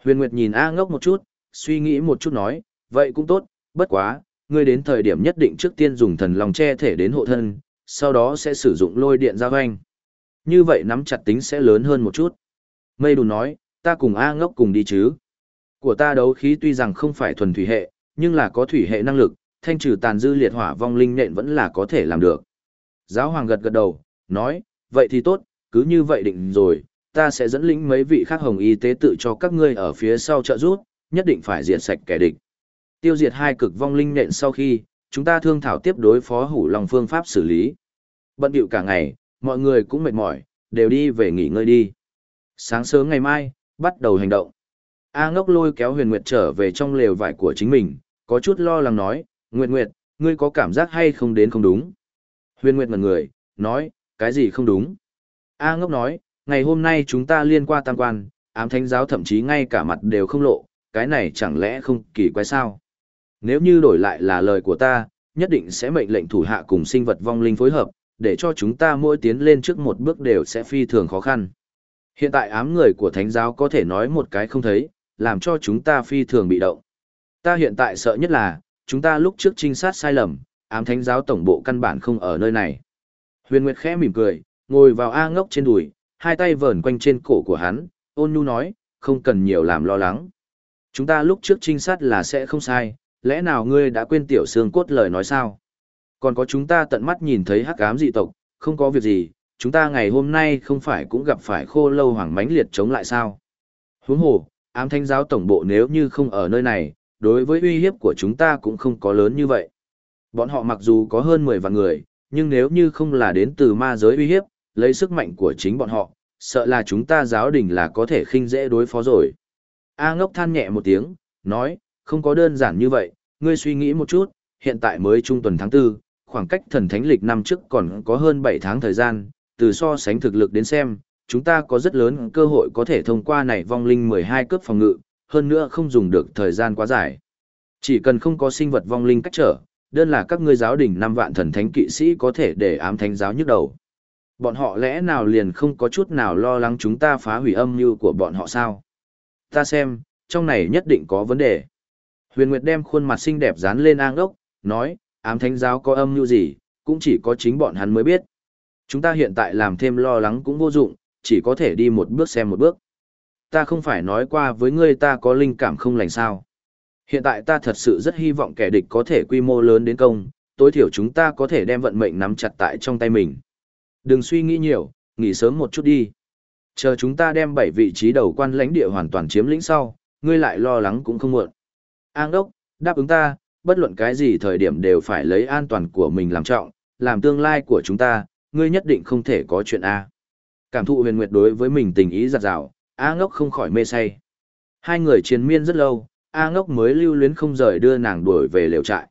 Huyền Nguyệt nhìn A ngốc một chút, suy nghĩ một chút nói, vậy cũng tốt, bất quá, ngươi đến thời điểm nhất định trước tiên dùng thần lòng che thể đến hộ thân, sau đó sẽ sử dụng lôi điện giao hoanh. Như vậy nắm chặt tính sẽ lớn hơn một chút. Mây đù nói, ta cùng A ngốc cùng đi chứ. Của ta đấu khí tuy rằng không phải thuần thủy hệ, nhưng là có thủy hệ năng lực, thanh trừ tàn dư liệt hỏa vong linh nện vẫn là có thể làm được. Giáo hoàng gật gật đầu, nói, vậy thì tốt, cứ như vậy định rồi, ta sẽ dẫn lĩnh mấy vị khác hồng y tế tự cho các ngươi ở phía sau trợ giúp, nhất định phải diệt sạch kẻ địch. Tiêu diệt hai cực vong linh nện sau khi, chúng ta thương thảo tiếp đối phó hủ lòng phương pháp xử lý. Bận điệu cả ngày, mọi người cũng mệt mỏi, đều đi về nghỉ ngơi đi. Sáng sớm ngày mai, bắt đầu hành động. A ngốc lôi kéo huyền nguyệt trở về trong lều vải của chính mình, có chút lo lắng nói, Nguyệt Nguyệt, ngươi có cảm giác hay không đến không đúng? Huyền Nguyệt ngần người, nói, cái gì không đúng? A ngốc nói, ngày hôm nay chúng ta liên qua tam quan, ám thánh giáo thậm chí ngay cả mặt đều không lộ, cái này chẳng lẽ không kỳ quái sao? Nếu như đổi lại là lời của ta, nhất định sẽ mệnh lệnh thủ hạ cùng sinh vật vong linh phối hợp, để cho chúng ta mỗi tiến lên trước một bước đều sẽ phi thường khó khăn. Hiện tại ám người của thánh giáo có thể nói một cái không thấy, làm cho chúng ta phi thường bị động. Ta hiện tại sợ nhất là, chúng ta lúc trước trinh sát sai lầm, ám thánh giáo tổng bộ căn bản không ở nơi này. Huyền Nguyệt khẽ mỉm cười, ngồi vào A ngốc trên đùi, hai tay vờn quanh trên cổ của hắn, ôn nhu nói, không cần nhiều làm lo lắng. Chúng ta lúc trước trinh sát là sẽ không sai, lẽ nào ngươi đã quên tiểu xương cốt lời nói sao? Còn có chúng ta tận mắt nhìn thấy hắc ám dị tộc, không có việc gì, chúng ta ngày hôm nay không phải cũng gặp phải khô lâu hoàng mãnh liệt chống lại sao? Huống hồ, ám thánh giáo tổng bộ nếu như không ở nơi này, đối với uy hiếp của chúng ta cũng không có lớn như vậy. Bọn họ mặc dù có hơn 10 vạn người, nhưng nếu như không là đến từ ma giới uy hiếp, lấy sức mạnh của chính bọn họ, sợ là chúng ta giáo đình là có thể khinh dễ đối phó rồi. A ngốc than nhẹ một tiếng, nói, không có đơn giản như vậy, ngươi suy nghĩ một chút, hiện tại mới trung tuần tháng 4, khoảng cách thần thánh lịch năm trước còn có hơn 7 tháng thời gian, từ so sánh thực lực đến xem, chúng ta có rất lớn cơ hội có thể thông qua này vong linh 12 cướp phòng ngự, hơn nữa không dùng được thời gian quá dài. Chỉ cần không có sinh vật vong linh cách trở, đơn là các ngươi giáo đình năm vạn thần thánh kỵ sĩ có thể để ám thánh giáo nhức đầu. Bọn họ lẽ nào liền không có chút nào lo lắng chúng ta phá hủy âm mưu của bọn họ sao? Ta xem, trong này nhất định có vấn đề. Huyền Nguyệt đem khuôn mặt xinh đẹp dán lên ang ốc, nói, ám thánh giáo có âm mưu gì, cũng chỉ có chính bọn hắn mới biết. Chúng ta hiện tại làm thêm lo lắng cũng vô dụng, chỉ có thể đi một bước xem một bước ta không phải nói qua với ngươi ta có linh cảm không lành sao. Hiện tại ta thật sự rất hy vọng kẻ địch có thể quy mô lớn đến công, tối thiểu chúng ta có thể đem vận mệnh nắm chặt tại trong tay mình. Đừng suy nghĩ nhiều, nghỉ sớm một chút đi. Chờ chúng ta đem bảy vị trí đầu quan lãnh địa hoàn toàn chiếm lĩnh sau, ngươi lại lo lắng cũng không muộn. An đốc, đáp ứng ta, bất luận cái gì thời điểm đều phải lấy an toàn của mình làm trọng, làm tương lai của chúng ta, ngươi nhất định không thể có chuyện A. Cảm thụ huyền nguyệt đối với mình tình ý giặt rào, A ngốc không khỏi mê say. Hai người chiến miên rất lâu, A ngốc mới lưu luyến không rời đưa nàng đuổi về lều trại.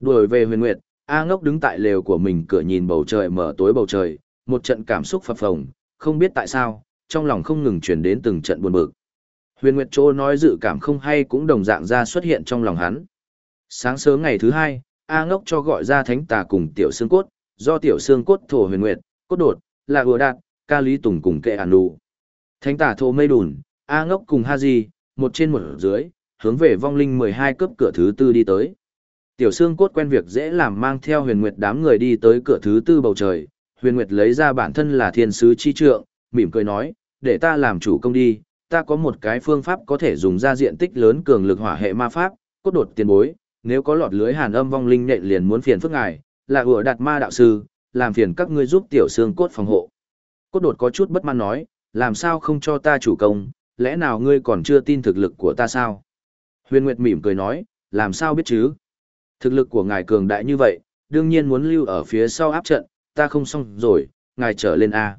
Đuổi về huyền nguyệt, A ngốc đứng tại lều của mình cửa nhìn bầu trời mở tối bầu trời, một trận cảm xúc phập phồng, không biết tại sao, trong lòng không ngừng chuyển đến từng trận buồn bực. Huyền Nguyệt Trô nói dự cảm không hay cũng đồng dạng ra xuất hiện trong lòng hắn. Sáng sớm ngày thứ hai, A ngốc cho gọi ra thánh tà cùng tiểu xương cốt, do tiểu xương cốt thổ huyền nguyệt, cốt đột, là vừa đạt, ca lý tùng cùng kệ ản nụ. Thánh Tả thổ mây đùn, A ngốc cùng Ha Di, một trên một dưới, hướng về vong linh 12 cấp cửa thứ tư đi tới. Tiểu xương cốt quen việc dễ làm mang theo huyền nguyệt đám người đi tới cửa thứ tư bầu trời, huyền nguyệt lấy ra bản thân là thiên sứ chi trượng, mỉm cười nói, để ta làm chủ công đi, ta có một cái phương pháp có thể dùng ra diện tích lớn cường lực hỏa hệ ma pháp, cốt đột tiền bối, nếu có lọt lưới hàn âm vong linh nện liền muốn phiền phức ngài, là ủa đạt ma đạo sư, làm phiền các ngươi giúp tiểu xương cốt phòng hộ. Cốt đột có chút bất mãn nói, làm sao không cho ta chủ công, lẽ nào ngươi còn chưa tin thực lực của ta sao? Huyền Nguyệt mỉm cười nói, làm sao biết chứ? Thực lực của ngài cường đại như vậy, đương nhiên muốn lưu ở phía sau áp trận, ta không xong rồi, ngài trở lên A.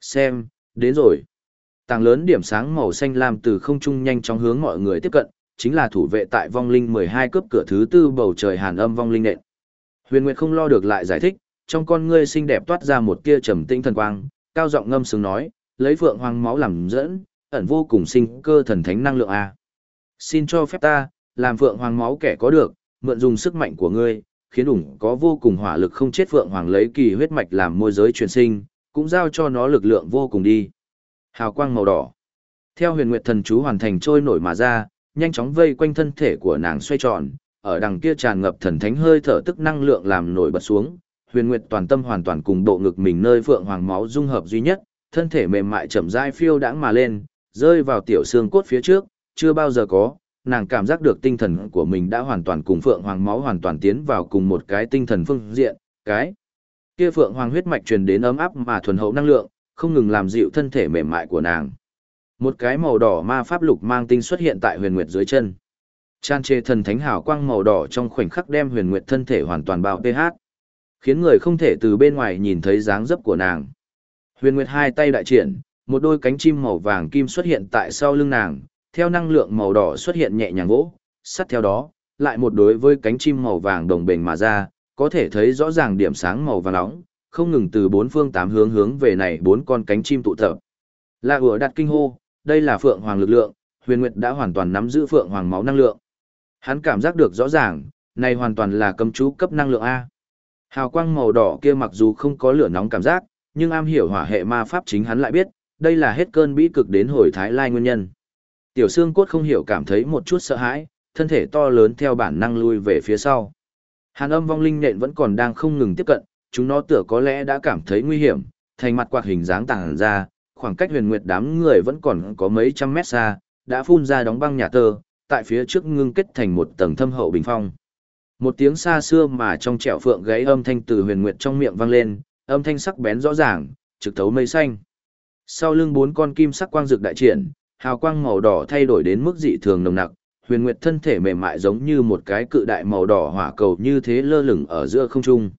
Xem, đến rồi. Tàng lớn điểm sáng màu xanh lam từ không trung nhanh chóng hướng mọi người tiếp cận, chính là thủ vệ tại vong linh 12 cướp cửa thứ tư bầu trời hàn âm vong linh nện. Huyền Nguyệt không lo được lại giải thích, trong con ngươi xinh đẹp toát ra một tia trầm tĩnh thần quang, cao giọng ngâm sướng nói, lấy phượng hoàng máu làm dẫn, ẩn vô cùng sinh cơ thần thánh năng lượng a. Xin cho phép ta, làm phượng hoàng máu kẻ có được, mượn dùng sức mạnh của ngươi, khiến ủng có vô cùng hỏa lực không chết phượng hoàng lấy kỳ huyết mạch làm môi giới truyền sinh, cũng giao cho nó lực lượng vô cùng đi. Hào quang màu đỏ. Theo huyền nguyệt thần chú hoàn thành trôi nổi mà ra, nhanh chóng vây quanh thân thể của nàng xoay tròn, ở đằng kia tràn ngập thần thánh hơi thở tức năng lượng làm nổi bật xuống, huyền nguyệt toàn tâm hoàn toàn cùng bộ ngực mình nơi phượng hoàng máu dung hợp duy nhất, thân thể mềm mại chậm rãi phiêu đãng mà lên, rơi vào tiểu xương cốt phía trước, chưa bao giờ có, nàng cảm giác được tinh thần của mình đã hoàn toàn cùng phượng hoàng máu hoàn toàn tiến vào cùng một cái tinh thần phương diện, cái kia phượng hoàng huyết mạch truyền đến ấm áp mà thuần hậu năng lượng, không ngừng làm dịu thân thể mềm mại của nàng. Một cái màu đỏ ma pháp lục mang tinh xuất hiện tại huyền nguyệt dưới chân. Chan chê thần thánh hào quang màu đỏ trong khoảnh khắc đem huyền nguyệt thân thể hoàn toàn bao pH. Khiến người không thể từ bên ngoài nhìn thấy dáng dấp của nàng. Huyền nguyệt hai tay đại triển, một đôi cánh chim màu vàng kim xuất hiện tại sau lưng nàng, theo năng lượng màu đỏ xuất hiện nhẹ nhàng vỗ, sắt theo đó, lại một đối với cánh chim màu vàng đồng bền mà ra, có thể thấy rõ ràng điểm sáng màu vàng nóng, không ngừng từ bốn phương tám hướng hướng về này bốn con cánh chim tụ tập. Là ủa đặt kinh hô, đây là phượng hoàng lực lượng, huyền nguyệt đã hoàn toàn nắm giữ phượng hoàng máu năng lượng. Hắn cảm giác được rõ ràng, này hoàn toàn là cấm chú cấp năng lượng A. Hào quang màu đỏ kia mặc dù không có lửa nóng cảm giác, nhưng am hiểu hỏa hệ ma pháp chính hắn lại biết, đây là hết cơn bĩ cực đến hồi thái lai nguyên nhân. Tiểu xương cốt không hiểu cảm thấy một chút sợ hãi, thân thể to lớn theo bản năng lui về phía sau. Hàn âm vong linh nện vẫn còn đang không ngừng tiếp cận, chúng nó tựa có lẽ đã cảm thấy nguy hiểm, thành mặt quạt hình dáng tàng ra, khoảng cách huyền nguyệt đám người vẫn còn có mấy trăm mét xa, đã phun ra đóng băng nhà tơ, tại phía trước ngưng kết thành một tầng thâm hậu bình phong. Một tiếng xa xưa mà trong trẻo phượng gáy âm thanh từ huyền nguyệt trong miệng vang lên, âm thanh sắc bén rõ ràng, trực thấu mây xanh. Sau lưng bốn con kim sắc quang dược đại triển, hào quang màu đỏ thay đổi đến mức dị thường nồng nặc, huyền nguyệt thân thể mềm mại giống như một cái cự đại màu đỏ hỏa cầu như thế lơ lửng ở giữa không trung.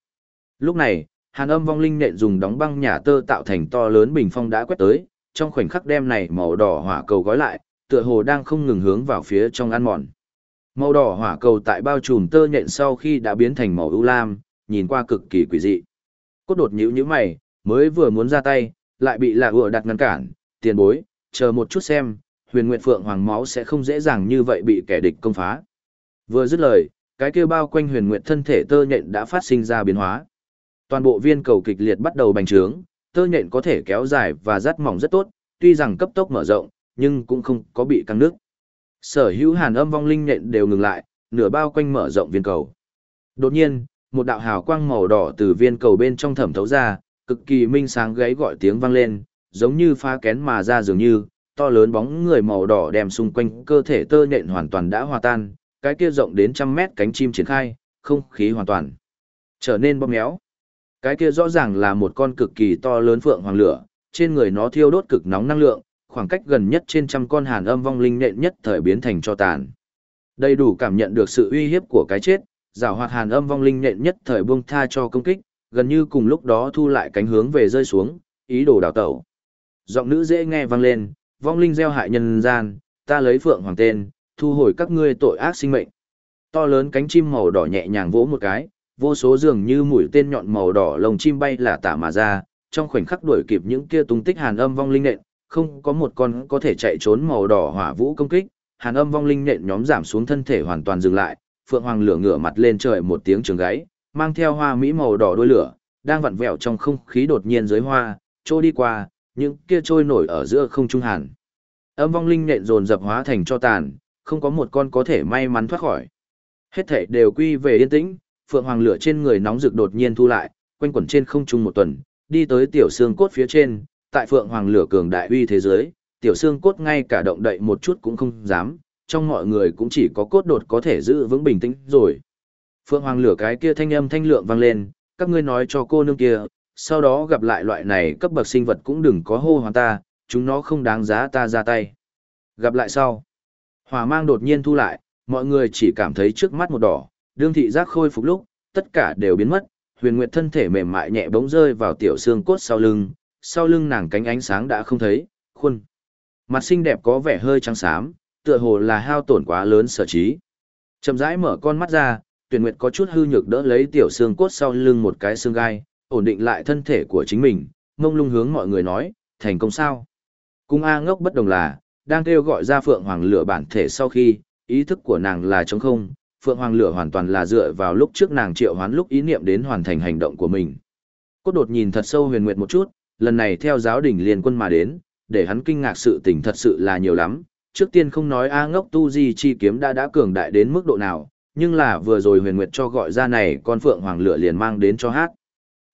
Lúc này, hàn âm vong linh nện dùng đóng băng nhà tơ tạo thành to lớn bình phong đã quét tới, trong khoảnh khắc đem này màu đỏ hỏa cầu gói lại, tựa hồ đang không ngừng hướng vào phía trong ăn mòn. Màu đỏ hỏa cầu tại bao trùm tơ nhện sau khi đã biến thành màu ưu lam, nhìn qua cực kỳ quỷ dị. Cốt đột nhíu nhíu mày, mới vừa muốn ra tay, lại bị lạ ựa đặt ngăn cản, tiền bối, chờ một chút xem, huyền nguyện phượng hoàng máu sẽ không dễ dàng như vậy bị kẻ địch công phá. Vừa dứt lời, cái kia bao quanh huyền nguyện thân thể tơ nhện đã phát sinh ra biến hóa. Toàn bộ viên cầu kịch liệt bắt đầu bành trướng, tơ nhện có thể kéo dài và rát mỏng rất tốt, tuy rằng cấp tốc mở rộng, nhưng cũng không có bị căng nước. Sở hữu hàn âm vong linh nhện đều ngừng lại, nửa bao quanh mở rộng viên cầu. Đột nhiên, một đạo hào quang màu đỏ từ viên cầu bên trong thẩm thấu ra, cực kỳ minh sáng gáy gọi tiếng vang lên, giống như pha kén mà ra dường như, to lớn bóng người màu đỏ đem xung quanh cơ thể tơ nhện hoàn toàn đã hòa tan, cái kia rộng đến trăm mét cánh chim triển khai, không khí hoàn toàn trở nên bóp méo. Cái kia rõ ràng là một con cực kỳ to lớn phượng hoàng lửa, trên người nó thiêu đốt cực nóng năng lượng, khoảng cách gần nhất trên trăm con hàn âm vong linh nện nhất thời biến thành cho tàn. Đầy đủ cảm nhận được sự uy hiếp của cái chết, giảo hoạt hàn âm vong linh nện nhất thời buông tha cho công kích, gần như cùng lúc đó thu lại cánh hướng về rơi xuống, ý đồ đào tẩu. Giọng nữ dễ nghe vang lên, vong linh gieo hại nhân gian, ta lấy phượng hoàng tên, thu hồi các ngươi tội ác sinh mệnh. To lớn cánh chim màu đỏ nhẹ nhàng vỗ một cái, vô số dường như mũi tên nhọn màu đỏ lồng chim bay là tả mà ra, trong khoảnh khắc đuổi kịp những kia tung tích hàn âm vong linh nện, không có một con có thể chạy trốn màu đỏ hỏa vũ công kích, hàn âm vong linh nện nhóm giảm xuống thân thể hoàn toàn dừng lại, phượng hoàng lửa ngửa mặt lên trời một tiếng trường gáy, mang theo hoa mỹ màu đỏ đuôi lửa, đang vặn vẹo trong không khí đột nhiên dưới hoa, trôi đi qua, những kia trôi nổi ở giữa không trung hàn. Âm vong linh nện dồn dập hóa thành cho tàn, không có một con có thể may mắn thoát khỏi. Hết thể đều quy về yên tĩnh, phượng hoàng lửa trên người nóng rực đột nhiên thu lại, quanh quẩn trên không trung một tuần, đi tới tiểu xương cốt phía trên, tại phượng hoàng lửa cường đại uy thế giới, tiểu xương cốt ngay cả động đậy một chút cũng không dám, trong mọi người cũng chỉ có cốt đột có thể giữ vững bình tĩnh rồi. Phượng hoàng lửa cái kia thanh âm thanh lượng vang lên, các ngươi nói cho cô nương kia, sau đó gặp lại loại này cấp bậc sinh vật cũng đừng có hô hoàng ta, chúng nó không đáng giá ta ra tay. Gặp lại sau. Hỏa mang đột nhiên thu lại, mọi người chỉ cảm thấy trước mắt một đỏ, đương thị giác khôi phục lúc, tất cả đều biến mất, huyền nguyệt thân thể mềm mại nhẹ bỗng rơi vào tiểu xương cốt sau lưng, sau lưng nàng cánh ánh sáng đã không thấy, khuôn. Mặt xinh đẹp có vẻ hơi trắng xám, tựa hồ là hao tổn quá lớn sở trí. Chậm rãi mở con mắt ra, tuyển nguyệt có chút hư nhược đỡ lấy tiểu xương cốt sau lưng một cái xương gai, ổn định lại thân thể của chính mình, ngông lung hướng mọi người nói, thành công sao. Cung A ngốc bất đồng là, đang kêu gọi ra Phượng Hoàng lửa bản thể sau khi, ý thức của nàng là trống không, Phượng Hoàng lửa hoàn toàn là dựa vào lúc trước nàng triệu hoán lúc ý niệm đến hoàn thành hành động của mình. Cốt đột nhìn thật sâu huyền nguyệt một chút, lần này theo giáo đình liên quân mà đến, để hắn kinh ngạc sự tình thật sự là nhiều lắm. Trước tiên không nói A ngốc tu di chi kiếm đã đã cường đại đến mức độ nào, nhưng là vừa rồi huyền nguyệt cho gọi ra này con Phượng Hoàng lửa liền mang đến cho hát.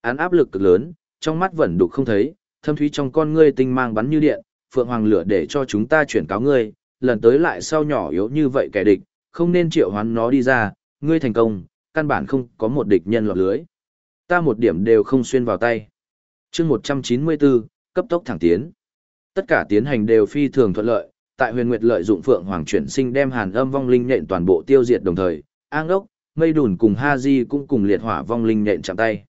Án áp lực cực lớn, trong mắt vẫn đục không thấy, thâm thúy trong con ngươi tinh mang bắn như điện, Phượng Hoàng lửa để cho chúng ta chuyển cáo ngươi, lần tới lại sau nhỏ yếu như vậy kẻ địch, không nên triệu hoán nó đi ra, ngươi thành công, căn bản không có một địch nhân lọt lưới. Ta một điểm đều không xuyên vào tay chương 194, cấp tốc thẳng tiến. Tất cả tiến hành đều phi thường thuận lợi, tại huyền nguyệt lợi dụng Phượng Hoàng chuyển sinh đem hàn âm vong linh Nện toàn bộ tiêu diệt đồng thời, An Đốc, mây đùn cùng Ha Di cũng cùng liệt hỏa vong linh nện chạm tay.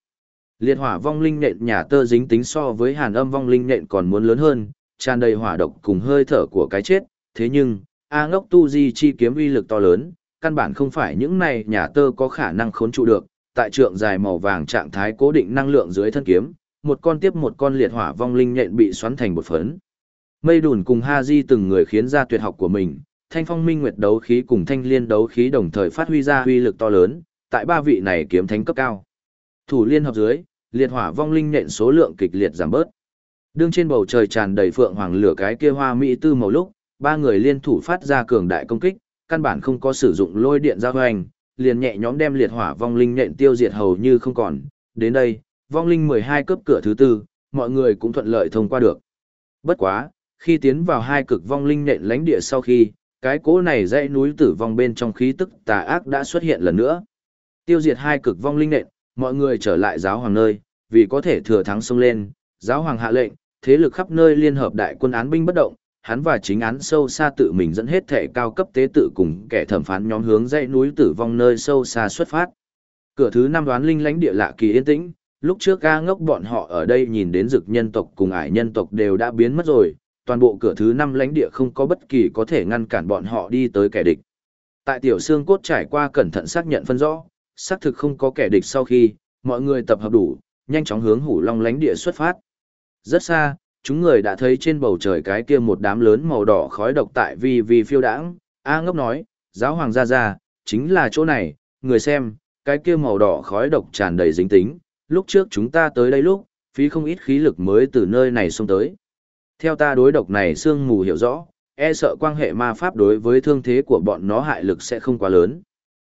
Liệt hỏa vong linh nện nhà tơ dính tính so với hàn âm vong linh nện còn muốn lớn hơn, tràn đầy hỏa độc cùng hơi thở của cái chết, thế nhưng, A ngốc tu di chi kiếm uy lực to lớn, căn bản không phải những này nhà tơ có khả năng khốn trụ được, tại trượng dài màu vàng trạng thái cố định năng lượng dưới thân kiếm, một con tiếp một con liệt hỏa vong linh nhện bị xoắn thành một phấn. Mây đùn cùng Ha Di từng người khiến ra tuyệt học của mình, thanh phong minh nguyệt đấu khí cùng thanh liên đấu khí đồng thời phát huy ra huy lực to lớn, tại ba vị này kiếm thánh cấp cao. Thủ liên hợp dưới, liệt hỏa vong linh nhện số lượng kịch liệt giảm bớt. Đương trên bầu trời tràn đầy phượng hoàng lửa cái kia hoa mỹ tư màu lúc, ba người liên thủ phát ra cường đại công kích, căn bản không có sử dụng lôi điện giao hoành, liền nhẹ nhõm đem liệt hỏa vong linh nhện tiêu diệt hầu như không còn. Đến đây, vong linh 12 cấp cửa thứ tư, mọi người cũng thuận lợi thông qua được. Bất quá, khi tiến vào hai cực vong linh Nện lãnh địa sau khi, cái cỗ này dãy núi tử vong bên trong khí tức tà ác đã xuất hiện lần nữa. Tiêu diệt hai cực vong linh nện, mọi người trở lại giáo hoàng nơi, vì có thể thừa thắng xông lên, giáo hoàng hạ lệnh, thế lực khắp nơi liên hợp đại quân án binh bất động, hắn và chính án sâu xa tự mình dẫn hết thể cao cấp tế tự cùng kẻ thẩm phán nhóm hướng dãy núi tử vong nơi sâu xa xuất phát. Cửa thứ năm đoán linh lãnh địa lạ kỳ yên tĩnh, lúc trước ga ngốc bọn họ ở đây nhìn đến dực nhân tộc cùng ải nhân tộc đều đã biến mất rồi, toàn bộ cửa thứ năm lãnh địa không có bất kỳ có thể ngăn cản bọn họ đi tới kẻ địch. Tại tiểu xương cốt trải qua cẩn thận xác nhận phân rõ, xác thực không có kẻ địch sau khi, mọi người tập hợp đủ, nhanh chóng hướng hủ long lãnh địa xuất phát. Rất xa, chúng người đã thấy trên bầu trời cái kia một đám lớn màu đỏ khói độc tại vì vì phiêu đãng. A ngốc nói, giáo hoàng gia gia, chính là chỗ này, người xem, cái kia màu đỏ khói độc tràn đầy dính tính, lúc trước chúng ta tới đây lúc, phí không ít khí lực mới từ nơi này xông tới. Theo ta đối độc này sương mù hiểu rõ, e sợ quan hệ ma pháp đối với thương thế của bọn nó hại lực sẽ không quá lớn.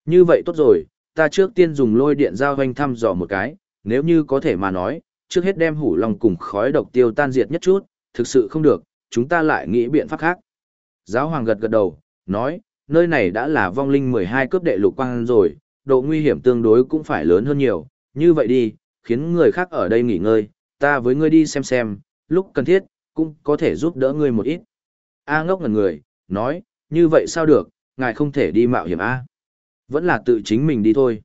Như vậy tốt rồi, ta trước tiên dùng lôi điện giao hoanh thăm dò một cái, nếu như có thể mà nói, trước hết đem hủ lòng cùng khói độc tiêu tan diệt nhất chút, thực sự không được, chúng ta lại nghĩ biện pháp khác. Giáo hoàng gật gật đầu, nói, nơi này đã là vong linh 12 cướp đệ lục quang rồi, độ nguy hiểm tương đối cũng phải lớn hơn nhiều, như vậy đi, khiến người khác ở đây nghỉ ngơi, ta với ngươi đi xem xem, lúc cần thiết, cũng có thể giúp đỡ ngươi một ít. A ngốc ngần người, nói, như vậy sao được, ngài không thể đi mạo hiểm A. Vẫn là tự chính mình đi thôi.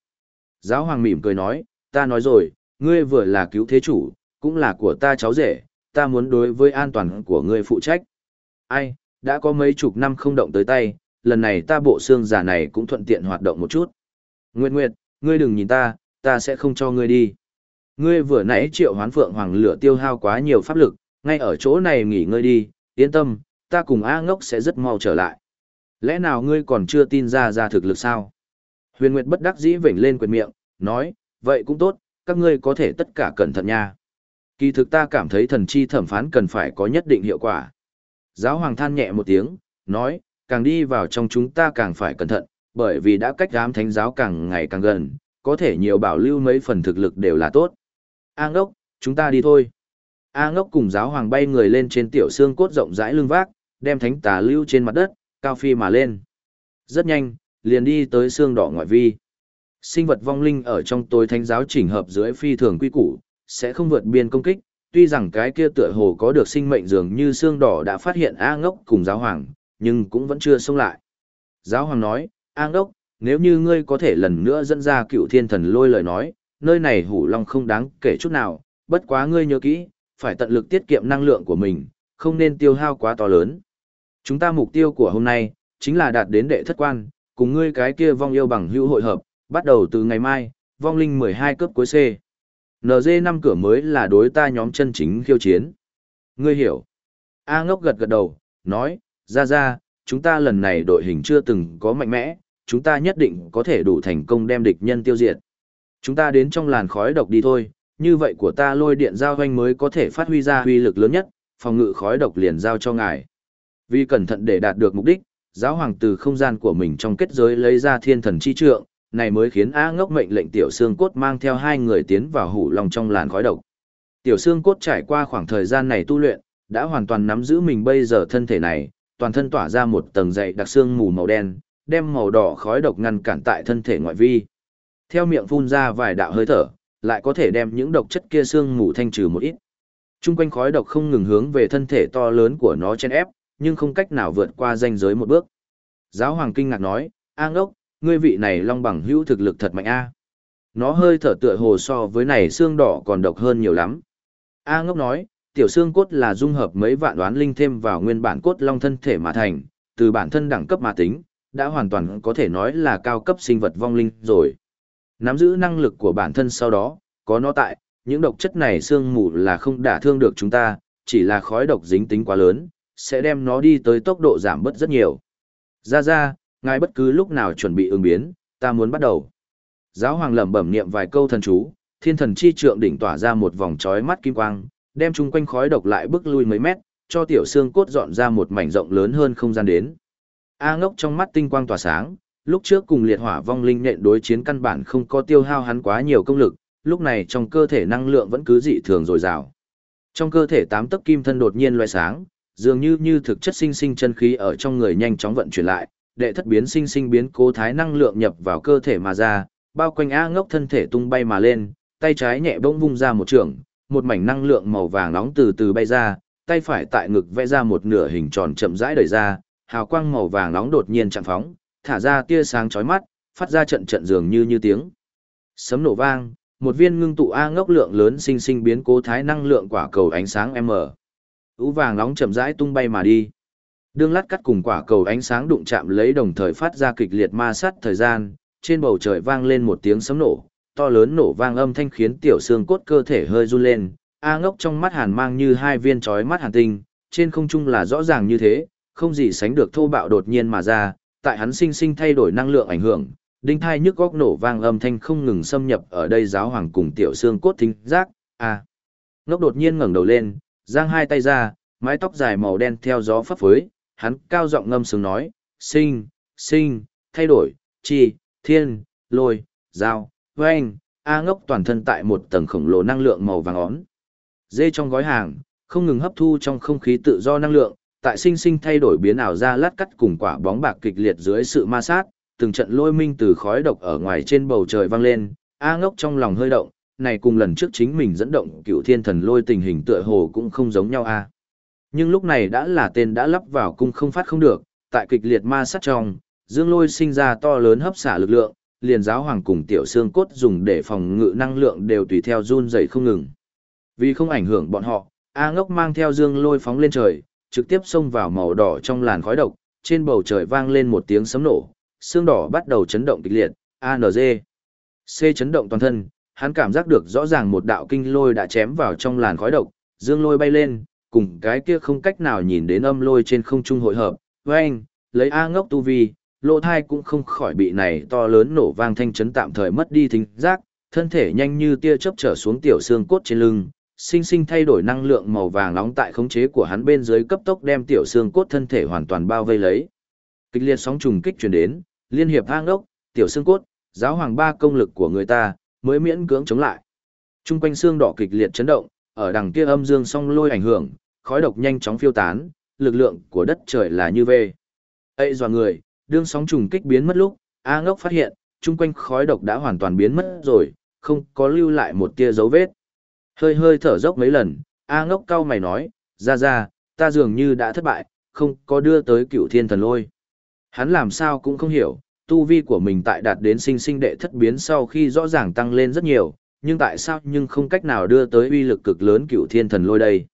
Giáo hoàng mỉm cười nói, ta nói rồi, ngươi vừa là cứu thế chủ, cũng là của ta cháu rể, ta muốn đối với an toàn của ngươi phụ trách. Ai, đã có mấy chục năm không động tới tay, lần này ta bộ xương giả này cũng thuận tiện hoạt động một chút. Nguyệt Nguyệt, ngươi đừng nhìn ta, ta sẽ không cho ngươi đi. Ngươi vừa nãy triệu hoán phượng hoàng lửa tiêu hao quá nhiều pháp lực, ngay ở chỗ này nghỉ ngơi đi, yên tâm, ta cùng A ngốc sẽ rất mau trở lại. Lẽ nào ngươi còn chưa tin ra ra thực lực sao? Huyền Nguyệt bất đắc dĩ vểnh lên quyền miệng, nói, vậy cũng tốt, các ngươi có thể tất cả cẩn thận nha. Kỳ thực ta cảm thấy thần chi thẩm phán cần phải có nhất định hiệu quả. Giáo hoàng than nhẹ một tiếng, nói, càng đi vào trong chúng ta càng phải cẩn thận, bởi vì đã cách đám thánh giáo càng ngày càng gần, có thể nhiều bảo lưu mấy phần thực lực đều là tốt. A ngốc, chúng ta đi thôi. A ngốc cùng giáo hoàng bay người lên trên tiểu xương cốt rộng rãi lưng vác, đem thánh tà lưu trên mặt đất, cao phi mà lên. Rất nhanh, liền đi tới xương đỏ ngoại vi. Sinh vật vong linh ở trong tối thánh giáo chỉnh hợp dưới phi thường quy củ, sẽ không vượt biên công kích, tuy rằng cái kia tựa hồ có được sinh mệnh dường như xương đỏ đã phát hiện A ngốc cùng giáo hoàng, nhưng cũng vẫn chưa xông lại. Giáo hoàng nói, A ngốc, nếu như ngươi có thể lần nữa dẫn ra cựu thiên thần lôi lời nói, nơi này hủ long không đáng kể chút nào, bất quá ngươi nhớ kỹ, phải tận lực tiết kiệm năng lượng của mình, không nên tiêu hao quá to lớn. Chúng ta mục tiêu của hôm nay, chính là đạt đến đệ thất quan, cùng ngươi cái kia vong yêu bằng hữu hội hợp, bắt đầu từ ngày mai, vong linh 12 cấp cuối C. NG 5 cửa mới là đối ta nhóm chân chính khiêu chiến. Ngươi hiểu. A ngốc gật gật đầu, nói, ra ra, chúng ta lần này đội hình chưa từng có mạnh mẽ, chúng ta nhất định có thể đủ thành công đem địch nhân tiêu diệt. Chúng ta đến trong làn khói độc đi thôi, như vậy của ta lôi điện giao hoanh mới có thể phát huy ra huy lực lớn nhất, phòng ngự khói độc liền giao cho ngài. Vì cẩn thận để đạt được mục đích, giáo hoàng từ không gian của mình trong kết giới lấy ra thiên thần chi trượng, này mới khiến A ngốc mệnh lệnh tiểu xương cốt mang theo hai người tiến vào hủ lòng trong làn khói độc. Tiểu xương cốt trải qua khoảng thời gian này tu luyện, đã hoàn toàn nắm giữ mình bây giờ thân thể này, toàn thân tỏa ra một tầng dày đặc xương mù màu đen, đem màu đỏ khói độc ngăn cản tại thân thể ngoại vi. Theo miệng phun ra vài đạo hơi thở, lại có thể đem những độc chất kia xương mù thanh trừ một ít. Trung quanh khói độc không ngừng hướng về thân thể to lớn của nó chen ép, nhưng không cách nào vượt qua ranh giới một bước. Giáo hoàng kinh ngạc nói, A ngốc, ngươi vị này long bằng hữu thực lực thật mạnh A. Nó hơi thở tựa hồ so với này xương đỏ còn độc hơn nhiều lắm. A ngốc nói, tiểu xương cốt là dung hợp mấy vạn đoán linh thêm vào nguyên bản cốt long thân thể mà thành, từ bản thân đẳng cấp mà tính, đã hoàn toàn có thể nói là cao cấp sinh vật vong linh rồi. Nắm giữ năng lực của bản thân sau đó, có nó tại, những độc chất này xương mù là không đả thương được chúng ta, chỉ là khói độc dính tính quá lớn, sẽ đem nó đi tới tốc độ giảm bớt rất nhiều. Ra ra, ngài bất cứ lúc nào chuẩn bị ứng biến, ta muốn bắt đầu. Giáo hoàng lẩm bẩm niệm vài câu thần chú, thiên thần chi trượng đỉnh tỏa ra một vòng chói mắt kim quang, đem chung quanh khói độc lại bước lui mấy mét, cho tiểu xương cốt dọn ra một mảnh rộng lớn hơn không gian đến. A ngốc trong mắt tinh quang tỏa sáng, lúc trước cùng liệt hỏa vong linh nện đối chiến căn bản không có tiêu hao hắn quá nhiều công lực, lúc này trong cơ thể năng lượng vẫn cứ dị thường dồi dào. Trong cơ thể tám tấc kim thân đột nhiên loé sáng, dường như như thực chất sinh sinh chân khí ở trong người nhanh chóng vận chuyển lại, đệ thất biến sinh sinh biến cố thái năng lượng nhập vào cơ thể mà ra, bao quanh A ngốc thân thể tung bay mà lên, tay trái nhẹ bỗng vung ra một trường, một mảnh năng lượng màu vàng nóng từ từ bay ra, tay phải tại ngực vẽ ra một nửa hình tròn chậm rãi đẩy ra, hào quang màu vàng nóng đột nhiên chạm phóng, thả ra tia sáng chói mắt, phát ra trận trận dường như như tiếng. Sấm nổ vang, một viên ngưng tụ A ngốc lượng lớn sinh sinh biến cố thái năng lượng quả cầu ánh sáng M. Ú vàng nóng chậm rãi tung bay mà đi. Đương lát cắt cùng quả cầu ánh sáng đụng chạm lấy đồng thời phát ra kịch liệt ma sát thời gian, trên bầu trời vang lên một tiếng sấm nổ, to lớn nổ vang âm thanh khiến tiểu xương cốt cơ thể hơi run lên, A ngốc trong mắt hàn mang như hai viên chói mắt hàn tinh, trên không trung là rõ ràng như thế, không gì sánh được thô bạo đột nhiên mà ra, tại hắn sinh sinh thay đổi năng lượng ảnh hưởng, đinh thai nhức góc nổ vang âm thanh không ngừng xâm nhập ở đây giáo hoàng cùng tiểu xương cốt thính giác, a ngốc đột nhiên ngẩng đầu lên, giang hai tay ra, mái tóc dài màu đen theo gió phấp phới, hắn cao giọng ngâm sướng nói, sinh, sinh, thay đổi, chi, thiên, lôi, dao, vang, A ngốc toàn thân tại một tầng khổng lồ năng lượng màu vàng ón. Dê trong gói hàng, không ngừng hấp thu trong không khí tự do năng lượng, tại sinh sinh thay đổi biến ảo ra lát cắt cùng quả bóng bạc kịch liệt dưới sự ma sát, từng trận lôi minh từ khói độc ở ngoài trên bầu trời vang lên, A ngốc trong lòng hơi động, này cùng lần trước chính mình dẫn động cựu thiên thần lôi tình hình tựa hồ cũng không giống nhau a. Nhưng lúc này đã là tên đã lắp vào cung không phát không được, tại kịch liệt ma sát trong, dương lôi sinh ra to lớn hấp xả lực lượng, liền giáo hoàng cùng tiểu xương cốt dùng để phòng ngự năng lượng đều tùy theo run rẩy không ngừng. Vì không ảnh hưởng bọn họ, A ngốc mang theo dương lôi phóng lên trời, trực tiếp xông vào màu đỏ trong làn khói độc, trên bầu trời vang lên một tiếng sấm nổ, xương đỏ bắt đầu chấn động kịch liệt, ANZ. C chấn động toàn thân, hắn cảm giác được rõ ràng một đạo kinh lôi đã chém vào trong làn khói độc, dương lôi bay lên, cùng cái kia không cách nào nhìn đến âm lôi trên không trung hội hợp, với anh, lấy A ngốc tu vi, lỗ thai cũng không khỏi bị này to lớn nổ vang thanh chấn tạm thời mất đi thính giác, thân thể nhanh như tia chớp trở xuống tiểu xương cốt trên lưng, sinh sinh thay đổi năng lượng màu vàng nóng tại khống chế của hắn bên dưới cấp tốc đem tiểu xương cốt thân thể hoàn toàn bao vây lấy. Kịch liệt sóng trùng kích truyền đến, liên hiệp hang đốc, tiểu xương cốt, giáo hoàng ba công lực của người ta mới miễn cưỡng chống lại. Trung quanh xương đỏ kịch liệt chấn động, ở đằng kia âm dương song lôi ảnh hưởng, khói độc nhanh chóng phiêu tán, lực lượng của đất trời là như vê. Ê dò người, đương sóng trùng kích biến mất lúc, A ngốc phát hiện, trung quanh khói độc đã hoàn toàn biến mất rồi, không có lưu lại một tia dấu vết. Hơi hơi thở dốc mấy lần, A ngốc cao mày nói, ra ra, ta dường như đã thất bại, không có đưa tới cựu thiên thần lôi. Hắn làm sao cũng không hiểu, tu vi của mình tại đạt đến sinh sinh đệ thất biến sau khi rõ ràng tăng lên rất nhiều, nhưng tại sao nhưng không cách nào đưa tới uy lực cực lớn cựu thiên thần lôi đây.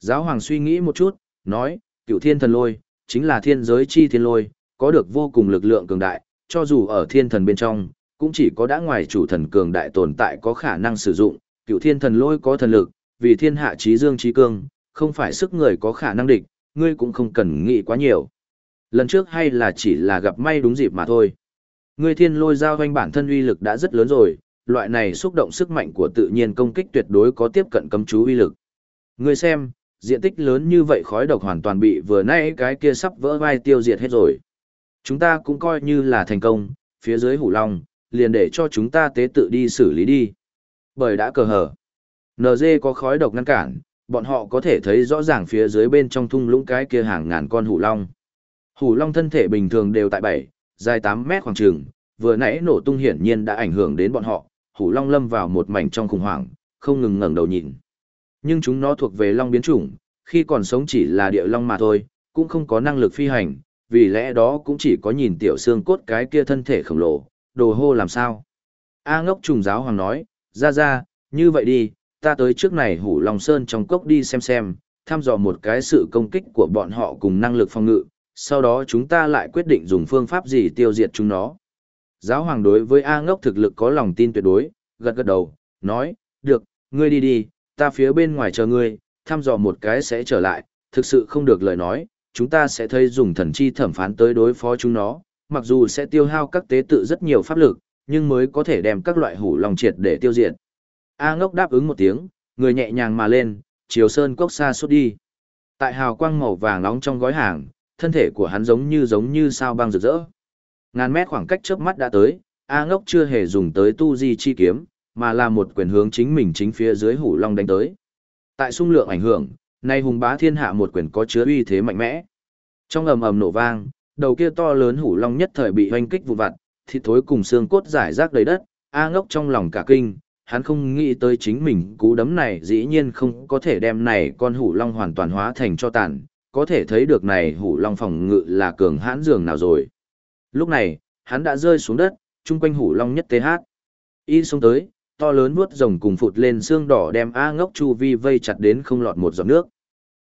Giáo hoàng suy nghĩ một chút, nói, cựu thiên thần lôi, chính là thiên giới chi thiên lôi, có được vô cùng lực lượng cường đại, cho dù ở thiên thần bên trong, cũng chỉ có đã ngoài chủ thần cường đại tồn tại có khả năng sử dụng, cựu thiên thần lôi có thần lực, vì thiên hạ trí dương trí cương, không phải sức người có khả năng địch, ngươi cũng không cần nghĩ quá nhiều. Lần trước hay là chỉ là gặp may đúng dịp mà thôi. Ngươi thiên lôi giao hoanh bản thân uy lực đã rất lớn rồi, loại này xúc động sức mạnh của tự nhiên công kích tuyệt đối có tiếp cận cấm chú uy lực. Ngươi xem, diện tích lớn như vậy khói độc hoàn toàn bị vừa nãy cái kia sắp vỡ vai tiêu diệt hết rồi. Chúng ta cũng coi như là thành công, phía dưới hủ long, liền để cho chúng ta tế tự đi xử lý đi. Bởi đã cờ hở. NG có khói độc ngăn cản, bọn họ có thể thấy rõ ràng phía dưới bên trong thung lũng cái kia hàng ngàn con hủ long. Hủ long thân thể bình thường đều tại 7, dài 8 mét khoảng trường, vừa nãy nổ tung hiển nhiên đã ảnh hưởng đến bọn họ, hủ long lâm vào một mảnh trong khủng hoảng, không ngừng ngẩng đầu nhìn. Nhưng chúng nó thuộc về long biến chủng, khi còn sống chỉ là địa long mà thôi, cũng không có năng lực phi hành, vì lẽ đó cũng chỉ có nhìn tiểu xương cốt cái kia thân thể khổng lồ, đồ hô làm sao. A ngốc trùng giáo hoàng nói, ra ra, như vậy đi, ta tới trước này hủ lòng sơn trong cốc đi xem xem, thăm dò một cái sự công kích của bọn họ cùng năng lực phòng ngự, sau đó chúng ta lại quyết định dùng phương pháp gì tiêu diệt chúng nó. Giáo hoàng đối với A ngốc thực lực có lòng tin tuyệt đối, gật gật đầu, nói, được, ngươi đi đi, ta phía bên ngoài chờ ngươi, thăm dò một cái sẽ trở lại, thực sự không được lời nói, chúng ta sẽ thấy dùng thần chi thẩm phán tới đối phó chúng nó, mặc dù sẽ tiêu hao các tế tự rất nhiều pháp lực, nhưng mới có thể đem các loại hủ lòng triệt để tiêu diệt. A ngốc đáp ứng một tiếng, người nhẹ nhàng mà lên, chiều sơn cốc xa suốt đi. Tại hào quang màu vàng nóng trong gói hàng, thân thể của hắn giống như giống như sao băng rực rỡ. Ngàn mét khoảng cách trước mắt đã tới, A ngốc chưa hề dùng tới tu di chi kiếm, mà là một quyền hướng chính mình chính phía dưới hủ long đánh tới. Tại xung lượng ảnh hưởng, nay hùng bá thiên hạ một quyền có chứa uy thế mạnh mẽ. Trong ầm ầm nổ vang, đầu kia to lớn hủ long nhất thời bị hoanh kích vụ vặt, thịt thối cùng xương cốt giải rác đầy đất, A ngốc trong lòng cả kinh, hắn không nghĩ tới chính mình cú đấm này dĩ nhiên không có thể đem này con hủ long hoàn toàn hóa thành cho tàn, có thể thấy được này hủ long phòng ngự là cường hãn dường nào rồi. Lúc này, hắn đã rơi xuống đất, chung quanh hủ long nhất TH. Y xuống tới, to lớn vuốt rồng cùng phụt lên xương đỏ đem A ngốc chu vi vây chặt đến không lọt một giọt nước.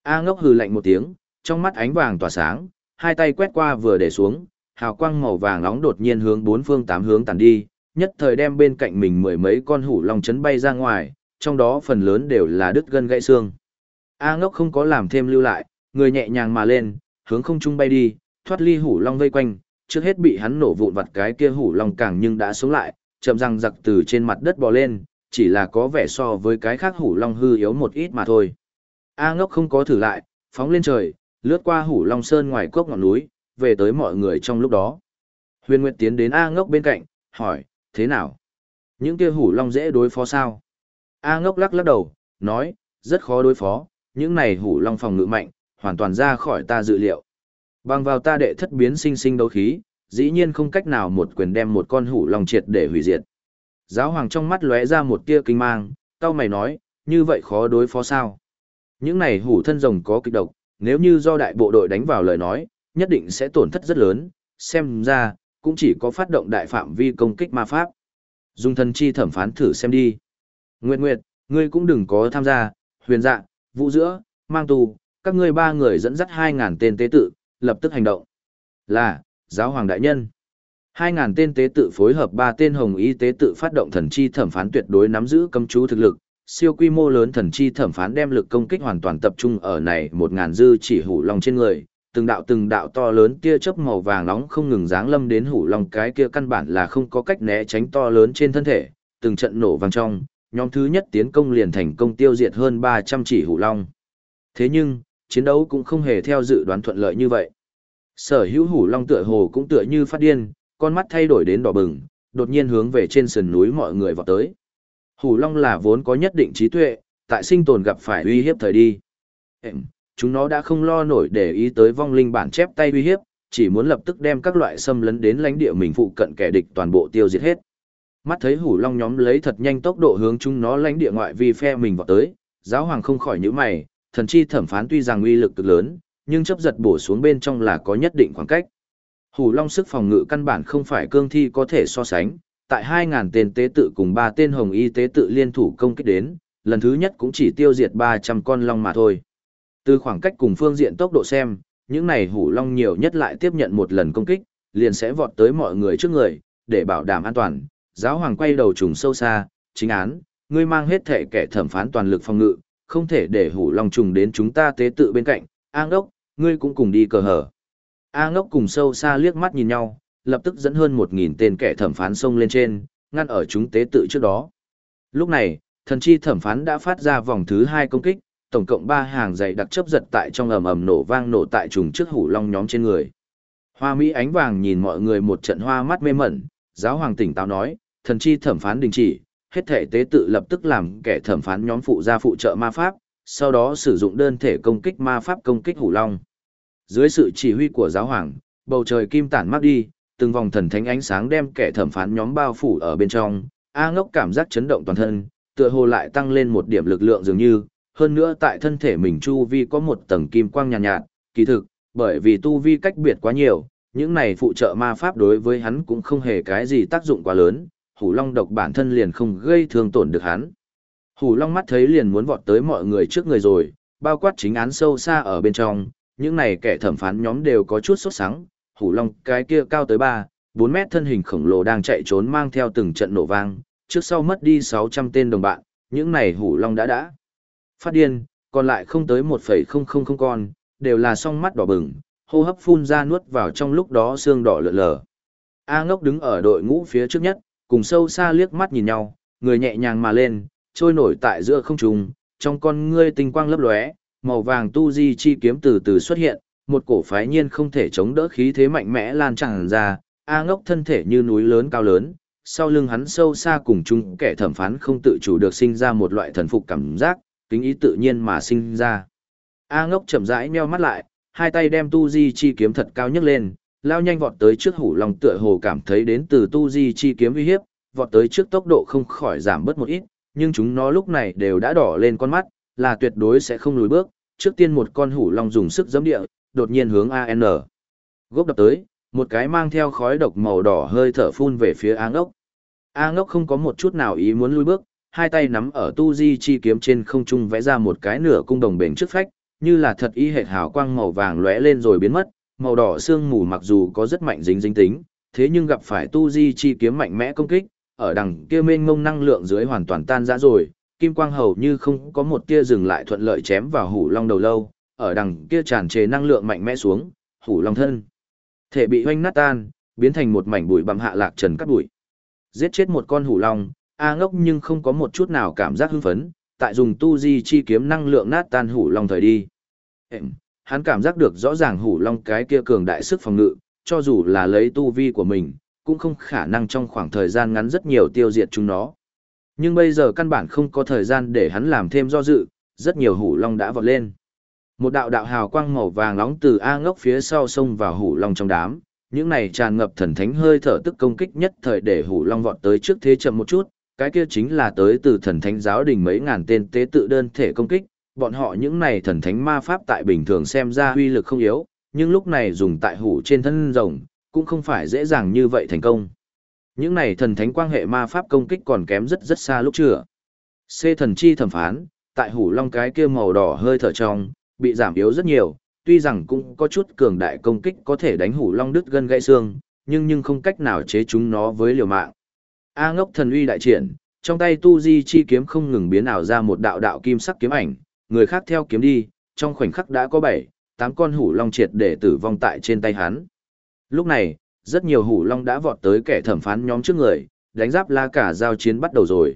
A ngốc hừ lạnh một tiếng, trong mắt ánh vàng tỏa sáng, hai tay quét qua vừa để xuống, hào quang màu vàng nóng đột nhiên hướng bốn phương tám hướng tàn đi, nhất thời đem bên cạnh mình mười mấy con hủ long chấn bay ra ngoài, trong đó phần lớn đều là đứt gân gãy xương. A ngốc không có làm thêm lưu lại, người nhẹ nhàng mà lên, hướng không trung bay đi, thoát ly hủ long vây quanh, trước hết bị hắn nổ vụn vặt cái kia hủ long càng nhưng đã sống lại, chậm răng giặc từ trên mặt đất bò lên, chỉ là có vẻ so với cái khác hủ long hư yếu một ít mà thôi. A ngốc không có thử lại, phóng lên trời, lướt qua hủ long sơn ngoài cốc ngọn núi, về tới mọi người trong lúc đó. Huyền Nguyệt tiến đến A ngốc bên cạnh, hỏi, thế nào? Những kia hủ long dễ đối phó sao? A ngốc lắc lắc đầu, nói, rất khó đối phó, những này hủ long phòng ngự mạnh, hoàn toàn ra khỏi ta dự liệu. Bằng vào ta đệ thất biến sinh sinh đấu khí, dĩ nhiên không cách nào một quyền đem một con hủ long triệt để hủy diệt. Giáo hoàng trong mắt lóe ra một tia kinh mang, cao mày nói, như vậy khó đối phó sao? Những này hủ thân rồng có kịch độc, nếu như do đại bộ đội đánh vào lời nói, nhất định sẽ tổn thất rất lớn, xem ra, cũng chỉ có phát động đại phạm vi công kích ma pháp. Dùng thần chi thẩm phán thử xem đi. Nguyệt Nguyệt, ngươi cũng đừng có tham gia, huyền dạ, vũ giữa, mang tù, các ngươi ba người dẫn dắt 2.000 tên tế tự, lập tức hành động. Là, giáo hoàng đại nhân. 2.000 tên tế tự phối hợp ba tên hồng y tế tự phát động thần chi thẩm phán tuyệt đối nắm giữ cấm chú thực lực, siêu quy mô lớn thần chi thẩm phán đem lực công kích hoàn toàn tập trung ở này 1.000 dư chỉ hủ long trên người. Từng đạo từng đạo to lớn tia chớp màu vàng nóng không ngừng giáng lâm đến hủ long cái kia căn bản là không có cách né tránh to lớn trên thân thể, từng trận nổ vang trong, nhóm thứ nhất tiến công liền thành công tiêu diệt hơn 300 chỉ hủ long. Thế nhưng, chiến đấu cũng không hề theo dự đoán thuận lợi như vậy. Sở hữu hủ long tựa hồ cũng tựa như phát điên, con mắt thay đổi đến đỏ bừng, đột nhiên hướng về trên sườn núi mọi người vọt tới. Hủ long là vốn có nhất định trí tuệ, tại sinh tồn gặp phải uy hiếp thời đi. Ừm, chúng nó đã không lo nổi để ý tới vong linh bản chép tay uy hiếp, chỉ muốn lập tức đem các loại xâm lấn đến lãnh địa mình phụ cận kẻ địch toàn bộ tiêu diệt hết. Mắt thấy hủ long nhóm lấy thật nhanh tốc độ hướng chúng nó lãnh địa ngoại vi phe mình vào tới, giáo hoàng không khỏi nhíu mày, thần chi thẩm phán tuy rằng uy lực cực lớn, nhưng chấp giật bổ xuống bên trong là có nhất định khoảng cách. Hủ long sức phòng ngự căn bản không phải cương thi có thể so sánh, tại 2.000 tên tế tự cùng 3 tên hồng y tế tự liên thủ công kích đến, lần thứ nhất cũng chỉ tiêu diệt 300 con long mà thôi. Từ khoảng cách cùng phương diện tốc độ xem, những này hủ long nhiều nhất lại tiếp nhận một lần công kích, liền sẽ vọt tới mọi người trước người, để bảo đảm an toàn. Giáo hoàng quay đầu trùng sâu xa, chính án, ngươi mang hết thể kẻ thẩm phán toàn lực phòng ngự, không thể để hủ long trùng đến chúng ta tế tự bên cạnh, A ngốc, ngươi cũng cùng đi cờ hở. A ngốc cùng sâu xa liếc mắt nhìn nhau, lập tức dẫn hơn một nghìn tên kẻ thẩm phán xông lên trên, ngăn ở chúng tế tự trước đó. Lúc này, thần chi thẩm phán đã phát ra vòng thứ hai công kích, tổng cộng ba hàng dày đặc chấp giật tại trong ầm ầm nổ vang nổ tại trùng trước hủ long nhóm trên người. Hoa Mỹ ánh vàng nhìn mọi người một trận hoa mắt mê mẩn, giáo hoàng tỉnh táo nói, thần chi thẩm phán đình chỉ, hết thể tế tự lập tức làm kẻ thẩm phán nhóm phụ gia phụ trợ ma pháp, sau đó sử dụng đơn thể công kích ma pháp công kích hủ long. Dưới sự chỉ huy của giáo hoàng, bầu trời kim tản mát đi, từng vòng thần thánh ánh sáng đem kẻ thẩm phán nhóm bao phủ ở bên trong, A ngốc cảm giác chấn động toàn thân, tựa hồ lại tăng lên một điểm lực lượng dường như, hơn nữa tại thân thể mình chu vi có một tầng kim quang nhàn nhạt, nhạt, kỳ thực, bởi vì tu vi cách biệt quá nhiều, những này phụ trợ ma pháp đối với hắn cũng không hề cái gì tác dụng quá lớn, hủ long độc bản thân liền không gây thương tổn được hắn. Hủ long mắt thấy liền muốn vọt tới mọi người trước người rồi, bao quát chính án sâu xa ở bên trong, những này kẻ thẩm phán nhóm đều có chút sốt sắng, hủ long cái kia cao tới 3, 4 mét thân hình khổng lồ đang chạy trốn mang theo từng trận nổ vang, trước sau mất đi 600 tên đồng bạn, những này hủ long đã đã phát điên, còn lại không tới 1,000 con, đều là song mắt đỏ bừng, hô hấp phun ra nuốt vào trong lúc đó xương đỏ lượn lờ. A ngốc đứng ở đội ngũ phía trước nhất, cùng sâu xa liếc mắt nhìn nhau, người nhẹ nhàng mà lên, trôi nổi tại giữa không trung, trong con ngươi tinh quang lấp lóe, màu vàng tu di chi kiếm từ từ xuất hiện, một cổ phái nhiên không thể chống đỡ khí thế mạnh mẽ lan tràn ra, A ngốc thân thể như núi lớn cao lớn, sau lưng hắn sâu xa cùng chung kẻ thẩm phán không tự chủ được sinh ra một loại thần phục cảm giác, kính ý tự nhiên mà sinh ra. A ngốc chậm rãi meo mắt lại, hai tay đem tu di chi kiếm thật cao nhất lên, lao nhanh vọt tới trước hủ lòng tựa hồ cảm thấy đến từ tu di chi kiếm uy hiếp, vọt tới trước tốc độ không khỏi giảm bớt một ít, nhưng chúng nó lúc này đều đã đỏ lên con mắt, là tuyệt đối sẽ không lùi bước. Trước tiên một con hủ long dùng sức giẫm địa, đột nhiên hướng AN. Gốc đập tới, một cái mang theo khói độc màu đỏ hơi thở phun về phía A ngốc. A ngốc không có một chút nào ý muốn lùi bước, hai tay nắm ở tu di chi kiếm trên không trung vẽ ra một cái nửa cung đồng bền trước phách, như là thật y hệt hào quang màu vàng lóe lên rồi biến mất, màu đỏ xương mù mặc dù có rất mạnh dính dính tính, thế nhưng gặp phải tu di chi kiếm mạnh mẽ công kích, ở đằng kia mênh mông năng lượng dưới hoàn toàn tan rã rồi, kim quang hầu như không có một tia dừng lại thuận lợi chém vào hủ long đầu lâu, ở đằng kia tràn trề năng lượng mạnh mẽ xuống, hủ long thân thể bị hoanh nát tan, biến thành một mảnh bụi bặm hạ lạc trần cắt bụi. Giết chết một con hủ long, A ngốc nhưng không có một chút nào cảm giác hưng phấn, tại dùng tu di chi kiếm năng lượng nát tan hủ long thời đi. Ừm, hắn cảm giác được rõ ràng hủ long cái kia cường đại sức phòng ngự, cho dù là lấy tu vi của mình, cũng không khả năng trong khoảng thời gian ngắn rất nhiều tiêu diệt chúng nó. Nhưng bây giờ căn bản không có thời gian để hắn làm thêm do dự, rất nhiều hủ long đã vọt lên. Một đạo đạo hào quang màu vàng nóng từ A ngốc phía sau xông vào hủ long trong đám, những này tràn ngập thần thánh hơi thở tức công kích nhất thời để hủ long vọt tới trước thế chậm một chút, cái kia chính là tới từ thần thánh giáo đình mấy ngàn tên tế tự đơn thể công kích, bọn họ những này thần thánh ma pháp tại bình thường xem ra uy lực không yếu, nhưng lúc này dùng tại hủ trên thân rồng, cũng không phải dễ dàng như vậy thành công. Những này thần thánh quan hệ ma pháp công kích còn kém rất rất xa lúc chưa. C thần chi thẩm phán, tại hủ long cái kia màu đỏ hơi thở trong, bị giảm yếu rất nhiều, tuy rằng cũng có chút cường đại công kích có thể đánh hủ long đứt gân gãy xương, nhưng nhưng không cách nào chế chúng nó với liều mạng. A ngốc thần uy đại triển, trong tay tu di chi kiếm không ngừng biến ảo ra một đạo đạo kim sắc kiếm ảnh, người khác theo kiếm đi, trong khoảnh khắc đã có bảy, tám con hủ long triệt để tử vong tại trên tay hắn. Lúc này, rất nhiều hủ long đã vọt tới kẻ thẩm phán nhóm trước người, đánh giáp la cả giao chiến bắt đầu rồi.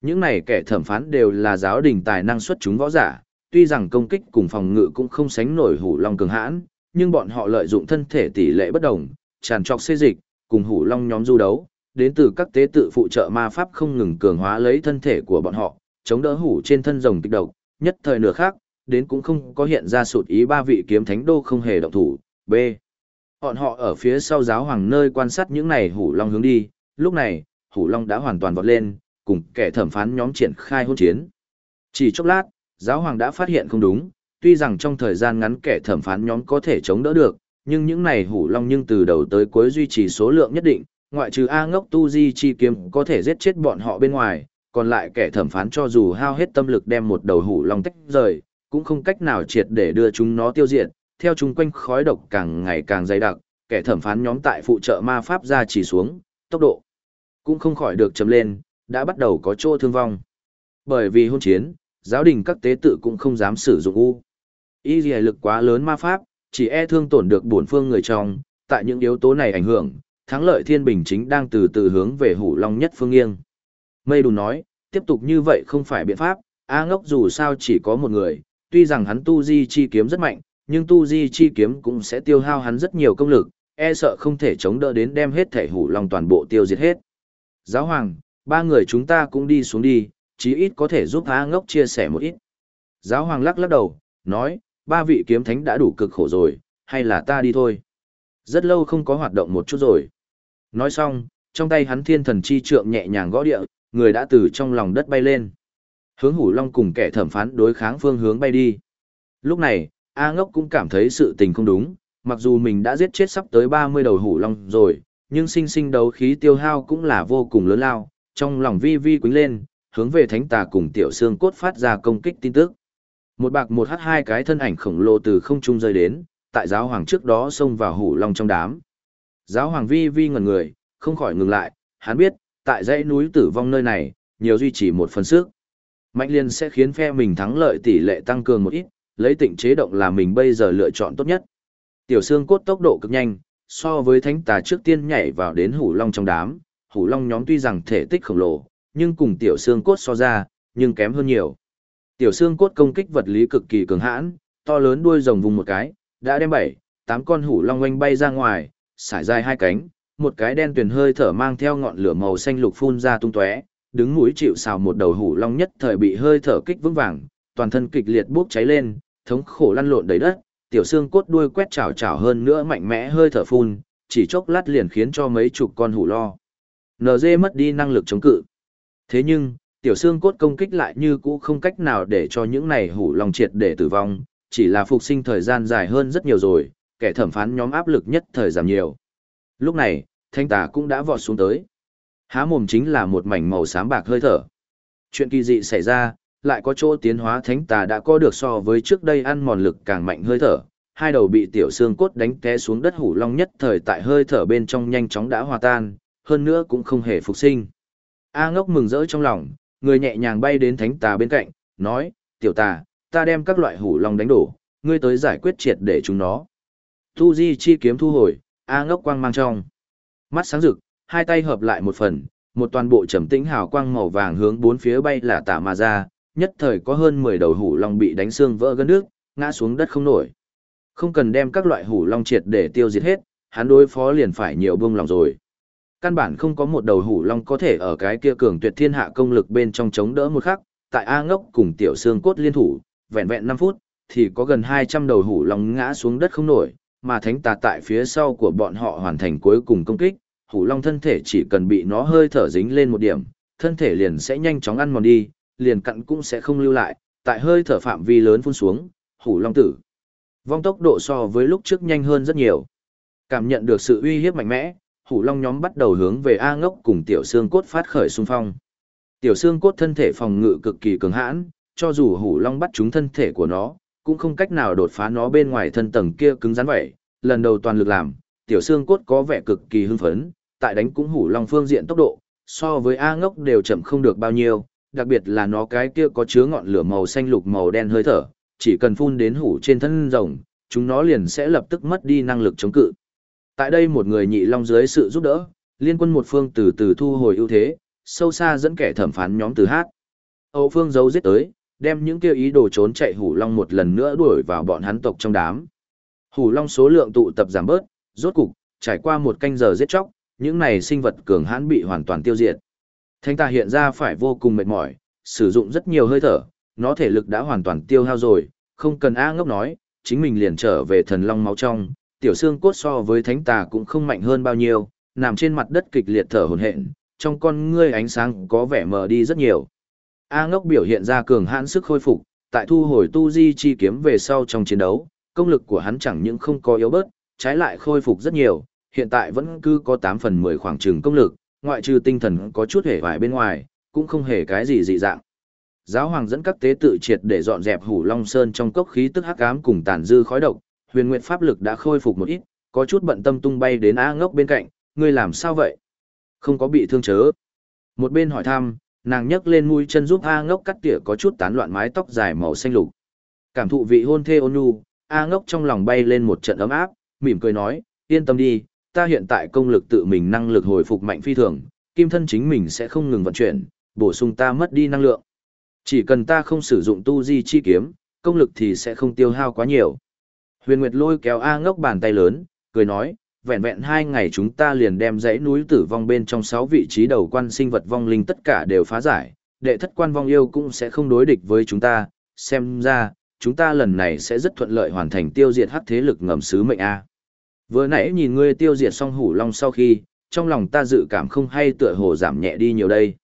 Những này kẻ thẩm phán đều là giáo đình tài năng xuất chúng võ giả, tuy rằng công kích cùng phòng ngự cũng không sánh nổi hủ long cường hãn, nhưng bọn họ lợi dụng thân thể tỷ lệ bất đồng, tràn trọc xê dịch, cùng hủ long nhóm du đấu, đến từ các tế tự phụ trợ ma pháp không ngừng cường hóa lấy thân thể của bọn họ, chống đỡ hủ trên thân rồng kịch độc, nhất thời nửa khác, đến cũng không có hiện ra sụt ý ba vị kiếm thánh đô không hề động thủ. B. Bọn họ ở phía sau giáo hoàng nơi quan sát những này hủ long hướng đi, lúc này, hủ long đã hoàn toàn vọt lên, cùng kẻ thẩm phán nhóm triển khai hôn chiến. Chỉ chốc lát, giáo hoàng đã phát hiện không đúng, tuy rằng trong thời gian ngắn kẻ thẩm phán nhóm có thể chống đỡ được, nhưng những này hủ long nhưng từ đầu tới cuối duy trì số lượng nhất định, ngoại trừ A ngốc tu di chi kiếm có thể giết chết bọn họ bên ngoài, còn lại kẻ thẩm phán cho dù hao hết tâm lực đem một đầu hủ long tách rời, cũng không cách nào triệt để đưa chúng nó tiêu diệt, theo chúng quanh khói độc càng ngày càng dày đặc, kẻ thẩm phán nhóm tại phụ trợ ma pháp ra chỉ xuống, tốc độ cũng không khỏi được chấm lên, đã bắt đầu có chỗ thương vong. Bởi vì hôn chiến, giáo đình các tế tự cũng không dám sử dụng u. Y lực quá lớn ma pháp, chỉ e thương tổn được bổn phương người trong, tại những yếu tố này ảnh hưởng, thắng lợi thiên bình chính đang từ từ hướng về hủ long nhất phương nghiêng. Mây đùn nói, tiếp tục như vậy không phải biện pháp, A ngốc dù sao chỉ có một người, tuy rằng hắn tu di chi kiếm rất mạnh, nhưng tu di chi kiếm cũng sẽ tiêu hao hắn rất nhiều công lực, e sợ không thể chống đỡ đến đem hết thể hủ long toàn bộ tiêu diệt hết. Giáo hoàng, ba người chúng ta cũng đi xuống đi, chí ít có thể giúp A ngốc chia sẻ một ít. Giáo hoàng lắc lắc đầu, nói, ba vị kiếm thánh đã đủ cực khổ rồi, hay là ta đi thôi. Rất lâu không có hoạt động một chút rồi. Nói xong, trong tay hắn thiên thần chi trượng nhẹ nhàng gõ địa, người đã từ trong lòng đất bay lên. Hướng hủ long cùng kẻ thẩm phán đối kháng phương hướng bay đi. Lúc này, A ngốc cũng cảm thấy sự tình không đúng, mặc dù mình đã giết chết sắp tới 30 đầu hủ long rồi, nhưng sinh sinh đấu khí tiêu hao cũng là vô cùng lớn lao, trong lòng vi vi quính lên, hướng về thánh tà cùng tiểu xương cốt phát ra công kích tin tức. Một bạc một h hai cái thân ảnh khổng lồ từ không trung rơi đến, tại giáo hoàng trước đó xông vào hủ long trong đám. Giáo hoàng vi vi ngẩn người, không khỏi ngừng lại, hắn biết, tại dãy núi tử vong nơi này, nhiều duy trì một phần sức. Mạnh liên sẽ khiến phe mình thắng lợi tỷ lệ tăng cường một ít, lấy tịnh chế động là mình bây giờ lựa chọn tốt nhất. Tiểu xương cốt tốc độ cực nhanh, so với thánh tà trước tiên nhảy vào đến hủ long trong đám, hủ long nhóm tuy rằng thể tích khổng lồ, nhưng cùng tiểu xương cốt so ra, nhưng kém hơn nhiều. Tiểu xương cốt công kích vật lý cực kỳ cường hãn, to lớn đuôi rồng vùng một cái, đã đem bảy, tám con hủ long oanh bay ra ngoài, sải dài hai cánh, một cái đen tuyền hơi thở mang theo ngọn lửa màu xanh lục phun ra tung tóe, đứng mũi chịu sào một đầu hủ long nhất thời bị hơi thở kích vững vàng, toàn thân kịch liệt bốc cháy lên, thống khổ lăn lộn đầy đất, tiểu xương cốt đuôi quét chảo chảo hơn nữa mạnh mẽ hơi thở phun, chỉ chốc lát liền khiến cho mấy chục con hủ lo. NG mất đi năng lực chống cự. Thế nhưng, tiểu xương cốt công kích lại như cũ không cách nào để cho những này hủ long triệt để tử vong, chỉ là phục sinh thời gian dài hơn rất nhiều rồi, kẻ thẩm phán nhóm áp lực nhất thời giảm nhiều. Lúc này, thanh tà cũng đã vọt xuống tới. Há mồm chính là một mảnh màu xám bạc hơi thở. Chuyện kỳ dị xảy ra, lại có chỗ tiến hóa thánh tà đã có được so với trước đây ăn mòn lực càng mạnh hơi thở. Hai đầu bị tiểu xương cốt đánh té xuống đất hủ long nhất thời tại hơi thở bên trong nhanh chóng đã hòa tan, hơn nữa cũng không hề phục sinh. A ngốc mừng rỡ trong lòng, người nhẹ nhàng bay đến thánh tà bên cạnh, nói, tiểu tà, ta đem các loại hủ long đánh đổ, ngươi tới giải quyết triệt để chúng nó. Tu Di chi kiếm thu hồi, A ngốc quang mang trong. Mắt sáng rực, hai tay hợp lại một phần, một toàn bộ trầm tĩnh hào quang màu vàng hướng bốn phía bay là tả mà ra, nhất thời có hơn 10 đầu hủ long bị đánh xương vỡ gân nước, ngã xuống đất không nổi. Không cần đem các loại hủ long triệt để tiêu diệt hết, hắn đối phó liền phải nhiều bông lòng rồi. Căn bản không có một đầu hủ long có thể ở cái kia cường tuyệt thiên hạ công lực bên trong chống đỡ một khắc, tại A ngốc cùng tiểu xương cốt liên thủ, vẹn vẹn 5 phút, thì có gần 200 đầu hủ long ngã xuống đất không nổi, mà thánh tà tại phía sau của bọn họ hoàn thành cuối cùng công kích, hủ long thân thể chỉ cần bị nó hơi thở dính lên một điểm, thân thể liền sẽ nhanh chóng ăn mòn đi, liền cặn cũng sẽ không lưu lại, tại hơi thở phạm vi lớn phun xuống, hủ long tử. Vong tốc độ so với lúc trước nhanh hơn rất nhiều. Cảm nhận được sự uy hiếp mạnh mẽ, hủ long nhóm bắt đầu hướng về A ngốc cùng tiểu xương cốt phát khởi xung phong. Tiểu xương cốt thân thể phòng ngự cực kỳ cứng hãn, cho dù hủ long bắt chúng thân thể của nó, cũng không cách nào đột phá nó bên ngoài thân tầng kia cứng rắn vậy. Lần đầu toàn lực làm, tiểu xương cốt có vẻ cực kỳ hưng phấn, tại đánh cũng hủ long phương diện tốc độ, so với A ngốc đều chậm không được bao nhiêu, đặc biệt là nó cái kia có chứa ngọn lửa màu xanh lục màu đen hơi thở, chỉ cần phun đến hủ trên thân rồng, chúng nó liền sẽ lập tức mất đi năng lực chống cự. Tại đây một người nhị long dưới sự giúp đỡ, liên quân một phương từ từ thu hồi ưu thế, sâu xa dẫn kẻ thẩm phán nhóm từ hát. Âu phương giấu giết tới, đem những kêu ý đồ trốn chạy hủ long một lần nữa đuổi vào bọn hắn tộc trong đám. Hủ long số lượng tụ tập giảm bớt, rốt cục, trải qua một canh giờ giết chóc, những này sinh vật cường hãn bị hoàn toàn tiêu diệt. Thánh ta hiện ra phải vô cùng mệt mỏi, sử dụng rất nhiều hơi thở, nó thể lực đã hoàn toàn tiêu hao rồi, không cần A ngốc nói, chính mình liền trở về thần long máu trong, tiểu xương cốt so với thánh tà cũng không mạnh hơn bao nhiêu, nằm trên mặt đất kịch liệt thở hổn hển, trong con ngươi ánh sáng có vẻ mờ đi rất nhiều. A ngốc biểu hiện ra cường hãn sức khôi phục, tại thu hồi tu di chi kiếm về sau trong chiến đấu, công lực của hắn chẳng những không có yếu bớt, trái lại khôi phục rất nhiều, hiện tại vẫn cứ có 8 phần 10 khoảng trường công lực, ngoại trừ tinh thần có chút hề vải bên ngoài, cũng không hề cái gì dị dạng. Giáo hoàng dẫn các tế tự triệt để dọn dẹp Hủ Long Sơn trong cốc khí tức hắc ám cùng tàn dư khói độc, Huyền Nguyệt pháp lực đã khôi phục một ít, có chút bận tâm tung bay đến A Ngốc bên cạnh, ngươi làm sao vậy? Không có bị thương chớ. Một bên hỏi thăm, nàng nhấc lên mũi chân giúp A Ngốc cắt tỉa có chút tán loạn mái tóc dài màu xanh lục. Cảm thụ vị hôn thê ôn nhu, A Ngốc trong lòng bay lên một trận ấm áp, mỉm cười nói, yên tâm đi, ta hiện tại công lực tự mình năng lực hồi phục mạnh phi thường, kim thân chính mình sẽ không ngừng vận chuyển, bổ sung ta mất đi năng lượng. Chỉ cần ta không sử dụng tu di chi kiếm, công lực thì sẽ không tiêu hao quá nhiều. Huyền Nguyệt lôi kéo A ngốc bàn tay lớn, cười nói, vẹn vẹn hai ngày chúng ta liền đem dãy núi tử vong bên trong sáu vị trí đầu quan sinh vật vong linh tất cả đều phá giải, đệ thất quan vong yêu cũng sẽ không đối địch với chúng ta, xem ra, chúng ta lần này sẽ rất thuận lợi hoàn thành tiêu diệt hắc thế lực ngầm sứ mệnh A. Vừa nãy nhìn ngươi tiêu diệt xong hủ long sau khi, trong lòng ta dự cảm không hay tựa hồ giảm nhẹ đi nhiều đây.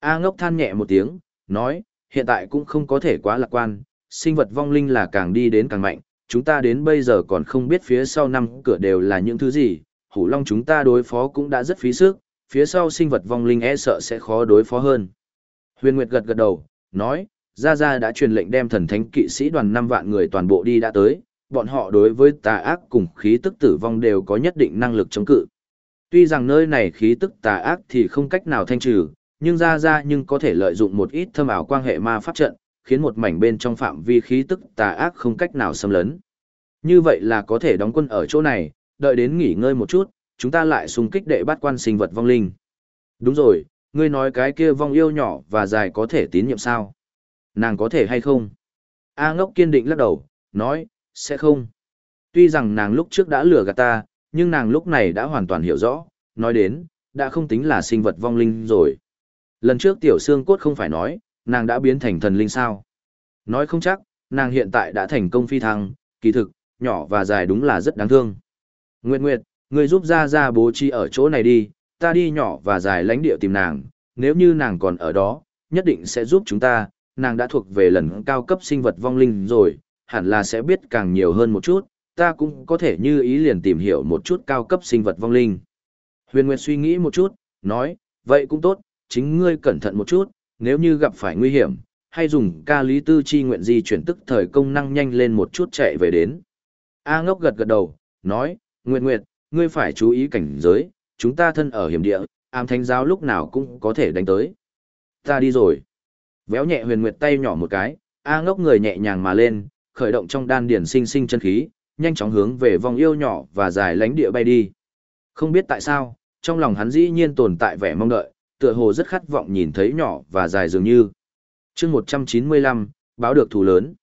A ngốc than nhẹ một tiếng, nói, hiện tại cũng không có thể quá lạc quan, sinh vật vong linh là càng đi đến càng mạnh, chúng ta đến bây giờ còn không biết phía sau năm cửa đều là những thứ gì, hủ long chúng ta đối phó cũng đã rất phí sức, phía sau sinh vật vong linh e sợ sẽ khó đối phó hơn. Huyền Nguyệt gật gật đầu, nói, Gia Gia đã truyền lệnh đem thần thánh kỵ sĩ đoàn 5 vạn người toàn bộ đi đã tới, bọn họ đối với tà ác cùng khí tức tử vong đều có nhất định năng lực chống cự. Tuy rằng nơi này khí tức tà ác thì không cách nào thanh trừ, nhưng ra ra nhưng có thể lợi dụng một ít thâm ảo quan hệ ma pháp trận, khiến một mảnh bên trong phạm vi khí tức tà ác không cách nào xâm lấn. Như vậy là có thể đóng quân ở chỗ này, đợi đến nghỉ ngơi một chút, chúng ta lại xung kích đệ bắt quan sinh vật vong linh. Đúng rồi, ngươi nói cái kia vong yêu nhỏ và dài có thể tín nhiệm sao? Nàng có thể hay không? A ngốc kiên định lắc đầu, nói, sẽ không. Tuy rằng nàng lúc trước đã lừa gạt ta, nhưng nàng lúc này đã hoàn toàn hiểu rõ, nói đến, đã không tính là sinh vật vong linh rồi. Lần trước tiểu xương cốt không phải nói, nàng đã biến thành thần linh sao. Nói không chắc, nàng hiện tại đã thành công phi thăng, kỳ thực, nhỏ và dài đúng là rất đáng thương. Nguyệt Nguyệt, người giúp ra ra bố trí ở chỗ này đi, ta đi nhỏ và dài lãnh địa tìm nàng, nếu như nàng còn ở đó, nhất định sẽ giúp chúng ta, nàng đã thuộc về lần cao cấp sinh vật vong linh rồi, hẳn là sẽ biết càng nhiều hơn một chút, ta cũng có thể như ý liền tìm hiểu một chút cao cấp sinh vật vong linh. Huyền Nguyệt suy nghĩ một chút, nói, vậy cũng tốt, chính ngươi cẩn thận một chút, nếu như gặp phải nguy hiểm, hay dùng ca lý tư chi nguyện di chuyển tức thời công năng nhanh lên một chút chạy về đến. A ngốc gật gật đầu, nói, Nguyệt Nguyệt, ngươi phải chú ý cảnh giới, chúng ta thân ở hiểm địa, ám thánh giáo lúc nào cũng có thể đánh tới. Ta đi rồi. Véo nhẹ huyền nguyệt tay nhỏ một cái, A ngốc người nhẹ nhàng mà lên, khởi động trong đan điển sinh sinh chân khí, nhanh chóng hướng về vòng yêu nhỏ và dài lánh địa bay đi. Không biết tại sao, trong lòng hắn dĩ nhiên tồn tại vẻ mong đợi, tựa hồ rất khát vọng nhìn thấy nhỏ và dài dường như. chương 195, báo được thù lớn.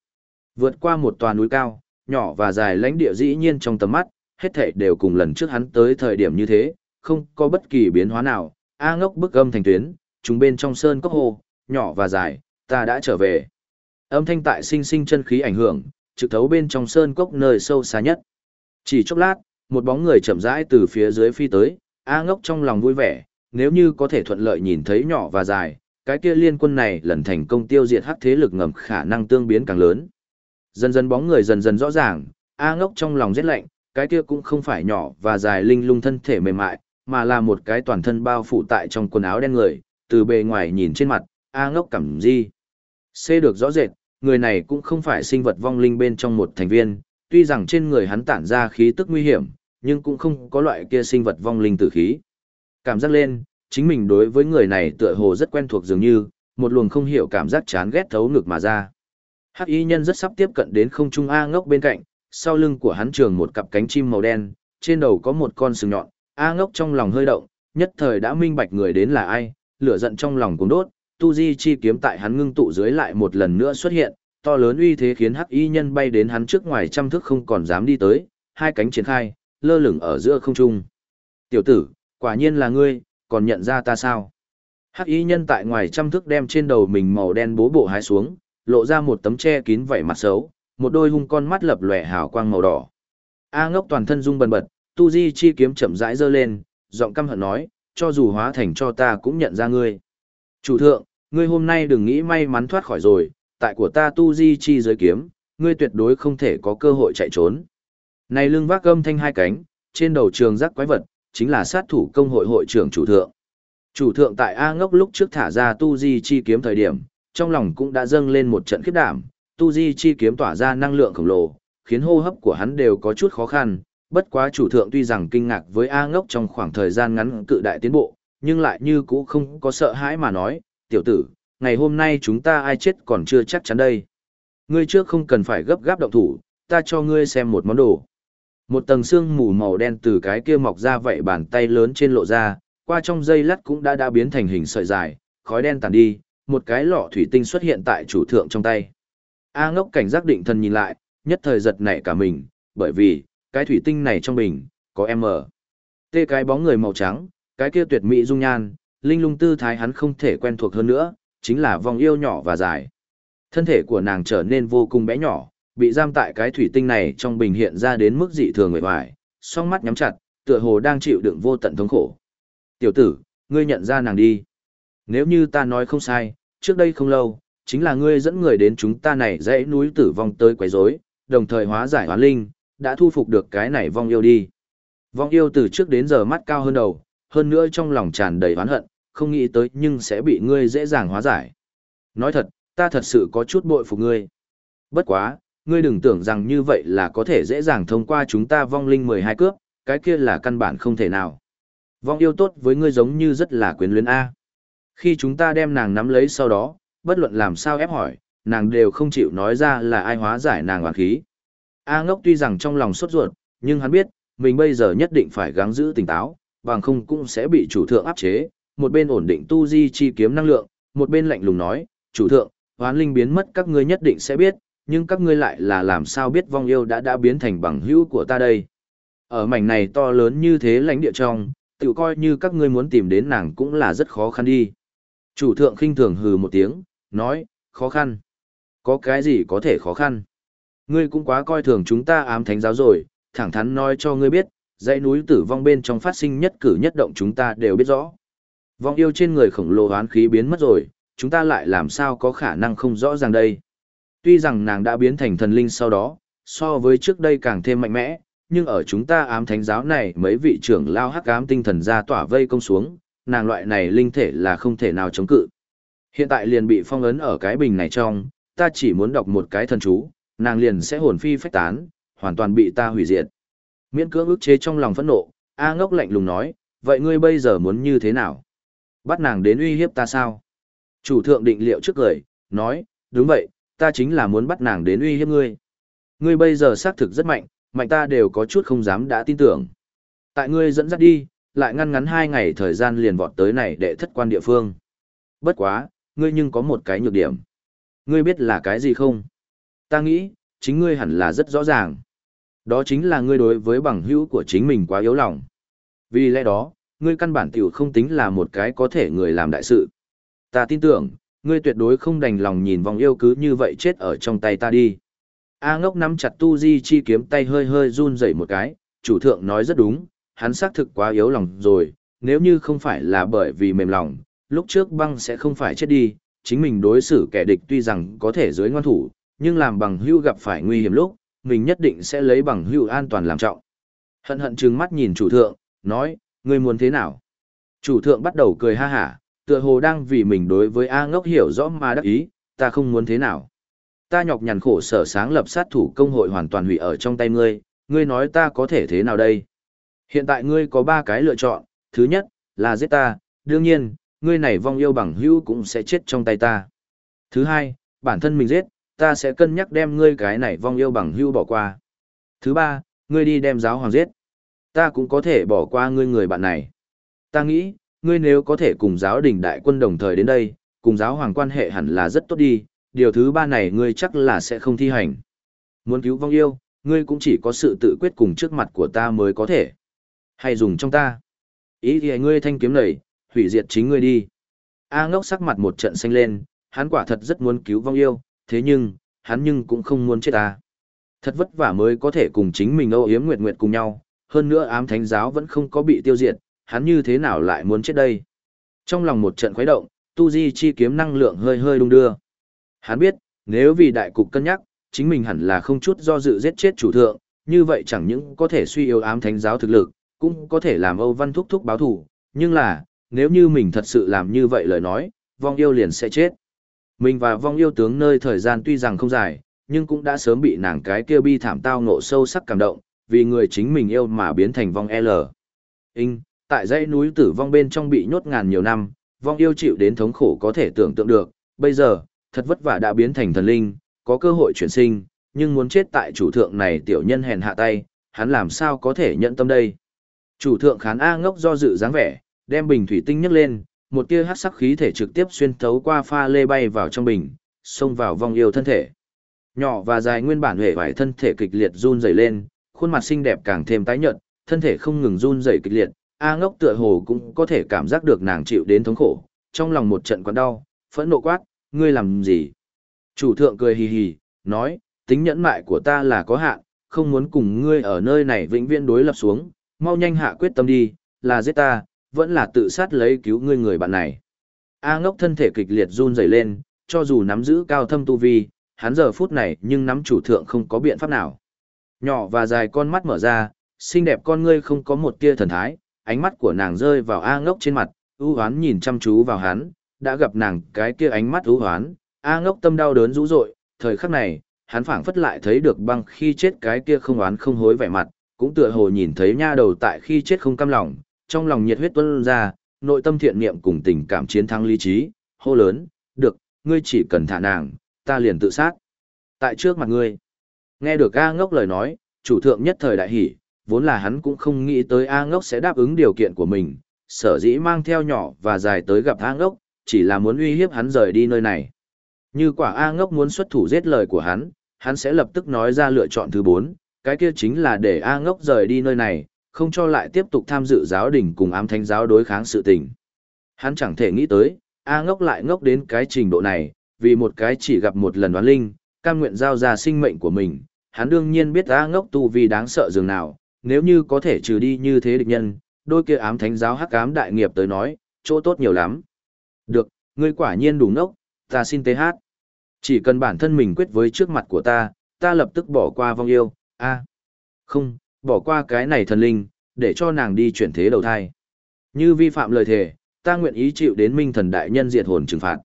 Vượt qua một tòa núi cao, nhỏ và dài lãnh địa dĩ nhiên trong tầm mắt, hết thảy đều cùng lần trước hắn tới thời điểm như thế, không có bất kỳ biến hóa nào. A ngốc bức âm thành tuyến, chúng bên trong sơn cốc hồ, nhỏ và dài, ta đã trở về. Âm thanh tại sinh sinh chân khí ảnh hưởng, trực thấu bên trong sơn cốc nơi sâu xa nhất. Chỉ chốc lát, một bóng người chậm rãi từ phía dưới phi tới, A ngốc trong lòng vui vẻ, nếu như có thể thuận lợi nhìn thấy nhỏ và dài, cái kia liên quân này lần thành công tiêu diệt hắc thế lực ngầm khả năng tương biến càng lớn. Dần dần bóng người dần dần rõ ràng, A ngốc trong lòng rét lạnh, cái kia cũng không phải nhỏ và dài linh lung thân thể mềm mại, mà là một cái toàn thân bao phủ tại trong quần áo đen người, từ bề ngoài nhìn trên mặt, A ngốc cảm gì. C được rõ rệt, người này cũng không phải sinh vật vong linh bên trong một thành viên, tuy rằng trên người hắn tản ra khí tức nguy hiểm, nhưng cũng không có loại kia sinh vật vong linh tử khí. Cảm giác lên, chính mình đối với người này tựa hồ rất quen thuộc dường như, một luồng không hiểu cảm giác chán ghét thấu ngực mà ra. Hắc y nhân rất sắp tiếp cận đến không trung A ngốc bên cạnh, sau lưng của hắn trường một cặp cánh chim màu đen, trên đầu có một con sừng nhọn, A ngốc trong lòng hơi động, nhất thời đã minh bạch người đến là ai, lửa giận trong lòng cũng đốt, tu di chi kiếm tại hắn ngưng tụ dưới lại một lần nữa xuất hiện, to lớn uy thế khiến hắc y nhân bay đến hắn trước ngoài trăm thước không còn dám đi tới, hai cánh triển khai, lơ lửng ở giữa không trung. Tiểu tử, quả nhiên là ngươi, còn nhận ra ta sao? Hắc y nhân tại ngoài trăm thước đem trên đầu mình màu đen bố bộ hái xuống, lộ ra một tấm che kín vảy mặt xấu, một đôi hung con mắt lập lòe hào quang màu đỏ. A ngốc toàn thân rung bần bật, tu di chi kiếm chậm rãi giơ lên, giọng căm hận nói, cho dù hóa thành cho ta cũng nhận ra ngươi. Chủ thượng, ngươi hôm nay đừng nghĩ may mắn thoát khỏi rồi, tại của ta tu di chi giới kiếm, ngươi tuyệt đối không thể có cơ hội chạy trốn. Này lưng vác gâm thanh hai cánh, trên đầu trường giác quái vật, chính là sát thủ công hội hội trưởng chủ thượng. Chủ thượng tại A ngốc lúc trước thả ra tu di chi kiếm thời điểm, trong lòng cũng đã dâng lên một trận khiếp đảm, tu di chi kiếm tỏa ra năng lượng khổng lồ, khiến hô hấp của hắn đều có chút khó khăn, bất quá chủ thượng tuy rằng kinh ngạc với A ngốc trong khoảng thời gian ngắn cự đại tiến bộ, nhưng lại như cũ không có sợ hãi mà nói, tiểu tử, ngày hôm nay chúng ta ai chết còn chưa chắc chắn đây. Ngươi trước không cần phải gấp gáp động thủ, ta cho ngươi xem một món đồ. Một tầng xương mù màu đen từ cái kia mọc ra vậy bàn tay lớn trên lộ ra, qua trong dây lắt cũng đã đã biến thành hình sợi dài, khói đen tàn đi, một cái lọ thủy tinh xuất hiện tại chủ thượng trong tay. A ngốc cảnh giác định thần nhìn lại, nhất thời giật nảy cả mình, bởi vì, cái thủy tinh này trong bình, có em ở. Tê cái bóng người màu trắng, cái kia tuyệt mỹ dung nhan, linh lung tư thái hắn không thể quen thuộc hơn nữa, chính là vòng yêu nhỏ và dài. Thân thể của nàng trở nên vô cùng bé nhỏ, bị giam tại cái thủy tinh này trong bình hiện ra đến mức dị thường người hoài, song mắt nhắm chặt, tựa hồ đang chịu đựng vô tận thống khổ. Tiểu tử, ngươi nhận ra nàng đi. Nếu như ta nói không sai, trước đây không lâu, chính là ngươi dẫn người đến chúng ta này dãy núi tử vong tới quấy rối, đồng thời hóa giải hoán linh, đã thu phục được cái này vong yêu đi. Vong yêu từ trước đến giờ mắt cao hơn đầu, hơn nữa trong lòng tràn đầy oán hận, không nghĩ tới nhưng sẽ bị ngươi dễ dàng hóa giải. Nói thật, ta thật sự có chút bội phục ngươi. Bất quá, ngươi đừng tưởng rằng như vậy là có thể dễ dàng thông qua chúng ta vong linh 12 cướp, cái kia là căn bản không thể nào. Vong yêu tốt với ngươi giống như rất là quyến luyến A. Khi chúng ta đem nàng nắm lấy sau đó, bất luận làm sao ép hỏi, nàng đều không chịu nói ra là ai hóa giải nàng hoàn khí. A ngốc tuy rằng trong lòng sốt ruột, nhưng hắn biết, mình bây giờ nhất định phải gắng giữ tỉnh táo, bằng không cũng sẽ bị chủ thượng áp chế, một bên ổn định tu di chi kiếm năng lượng, một bên lạnh lùng nói, chủ thượng, hoán linh biến mất các ngươi nhất định sẽ biết, nhưng các ngươi lại là làm sao biết vong yêu đã đã biến thành bằng hữu của ta đây. Ở mảnh này to lớn như thế lãnh địa trong, tự coi như các ngươi muốn tìm đến nàng cũng là rất khó khăn đi. Chủ thượng khinh thường hừ một tiếng, nói, khó khăn. Có cái gì có thể khó khăn? Ngươi cũng quá coi thường chúng ta ám thánh giáo rồi, thẳng thắn nói cho ngươi biết, dãy núi tử vong bên trong phát sinh nhất cử nhất động chúng ta đều biết rõ. Vong yêu trên người khổng lồ hoán khí biến mất rồi, chúng ta lại làm sao có khả năng không rõ ràng đây. Tuy rằng nàng đã biến thành thần linh sau đó, so với trước đây càng thêm mạnh mẽ, nhưng ở chúng ta ám thánh giáo này mấy vị trưởng lao hắc ám tinh thần ra tỏa vây công xuống, nàng loại này linh thể là không thể nào chống cự. Hiện tại liền bị phong ấn ở cái bình này trong, ta chỉ muốn đọc một cái thần chú, nàng liền sẽ hồn phi phách tán, hoàn toàn bị ta hủy diệt. Miễn cưỡng ức chế trong lòng phẫn nộ, A ngốc lạnh lùng nói, vậy ngươi bây giờ muốn như thế nào? Bắt nàng đến uy hiếp ta sao? Chủ thượng định liệu trước cười, nói, đúng vậy, ta chính là muốn bắt nàng đến uy hiếp ngươi. Ngươi bây giờ xác thực rất mạnh, mạnh ta đều có chút không dám đã tin tưởng. Tại ngươi dẫn dắt đi, lại ngăn ngắn hai ngày thời gian liền vọt tới này để thất quan địa phương. Bất quá, ngươi nhưng có một cái nhược điểm. Ngươi biết là cái gì không? Ta nghĩ, chính ngươi hẳn là rất rõ ràng. Đó chính là ngươi đối với bằng hữu của chính mình quá yếu lòng. Vì lẽ đó, ngươi căn bản tiểu không tính là một cái có thể người làm đại sự. Ta tin tưởng, ngươi tuyệt đối không đành lòng nhìn vòng yêu cứ như vậy chết ở trong tay ta đi. A ngốc nắm chặt tu di chi kiếm tay hơi hơi run rẩy một cái, chủ thượng nói rất đúng, hắn xác thực quá yếu lòng rồi, nếu như không phải là bởi vì mềm lòng, lúc trước băng sẽ không phải chết đi, chính mình đối xử kẻ địch tuy rằng có thể dưới ngoan thủ, nhưng làm bằng hưu gặp phải nguy hiểm lúc, mình nhất định sẽ lấy bằng hưu an toàn làm trọng. Hận hận trừng mắt nhìn chủ thượng, nói, ngươi muốn thế nào? Chủ thượng bắt đầu cười ha hả, tựa hồ đang vì mình đối với A ngốc hiểu rõ mà đắc ý, ta không muốn thế nào. Ta nhọc nhằn khổ sở sáng lập sát thủ công hội hoàn toàn hủy ở trong tay ngươi, ngươi nói ta có thể thế nào đây? Hiện tại ngươi có ba cái lựa chọn, thứ nhất, là giết ta, đương nhiên, ngươi này vong yêu bằng hữu cũng sẽ chết trong tay ta. Thứ hai, bản thân mình giết, ta sẽ cân nhắc đem ngươi cái này vong yêu bằng hữu bỏ qua. Thứ ba, ngươi đi đem giáo hoàng giết. Ta cũng có thể bỏ qua ngươi người bạn này. Ta nghĩ, ngươi nếu có thể cùng giáo đình đại quân đồng thời đến đây, cùng giáo hoàng quan hệ hẳn là rất tốt đi, điều thứ ba này ngươi chắc là sẽ không thi hành. Muốn cứu vong yêu, ngươi cũng chỉ có sự tự quyết cùng trước mặt của ta mới có thể. Hay dùng trong ta. Ý thì ngươi thanh kiếm này, hủy diệt chính ngươi đi. A ngốc sắc mặt một trận xanh lên, hắn quả thật rất muốn cứu vong yêu, thế nhưng, hắn nhưng cũng không muốn chết ta. Thật vất vả mới có thể cùng chính mình âu yếm nguyệt nguyệt cùng nhau, hơn nữa ám thánh giáo vẫn không có bị tiêu diệt, hắn như thế nào lại muốn chết đây? Trong lòng một trận khuấy động, tu di chi kiếm năng lượng hơi hơi đung đưa. Hắn biết, nếu vì đại cục cân nhắc, chính mình hẳn là không chút do dự giết chết chủ thượng, như vậy chẳng những có thể suy yếu ám thánh giáo thực lực, cũng có thể làm Âu Văn thúc thúc báo thủ, nhưng là, nếu như mình thật sự làm như vậy lời nói, vong yêu liền sẽ chết. Mình và vong yêu tướng nơi thời gian tuy rằng không dài, nhưng cũng đã sớm bị nàng cái kia bi thảm tao ngộ sâu sắc cảm động, vì người chính mình yêu mà biến thành vong L. In, tại dãy núi tử vong bên trong bị nhốt ngàn nhiều năm, vong yêu chịu đến thống khổ có thể tưởng tượng được, bây giờ, thật vất vả đã biến thành thần linh, có cơ hội chuyển sinh, nhưng muốn chết tại chủ thượng này tiểu nhân hèn hạ tay, hắn làm sao có thể nhận tâm đây. Chủ thượng khán A ngốc do dự dáng vẻ, đem bình thủy tinh nhấc lên, một tia hắc sắc khí thể trực tiếp xuyên thấu qua pha lê bay vào trong bình, xông vào vong yêu thân thể. Nhỏ và dài nguyên bản hề vải thân thể kịch liệt run rẩy lên, khuôn mặt xinh đẹp càng thêm tái nhợt, thân thể không ngừng run rẩy kịch liệt, A ngốc tựa hồ cũng có thể cảm giác được nàng chịu đến thống khổ, trong lòng một trận quặn đau, phẫn nộ quát, ngươi làm gì? Chủ thượng cười hì hì, nói, tính nhẫn mại của ta là có hạn, không muốn cùng ngươi ở nơi này vĩnh viễn đối lập xuống, mau nhanh hạ quyết tâm đi, là giết ta, vẫn là tự sát lấy cứu ngươi người bạn này. A ngốc thân thể kịch liệt run rẩy lên, cho dù nắm giữ cao thâm tu vi, hắn giờ phút này nhưng nắm chủ thượng không có biện pháp nào. Nhỏ và dài con mắt mở ra, xinh đẹp con ngươi không có một tia thần thái, ánh mắt của nàng rơi vào A ngốc trên mặt, ưu hoán nhìn chăm chú vào hắn, đã gặp nàng cái kia ánh mắt ưu hoán, A ngốc tâm đau đớn rũ rội, thời khắc này, hắn phảng phất lại thấy được băng khi chết cái kia không oán không hối vẻ mặt, cũng tựa hồ nhìn thấy nha đầu tại khi chết không cam lòng, trong lòng nhiệt huyết tuôn ra, nội tâm thiện niệm cùng tình cảm chiến thắng lý trí, hô lớn, được, ngươi chỉ cần thả nàng, ta liền tự sát. Tại trước mặt ngươi, nghe được A ngốc lời nói, chủ thượng nhất thời đại hỉ, vốn là hắn cũng không nghĩ tới A ngốc sẽ đáp ứng điều kiện của mình, sở dĩ mang theo nhỏ và dài tới gặp A ngốc, chỉ là muốn uy hiếp hắn rời đi nơi này. Như quả A ngốc muốn xuất thủ giết lời của hắn, hắn sẽ lập tức nói ra lựa chọn thứ bốn, cái kia chính là để A ngốc rời đi nơi này, không cho lại tiếp tục tham dự giáo đình cùng ám thánh giáo đối kháng sự tình. Hắn chẳng thể nghĩ tới, A ngốc lại ngốc đến cái trình độ này, vì một cái chỉ gặp một lần đoán linh, cam nguyện giao ra sinh mệnh của mình. Hắn đương nhiên biết A ngốc tu vi đáng sợ dường nào, nếu như có thể trừ đi như thế địch nhân, đôi kia ám thánh giáo hắc ám đại nghiệp tới nói, chỗ tốt nhiều lắm. Được, ngươi quả nhiên đủ ngốc, ta xin tế hát. Chỉ cần bản thân mình quyết với trước mặt của ta, ta lập tức bỏ qua vong yêu, a Không, bỏ qua cái này thần linh, để cho nàng đi chuyển thế đầu thai. Như vi phạm lời thề, ta nguyện ý chịu đến minh thần đại nhân diệt hồn trừng phạt.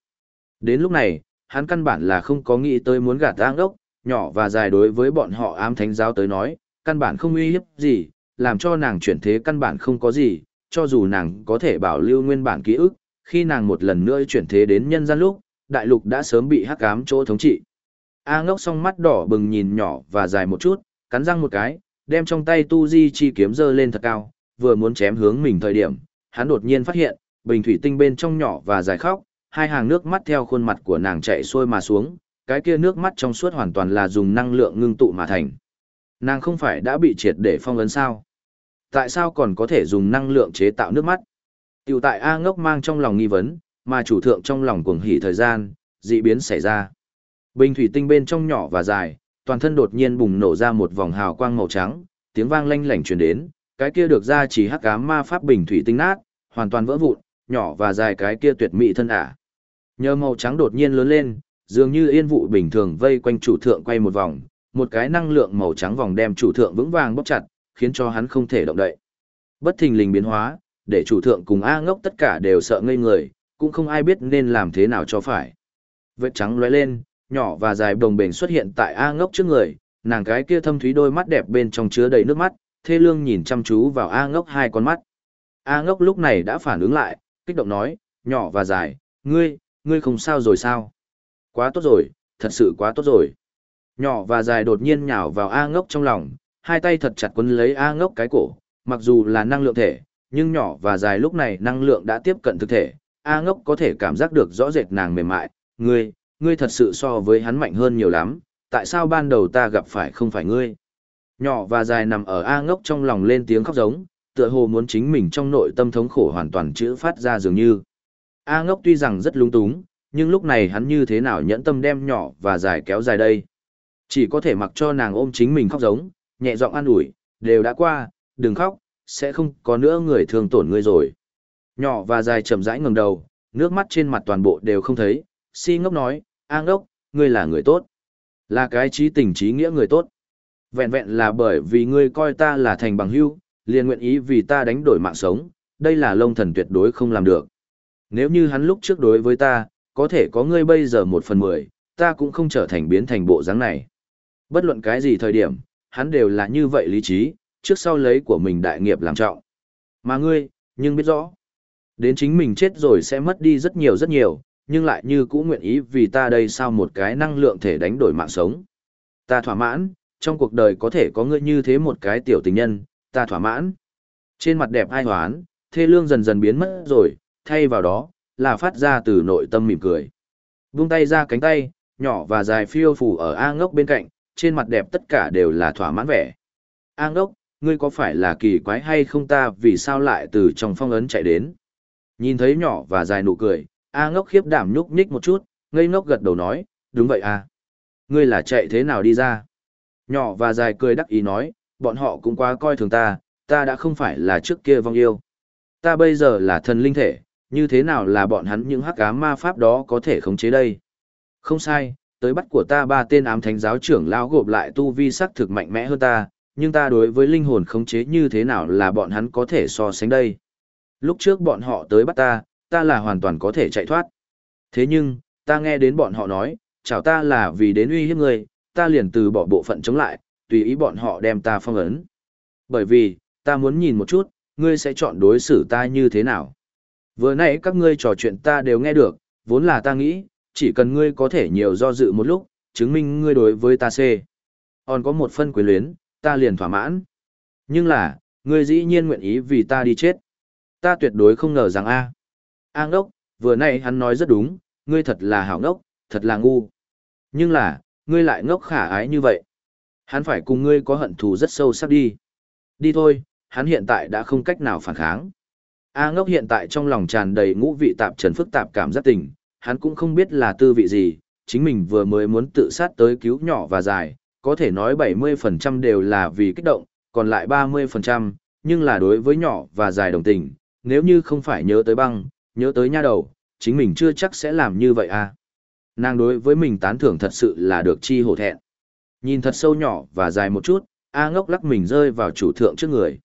Đến lúc này, hắn căn bản là không có nghĩ tới muốn gạt tang ốc, nhỏ và dài đối với bọn họ ám thánh giáo tới nói, căn bản không uy hiếp gì, làm cho nàng chuyển thế căn bản không có gì, cho dù nàng có thể bảo lưu nguyên bản ký ức, khi nàng một lần nữa chuyển thế đến nhân gian lúc, đại lục đã sớm bị hắc ám chỗ thống trị. A ngốc song mắt đỏ bừng nhìn nhỏ và dài một chút, cắn răng một cái, đem trong tay tu di chi kiếm giơ lên thật cao, vừa muốn chém hướng mình thời điểm, hắn đột nhiên phát hiện, bình thủy tinh bên trong nhỏ và dài khóc, hai hàng nước mắt theo khuôn mặt của nàng chạy xuôi mà xuống, cái kia nước mắt trong suốt hoàn toàn là dùng năng lượng ngưng tụ mà thành. Nàng không phải đã bị triệt để phong ấn sao? Tại sao còn có thể dùng năng lượng chế tạo nước mắt? Tiểu tại A ngốc mang trong lòng nghi vấn, mà chủ thượng trong lòng cuồng hỉ thời gian, dị biến xảy ra. Bình thủy tinh bên trong nhỏ và dài, toàn thân đột nhiên bùng nổ ra một vòng hào quang màu trắng, tiếng vang lanh lảnh truyền đến, cái kia được ra chỉ hắc ám ma pháp bình thủy tinh nát, hoàn toàn vỡ vụn, nhỏ và dài cái kia tuyệt mỹ thân ả. Nhờ màu trắng đột nhiên lớn lên, dường như yên vụ bình thường vây quanh chủ thượng quay một vòng, một cái năng lượng màu trắng vòng đem chủ thượng vững vàng bóp chặt, khiến cho hắn không thể động đậy. Bất thình lình biến hóa, để chủ thượng cùng A ngốc tất cả đều sợ ngây người, cũng không ai biết nên làm thế nào cho phải. Vết trắng lóe lên, nhỏ và dài đồng bền xuất hiện tại A ngốc trước người, nàng cái kia thâm thúy đôi mắt đẹp bên trong chứa đầy nước mắt, thê lương nhìn chăm chú vào A ngốc hai con mắt. A ngốc lúc này đã phản ứng lại, kích động nói, nhỏ và dài, ngươi, ngươi không sao rồi sao? Quá tốt rồi, thật sự quá tốt rồi. Nhỏ và dài đột nhiên nhào vào A ngốc trong lòng, hai tay thật chặt quấn lấy A ngốc cái cổ, mặc dù là năng lượng thể, nhưng nhỏ và dài lúc này năng lượng đã tiếp cận thực thể, A ngốc có thể cảm giác được rõ rệt nàng mềm mại, ngươi, ngươi thật sự so với hắn mạnh hơn nhiều lắm, tại sao ban đầu ta gặp phải không phải ngươi? Nhỏ và dài nằm ở A ngốc trong lòng lên tiếng khóc giống, tựa hồ muốn chính mình trong nội tâm thống khổ hoàn toàn chữ phát ra dường như. A ngốc tuy rằng rất lung túng, nhưng lúc này hắn như thế nào nhẫn tâm đem nhỏ và dài kéo dài đây. Chỉ có thể mặc cho nàng ôm chính mình khóc giống, nhẹ giọng an ủi, đều đã qua, đừng khóc, sẽ không có nữa người thương tổn ngươi rồi. Nhỏ và dài chậm rãi ngẩng đầu, nước mắt trên mặt toàn bộ đều không thấy, si ngốc nói, A ngốc, ngươi là người tốt. Là cái trí tình trí nghĩa người tốt. Vẹn vẹn là bởi vì ngươi coi ta là thành bằng hữu, liền nguyện ý vì ta đánh đổi mạng sống, đây là lông thần tuyệt đối không làm được. Nếu như hắn lúc trước đối với ta, có thể có ngươi bây giờ một phần mười, ta cũng không trở thành biến thành bộ dáng này. Bất luận cái gì thời điểm, hắn đều là như vậy lý trí, trước sau lấy của mình đại nghiệp làm trọng. Mà ngươi, nhưng biết rõ, đến chính mình chết rồi sẽ mất đi rất nhiều rất nhiều, nhưng lại như cũ nguyện ý vì ta đây sao một cái năng lượng thể đánh đổi mạng sống. Ta thỏa mãn, trong cuộc đời có thể có ngươi như thế một cái tiểu tình nhân, ta thỏa mãn. Trên mặt đẹp ai hoán, thê lương dần dần biến mất rồi, thay vào đó, là phát ra từ nội tâm mỉm cười. Buông tay ra cánh tay, nhỏ và dài phiêu phủ ở A ngốc bên cạnh, trên mặt đẹp tất cả đều là thỏa mãn vẻ. An đốc, ngươi có phải là kỳ quái hay không ta vì sao lại từ trong phong ấn chạy đến? Nhìn thấy nhỏ và dài nụ cười, A ngốc khiếp đảm nhúc nhích một chút, ngây ngốc gật đầu nói, đúng vậy à? Ngươi là chạy thế nào đi ra? Nhỏ và dài cười đắc ý nói, bọn họ cũng quá coi thường ta, ta đã không phải là trước kia vong yêu. Ta bây giờ là thần linh thể, như thế nào là bọn hắn những hắc ám ma pháp đó có thể khống chế đây? Không sai, tới bắt của ta ba tên ám thánh giáo trưởng lão gộp lại tu vi sắc thực mạnh mẽ hơn ta, nhưng ta đối với linh hồn khống chế như thế nào là bọn hắn có thể so sánh đây? Lúc trước bọn họ tới bắt ta, ta là hoàn toàn có thể chạy thoát. Thế nhưng, ta nghe đến bọn họ nói, chào ta là vì đến uy hiếp người, ta liền từ bỏ bộ phận chống lại, tùy ý bọn họ đem ta phong ấn. Bởi vì, ta muốn nhìn một chút, ngươi sẽ chọn đối xử ta như thế nào. Vừa nãy các ngươi trò chuyện ta đều nghe được, vốn là ta nghĩ, chỉ cần ngươi có thể nhiều do dự một lúc, chứng minh ngươi đối với ta C. Còn có một phân quyền luyến, ta liền thỏa mãn. Nhưng là, ngươi dĩ nhiên nguyện ý vì ta đi chết. Ta tuyệt đối không ngờ rằng A. A ngốc, vừa nãy hắn nói rất đúng, ngươi thật là hảo ngốc, thật là ngu. Nhưng là, ngươi lại ngốc khả ái như vậy. Hắn phải cùng ngươi có hận thù rất sâu sắc đi. Đi thôi, hắn hiện tại đã không cách nào phản kháng. A ngốc hiện tại trong lòng tràn đầy ngũ vị tạp trần phức tạp cảm giác tình, hắn cũng không biết là tư vị gì, chính mình vừa mới muốn tự sát tới cứu nhỏ và dài, có thể nói 70% đều là vì kích động, còn lại 30%, nhưng là đối với nhỏ và dài đồng tình, nếu như không phải nhớ tới băng, nhớ tới nha đầu, chính mình chưa chắc sẽ làm như vậy à. Nàng đối với mình tán thưởng thật sự là được chi hổ thẹn. Nhìn thật sâu nhỏ và dài một chút, A ngốc lắc mình rơi vào chủ thượng trước người.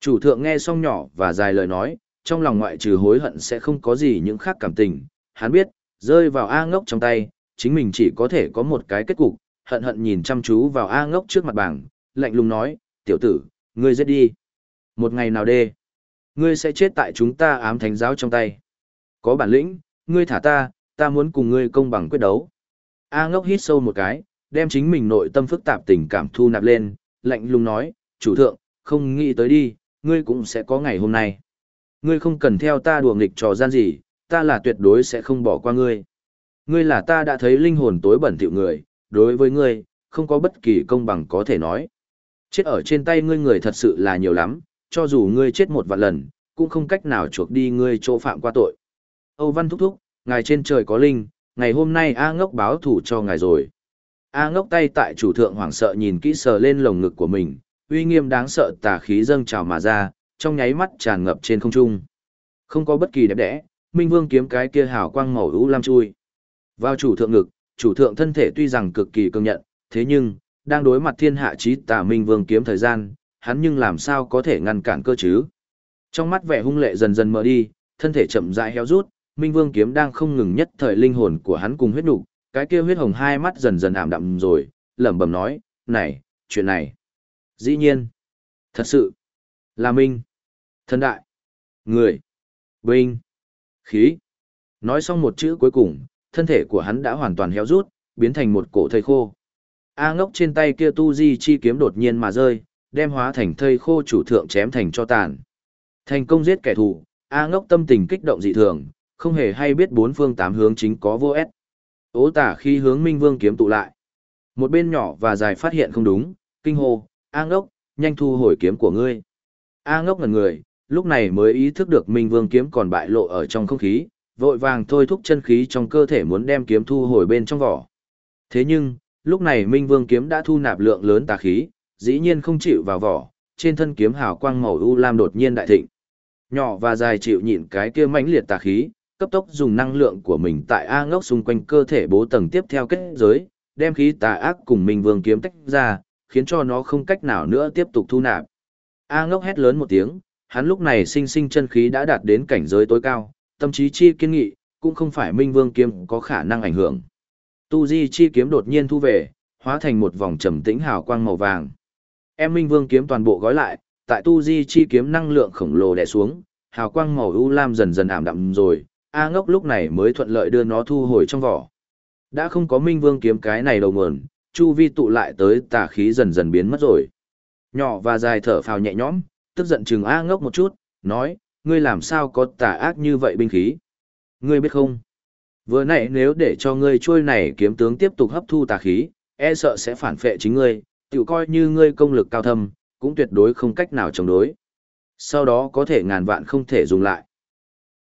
Chủ thượng nghe xong nhỏ và dài lời nói, trong lòng ngoại trừ hối hận sẽ không có gì những khác cảm tình. Hắn biết, rơi vào A ngốc trong tay, chính mình chỉ có thể có một cái kết cục, hận hận nhìn chăm chú vào A ngốc trước mặt bảng, lạnh lùng nói, tiểu tử, ngươi giết đi. Một ngày nào đê, ngươi sẽ chết tại chúng ta ám thánh giáo trong tay. Có bản lĩnh, ngươi thả ta, ta muốn cùng ngươi công bằng quyết đấu. A ngốc hít sâu một cái, đem chính mình nội tâm phức tạp tình cảm thu nạp lên, lạnh lùng nói, chủ thượng, không nghĩ tới đi, ngươi cũng sẽ có ngày hôm nay. Ngươi không cần theo ta đùa nghịch trò gian gì, ta là tuyệt đối sẽ không bỏ qua ngươi. Ngươi là ta đã thấy linh hồn tối bẩn thỉu người, đối với ngươi, không có bất kỳ công bằng có thể nói. Chết ở trên tay ngươi người thật sự là nhiều lắm, cho dù ngươi chết một vạn lần, cũng không cách nào chuộc đi ngươi chỗ phạm qua tội. Âu Văn thúc thúc, ngài trên trời có linh, ngày hôm nay A ngốc báo thủ cho ngài rồi. A ngốc tay tại chủ thượng hoảng sợ nhìn kỹ sờ lên lồng ngực của mình, uy nghiêm đáng sợ tà khí dâng trào mà ra, trong nháy mắt tràn ngập trên không trung. Không có bất kỳ đẹp đẽ, Minh Vương kiếm cái kia hào quang màu u lam chui. Vào chủ thượng ngực, chủ thượng thân thể tuy rằng cực kỳ công nhận, thế nhưng, đang đối mặt thiên hạ chí tà Minh Vương kiếm thời gian, hắn nhưng làm sao có thể ngăn cản cơ chứ? Trong mắt vẻ hung lệ dần dần mở đi, thân thể chậm rãi héo rút, Minh Vương kiếm đang không ngừng nhất thời linh hồn của hắn cùng huyết nục, cái kia huyết hồng hai mắt dần dần ảm đạm rồi, lẩm bẩm nói, "Này, chuyện này." Dĩ nhiên, thật sự là Minh, thần đại, người, binh, khí. Nói xong một chữ cuối cùng, thân thể của hắn đã hoàn toàn héo rút, biến thành một cổ thây khô. A ngốc trên tay kia tu di chi kiếm đột nhiên mà rơi, đem hóa thành thây khô chủ thượng chém thành cho tàn. Thành công giết kẻ thù, A ngốc tâm tình kích động dị thường, không hề hay biết bốn phương tám hướng chính có vô ép. Ố tả khi hướng Minh Vương kiếm tụ lại. Một bên nhỏ và dài phát hiện không đúng, kinh hô, A ngốc, nhanh thu hồi kiếm của ngươi. A ngốc ngần người, lúc này mới ý thức được Minh Vương kiếm còn bại lộ ở trong không khí, vội vàng thôi thúc chân khí trong cơ thể muốn đem kiếm thu hồi bên trong vỏ. Thế nhưng, lúc này Minh Vương kiếm đã thu nạp lượng lớn tà khí, dĩ nhiên không chịu vào vỏ, trên thân kiếm hào quang màu u lam đột nhiên đại thịnh. Nhỏ và dài chịu nhịn cái kia mãnh liệt tà khí, cấp tốc dùng năng lượng của mình tại A ngốc xung quanh cơ thể bố tầng tiếp theo kết giới, đem khí tà ác cùng Minh Vương kiếm tách ra, khiến cho nó không cách nào nữa tiếp tục thu nạp. A ngốc hét lớn một tiếng, hắn lúc này sinh sinh chân khí đã đạt đến cảnh giới tối cao, tâm trí chi kiên nghị, cũng không phải Minh Vương kiếm có khả năng ảnh hưởng. Tu Di chi kiếm đột nhiên thu về, hóa thành một vòng trầm tĩnh hào quang màu vàng. Em Minh Vương kiếm toàn bộ gói lại, tại Tu Di chi kiếm năng lượng khổng lồ đè xuống, hào quang màu u lam dần dần ảm đạm rồi, A Ngốc lúc này mới thuận lợi đưa nó thu hồi trong vỏ. Đã không có Minh Vương kiếm cái này đầu nguồn, chu vi tụ lại tới tà khí dần dần biến mất rồi. Nhỏ và dài thở phào nhẹ nhõm, tức giận chừng A Ngốc một chút, nói, ngươi làm sao có tà ác như vậy binh khí? Ngươi biết không? Vừa nãy nếu để cho ngươi trôi này kiếm tướng tiếp tục hấp thu tà khí, e sợ sẽ phản phệ chính ngươi, tự coi như ngươi công lực cao thâm, cũng tuyệt đối không cách nào chống đối. Sau đó có thể ngàn vạn không thể dùng lại.